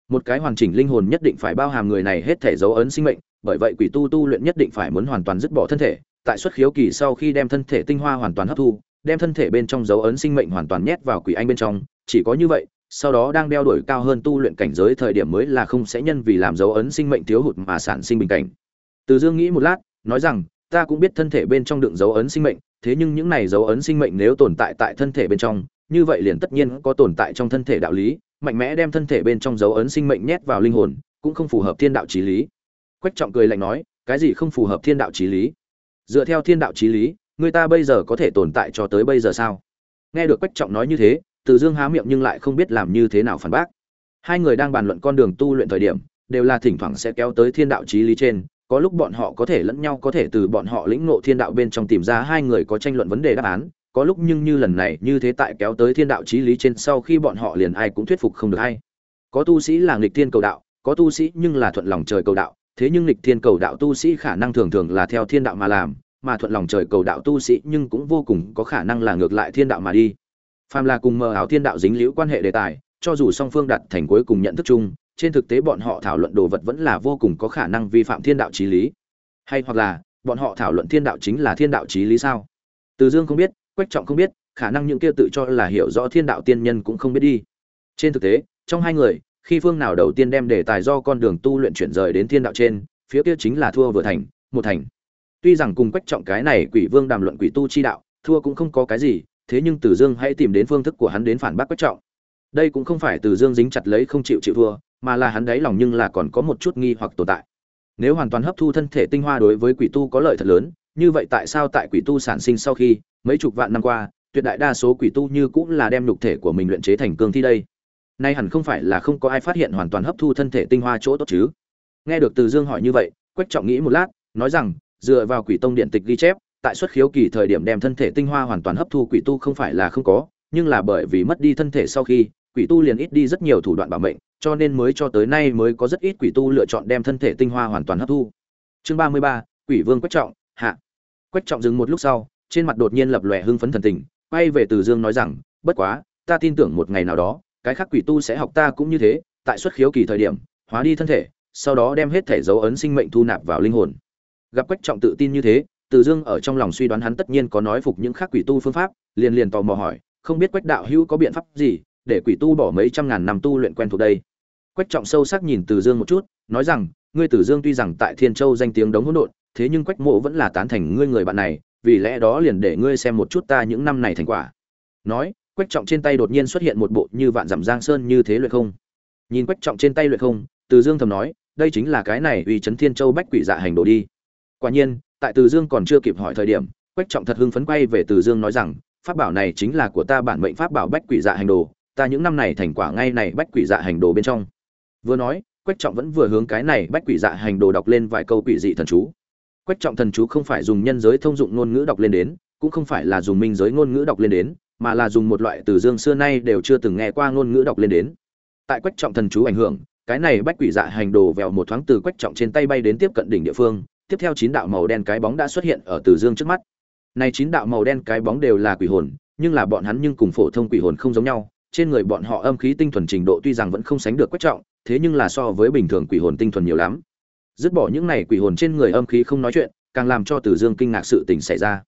Một cái hoàn chỉnh linh hồn nhất định phải bao hàm người này hết thể dấu ấn sinh mệnh, bởi vậy quỷ tu tu luyện nhất định phải muốn hoàn toàn dứt bỏ thân thể, tại xuất khiếu kỳ sau khi đem thân thể tinh hoa hoàn toàn hấp thu đem thân thể bên trong dấu ấn sinh mệnh hoàn toàn nhét vào quỷ anh bên trong, chỉ có như vậy, sau đó đang đeo đuổi cao hơn tu luyện cảnh giới thời điểm mới là không sẽ nhân vì làm dấu ấn sinh mệnh thiếu hụt mà sản sinh bình cảnh. Từ dương nghĩ một lát, nói rằng, ta cũng biết thân thể bên trong đựng dấu ấn sinh mệnh, thế nhưng những này dấu ấn sinh mệnh nếu tồn tại tại thân thể bên trong, như vậy liền tất nhiên có tồn tại trong thân thể đạo lý, mạnh mẽ đem thân thể bên trong dấu ấn sinh mệnh nhét vào linh hồn, cũng không phù hợp thiên đạo trí lý. Quách trọng cười lạnh nói, cái gì không phù hợp thiên đạo trí lý? Dựa theo thiên đạo trí lý người ta bây giờ có thể tồn tại cho tới bây giờ sao? Nghe được quách trọng nói như thế, từ dương há miệng nhưng lại không biết làm như thế nào phản bác. Hai người đang bàn luận con đường tu luyện thời điểm, đều là thỉnh thoảng sẽ kéo tới thiên đạo trí lý trên, có lúc bọn họ có thể lẫn nhau có thể từ bọn họ lĩnh ngộ thiên đạo bên trong tìm ra hai người có tranh luận vấn đề đáp án, có lúc nhưng như lần này như thế tại kéo tới thiên đạo trí lý trên sau khi bọn họ liền ai cũng thuyết phục không được hay. Có tu sĩ là nghịch thiên cầu đạo, có tu sĩ nhưng là thuận lòng trời cầu đạo, thế nhưng nghịch thiên cầu đạo tu sĩ khả năng thường thường là theo thiên đạo mà làm mà thuận lòng trời cầu đạo tu sĩ nhưng cũng vô cùng có khả năng là ngược lại thiên đạo mà đi. Phàm là cùng mờ ảo thiên đạo dính liễu quan hệ đề tài, cho dù song phương đặt thành cuối cùng nhận thức chung, trên thực tế bọn họ thảo luận đồ vật vẫn là vô cùng có khả năng vi phạm thiên đạo trí lý. Hay hoặc là, bọn họ thảo luận thiên đạo chính là thiên đạo trí lý sao? Từ dương không biết, quách trọng không biết, khả năng những kia tự cho là hiểu rõ thiên đạo tiên nhân cũng không biết đi. Trên thực tế, trong hai người, khi phương nào đầu tiên đem đề tài do con đường tu luyện chuyển rời đến thiên đạo trên, phía kia chính là thua vừa thành, một thành tuy rằng cùng quách trọng cái này quỷ vương đàm luận quỷ tu chi đạo thua cũng không có cái gì thế nhưng Tử Dương hãy tìm đến phương thức của hắn đến phản bác Quách Trọng. Đây cũng không phải Tử Dương dính chặt lấy không chịu chịu thua, mà là hắn đáy lòng nhưng là còn có một chút nghi hoặc tồn tại. Nếu hoàn toàn hấp thu thân thể tinh hoa đối với quỷ tu có lợi thật lớn, như vậy tại sao tại quỷ tu sản sinh sau khi, mấy chục vạn năm qua, tuyệt đại đa số quỷ tu như cũng là đem nhục thể của mình luyện chế thành cương thi đây. Nay hẳn không phải là không có ai phát hiện hoàn toàn hấp thu thân thể tinh hoa chỗ tốt chứ? Nghe được Từ Dương hỏi như vậy, Quách Trọng nghĩ một lát, nói rằng, dựa vào Quỷ Tông điện tịch ghi chép, tại xuất khiếu kỳ thời điểm đem thân thể tinh hoa hoàn toàn hấp thu quỷ tu không phải là không có, nhưng là bởi vì mất đi thân thể sau khi, quỷ tu liền ít đi rất nhiều thủ đoạn bảo mệnh, cho nên mới cho tới nay mới có rất ít quỷ tu lựa chọn đem thân thể tinh hoa hoàn toàn hấp thu. Chương ba mươi ba, Quỷ Vương Quách Trọng, hạ. Quách Trọng dừng một lúc sau, trên mặt đột nhiên lập lòe hưng phấn thần tình, quay về Từ Dương nói rằng, bất quá, ta tin tưởng một ngày nào đó, cái khác quỷ tu sẽ học ta cũng như thế tại xuất khiếu kỳ thời điểm hóa đi thân thể sau đó đem hết thể dấu ấn sinh mệnh thu nạp vào linh hồn gặp quách trọng tự tin như thế từ dương ở trong lòng suy đoán hắn tất nhiên có nói phục những khác quỷ tu phương pháp liền liền tò mò hỏi không biết quách đạo hữu có biện pháp gì để quỷ tu bỏ mấy trăm ngàn năm tu luyện quen thuộc đây quách trọng sâu sắc nhìn từ dương một chút nói rằng ngươi tử Dương tuy rằng tại Thiên Châu danh tiếng đống hỗn độn, thế nhưng Quách Mộ vẫn là tán thành ngươi người bạn này, vì lẽ đó liền để ngươi xem một chút ta những năm này thành quả. Nói, Quách Trọng trên tay đột nhiên xuất hiện một bộ như vạn dặm giang sơn như thế luyện không. Nhìn Quách Trọng trên tay luyện không, Từ Dương thầm nói, đây chính là cái này uy chấn Thiên Châu bách quỷ dạ hành đồ đi. Quả nhiên, tại Từ Dương còn chưa kịp hỏi thời điểm, Quách Trọng thật hưng phấn quay về Từ Dương nói rằng, pháp bảo này chính là của ta bản mệnh pháp bảo bách quỷ dạ hành đồ, ta những năm này thành quả ngay này bách quỷ dạ hành đồ bên trong. Vừa nói, quách trọng vẫn vừa hướng cái này bách quỷ dạ hành đồ đọc lên vài câu quỷ dị thần chú quách trọng thần chú không phải dùng nhân giới thông dụng ngôn ngữ đọc lên đến cũng không phải là dùng minh giới ngôn ngữ đọc lên đến mà là dùng một loại từ dương xưa nay đều chưa từng nghe qua ngôn ngữ đọc lên đến tại quách trọng thần chú ảnh hưởng cái này bách quỷ dạ hành đồ vèo một thoáng từ quách trọng trên tay bay đến tiếp cận đỉnh địa phương tiếp theo chín đạo màu đen cái bóng đã xuất hiện ở từ dương trước mắt. Này chín đạo màu đen cái bóng đều là quỷ hồn, nhưng là bọn hắn nhưng cùng phổ thông quỷ hồn không giống nhau. Trên người bọn họ âm khí tinh thuần trình độ tuy rằng vẫn không sánh được quách trọng, thế nhưng là so với bình thường quỷ hồn tinh thuần nhiều lắm. Dứt bỏ những này quỷ hồn trên người âm khí không nói chuyện, càng làm cho tử dương kinh ngạc sự tình xảy ra.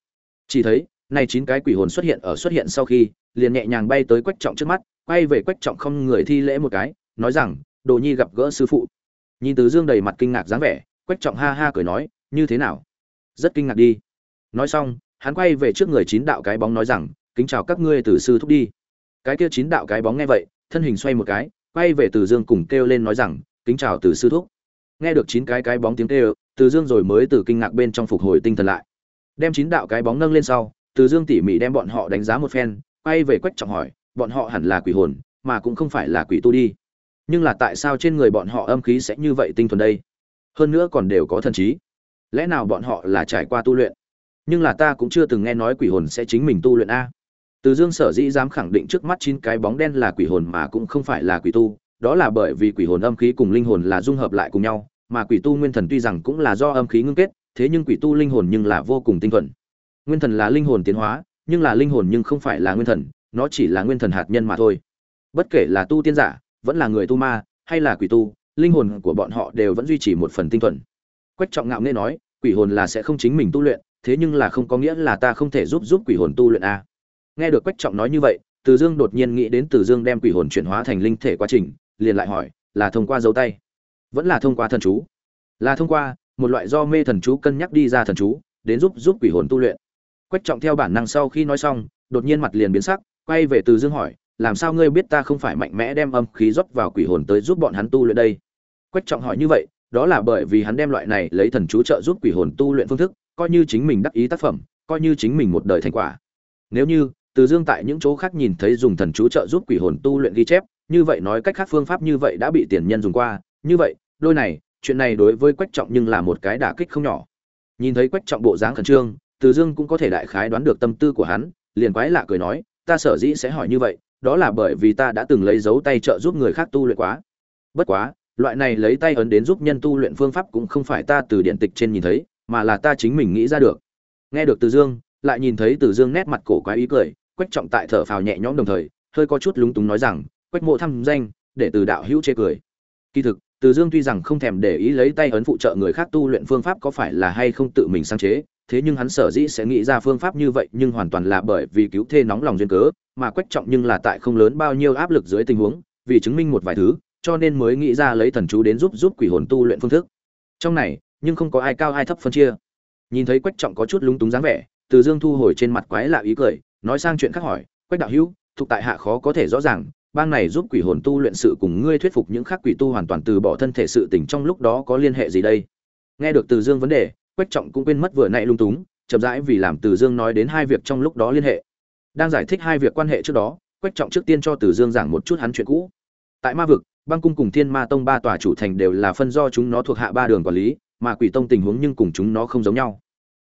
Chỉ thấy, này chín cái quỷ hồn xuất hiện ở xuất hiện sau khi, liền nhẹ nhàng bay tới quách trọng trước mắt, quay về quách trọng không người thi lễ một cái, nói rằng, đồ nhi gặp gỡ sư phụ. Nhìn tử dương đầy mặt kinh ngạc dáng vẻ quách trọng ha ha cười nói, như thế nào? Rất kinh ngạc đi. Nói xong, hắn quay về trước người chín đạo cái bóng nói rằng, kính chào các ngươi từ sư thúc đi. Cái kia chín đạo cái bóng nghe vậy, thân hình xoay một cái, quay về từ dương cùng kêu lên nói rằng, kính chào từ sư thúc. Nghe được chín cái cái bóng tiếng kêu, từ dương rồi mới từ kinh ngạc bên trong phục hồi tinh thần lại. Đem chín đạo cái bóng nâng lên sau, từ dương tỉ mỉ đem bọn họ đánh giá một phen, quay về quách trọng hỏi, bọn họ hẳn là quỷ hồn, mà cũng không phải là quỷ tu đi. Nhưng là tại sao trên người bọn họ âm khí sẽ như vậy tinh thuần đây? Hơn nữa còn đều có thần trí lẽ nào bọn họ là trải qua tu luyện nhưng là ta cũng chưa từng nghe nói quỷ hồn sẽ chính mình tu luyện a từ Dương sở dĩ dám khẳng định trước mắt chín cái bóng đen là quỷ hồn mà cũng không phải là quỷ tu, đó là bởi vì quỷ hồn âm khí cùng linh hồn là dung hợp lại cùng nhau, mà quỷ tu nguyên thần tuy rằng cũng là do âm khí ngưng kết, thế nhưng quỷ tu linh hồn nhưng là vô cùng tinh thuần. Nguyên thần là linh hồn tiến hóa, nhưng là linh hồn nhưng không phải là nguyên thần, nó chỉ là nguyên thần hạt nhân mà thôi. Bất kể là tu tiên giả, vẫn là người tu ma, hay là quỷ tu, linh hồn của bọn họ đều vẫn duy trì một phần tinh thuần. Quách Trọng Ngạo nghe nói, quỷ hồn là sẽ không chính mình tu luyện, thế nhưng là không có nghĩa là ta không thể giúp giúp quỷ hồn tu luyện a nghe được quách trọng nói như vậy từ dương đột nhiên nghĩ đến từ dương đem quỷ hồn chuyển hóa thành linh thể quá trình liền lại hỏi là thông qua dấu tay? Vẫn là thông qua thần chú. Là thông qua một loại do mê thần chú cân nhắc đi ra thần chú đến giúp giúp quỷ hồn tu luyện. Quách trọng theo bản năng sau khi nói xong đột nhiên mặt liền biến sắc quay về từ dương hỏi làm sao ngươi biết ta không phải mạnh mẽ đem âm khí rót vào quỷ hồn tới giúp bọn hắn tu luyện đây? Quách trọng hỏi như vậy đó là bởi vì hắn đem loại này lấy thần chú trợ giúp quỷ hồn tu luyện phương thức coi như chính mình đắc ý tác phẩm coi như chính mình một đời thành quả nếu như từ Dương tại những chỗ khác nhìn thấy dùng thần chú trợ giúp quỷ hồn tu luyện ghi chép, như vậy nói cách khác phương pháp như vậy đã bị tiền nhân dùng qua, như vậy, đôi này, chuyện này đối với Quách Trọng nhưng là một cái đả kích không nhỏ. Nhìn thấy Quách Trọng bộ dáng khẩn trương, Từ Dương cũng có thể đại khái đoán được tâm tư của hắn, liền quái lạ cười nói, ta sở dĩ sẽ hỏi như vậy, đó là bởi vì ta đã từng lấy dấu tay trợ giúp người khác tu luyện quá. Bất quá, loại này lấy tay ấn đến giúp nhân tu luyện phương pháp cũng không phải ta từ điện tịch trên nhìn thấy, mà là ta chính mình nghĩ ra được. Nghe được Từ Dương, lại nhìn thấy Từ Dương nét mặt cổ quái ý cười, quách trọng tại thở phào nhẹ nhõm đồng thời hơi có chút lúng túng nói rằng quách mộ thăm danh để từ đạo hữu chê cười kỳ thực từ dương tuy rằng không thèm để ý lấy tay ấn phụ trợ người khác tu luyện phương pháp có phải là hay không tự mình sáng chế thế nhưng hắn sở dĩ sẽ nghĩ ra phương pháp như vậy nhưng hoàn toàn là bởi vì cứu thê nóng lòng duyên cớ mà quách trọng nhưng là tại không lớn bao nhiêu áp lực dưới tình huống vì chứng minh một vài thứ cho nên mới nghĩ ra lấy thần chú đến giúp giúp quỷ hồn tu luyện phương thức. Trong này, nhưng không có ai cao ai thấp phân chia. Nhìn thấy quách trọng có chút lúng túng dáng vẻ, từ dương thu hồi trên mặt quái lạ ý cười, nói sang chuyện khác hỏi, quách đạo hữu, thuộc tại hạ khó có thể rõ ràng, bang này giúp quỷ hồn tu luyện sự cùng ngươi thuyết phục những khác quỷ tu hoàn toàn từ bỏ thân thể sự tình trong lúc đó có liên hệ gì đây? Nghe được từ dương vấn đề, quách trọng cũng quên mất vừa nãy lung túng, chậm rãi vì làm từ dương nói đến hai việc trong lúc đó liên hệ. Đang giải thích hai việc quan hệ trước đó, quách trọng trước tiên cho từ dương giảng một chút hắn chuyện cũ. Tại ma vực băng cung cùng thiên ma tông ba tòa chủ thành đều là phân do chúng nó thuộc hạ ba đường quản lý, mà quỷ tông tình huống nhưng cùng chúng nó không giống nhau.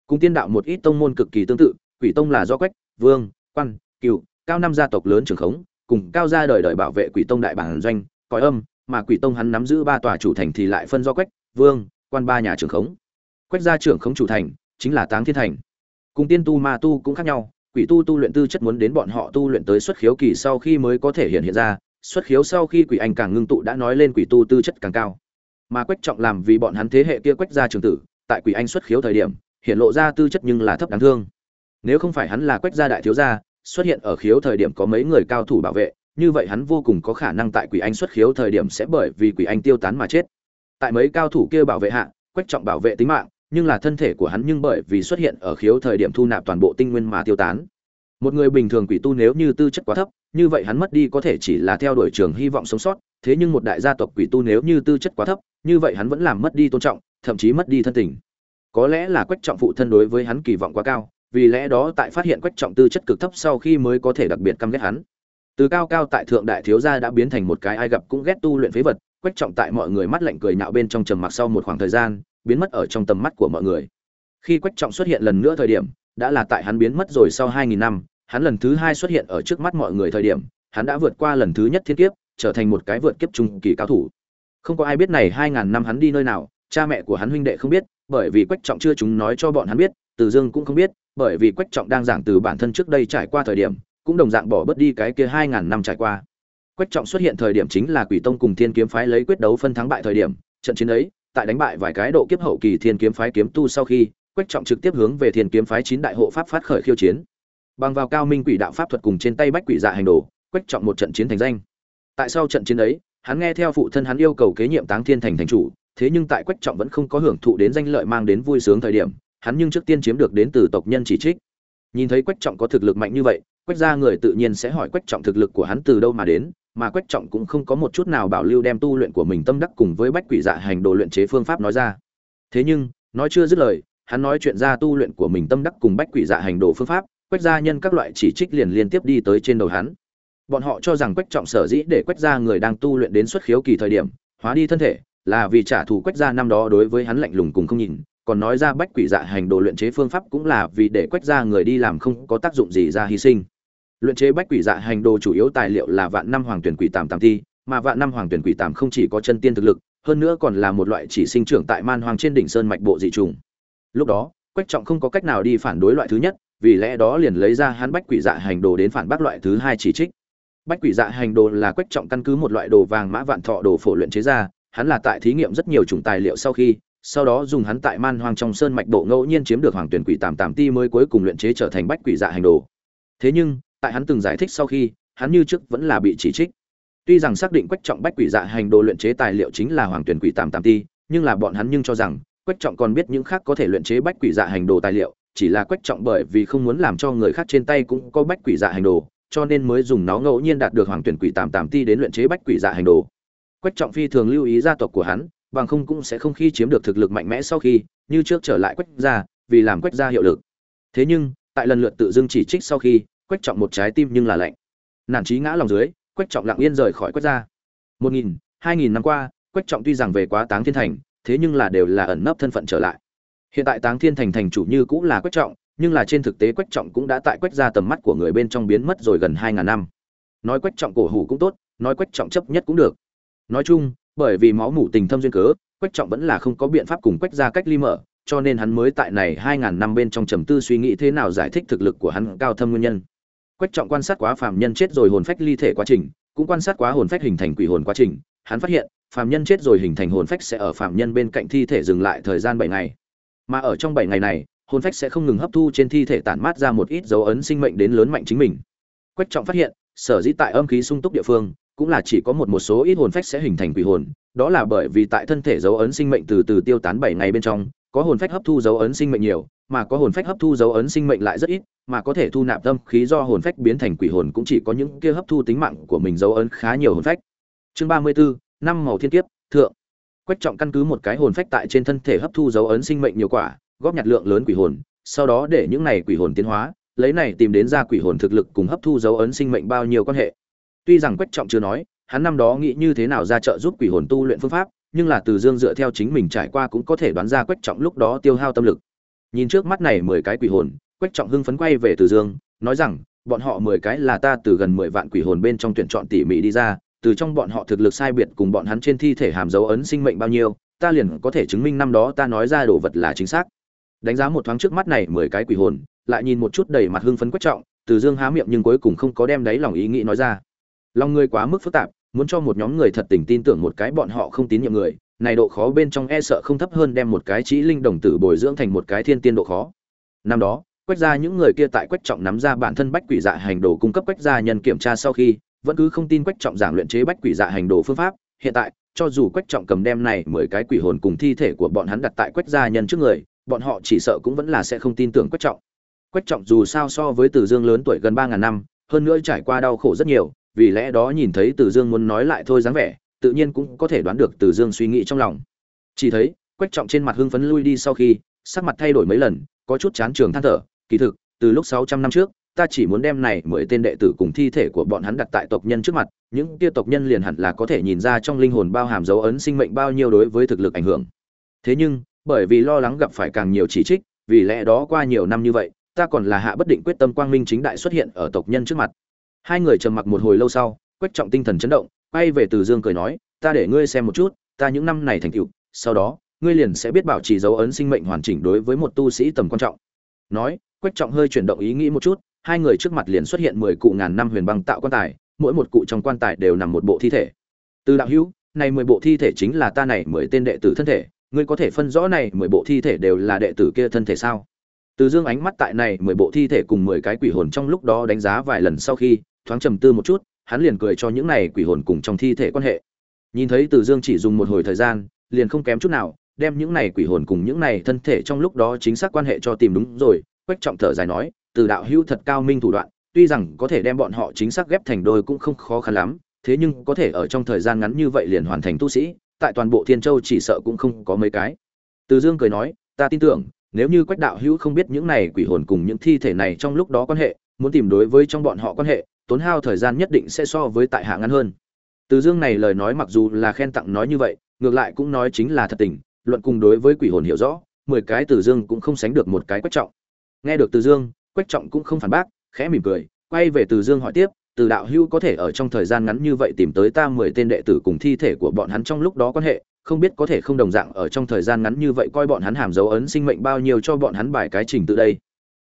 Cùng tiên đạo một ít tông môn cực kỳ tương tự, quỷ tông là do quách, vương, quan cựu cao năm gia tộc lớn trường khống, cùng cao gia đời đời bảo vệ quỷ tông đại bản doanh, cõi âm, mà quỷ tông hắn nắm giữ ba tòa chủ thành thì lại phân do quách, vương, quan ba nhà trường khống. Quách gia trưởng khống chủ thành, chính là táng thiên thành. Cùng tiên tu ma tu cũng khác nhau, quỷ tu tu luyện tư chất muốn đến bọn họ tu luyện tới xuất khiếu kỳ sau khi mới có thể hiện hiện ra xuất khiếu sau khi quỷ anh càng ngưng tụ đã nói lên quỷ tu tư chất càng cao. Mà quách trọng làm vì bọn hắn thế hệ kia quách gia trường tử, tại quỷ anh xuất khiếu thời điểm, hiện lộ ra tư chất nhưng là thấp đáng thương. Nếu không phải hắn là quách gia đại thiếu gia, xuất hiện ở khiếu thời điểm có mấy người cao thủ bảo vệ, như vậy hắn vô cùng có khả năng tại quỷ anh xuất khiếu thời điểm sẽ bởi vì quỷ anh tiêu tán mà chết. Tại mấy cao thủ kia bảo vệ hạ, quách trọng bảo vệ tính mạng, nhưng là thân thể của hắn nhưng bởi vì xuất hiện ở khiếu thời điểm thu nạp toàn bộ tinh nguyên mà tiêu tán một người bình thường quỷ tu nếu như tư chất quá thấp, như vậy hắn mất đi có thể chỉ là theo đuổi trường hy vọng sống sót, thế nhưng một đại gia tộc quỷ tu nếu như tư chất quá thấp, như vậy hắn vẫn làm mất đi tôn trọng, thậm chí mất đi thân tình. Có lẽ là quách trọng phụ thân đối với hắn kỳ vọng quá cao, vì lẽ đó tại phát hiện quách trọng tư chất cực thấp sau khi mới có thể đặc biệt căm ghét hắn. Từ cao cao tại thượng đại thiếu gia đã biến thành một cái ai gặp cũng ghét tu luyện phế vật, quách trọng tại mọi người mắt lạnh cười nhạo bên trong trầm mặc sau một khoảng thời gian, biến mất ở trong tầm mắt của mọi người. Khi quách trọng xuất hiện lần nữa thời điểm, đã là tại hắn biến mất rồi sau hai nghìn năm hắn lần thứ hai xuất hiện ở trước mắt mọi người thời điểm, hắn đã vượt qua lần thứ nhất thiên kiếp, trở thành một cái vượt kiếp trung kỳ cao thủ. Không có ai biết này hai ngàn năm hắn đi nơi nào, cha mẹ của hắn huynh đệ không biết, bởi vì quách trọng chưa chúng nói cho bọn hắn biết, từ dương cũng không biết, bởi vì quách trọng đang giảng từ bản thân trước đây trải qua thời điểm, cũng đồng dạng bỏ bớt đi cái kia hai ngàn năm trải qua. Quách trọng xuất hiện thời điểm chính là quỷ tông cùng thiên kiếm phái lấy quyết đấu phân thắng bại thời điểm, trận chiến ấy, tại đánh bại vài cái độ kiếp hậu kỳ thiên kiếm phái kiếm tu sau khi, quách trọng trực tiếp hướng về thiên kiếm phái chín đại hộ pháp phát khởi khiêu chiến bằng vào cao minh quỷ đạo pháp thuật cùng trên tay bách quỷ dạ hành đồ, quách trọng một trận chiến thành danh. Tại sau trận chiến ấy, hắn nghe theo phụ thân hắn yêu cầu kế nhiệm táng thiên thành thành chủ, thế nhưng tại quách trọng vẫn không có hưởng thụ đến danh lợi mang đến vui sướng thời điểm, hắn nhưng trước tiên chiếm được đến từ tộc nhân chỉ trích. Nhìn thấy quách trọng có thực lực mạnh như vậy, quách gia người tự nhiên sẽ hỏi quách trọng thực lực của hắn từ đâu mà đến, mà quách trọng cũng không có một chút nào bảo lưu đem tu luyện của mình tâm đắc cùng với bách quỷ dạ hành đồ luyện chế phương pháp nói ra. Thế nhưng, nói chưa dứt lời, hắn nói chuyện ra tu luyện của mình tâm đắc cùng bách quỷ dạ hành đồ phương pháp quách gia nhân các loại chỉ trích liền liên tiếp đi tới trên đầu hắn. Bọn họ cho rằng quách trọng sở dĩ để quách gia người đang tu luyện đến xuất khiếu kỳ thời điểm, hóa đi thân thể, là vì trả thù quách gia năm đó đối với hắn lạnh lùng cùng không nhìn, còn nói ra bách quỷ dạ hành đồ luyện chế phương pháp cũng là vì để quách gia người đi làm không có tác dụng gì ra hy sinh. Luyện chế bách quỷ dạ hành đồ chủ yếu tài liệu là vạn năm hoàng tuyển quỷ tàm tàm thi, mà vạn năm hoàng tuyển quỷ tàm không chỉ có chân tiên thực lực, hơn nữa còn là một loại chỉ sinh trưởng tại man hoàng trên đỉnh sơn mạch bộ dị trùng. Lúc đó, quách trọng không có cách nào đi phản đối loại thứ nhất vì lẽ đó liền lấy ra hắn bách quỷ dạ hành đồ đến phản bác loại thứ hai chỉ trích. Bách quỷ dạ hành đồ là quách trọng căn cứ một loại đồ vàng mã vạn thọ đồ phổ luyện chế ra, hắn là tại thí nghiệm rất nhiều chủng tài liệu sau khi, sau đó dùng hắn tại man hoang trong sơn mạch bộ ngẫu nhiên chiếm được hoàng tuyển quỷ tàm tàm ti mới cuối cùng luyện chế trở thành bách quỷ dạ hành đồ. Thế nhưng, tại hắn từng giải thích sau khi, hắn như trước vẫn là bị chỉ trích. Tuy rằng xác định quách trọng bách quỷ dạ hành đồ luyện chế tài liệu chính là hoàng tuyển quỷ tàm tàm ti, nhưng là bọn hắn nhưng cho rằng, quách trọng còn biết những khác có thể luyện chế bách quỷ dạ hành đồ tài liệu chỉ là quách trọng bởi vì không muốn làm cho người khác trên tay cũng có bách quỷ dạ hành đồ, cho nên mới dùng nó ngẫu nhiên đạt được hoàng tuyển quỷ tàm tàm ti đến luyện chế bách quỷ dạ hành đồ. Quách trọng phi thường lưu ý gia tộc của hắn, bằng không cũng sẽ không khi chiếm được thực lực mạnh mẽ sau khi, như trước trở lại quách gia, vì làm quách gia hiệu lực. Thế nhưng, tại lần lượt tự dưng chỉ trích sau khi, quách trọng một trái tim nhưng là lạnh. Nản trí ngã lòng dưới, quách trọng lặng yên rời khỏi quách gia. Một nghìn, hai nghìn năm qua, quách trọng tuy rằng về quá táng thiên thành, thế nhưng là đều là ẩn nấp thân phận trở lại hiện tại táng thiên thành thành chủ như cũng là quách trọng, nhưng là trên thực tế quách trọng cũng đã tại quách ra tầm mắt của người bên trong biến mất rồi gần hai ngàn năm. Nói quách trọng cổ hủ cũng tốt, nói quách trọng chấp nhất cũng được. Nói chung, bởi vì máu mủ tình thâm duyên cớ, quách trọng vẫn là không có biện pháp cùng quách ra cách ly mở, cho nên hắn mới tại này hai ngàn năm bên trong trầm tư suy nghĩ thế nào giải thích thực lực của hắn cao thâm nguyên nhân. Quách trọng quan sát quá phàm nhân chết rồi hồn phách ly thể quá trình, cũng quan sát quá hồn phách hình thành quỷ hồn quá trình, hắn phát hiện, phàm nhân chết rồi hình thành hồn phách sẽ ở phàm nhân bên cạnh thi thể dừng lại thời gian bảy ngày mà ở trong bảy ngày này, hồn phách sẽ không ngừng hấp thu trên thi thể tản mát ra một ít dấu ấn sinh mệnh đến lớn mạnh chính mình. Quách trọng phát hiện, sở dĩ tại âm khí sung túc địa phương, cũng là chỉ có một một số ít hồn phách sẽ hình thành quỷ hồn, đó là bởi vì tại thân thể dấu ấn sinh mệnh từ từ tiêu tán bảy ngày bên trong, có hồn phách hấp thu dấu ấn sinh mệnh nhiều, mà có hồn phách hấp thu dấu ấn sinh mệnh lại rất ít, mà có thể thu nạp tâm khí do hồn phách biến thành quỷ hồn cũng chỉ có những kia hấp thu tính mạng của mình dấu ấn khá nhiều hồn phách. Chương ba mươi bốn năm màu thiên kiếp, thượng quách trọng căn cứ một cái hồn phách tại trên thân thể hấp thu dấu ấn sinh mệnh nhiều quả, góp nhặt lượng lớn quỷ hồn, sau đó để những này quỷ hồn tiến hóa, lấy này tìm đến ra quỷ hồn thực lực cùng hấp thu dấu ấn sinh mệnh bao nhiêu quan hệ. Tuy rằng quách trọng chưa nói, hắn năm đó nghĩ như thế nào ra trợ giúp quỷ hồn tu luyện phương pháp, nhưng là từ dương dựa theo chính mình trải qua cũng có thể đoán ra quách trọng lúc đó tiêu hao tâm lực. Nhìn trước mắt này mười cái quỷ hồn, quách trọng hưng phấn quay về từ dương, nói rằng, bọn họ mười cái là ta từ gần mười vạn quỷ hồn bên trong tuyển chọn tỉ mỉ đi ra từ trong bọn họ thực lực sai biệt cùng bọn hắn trên thi thể hàm dấu ấn sinh mệnh bao nhiêu, ta liền có thể chứng minh năm đó ta nói ra đồ vật là chính xác. Đánh giá một thoáng trước mắt này mười cái quỷ hồn, lại nhìn một chút đầy mặt hưng phấn quách trọng, từ dương há miệng nhưng cuối cùng không có đem đáy lòng ý nghĩ nói ra. Lòng người quá mức phức tạp, muốn cho một nhóm người thật tình tin tưởng một cái bọn họ không tín nhiệm người, này độ khó bên trong e sợ không thấp hơn đem một cái trí linh đồng tử bồi dưỡng thành một cái thiên tiên độ khó. Năm đó quách ra những người kia tại quách trọng nắm ra bản thân bách quỷ dạ hành đồ cung cấp quách gia nhân kiểm tra sau khi vẫn cứ không tin quách trọng giảng luyện chế bách quỷ dạ hành đồ phương pháp, hiện tại, cho dù quách trọng cầm đem này mười cái quỷ hồn cùng thi thể của bọn hắn đặt tại quách gia nhân trước người, bọn họ chỉ sợ cũng vẫn là sẽ không tin tưởng quách trọng. Quách trọng dù sao so với từ dương lớn tuổi gần ba ngàn năm, hơn nữa trải qua đau khổ rất nhiều, vì lẽ đó nhìn thấy từ dương muốn nói lại thôi dáng vẻ, tự nhiên cũng có thể đoán được từ dương suy nghĩ trong lòng. Chỉ thấy, quách trọng trên mặt hưng phấn lui đi sau khi, sắc mặt thay đổi mấy lần, có chút chán trường than thở, kỳ thực, từ lúc sáu trăm năm trước ta chỉ muốn đem này mười tên đệ tử cùng thi thể của bọn hắn đặt tại tộc nhân trước mặt, những kia tộc nhân liền hẳn là có thể nhìn ra trong linh hồn bao hàm dấu ấn sinh mệnh bao nhiêu đối với thực lực ảnh hưởng. Thế nhưng, bởi vì lo lắng gặp phải càng nhiều chỉ trích, vì lẽ đó qua nhiều năm như vậy, ta còn là hạ bất định quyết tâm quang minh chính đại xuất hiện ở tộc nhân trước mặt. Hai người trầm mặc một hồi lâu sau, quách trọng tinh thần chấn động, quay về từ dương cười nói, ta để ngươi xem một chút, ta những năm này thành tựu, sau đó, ngươi liền sẽ biết bảo trì dấu ấn sinh mệnh hoàn chỉnh đối với một tu sĩ tầm quan trọng. Nói, quách trọng hơi chuyển động ý nghĩ một chút hai người trước mặt liền xuất hiện mười cụ ngàn năm huyền băng tạo quan tài, mỗi một cụ trong quan tài đều nằm một bộ thi thể. Từ đạo hữu, này mười bộ thi thể chính là ta này mười tên đệ tử thân thể, ngươi có thể phân rõ này mười bộ thi thể đều là đệ tử kia thân thể sao? Từ dương ánh mắt tại này mười bộ thi thể cùng mười cái quỷ hồn trong lúc đó đánh giá vài lần sau khi, thoáng trầm tư một chút, hắn liền cười cho những này quỷ hồn cùng trong thi thể quan hệ. Nhìn thấy từ dương chỉ dùng một hồi thời gian, liền không kém chút nào, đem những này quỷ hồn cùng những này thân thể trong lúc đó chính xác quan hệ cho tìm đúng rồi, quách trọng thở dài nói từ đạo hữu thật cao minh thủ đoạn, tuy rằng có thể đem bọn họ chính xác ghép thành đôi cũng không khó khăn lắm, thế nhưng có thể ở trong thời gian ngắn như vậy liền hoàn thành tu sĩ, tại toàn bộ thiên châu chỉ sợ cũng không có mấy cái. Từ dương cười nói, ta tin tưởng, nếu như quách đạo hữu không biết những này quỷ hồn cùng những thi thể này trong lúc đó quan hệ, muốn tìm đối với trong bọn họ quan hệ, tốn hao thời gian nhất định sẽ so với tại hạ ngắn hơn. Từ dương này lời nói mặc dù là khen tặng nói như vậy, ngược lại cũng nói chính là thật tình, luận cùng đối với quỷ hồn hiểu rõ, mười cái từ dương cũng không sánh được một cái quách trọng. Nghe được từ dương quách trọng cũng không phản bác, khẽ mỉm cười, quay về từ dương hỏi tiếp, từ đạo hữu có thể ở trong thời gian ngắn như vậy tìm tới ta mười tên đệ tử cùng thi thể của bọn hắn trong lúc đó quan hệ? Không biết có thể không đồng dạng ở trong thời gian ngắn như vậy coi bọn hắn hàm dấu ấn sinh mệnh bao nhiêu cho bọn hắn bài cái trình tự đây?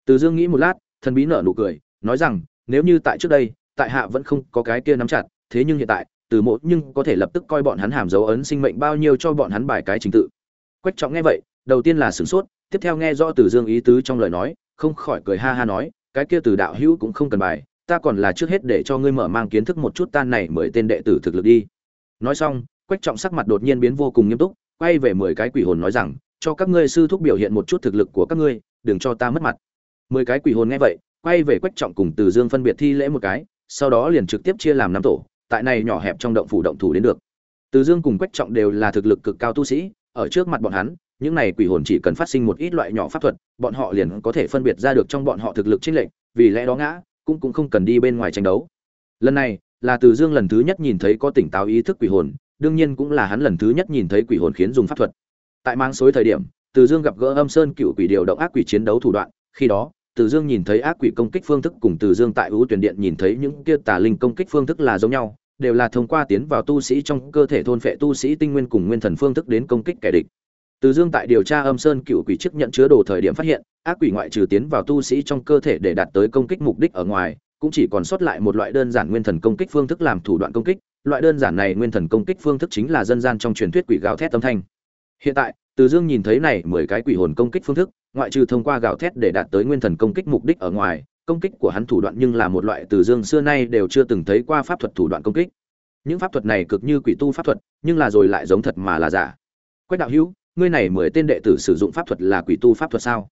Từ dương nghĩ một lát, thần bí nở nụ cười, nói rằng, nếu như tại trước đây, tại hạ vẫn không có cái kia nắm chặt, thế nhưng hiện tại, từ mộ nhưng có thể lập tức coi bọn hắn hàm dấu ấn sinh mệnh bao nhiêu cho bọn hắn bài cái trình tự. Quách trọng nghe vậy, đầu tiên là sửng sốt, tiếp theo nghe rõ từ dương ý tứ trong lời nói không khỏi cười ha ha nói, cái kia từ đạo hữu cũng không cần bài, ta còn là trước hết để cho ngươi mở mang kiến thức một chút tan này mới tên đệ tử thực lực đi. Nói xong, quách trọng sắc mặt đột nhiên biến vô cùng nghiêm túc, quay về mười cái quỷ hồn nói rằng, cho các ngươi sư thúc biểu hiện một chút thực lực của các ngươi, đừng cho ta mất mặt. Mười cái quỷ hồn nghe vậy, quay về quách trọng cùng từ dương phân biệt thi lễ một cái, sau đó liền trực tiếp chia làm năm tổ, tại này nhỏ hẹp trong động phủ động thủ đến được. Từ dương cùng quách trọng đều là thực lực cực cao tu sĩ, ở trước mặt bọn hắn những này quỷ hồn chỉ cần phát sinh một ít loại nhỏ pháp thuật, bọn họ liền có thể phân biệt ra được trong bọn họ thực lực chênh lệch, vì lẽ đó ngã, cũng cũng không cần đi bên ngoài tranh đấu. Lần này, là từ dương lần thứ nhất nhìn thấy có tỉnh táo ý thức quỷ hồn, đương nhiên cũng là hắn lần thứ nhất nhìn thấy quỷ hồn khiến dùng pháp thuật. Tại mang xối thời điểm, từ dương gặp gỡ âm sơn cựu quỷ điều động ác quỷ chiến đấu thủ đoạn, khi đó, từ dương nhìn thấy ác quỷ công kích phương thức cùng từ dương tại Vũ tuyển điện nhìn thấy những kia tà linh công kích phương thức là giống nhau, đều là thông qua tiến vào tu sĩ trong cơ thể thôn phệ tu sĩ tinh nguyên cùng nguyên thần phương thức đến công kích kẻ địch từ dương tại điều tra âm sơn cựu quỷ chức nhận chứa đồ thời điểm phát hiện, ác quỷ ngoại trừ tiến vào tu sĩ trong cơ thể để đạt tới công kích mục đích ở ngoài, cũng chỉ còn sót lại một loại đơn giản nguyên thần công kích phương thức làm thủ đoạn công kích. Loại đơn giản này nguyên thần công kích phương thức chính là dân gian trong truyền thuyết quỷ gào thét âm thanh. Hiện tại, từ dương nhìn thấy này mười cái quỷ hồn công kích phương thức, ngoại trừ thông qua gào thét để đạt tới nguyên thần công kích mục đích ở ngoài, công kích của hắn thủ đoạn nhưng là một loại từ dương xưa nay đều chưa từng thấy qua pháp thuật thủ đoạn công kích. Những pháp thuật này cực như quỷ tu pháp thuật, nhưng là rồi lại giống thật mà là giả. Quách đạo hữu ngươi này mười tên đệ tử sử dụng pháp thuật là quỷ tu pháp thuật sao?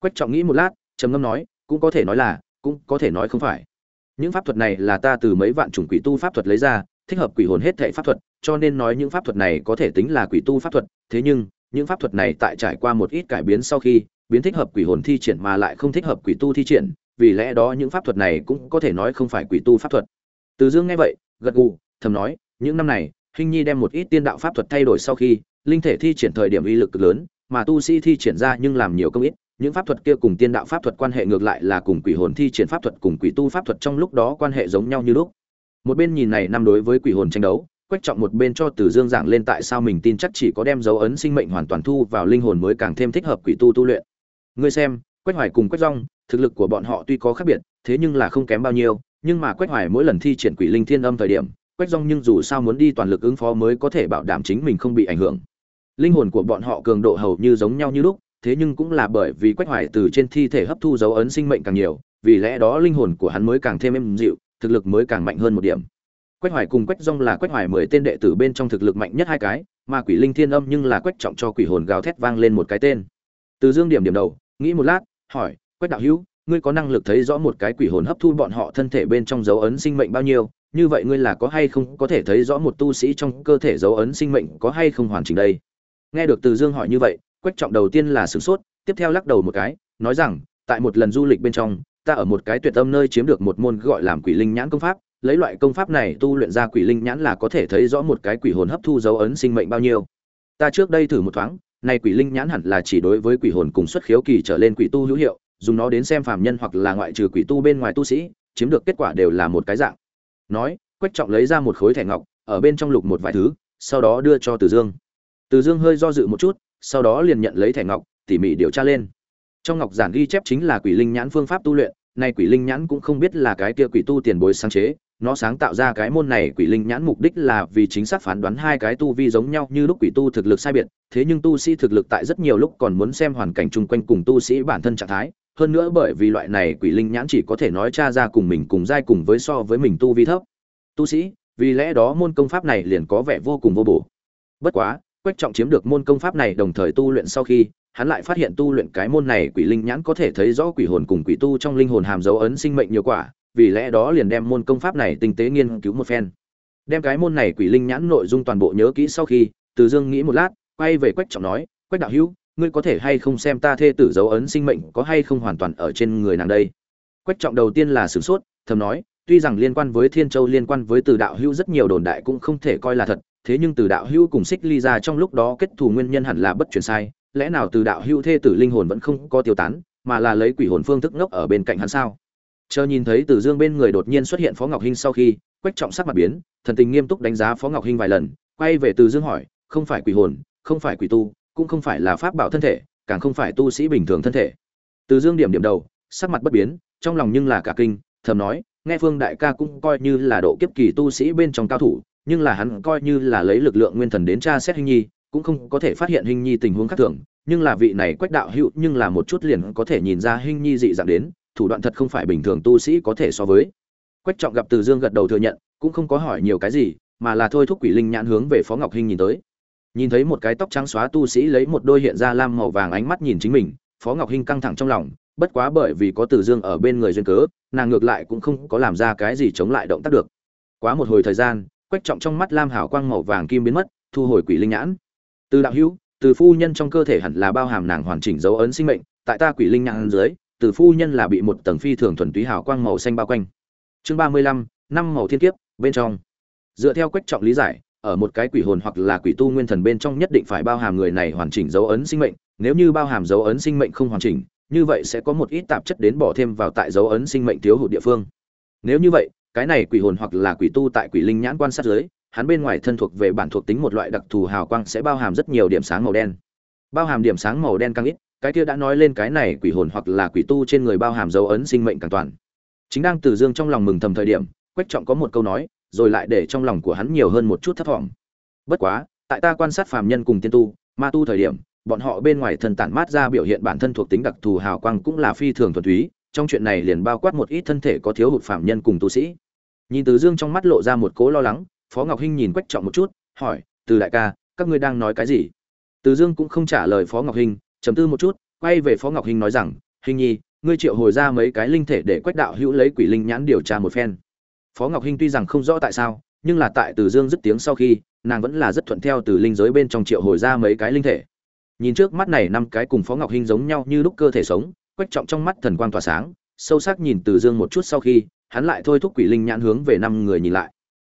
Quách trọng nghĩ một lát, trầm ngâm nói, cũng có thể nói là, cũng có thể nói không phải. Những pháp thuật này là ta từ mấy vạn chủng quỷ tu pháp thuật lấy ra, thích hợp quỷ hồn hết thệ pháp thuật, cho nên nói những pháp thuật này có thể tính là quỷ tu pháp thuật. Thế nhưng, những pháp thuật này tại trải qua một ít cải biến sau khi, biến thích hợp quỷ hồn thi triển mà lại không thích hợp quỷ tu thi triển, vì lẽ đó những pháp thuật này cũng có thể nói không phải quỷ tu pháp thuật. Từ dương nghe vậy, gật gù, thầm nói, những năm này hình nhi đem một ít tiên đạo pháp thuật thay đổi sau khi, linh thể thi triển thời điểm uy lực cực lớn, mà tu sĩ thi triển ra nhưng làm nhiều công ít. Những pháp thuật kia cùng tiên đạo pháp thuật quan hệ ngược lại là cùng quỷ hồn thi triển pháp thuật cùng quỷ tu pháp thuật trong lúc đó quan hệ giống nhau như lúc. Một bên nhìn này năm đối với quỷ hồn tranh đấu, quách trọng một bên cho từ dương giảng lên tại sao mình tin chắc chỉ có đem dấu ấn sinh mệnh hoàn toàn thu vào linh hồn mới càng thêm thích hợp quỷ tu tu luyện. Ngươi xem, quách hoài cùng quách rong, thực lực của bọn họ tuy có khác biệt, thế nhưng là không kém bao nhiêu, nhưng mà quách hoài mỗi lần thi triển quỷ linh thiên âm thời điểm quách rong nhưng dù sao muốn đi toàn lực ứng phó mới có thể bảo đảm chính mình không bị ảnh hưởng. Linh hồn của bọn họ cường độ hầu như giống nhau như lúc, thế nhưng cũng là bởi vì quách hoài từ trên thi thể hấp thu dấu ấn sinh mệnh càng nhiều, vì lẽ đó linh hồn của hắn mới càng thêm êm dịu, thực lực mới càng mạnh hơn một điểm. Quách hoài cùng quách rong là quách hoài mười tên đệ tử bên trong thực lực mạnh nhất hai cái, mà quỷ linh thiên âm nhưng là quách trọng cho quỷ hồn gào thét vang lên một cái tên. Từ dương điểm điểm đầu, nghĩ một lát, hỏi, quách đạo hữu, ngươi có năng lực thấy rõ một cái quỷ hồn hấp thu bọn họ thân thể bên trong dấu ấn sinh mệnh bao nhiêu như vậy ngươi là có hay không có thể thấy rõ một tu sĩ trong cơ thể dấu ấn sinh mệnh có hay không hoàn chỉnh đây? Nghe được từ dương hỏi như vậy, quách trọng đầu tiên là sửng sốt, tiếp theo lắc đầu một cái, nói rằng, tại một lần du lịch bên trong, ta ở một cái tuyệt âm nơi chiếm được một môn gọi làm quỷ linh nhãn công pháp, lấy loại công pháp này tu luyện ra quỷ linh nhãn là có thể thấy rõ một cái quỷ hồn hấp thu dấu ấn sinh mệnh bao nhiêu. Ta trước đây thử một thoáng, này quỷ linh nhãn hẳn là chỉ đối với quỷ hồn cùng xuất khiếu kỳ trở lên quỷ tu hữu hiệu, dùng nó đến xem phàm nhân hoặc là ngoại trừ quỷ tu bên ngoài tu sĩ, chiếm được kết quả đều là một cái dạng nói, quách trọng lấy ra một khối thẻ ngọc, ở bên trong lục một vài thứ, sau đó đưa cho từ dương. Từ dương hơi do dự một chút, sau đó liền nhận lấy thẻ ngọc, tỉ mỉ điều tra lên. Trong ngọc giản ghi chép chính là quỷ linh nhãn phương pháp tu luyện, nay quỷ linh nhãn cũng không biết là cái kia quỷ tu tiền bối sáng chế, nó sáng tạo ra cái môn này quỷ linh nhãn mục đích là vì chính xác phán đoán hai cái tu vi giống nhau như lúc quỷ tu thực lực sai biệt, thế nhưng tu sĩ thực lực tại rất nhiều lúc còn muốn xem hoàn cảnh chung quanh cùng tu sĩ bản thân trạng thái hơn nữa bởi vì loại này quỷ linh nhãn chỉ có thể nói cha ra cùng mình cùng giai cùng với so với mình tu vi thấp. Tu sĩ, vì lẽ đó môn công pháp này liền có vẻ vô cùng vô bổ. Bất quá, quách trọng chiếm được môn công pháp này đồng thời tu luyện sau khi, hắn lại phát hiện tu luyện cái môn này quỷ linh nhãn có thể thấy rõ quỷ hồn cùng quỷ tu trong linh hồn hàm dấu ấn sinh mệnh nhiều quả, vì lẽ đó liền đem môn công pháp này tinh tế nghiên cứu một phen. Đem cái môn này quỷ linh nhãn nội dung toàn bộ nhớ kỹ sau khi, từ dương nghĩ một lát, quay về quách trọng nói, quách đạo hữu ngươi có thể hay không xem ta thê tử dấu ấn sinh mệnh có hay không hoàn toàn ở trên người nàng đây? Quách trọng đầu tiên là sửng sốt, thầm nói, tuy rằng liên quan với thiên châu, liên quan với từ đạo hữu rất nhiều đồn đại cũng không thể coi là thật, thế nhưng từ đạo hữu cùng xích ly ra trong lúc đó kết thù nguyên nhân hẳn là bất chuyển sai, lẽ nào từ đạo hữu thê tử linh hồn vẫn không có tiêu tán, mà là lấy quỷ hồn phương thức ngốc ở bên cạnh hắn sao? Chờ nhìn thấy từ dương bên người đột nhiên xuất hiện phó ngọc hinh sau khi, quách trọng sắc mặt biến, thần tình nghiêm túc đánh giá phó ngọc hinh vài lần, quay về từ dương hỏi, không phải quỷ hồn, không phải quỷ tu cũng không phải là pháp bảo thân thể, càng không phải tu sĩ bình thường thân thể. Từ dương điểm điểm đầu, sắc mặt bất biến, trong lòng nhưng là cả kinh, thầm nói, nghe phương đại ca cũng coi như là độ kiếp kỳ tu sĩ bên trong cao thủ, nhưng là hắn coi như là lấy lực lượng nguyên thần đến tra xét hình nhi, cũng không có thể phát hiện hình nhi tình huống khác thường, nhưng là vị này quách đạo hữu nhưng là một chút liền có thể nhìn ra hình nhi dị dạng đến, thủ đoạn thật không phải bình thường tu sĩ có thể so với. Quách trọng gặp từ dương gật đầu thừa nhận, cũng không có hỏi nhiều cái gì, mà là thôi thúc quỷ linh nhãn hướng về phó ngọc hinh nhìn tới nhìn thấy một cái tóc trắng xóa tu sĩ lấy một đôi hiện ra lam màu vàng ánh mắt nhìn chính mình, phó ngọc hinh căng thẳng trong lòng, bất quá bởi vì có từ dương ở bên người duyên cớ, nàng ngược lại cũng không có làm ra cái gì chống lại động tác được. Quá một hồi thời gian, quách trọng trong mắt lam hảo quang màu vàng kim biến mất, thu hồi quỷ linh nhãn. Từ đạo hữu, từ phu nhân trong cơ thể hẳn là bao hàm nàng hoàn chỉnh dấu ấn sinh mệnh, tại ta quỷ linh nhãn dưới, từ phu nhân là bị một tầng phi thường thuần túy hào quang màu xanh bao quanh. Chương ba mươi lăm, năm màu thiên kiếp, bên trong. Dựa theo quách trọng lý giải ở một cái quỷ hồn hoặc là quỷ tu nguyên thần bên trong nhất định phải bao hàm người này hoàn chỉnh dấu ấn sinh mệnh, nếu như bao hàm dấu ấn sinh mệnh không hoàn chỉnh, như vậy sẽ có một ít tạp chất đến bỏ thêm vào tại dấu ấn sinh mệnh thiếu hụt địa phương. Nếu như vậy, cái này quỷ hồn hoặc là quỷ tu tại quỷ linh nhãn quan sát dưới, hắn bên ngoài thân thuộc về bản thuộc tính một loại đặc thù hào quang sẽ bao hàm rất nhiều điểm sáng màu đen. Bao hàm điểm sáng màu đen càng ít, cái kia đã nói lên cái này quỷ hồn hoặc là quỷ tu trên người bao hàm dấu ấn sinh mệnh càng toàn. Chính đang từ dương trong lòng mừng thầm thời điểm, quách trọng có một câu nói rồi lại để trong lòng của hắn nhiều hơn một chút thất vọng. Bất quá, tại ta quan sát phàm nhân cùng tiên tu, ma tu thời điểm, bọn họ bên ngoài thần tản mát ra biểu hiện bản thân thuộc tính đặc thù hào quang cũng là phi thường thuần túy, trong chuyện này liền bao quát một ít thân thể có thiếu hụt phàm nhân cùng tu sĩ. Nhìn từ dương trong mắt lộ ra một cố lo lắng, phó ngọc hinh nhìn quách trọng một chút, hỏi, từ đại ca, các ngươi đang nói cái gì? Từ dương cũng không trả lời phó ngọc hinh, trầm tư một chút, quay về phó ngọc hinh nói rằng hình nhi, ngươi triệu hồi ra mấy cái linh thể để quách đạo hữu lấy quỷ linh nhãn điều tra một phen phó ngọc hinh tuy rằng không rõ tại sao, nhưng là tại từ dương dứt tiếng sau khi, nàng vẫn là rất thuận theo từ linh giới bên trong triệu hồi ra mấy cái linh thể. Nhìn trước mắt này năm cái cùng phó ngọc hinh giống nhau như lúc cơ thể sống, quách trọng trong mắt thần quang tỏa sáng, sâu sắc nhìn từ dương một chút sau khi, hắn lại thôi thúc quỷ linh nhãn hướng về năm người nhìn lại.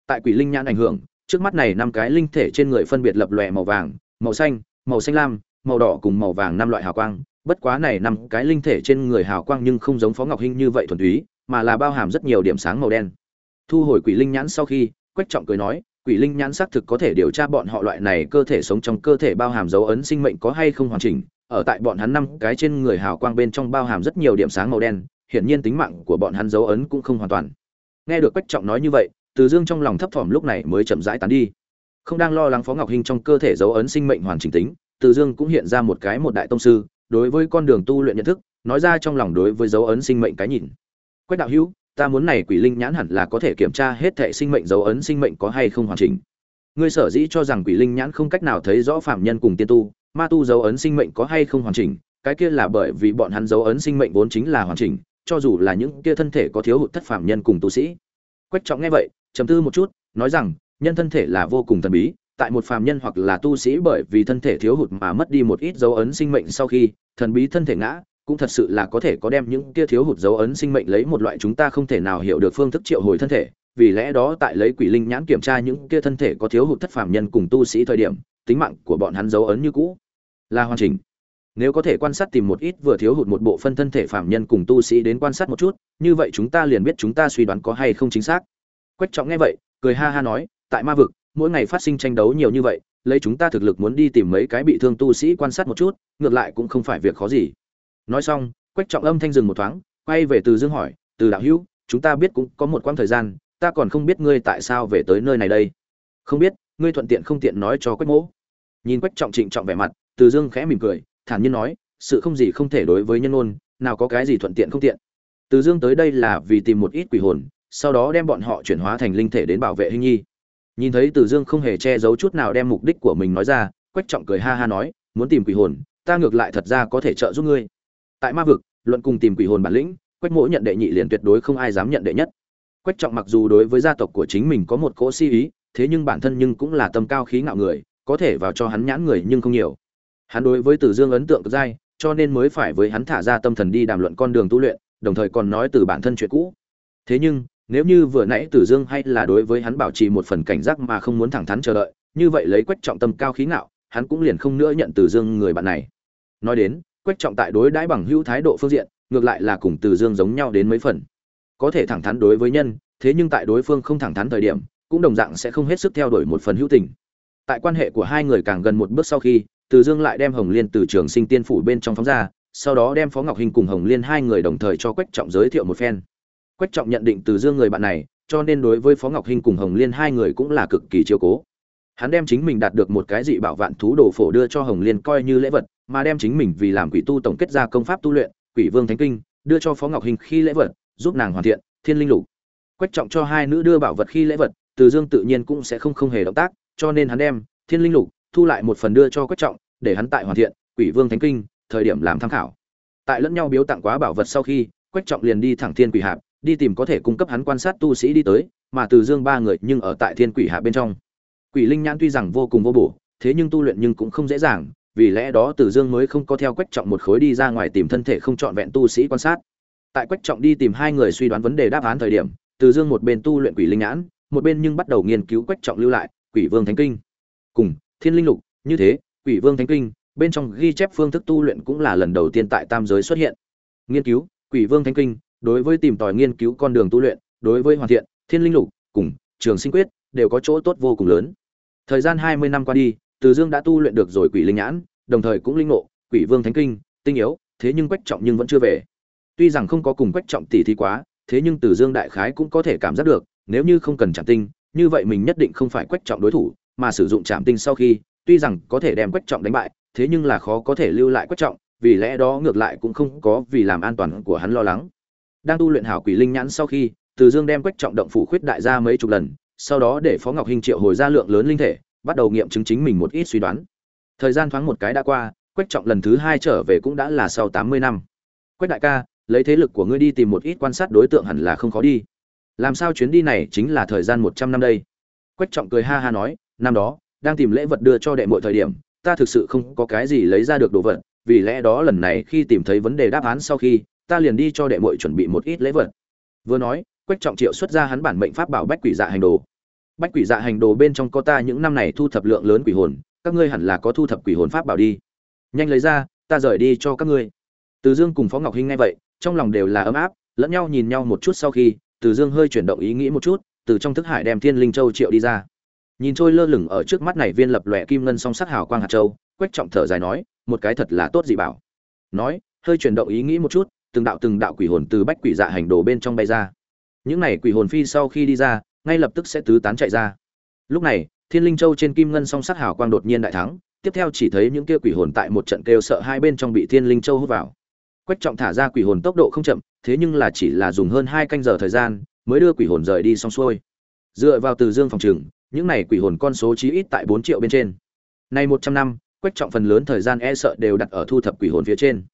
Tại quỷ linh nhãn ảnh hưởng, trước mắt này năm cái linh thể trên người phân biệt lập lòe màu vàng, màu xanh màu xanh lam, màu đỏ cùng màu vàng năm loại hào quang. Bất quá này năm cái linh thể trên người hào quang nhưng không giống phó ngọc hinh như vậy thuần túy, mà là bao hàm rất nhiều điểm sáng màu đen thu hồi quỷ linh nhãn sau khi, quách trọng cười nói, quỷ linh nhãn xác thực có thể điều tra bọn họ loại này cơ thể sống trong cơ thể bao hàm dấu ấn sinh mệnh có hay không hoàn chỉnh. Ở tại bọn hắn năm cái trên người hào quang bên trong bao hàm rất nhiều điểm sáng màu đen, hiển nhiên tính mạng của bọn hắn dấu ấn cũng không hoàn toàn. Nghe được quách trọng nói như vậy, từ dương trong lòng thấp thỏm lúc này mới chậm rãi tán đi. Không đang lo lắng phó ngọc hinh trong cơ thể dấu ấn sinh mệnh hoàn chỉnh tính, từ dương cũng hiện ra một cái một đại tông sư, đối với con đường tu luyện nhận thức, nói ra trong lòng đối với dấu ấn sinh mệnh cái nhìn. Quách đạo hữu ta muốn này quỷ linh nhãn hẳn là có thể kiểm tra hết thệ sinh mệnh dấu ấn sinh mệnh có hay không hoàn chỉnh. Ngươi sở dĩ cho rằng quỷ linh nhãn không cách nào thấy rõ phạm nhân cùng tiên tu, ma tu dấu ấn sinh mệnh có hay không hoàn chỉnh, cái kia là bởi vì bọn hắn dấu ấn sinh mệnh vốn chính là hoàn chỉnh, cho dù là những kia thân thể có thiếu hụt thất phạm nhân cùng tu sĩ. Quách trọng nghe vậy, trầm tư một chút, nói rằng, nhân thân thể là vô cùng thần bí, tại một phàm nhân hoặc là tu sĩ bởi vì thân thể thiếu hụt mà mất đi một ít dấu ấn sinh mệnh sau khi, thần bí thân thể ngã cũng thật sự là có thể có đem những kia thiếu hụt dấu ấn sinh mệnh lấy một loại chúng ta không thể nào hiểu được phương thức triệu hồi thân thể. Vì lẽ đó tại lấy quỷ linh nhãn kiểm tra những kia thân thể có thiếu hụt thất phàm nhân cùng tu sĩ thời điểm, tính mạng của bọn hắn dấu ấn như cũ là hoàn chỉnh. Nếu có thể quan sát tìm một ít vừa thiếu hụt một bộ phân thân thể phàm nhân cùng tu sĩ đến quan sát một chút, như vậy chúng ta liền biết chúng ta suy đoán có hay không chính xác. Quách trọng nghe vậy, cười ha ha nói, tại ma vực, mỗi ngày phát sinh tranh đấu nhiều như vậy, lấy chúng ta thực lực muốn đi tìm mấy cái bị thương tu sĩ quan sát một chút, ngược lại cũng không phải việc khó gì nói xong, quách trọng âm thanh dừng một thoáng, quay về từ dương hỏi, từ đạo hữu, chúng ta biết cũng có một quãng thời gian, ta còn không biết ngươi tại sao về tới nơi này đây. Không biết, ngươi thuận tiện không tiện nói cho quách mỗ. Nhìn quách trọng trịnh trọng vẻ mặt, từ dương khẽ mỉm cười, thản nhiên nói, sự không gì không thể đối với nhân ôn nào có cái gì thuận tiện không tiện. Từ dương tới đây là vì tìm một ít quỷ hồn, sau đó đem bọn họ chuyển hóa thành linh thể đến bảo vệ hình nhi. Nhìn thấy từ dương không hề che giấu chút nào đem mục đích của mình nói ra, quách trọng cười ha ha nói, muốn tìm quỷ hồn, ta ngược lại thật ra có thể trợ giúp ngươi tại ma vực luận cùng tìm quỷ hồn bản lĩnh quách mỗi nhận đệ nhị liền tuyệt đối không ai dám nhận đệ nhất. Quách trọng mặc dù đối với gia tộc của chính mình có một cỗ si ý thế nhưng bản thân nhưng cũng là tâm cao khí ngạo người có thể vào cho hắn nhãn người nhưng không nhiều. Hắn đối với Tử dương ấn tượng cực dai cho nên mới phải với hắn thả ra tâm thần đi đàm luận con đường tu luyện đồng thời còn nói từ bản thân chuyện cũ. Thế nhưng nếu như vừa nãy Tử Dương hay là đối với hắn bảo trì một phần cảnh giác mà không muốn thẳng thắn chờ đợi, như vậy lấy Quách Trọng tâm cao khí ngạo, hắn cũng liền không nữa nhận Tử Dương người bạn này. Nói đến, Quách Trọng tại đối đãi bằng hữu thái độ phương diện, ngược lại là cùng Từ Dương giống nhau đến mấy phần. Có thể thẳng thắn đối với nhân, thế nhưng tại đối phương không thẳng thắn thời điểm, cũng đồng dạng sẽ không hết sức theo đuổi một phần hữu tình. Tại quan hệ của hai người càng gần một bước sau khi, Từ Dương lại đem Hồng Liên từ trường sinh tiên phủ bên trong phóng ra, sau đó đem Phó Ngọc Hình cùng Hồng Liên hai người đồng thời cho Quách Trọng giới thiệu một phen quách trọng nhận định từ dương người bạn này cho nên đối với phó ngọc hinh cùng hồng liên hai người cũng là cực kỳ chiều cố hắn đem chính mình đạt được một cái dị bảo vạn thú đồ phổ đưa cho hồng liên coi như lễ vật mà đem chính mình vì làm quỷ tu tổng kết ra công pháp tu luyện, quỷ vương thánh kinh, đưa cho phó ngọc hình khi lễ vật, giúp nàng hoàn thiện, thiên linh lục. Quách trọng cho hai nữ đưa bảo vật khi lễ vật, từ dương tự nhiên cũng sẽ không không hề động tác, cho nên hắn đem thiên linh lục thu lại một phần đưa cho quách trọng, để hắn tại hoàn thiện, quỷ vương thánh kinh, thời điểm làm tham khảo. Tại lẫn nhau biếu tặng quá bảo vật sau khi, quách trọng liền đi thẳng thiên quỷ hạp, đi tìm có thể cung cấp hắn quan sát tu sĩ đi tới, mà từ dương ba người nhưng ở tại thiên quỷ hạ bên trong. Quỷ linh nhãn tuy rằng vô cùng vô bổ, thế nhưng tu luyện nhưng cũng không dễ dàng vì lẽ đó từ dương mới không có theo quách trọng một khối đi ra ngoài tìm thân thể không trọn vẹn tu sĩ quan sát. Tại quách trọng đi tìm hai người suy đoán vấn đề đáp án thời điểm từ dương một bên tu luyện quỷ linh nhãn một bên nhưng bắt đầu nghiên cứu quách trọng lưu lại quỷ vương thánh kinh. Cùng thiên linh lục như thế quỷ vương thánh kinh bên trong ghi chép phương thức tu luyện cũng là lần đầu tiên tại tam giới xuất hiện. Nghiên cứu quỷ vương thánh kinh đối với tìm tòi nghiên cứu con đường tu luyện, đối với hoàn thiện Thiên Linh Lục cùng Trường Sinh Quyết đều có chỗ tốt vô cùng lớn. Thời gian 20 năm qua đi, từ Dương đã tu luyện được rồi Quỷ Linh Nhãn, đồng thời cũng linh ngộ Quỷ Vương Thánh Kinh, tinh yếu, thế nhưng Quách Trọng nhưng vẫn chưa về. Tuy rằng không có cùng Quách Trọng tỉ thí quá, thế nhưng Từ Dương đại khái cũng có thể cảm giác được, nếu như không cần Trảm Tinh, như vậy mình nhất định không phải Quách Trọng đối thủ, mà sử dụng Trảm Tinh sau khi, tuy rằng có thể đem Quách Trọng đánh bại, thế nhưng là khó có thể lưu lại Quách Trọng, vì lẽ đó ngược lại cũng không có vì làm an toàn của hắn lo lắng đang tu luyện hảo quỷ linh nhãn sau khi từ dương đem quách trọng động phủ khuyết đại ra mấy chục lần sau đó để phó ngọc hinh triệu hồi ra lượng lớn linh thể bắt đầu nghiệm chứng chính mình một ít suy đoán. Thời gian thoáng một cái đã qua, quách trọng lần thứ hai trở về cũng đã là sau tám mươi năm. Quách đại ca, lấy thế lực của ngươi đi tìm một ít quan sát đối tượng hẳn là không khó đi. Làm sao chuyến đi này chính là thời gian một trăm năm đây? Quách trọng cười ha ha nói, năm đó, đang tìm lễ vật đưa cho đệ mọi thời điểm, ta thực sự không có cái gì lấy ra được đồ vật, vì lẽ đó lần này khi tìm thấy vấn đề đáp án sau khi, ta liền đi cho đệ muội chuẩn bị một ít lễ vật. Vừa nói, quách trọng triệu xuất ra hắn bản mệnh pháp bảo bách quỷ dạ hành đồ bách quỷ dạ hành đồ bên trong có ta những năm này thu thập lượng lớn quỷ hồn, các ngươi hẳn là có thu thập quỷ hồn pháp bảo đi. Nhanh lấy ra, ta rời đi cho các ngươi. Từ dương cùng phó ngọc hinh nghe vậy, trong lòng đều là ấm áp, lẫn nhau nhìn nhau một chút sau khi, từ dương hơi chuyển động ý nghĩ một chút, từ trong thức hải đem thiên linh châu triệu đi ra. Nhìn trôi lơ lửng ở trước mắt này viên lập lòe kim ngân song sắc hào quang hạt châu, quách trọng thở dài nói, một cái thật là tốt gì bảo. Nói, hơi chuyển động ý nghĩ một chút, từng đạo từng đạo quỷ hồn từ bách quỷ dạ hành đồ bên trong bay ra. Những này quỷ hồn phi sau khi đi ra ngay lập tức sẽ tứ tán chạy ra. Lúc này, thiên linh châu trên kim ngân song sát hào quang đột nhiên đại thắng, tiếp theo chỉ thấy những kia quỷ hồn tại một trận kêu sợ hai bên trong bị thiên linh châu hút vào. Quách trọng thả ra quỷ hồn tốc độ không chậm, thế nhưng là chỉ là dùng hơn hai canh giờ thời gian, mới đưa quỷ hồn rời đi xong xuôi. Dựa vào từ dương phòng trừng những này quỷ hồn con số chí ít tại bốn triệu bên trên. Nay một trăm năm, quách trọng phần lớn thời gian e sợ đều đặt ở thu thập quỷ hồn phía trên.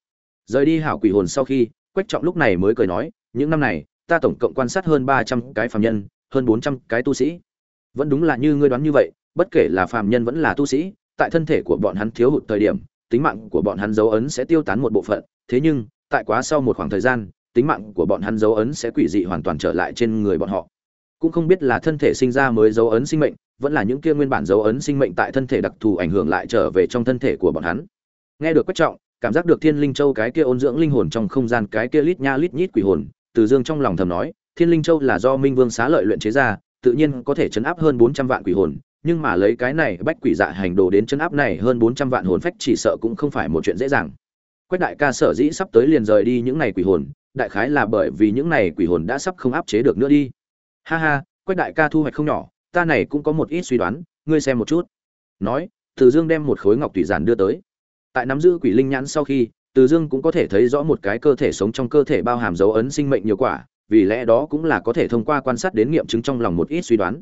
Rời đi hảo quỷ hồn sau khi, quách trọng lúc này mới cười nói, những năm này, ta tổng cộng quan sát hơn ba trăm cái phàm nhân hơn bốn trăm cái tu sĩ. Vẫn đúng là như ngươi đoán như vậy, bất kể là phàm nhân vẫn là tu sĩ, tại thân thể của bọn hắn thiếu hụt thời điểm, tính mạng của bọn hắn dấu ấn sẽ tiêu tán một bộ phận. Thế nhưng, tại quá sau một khoảng thời gian, tính mạng của bọn hắn dấu ấn sẽ quỷ dị hoàn toàn trở lại trên người bọn họ. Cũng không biết là thân thể sinh ra mới dấu ấn sinh mệnh, vẫn là những kia nguyên bản dấu ấn sinh mệnh tại thân thể đặc thù ảnh hưởng lại trở về trong thân thể của bọn hắn. Nghe được quách trọng, cảm giác được thiên linh châu cái kia ôn dưỡng linh hồn trong không gian cái kia lít nha lít nhít quỷ hồn, từ dương trong lòng thầm nói thiên linh châu là do minh vương xá lợi luyện chế ra, tự nhiên có thể chấn áp hơn bốn trăm vạn quỷ hồn, nhưng mà lấy cái này bách quỷ dạ hành đồ đến chấn áp này hơn bốn trăm vạn hồn phách chỉ sợ cũng không phải một chuyện dễ dàng. Quách đại ca sở dĩ sắp tới liền rời đi những này quỷ hồn, đại khái là bởi vì những này quỷ hồn đã sắp không áp chế được nữa đi. Ha ha, quách đại ca thu hoạch không nhỏ, ta này cũng có một ít suy đoán, ngươi xem một chút. Nói, từ dương đem một khối ngọc tùy giản đưa tới. Tại nắm giữ quỷ linh nhãn sau khi, từ dương cũng có thể thấy rõ một cái cơ thể sống trong cơ thể bao hàm dấu ấn sinh mệnh nhiều quả vì lẽ đó cũng là có thể thông qua quan sát đến nghiệm chứng trong lòng một ít suy đoán.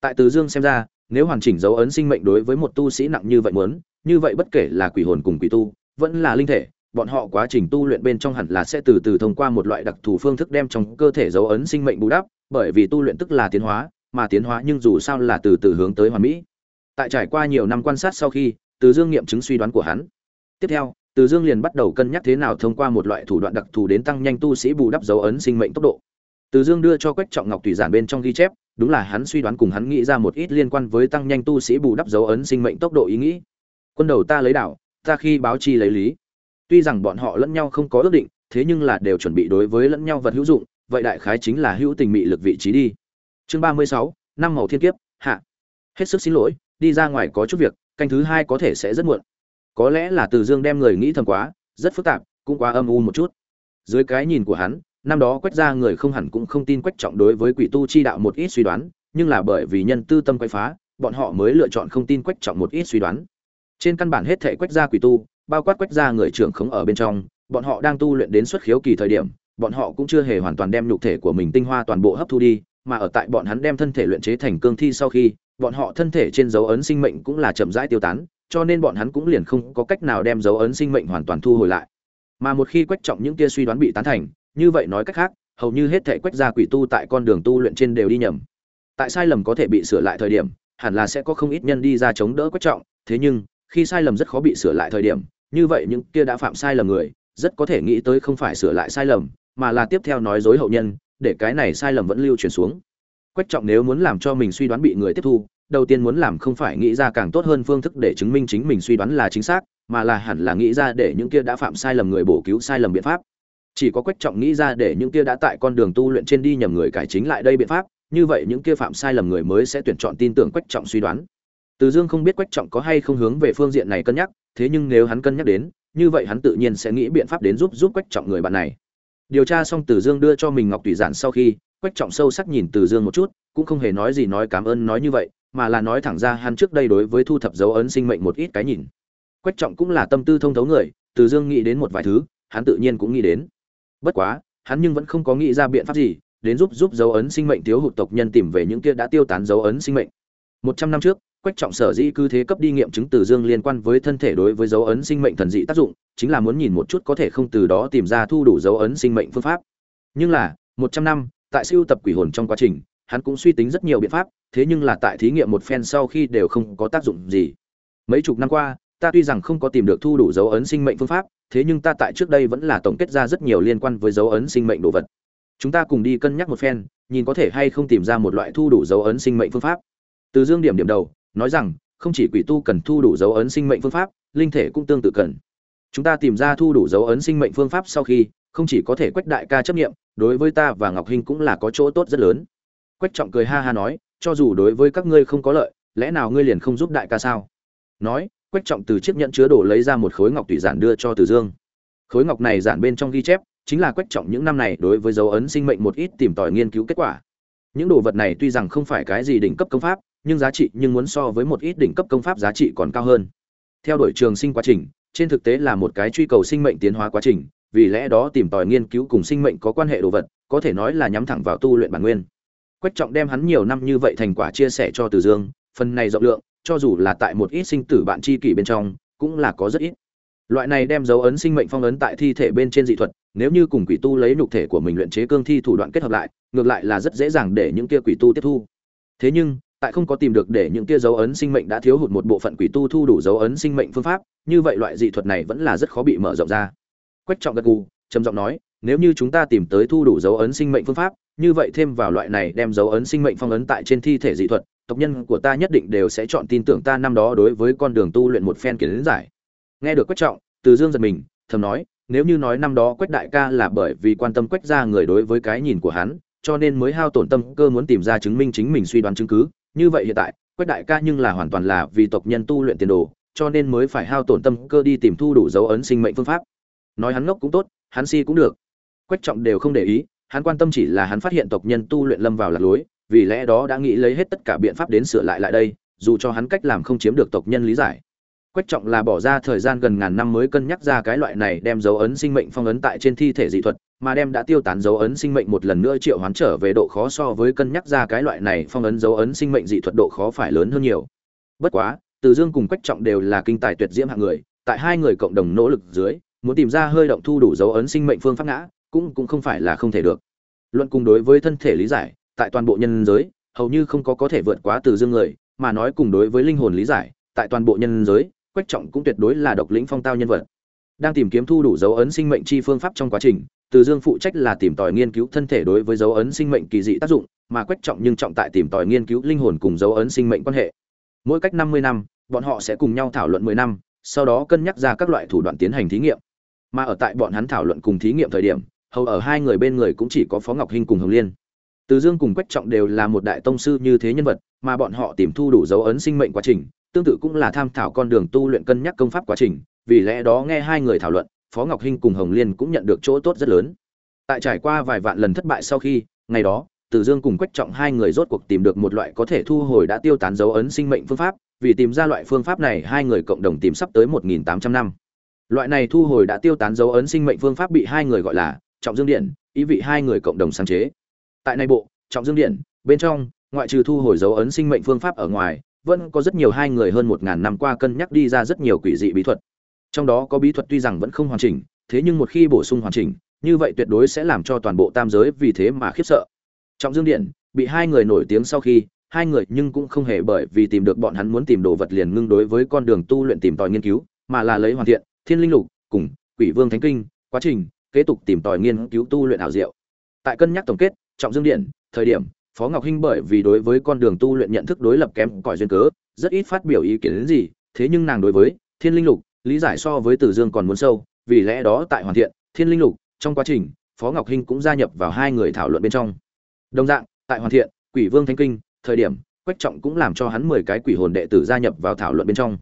Tại từ dương xem ra, nếu hoàn chỉnh dấu ấn sinh mệnh đối với một tu sĩ nặng như vậy muốn, như vậy bất kể là quỷ hồn cùng quỷ tu, vẫn là linh thể, bọn họ quá trình tu luyện bên trong hẳn là sẽ từ từ thông qua một loại đặc thù phương thức đem trong cơ thể dấu ấn sinh mệnh bù đắp, bởi vì tu luyện tức là tiến hóa, mà tiến hóa nhưng dù sao là từ từ hướng tới hoàn mỹ. Tại trải qua nhiều năm quan sát sau khi, từ dương nghiệm chứng suy đoán của hắn. Tiếp theo từ dương liền bắt đầu cân nhắc thế nào thông qua một loại thủ đoạn đặc thù đến tăng nhanh tu sĩ bù đắp dấu ấn sinh mệnh tốc độ. Từ dương đưa cho quách trọng ngọc tùy giản bên trong ghi chép, đúng là hắn suy đoán cùng hắn nghĩ ra một ít liên quan với tăng nhanh tu sĩ bù đắp dấu ấn sinh mệnh tốc độ ý nghĩ. Quân đầu ta lấy đảo, ta khi báo chi lấy lý. Tuy rằng bọn họ lẫn nhau không có ước định, thế nhưng là đều chuẩn bị đối với lẫn nhau vật hữu dụng, vậy đại khái chính là hữu tình mị lực vị trí đi. Chương ba mươi sáu, năm màu thiên kiếp, hạ. Hết sức xin lỗi, đi ra ngoài có chút việc, canh thứ hai có thể sẽ rất muộn có lẽ là từ dương đem người nghĩ thầm quá, rất phức tạp, cũng quá âm u một chút. Dưới cái nhìn của hắn, năm đó quách ra người không hẳn cũng không tin quách trọng đối với quỷ tu chi đạo một ít suy đoán, nhưng là bởi vì nhân tư tâm quay phá, bọn họ mới lựa chọn không tin quách trọng một ít suy đoán. Trên căn bản hết thể quách ra quỷ tu, bao quát quách ra người trưởng khống ở bên trong, bọn họ đang tu luyện đến xuất khiếu kỳ thời điểm, bọn họ cũng chưa hề hoàn toàn đem nhục thể của mình tinh hoa toàn bộ hấp thu đi, mà ở tại bọn hắn đem thân thể luyện chế thành cương thi sau khi, bọn họ thân thể trên dấu ấn sinh mệnh cũng là chậm rãi tiêu tán cho nên bọn hắn cũng liền không có cách nào đem dấu ấn sinh mệnh hoàn toàn thu hồi lại. Mà một khi quách trọng những kia suy đoán bị tán thành, như vậy nói cách khác, hầu như hết thể quách gia quỷ tu tại con đường tu luyện trên đều đi nhầm. Tại sai lầm có thể bị sửa lại thời điểm, hẳn là sẽ có không ít nhân đi ra chống đỡ quách trọng, thế nhưng, khi sai lầm rất khó bị sửa lại thời điểm, như vậy những kia đã phạm sai lầm người, rất có thể nghĩ tới không phải sửa lại sai lầm, mà là tiếp theo nói dối hậu nhân, để cái này sai lầm vẫn lưu truyền xuống. Quách trọng nếu muốn làm cho mình suy đoán bị người tiếp thu đầu tiên muốn làm không phải nghĩ ra càng tốt hơn phương thức để chứng minh chính mình suy đoán là chính xác, mà là hẳn là nghĩ ra để những kia đã phạm sai lầm người bổ cứu sai lầm biện pháp. Chỉ có quách trọng nghĩ ra để những kia đã tại con đường tu luyện trên đi nhầm người cải chính lại đây biện pháp, như vậy những kia phạm sai lầm người mới sẽ tuyển chọn tin tưởng quách trọng suy đoán. Từ dương không biết quách trọng có hay không hướng về phương diện này cân nhắc, thế nhưng nếu hắn cân nhắc đến, như vậy hắn tự nhiên sẽ nghĩ biện pháp đến giúp giúp quách trọng người bạn này. Điều tra xong từ dương đưa cho mình ngọc tùy giản sau khi, quách trọng sâu sắc nhìn từ dương một chút, cũng không hề nói gì nói cảm ơn nói như vậy mà là nói thẳng ra hắn trước đây đối với thu thập dấu ấn sinh mệnh một ít cái nhìn. Quách trọng cũng là tâm tư thông thấu người, từ dương nghĩ đến một vài thứ, hắn tự nhiên cũng nghĩ đến. Bất quá, hắn nhưng vẫn không có nghĩ ra biện pháp gì, đến giúp giúp dấu ấn sinh mệnh thiếu hụt tộc nhân tìm về những kia đã tiêu tán dấu ấn sinh mệnh. Một trăm năm trước, quách trọng sở dĩ cứ thế cấp đi nghiệm chứng từ dương liên quan với thân thể đối với dấu ấn sinh mệnh thần dị tác dụng, chính là muốn nhìn một chút có thể không từ đó tìm ra thu đủ dấu ấn sinh mệnh phương pháp. Nhưng là, một trăm năm, tại siêu tập quỷ hồn trong quá trình hắn cũng suy tính rất nhiều biện pháp, thế nhưng là tại thí nghiệm một phen sau khi đều không có tác dụng gì. Mấy chục năm qua, ta tuy rằng không có tìm được thu đủ dấu ấn sinh mệnh phương pháp, thế nhưng ta tại trước đây vẫn là tổng kết ra rất nhiều liên quan với dấu ấn sinh mệnh đồ vật. Chúng ta cùng đi cân nhắc một phen, nhìn có thể hay không tìm ra một loại thu đủ dấu ấn sinh mệnh phương pháp. Từ dương điểm điểm đầu, nói rằng, không chỉ quỷ tu cần thu đủ dấu ấn sinh mệnh phương pháp, linh thể cũng tương tự cần. Chúng ta tìm ra thu đủ dấu ấn sinh mệnh phương pháp sau khi, không chỉ có thể quách đại ca chấp nghiệm, đối với ta và ngọc hinh cũng là có chỗ tốt rất lớn quách trọng cười ha ha nói, cho dù đối với các ngươi không có lợi, lẽ nào ngươi liền không giúp đại ca sao? Nói, quách trọng từ chiếc nhẫn chứa đồ lấy ra một khối ngọc tùy giản đưa cho từ dương. Khối ngọc này giản bên trong ghi chép, chính là quách trọng những năm này đối với dấu ấn sinh mệnh một ít tìm tòi nghiên cứu kết quả. Những đồ vật này tuy rằng không phải cái gì đỉnh cấp công pháp, nhưng giá trị nhưng muốn so với một ít đỉnh cấp công pháp giá trị còn cao hơn. Theo đuổi trường sinh quá trình, trên thực tế là một cái truy cầu sinh mệnh tiến hóa quá trình, vì lẽ đó tìm tòi nghiên cứu cùng sinh mệnh có quan hệ đồ vật, có thể nói là nhắm thẳng vào tu luyện bản nguyên quách trọng đem hắn nhiều năm như vậy thành quả chia sẻ cho từ dương, phần này rộng lượng, cho dù là tại một ít sinh tử bạn chi kỷ bên trong, cũng là có rất ít. Loại này đem dấu ấn sinh mệnh phong ấn tại thi thể bên trên dị thuật, nếu như cùng quỷ tu lấy nhục thể của mình luyện chế cương thi thủ đoạn kết hợp lại, ngược lại là rất dễ dàng để những kia quỷ tu tiếp thu. Thế nhưng, tại không có tìm được để những kia dấu ấn sinh mệnh đã thiếu hụt một bộ phận quỷ tu thu đủ dấu ấn sinh mệnh phương pháp, như vậy loại dị thuật này vẫn là rất khó bị mở rộng ra. Quách trọng gật gù, trầm giọng nói, nếu như chúng ta tìm tới thu đủ dấu ấn sinh mệnh phương pháp như vậy thêm vào loại này đem dấu ấn sinh mệnh phong ấn tại trên thi thể dị thuật, tộc nhân của ta nhất định đều sẽ chọn tin tưởng ta năm đó đối với con đường tu luyện một phen kiến giải. Nghe được quách trọng, từ dương giật mình, thầm nói, nếu như nói năm đó quách đại ca là bởi vì quan tâm quách ra người đối với cái nhìn của hắn, cho nên mới hao tổn tâm cơ muốn tìm ra chứng minh chính mình suy đoán chứng cứ. Như vậy hiện tại, quách đại ca nhưng là hoàn toàn là vì tộc nhân tu luyện tiền đồ, cho nên mới phải hao tổn tâm cơ đi tìm thu đủ dấu ấn sinh mệnh phương pháp. Nói hắn ngốc cũng tốt, hắn si cũng được. Quách trọng đều không để ý hắn quan tâm chỉ là hắn phát hiện tộc nhân tu luyện lâm vào lạc lối, vì lẽ đó đã nghĩ lấy hết tất cả biện pháp đến sửa lại lại đây, dù cho hắn cách làm không chiếm được tộc nhân lý giải. Quách trọng là bỏ ra thời gian gần ngàn năm mới cân nhắc ra cái loại này đem dấu ấn sinh mệnh phong ấn tại trên thi thể dị thuật, mà đem đã tiêu tán dấu ấn sinh mệnh một lần nữa triệu hoán trở về độ khó so với cân nhắc ra cái loại này phong ấn dấu ấn sinh mệnh dị thuật độ khó phải lớn hơn nhiều. Bất quá, từ dương cùng quách trọng đều là kinh tài tuyệt diễm hạng người, tại hai người cộng đồng nỗ lực dưới, muốn tìm ra hơi động thu đủ dấu ấn sinh mệnh phương pháp ngã cũng cũng không phải là không thể được. Luận cùng đối với thân thể lý giải, tại toàn bộ nhân giới, hầu như không có có thể vượt quá từ dương người, mà nói cùng đối với linh hồn lý giải, tại toàn bộ nhân giới, quách trọng cũng tuyệt đối là độc lĩnh phong tao nhân vật. Đang tìm kiếm thu đủ dấu ấn sinh mệnh chi phương pháp trong quá trình, từ dương phụ trách là tìm tòi nghiên cứu thân thể đối với dấu ấn sinh mệnh kỳ dị tác dụng, mà quách trọng nhưng trọng tại tìm tòi nghiên cứu linh hồn cùng dấu ấn sinh mệnh quan hệ. Mỗi cách năm mươi năm, bọn họ sẽ cùng nhau thảo luận mười năm, sau đó cân nhắc ra các loại thủ đoạn tiến hành thí nghiệm. Mà ở tại bọn hắn thảo luận cùng thí nghiệm thời điểm hầu ở hai người bên người cũng chỉ có phó ngọc hinh cùng hồng liên. Từ dương cùng quách trọng đều là một đại tông sư như thế nhân vật, mà bọn họ tìm thu đủ dấu ấn sinh mệnh quá trình, tương tự cũng là tham thảo con đường tu luyện cân nhắc công pháp quá trình, vì lẽ đó nghe hai người thảo luận, phó ngọc hinh cùng hồng liên cũng nhận được chỗ tốt rất lớn. Tại trải qua vài vạn lần thất bại sau khi, ngày đó, từ dương cùng quách trọng hai người rốt cuộc tìm được một loại có thể thu hồi đã tiêu tán dấu ấn sinh mệnh phương pháp, vì tìm ra loại phương pháp này hai người cộng đồng tìm sắp tới một nghìn tám trăm năm. Loại này thu hồi đã tiêu tán dấu ấn sinh mệnh phương pháp bị hai người gọi là trọng dương điện, ý vị hai người cộng đồng sáng chế. Tại này bộ, trọng dương điện, bên trong, ngoại trừ thu hồi dấu ấn sinh mệnh phương pháp ở ngoài, vẫn có rất nhiều hai người hơn một ngàn năm qua cân nhắc đi ra rất nhiều quỷ dị bí thuật. Trong đó có bí thuật tuy rằng vẫn không hoàn chỉnh, thế nhưng một khi bổ sung hoàn chỉnh, như vậy tuyệt đối sẽ làm cho toàn bộ tam giới vì thế mà khiếp sợ. Trọng dương điện, bị hai người nổi tiếng sau khi, hai người nhưng cũng không hề bởi vì tìm được bọn hắn muốn tìm đồ vật liền ngưng đối với con đường tu luyện tìm tòi nghiên cứu, mà là lấy hoàn thiện, thiên linh lục, cùng quỷ vương thánh kinh, quá trình kế tục tìm tòi nghiên cứu tu luyện ảo diệu. Tại cân nhắc tổng kết, trọng dương điện, thời điểm, phó ngọc hinh bởi vì đối với con đường tu luyện nhận thức đối lập kém cỏi duyên cớ, rất ít phát biểu ý kiến đến gì, thế nhưng nàng đối với thiên linh lục, lý giải so với tử dương còn muốn sâu, vì lẽ đó tại hoàn thiện thiên linh lục, trong quá trình, phó ngọc hinh cũng gia nhập vào hai người thảo luận bên trong. Đồng dạng, tại hoàn thiện quỷ vương thánh kinh, thời điểm, quách trọng cũng làm cho hắn mười cái quỷ hồn đệ tử gia nhập vào thảo luận bên trong.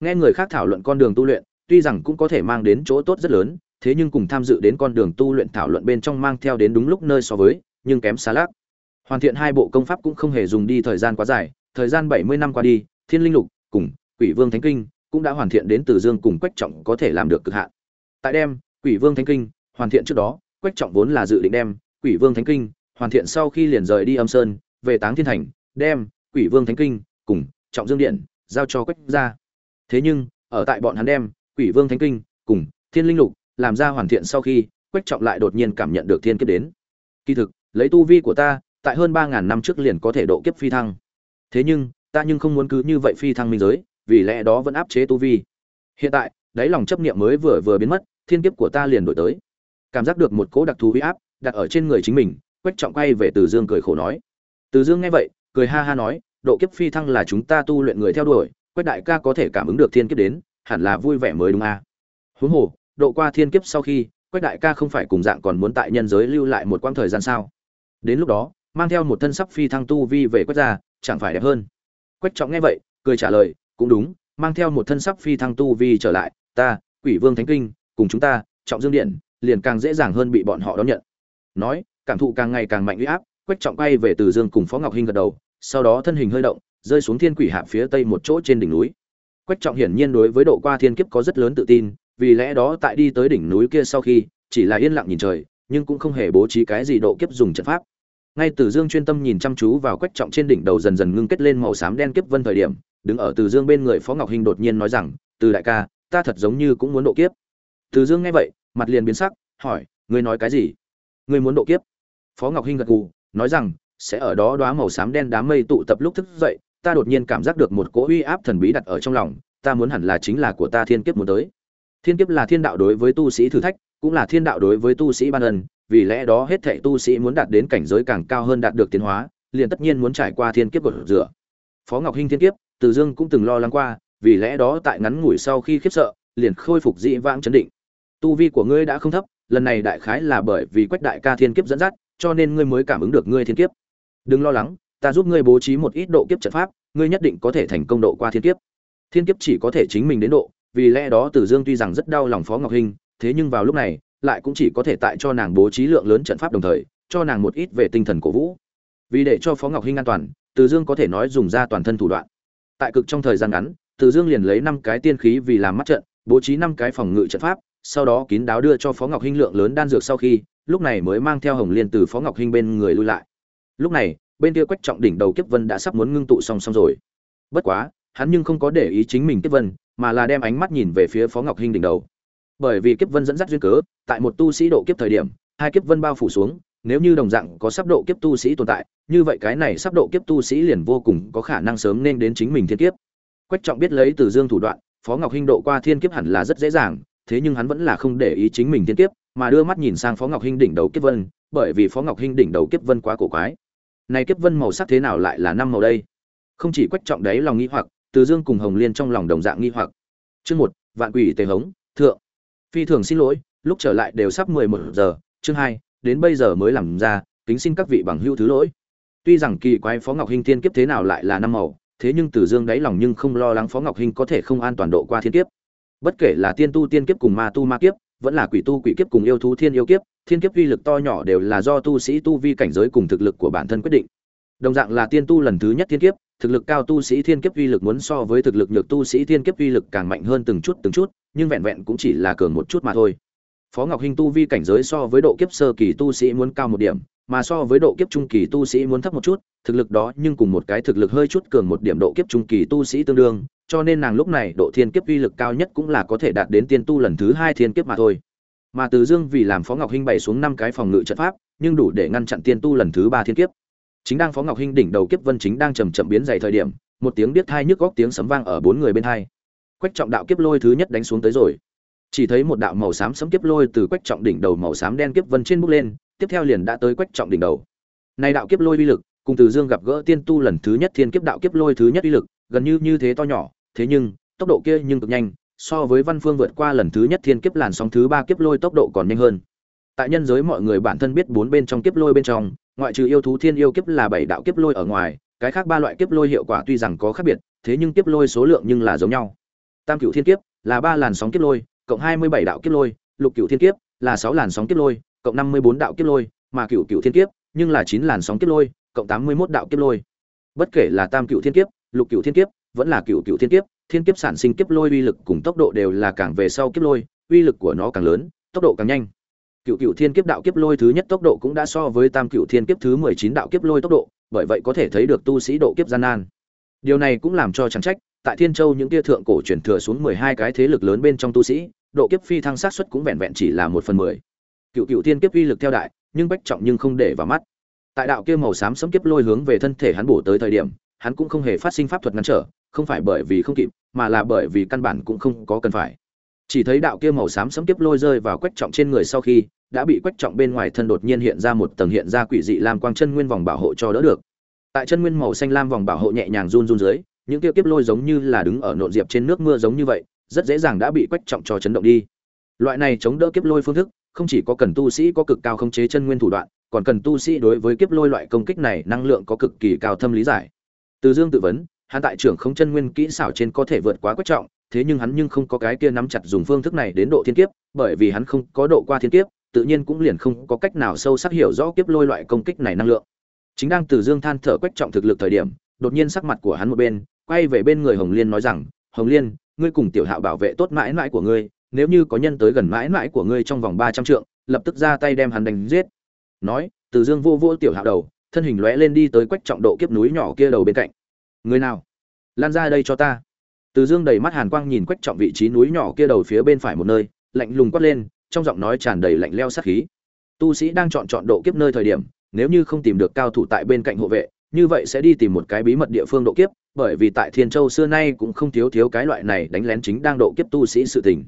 Nghe người khác thảo luận con đường tu luyện, tuy rằng cũng có thể mang đến chỗ tốt rất lớn thế nhưng cùng tham dự đến con đường tu luyện thảo luận bên trong mang theo đến đúng lúc nơi so với, nhưng kém xa lác hoàn thiện hai bộ công pháp cũng không hề dùng đi thời gian quá dài, thời gian bảy mươi năm qua đi, thiên linh lục cùng quỷ vương thánh kinh cũng đã hoàn thiện đến từ dương cùng quách trọng có thể làm được cực hạn. Tại đem quỷ vương thánh kinh hoàn thiện trước đó, quách trọng vốn là dự định đem quỷ vương thánh kinh hoàn thiện sau khi liền rời đi âm sơn, về táng thiên thành, đem quỷ vương thánh kinh cùng trọng dương điện giao cho quách gia. Thế nhưng, ở tại bọn hắn đem quỷ vương thánh kinh cùng thiên linh lục làm ra hoàn thiện sau khi, quách trọng lại đột nhiên cảm nhận được thiên kiếp đến. Kỳ thực, lấy tu vi của ta, tại hơn ba ngàn năm trước liền có thể độ kiếp phi thăng. Thế nhưng, ta nhưng không muốn cứ như vậy phi thăng minh giới, vì lẽ đó vẫn áp chế tu vi. Hiện tại, đáy lòng chấp niệm mới vừa vừa biến mất, thiên kiếp của ta liền đổi tới. Cảm giác được một cỗ đặc thù huy áp, đặt ở trên người chính mình, quách trọng quay về từ dương cười khổ nói. Từ dương nghe vậy, cười ha ha nói, độ kiếp phi thăng là chúng ta tu luyện người theo đuổi, quách đại ca có thể cảm ứng được thiên kiếp đến, hẳn là vui vẻ mới đúng a. À. huống hồ độ qua thiên kiếp sau khi, quách đại ca không phải cùng dạng còn muốn tại nhân giới lưu lại một quãng thời gian sao? Đến lúc đó, mang theo một thân sắp phi thăng tu vi về quách gia, chẳng phải đẹp hơn? Quách trọng nghe vậy, cười trả lời, cũng đúng, mang theo một thân sắp phi thăng tu vi trở lại, ta, quỷ vương thánh kinh, cùng chúng ta, trọng dương điện, liền càng dễ dàng hơn bị bọn họ đón nhận. Nói, cảm thụ càng ngày càng mạnh uy áp, quách trọng quay về từ dương cùng phó ngọc hinh gật đầu, sau đó thân hình hơi động, rơi xuống thiên quỷ hạ phía tây một chỗ trên đỉnh núi. Quách trọng hiển nhiên đối với độ qua thiên kiếp có rất lớn tự tin vì lẽ đó tại đi tới đỉnh núi kia sau khi, chỉ là yên lặng nhìn trời, nhưng cũng không hề bố trí cái gì độ kiếp dùng trận pháp. Ngay từ dương chuyên tâm nhìn chăm chú vào quách trọng trên đỉnh đầu dần dần ngưng kết lên màu xám đen kiếp vân thời điểm, đứng ở từ dương bên người phó ngọc hinh đột nhiên nói rằng, từ đại ca, ta thật giống như cũng muốn độ kiếp. Từ dương nghe vậy, mặt liền biến sắc, hỏi, ngươi nói cái gì? Ngươi muốn độ kiếp? Phó ngọc hinh gật gù, nói rằng, sẽ ở đó đoá màu xám đen đám mây tụ tập lúc thức dậy, ta đột nhiên cảm giác được một cỗ uy áp thần bí đặt ở trong lòng, ta muốn hẳn là chính là của ta thiên kiếp muốn tới thiên kiếp là thiên đạo đối với tu sĩ thử thách, cũng là thiên đạo đối với tu sĩ ban ân, vì lẽ đó hết thảy tu sĩ muốn đạt đến cảnh giới càng cao hơn đạt được tiến hóa, liền tất nhiên muốn trải qua thiên kiếp của rửa. Phó ngọc hinh thiên kiếp, từ dương cũng từng lo lắng qua, vì lẽ đó tại ngắn ngủi sau khi khiếp sợ, liền khôi phục dị vãng chấn định. Tu vi của ngươi đã không thấp, lần này đại khái là bởi vì quách đại ca thiên kiếp dẫn dắt, cho nên ngươi mới cảm ứng được ngươi thiên kiếp. Đừng lo lắng, ta giúp ngươi bố trí một ít độ kiếp trận pháp, ngươi nhất định có thể thành công độ qua thiên kiếp. Thiên kiếp chỉ có thể chính mình đến độ vì lẽ đó Từ Dương tuy rằng rất đau lòng Phó Ngọc Hinh, thế nhưng vào lúc này, lại cũng chỉ có thể tại cho nàng bố trí lượng lớn trận pháp đồng thời, cho nàng một ít về tinh thần cổ vũ. Vì để cho Phó Ngọc Hinh an toàn, Từ Dương có thể nói dùng ra toàn thân thủ đoạn. Tại cực trong thời gian ngắn, Từ Dương liền lấy năm cái tiên khí vì làm mắt trận, bố trí năm cái phòng ngự trận pháp, sau đó kín đáo đưa cho Phó Ngọc Hinh lượng lớn đan dược sau khi, lúc này mới mang theo Hồng Liên từ Phó Ngọc Hinh bên người lui lại. Lúc này, bên kia Quách Trọng đỉnh đầu kiếp vân đã sắp muốn ngưng tụ xong xong rồi. Bất quá, hắn nhưng không có để ý chính mình kiếp vân, mà là đem ánh mắt nhìn về phía Phó Ngọc Hinh đỉnh đầu. Bởi vì kiếp vân dẫn dắt duyên cớ, tại một tu sĩ độ kiếp thời điểm, hai kiếp vân bao phủ xuống, nếu như đồng dạng có sắp độ kiếp tu sĩ tồn tại, như vậy cái này sắp độ kiếp tu sĩ liền vô cùng có khả năng sớm nên đến chính mình thiên kiếp. Quách Trọng biết lấy từ Dương thủ đoạn, Phó Ngọc Hinh độ qua thiên kiếp hẳn là rất dễ dàng, thế nhưng hắn vẫn là không để ý chính mình thiên kiếp, mà đưa mắt nhìn sang Phó Ngọc Hinh đỉnh đầu kiếp vân, bởi vì Phó Ngọc Hinh đỉnh đầu kiếp vân quá cổ quái. Này kiếp vân màu sắc thế nào lại là năm màu đây? Không chỉ Quách Trọng đấy lòng nghi hoặc, từ Dương cùng Hồng Liên trong lòng đồng dạng nghi hoặc. Chương một, vạn quỷ tề hống, thượng. Phi thường xin lỗi, lúc trở lại đều sắp mười một giờ, chương hai, đến bây giờ mới làm ra, kính xin các vị bằng hữu thứ lỗi. Tuy rằng kỳ quái phó ngọc hinh thiên kiếp thế nào lại là năm màu, thế nhưng từ dương đáy lòng nhưng không lo lắng phó ngọc hinh có thể không an toàn độ qua thiên kiếp. Bất kể là tiên tu tiên kiếp cùng ma tu ma kiếp, vẫn là quỷ tu quỷ kiếp cùng yêu thú thiên yêu kiếp, thiên kiếp uy lực to nhỏ đều là do tu sĩ tu vi cảnh giới cùng thực lực của bản thân quyết định. Đồng dạng là tiên tu lần thứ nhất thiên kiếp thực lực cao tu sĩ thiên kiếp uy lực muốn so với thực lực nhược tu sĩ thiên kiếp uy lực càng mạnh hơn từng chút từng chút, nhưng vẹn vẹn cũng chỉ là cường một chút mà thôi. Phó Ngọc Hinh tu vi cảnh giới so với độ kiếp sơ kỳ tu sĩ muốn cao một điểm, mà so với độ kiếp trung kỳ tu sĩ muốn thấp một chút, thực lực đó nhưng cùng một cái thực lực hơi chút cường một điểm độ kiếp trung kỳ tu sĩ tương đương, cho nên nàng lúc này độ thiên kiếp uy lực cao nhất cũng là có thể đạt đến tiên tu lần thứ hai thiên kiếp mà thôi. Mà Từ Dương vì làm Phó Ngọc Hinh bày xuống năm cái phòng ngự trận pháp, nhưng đủ để ngăn chặn tiên tu lần thứ ba thiên kiếp chính đang phó ngọc hinh đỉnh đầu kiếp vân chính đang chầm chậm biến dày thời điểm, một tiếng biết thai nhức góc tiếng sấm vang ở bốn người bên hai. Quách trọng đạo kiếp lôi thứ nhất đánh xuống tới rồi. Chỉ thấy một đạo màu xám sấm kiếp lôi từ quách trọng đỉnh đầu màu xám đen kiếp vân trên bốc lên, tiếp theo liền đã tới quách trọng đỉnh đầu. Này đạo kiếp lôi uy lực, cùng từ dương gặp gỡ tiên tu lần thứ nhất thiên kiếp đạo kiếp lôi thứ nhất uy lực, gần như như thế to nhỏ, thế nhưng, tốc độ kia nhưng cực nhanh, so với văn phương vượt qua lần thứ nhất thiên kiếp làn sóng thứ ba kiếp lôi tốc độ còn nhanh hơn. Tại nhân giới mọi người bản thân biết bốn bên trong kiếp lôi bên trong ngoại trừ yêu thú thiên yêu kiếp là bảy đạo kiếp lôi ở ngoài, cái khác ba loại kiếp lôi hiệu quả tuy rằng có khác biệt, thế nhưng kiếp lôi số lượng nhưng là giống nhau. Tam cựu thiên kiếp là ba làn sóng kiếp lôi, cộng hai mươi bảy đạo kiếp lôi, lục cựu thiên kiếp là sáu làn sóng kiếp lôi, cộng năm mươi bốn đạo kiếp lôi, mà cựu cựu thiên kiếp nhưng là chín làn sóng kiếp lôi, cộng tám mươi mốt đạo kiếp lôi. Bất kể là tam cựu thiên kiếp, lục cựu thiên kiếp, vẫn là cựu cựu thiên kiếp thiên kiếp sản sinh kiếp lôi uy lực cùng tốc độ đều là càng về sau kiếp lôi, uy lực của nó càng lớn, tốc độ càng nhanh cựu cựu thiên kiếp đạo kiếp lôi thứ nhất tốc độ cũng đã so với tam cựu thiên kiếp thứ mười chín đạo kiếp lôi tốc độ, bởi vậy có thể thấy được tu sĩ độ kiếp gian nan. Điều này cũng làm cho chẳng trách, tại thiên châu những tia thượng cổ truyền thừa xuống mười hai cái thế lực lớn bên trong tu sĩ, độ kiếp phi thăng sát xuất cũng vẹn vẹn chỉ là một phần mười. Cựu cựu thiên kiếp uy lực theo đại, nhưng bách trọng nhưng không để vào mắt. Tại đạo kia màu xám sấm kiếp lôi hướng về thân thể hắn bổ tới thời điểm, hắn cũng không hề phát sinh pháp thuật ngăn trở, không phải bởi vì không kịp, mà là bởi vì căn bản cũng không có cần phải. Chỉ thấy đạo kia màu xám sấm kiếp lôi rơi vào quách trọng trên người sau khi đã bị quách trọng bên ngoài thân đột nhiên hiện ra một tầng hiện ra quỷ dị lam quang chân nguyên vòng bảo hộ cho đỡ được. Tại chân nguyên màu xanh lam vòng bảo hộ nhẹ nhàng run run dưới, những tiêu kiếp lôi giống như là đứng ở nộn diệp trên nước mưa giống như vậy, rất dễ dàng đã bị quách trọng cho chấn động đi. Loại này chống đỡ kiếp lôi phương thức, không chỉ có cần tu sĩ có cực cao khống chế chân nguyên thủ đoạn, còn cần tu sĩ đối với kiếp lôi loại công kích này năng lượng có cực kỳ cao thâm lý giải. Từ dương tự vấn, hắn tại trưởng không chân nguyên kỹ xảo trên có thể vượt quá quách trọng, thế nhưng hắn nhưng không có cái kia nắm chặt dùng phương thức này đến độ thiên kiếp, bởi vì hắn không có độ qua thiên kiếp tự nhiên cũng liền không có cách nào sâu sắc hiểu rõ kiếp lôi loại công kích này năng lượng. Chính đang từ dương than thở quách trọng thực lực thời điểm, đột nhiên sắc mặt của hắn một bên, quay về bên người hồng liên nói rằng, hồng liên, ngươi cùng tiểu hạo bảo vệ tốt mãi mãi của ngươi, nếu như có nhân tới gần mãi mãi của ngươi trong vòng ba trăm trượng, lập tức ra tay đem hắn đánh giết. Nói, từ dương vô vô tiểu hạo đầu, thân hình lóe lên đi tới quách trọng độ kiếp núi nhỏ kia đầu bên cạnh. Người nào? Lan ra đây cho ta. Từ dương đầy mắt hàn quang nhìn quách trọng vị trí núi nhỏ kia đầu phía bên phải một nơi, lạnh lùng quát lên trong giọng nói tràn đầy lạnh leo sát khí. Tu sĩ đang chọn chọn độ kiếp nơi thời điểm, nếu như không tìm được cao thủ tại bên cạnh hộ vệ, như vậy sẽ đi tìm một cái bí mật địa phương độ kiếp, bởi vì tại thiên châu xưa nay cũng không thiếu thiếu cái loại này đánh lén chính đang độ kiếp tu sĩ sự tình.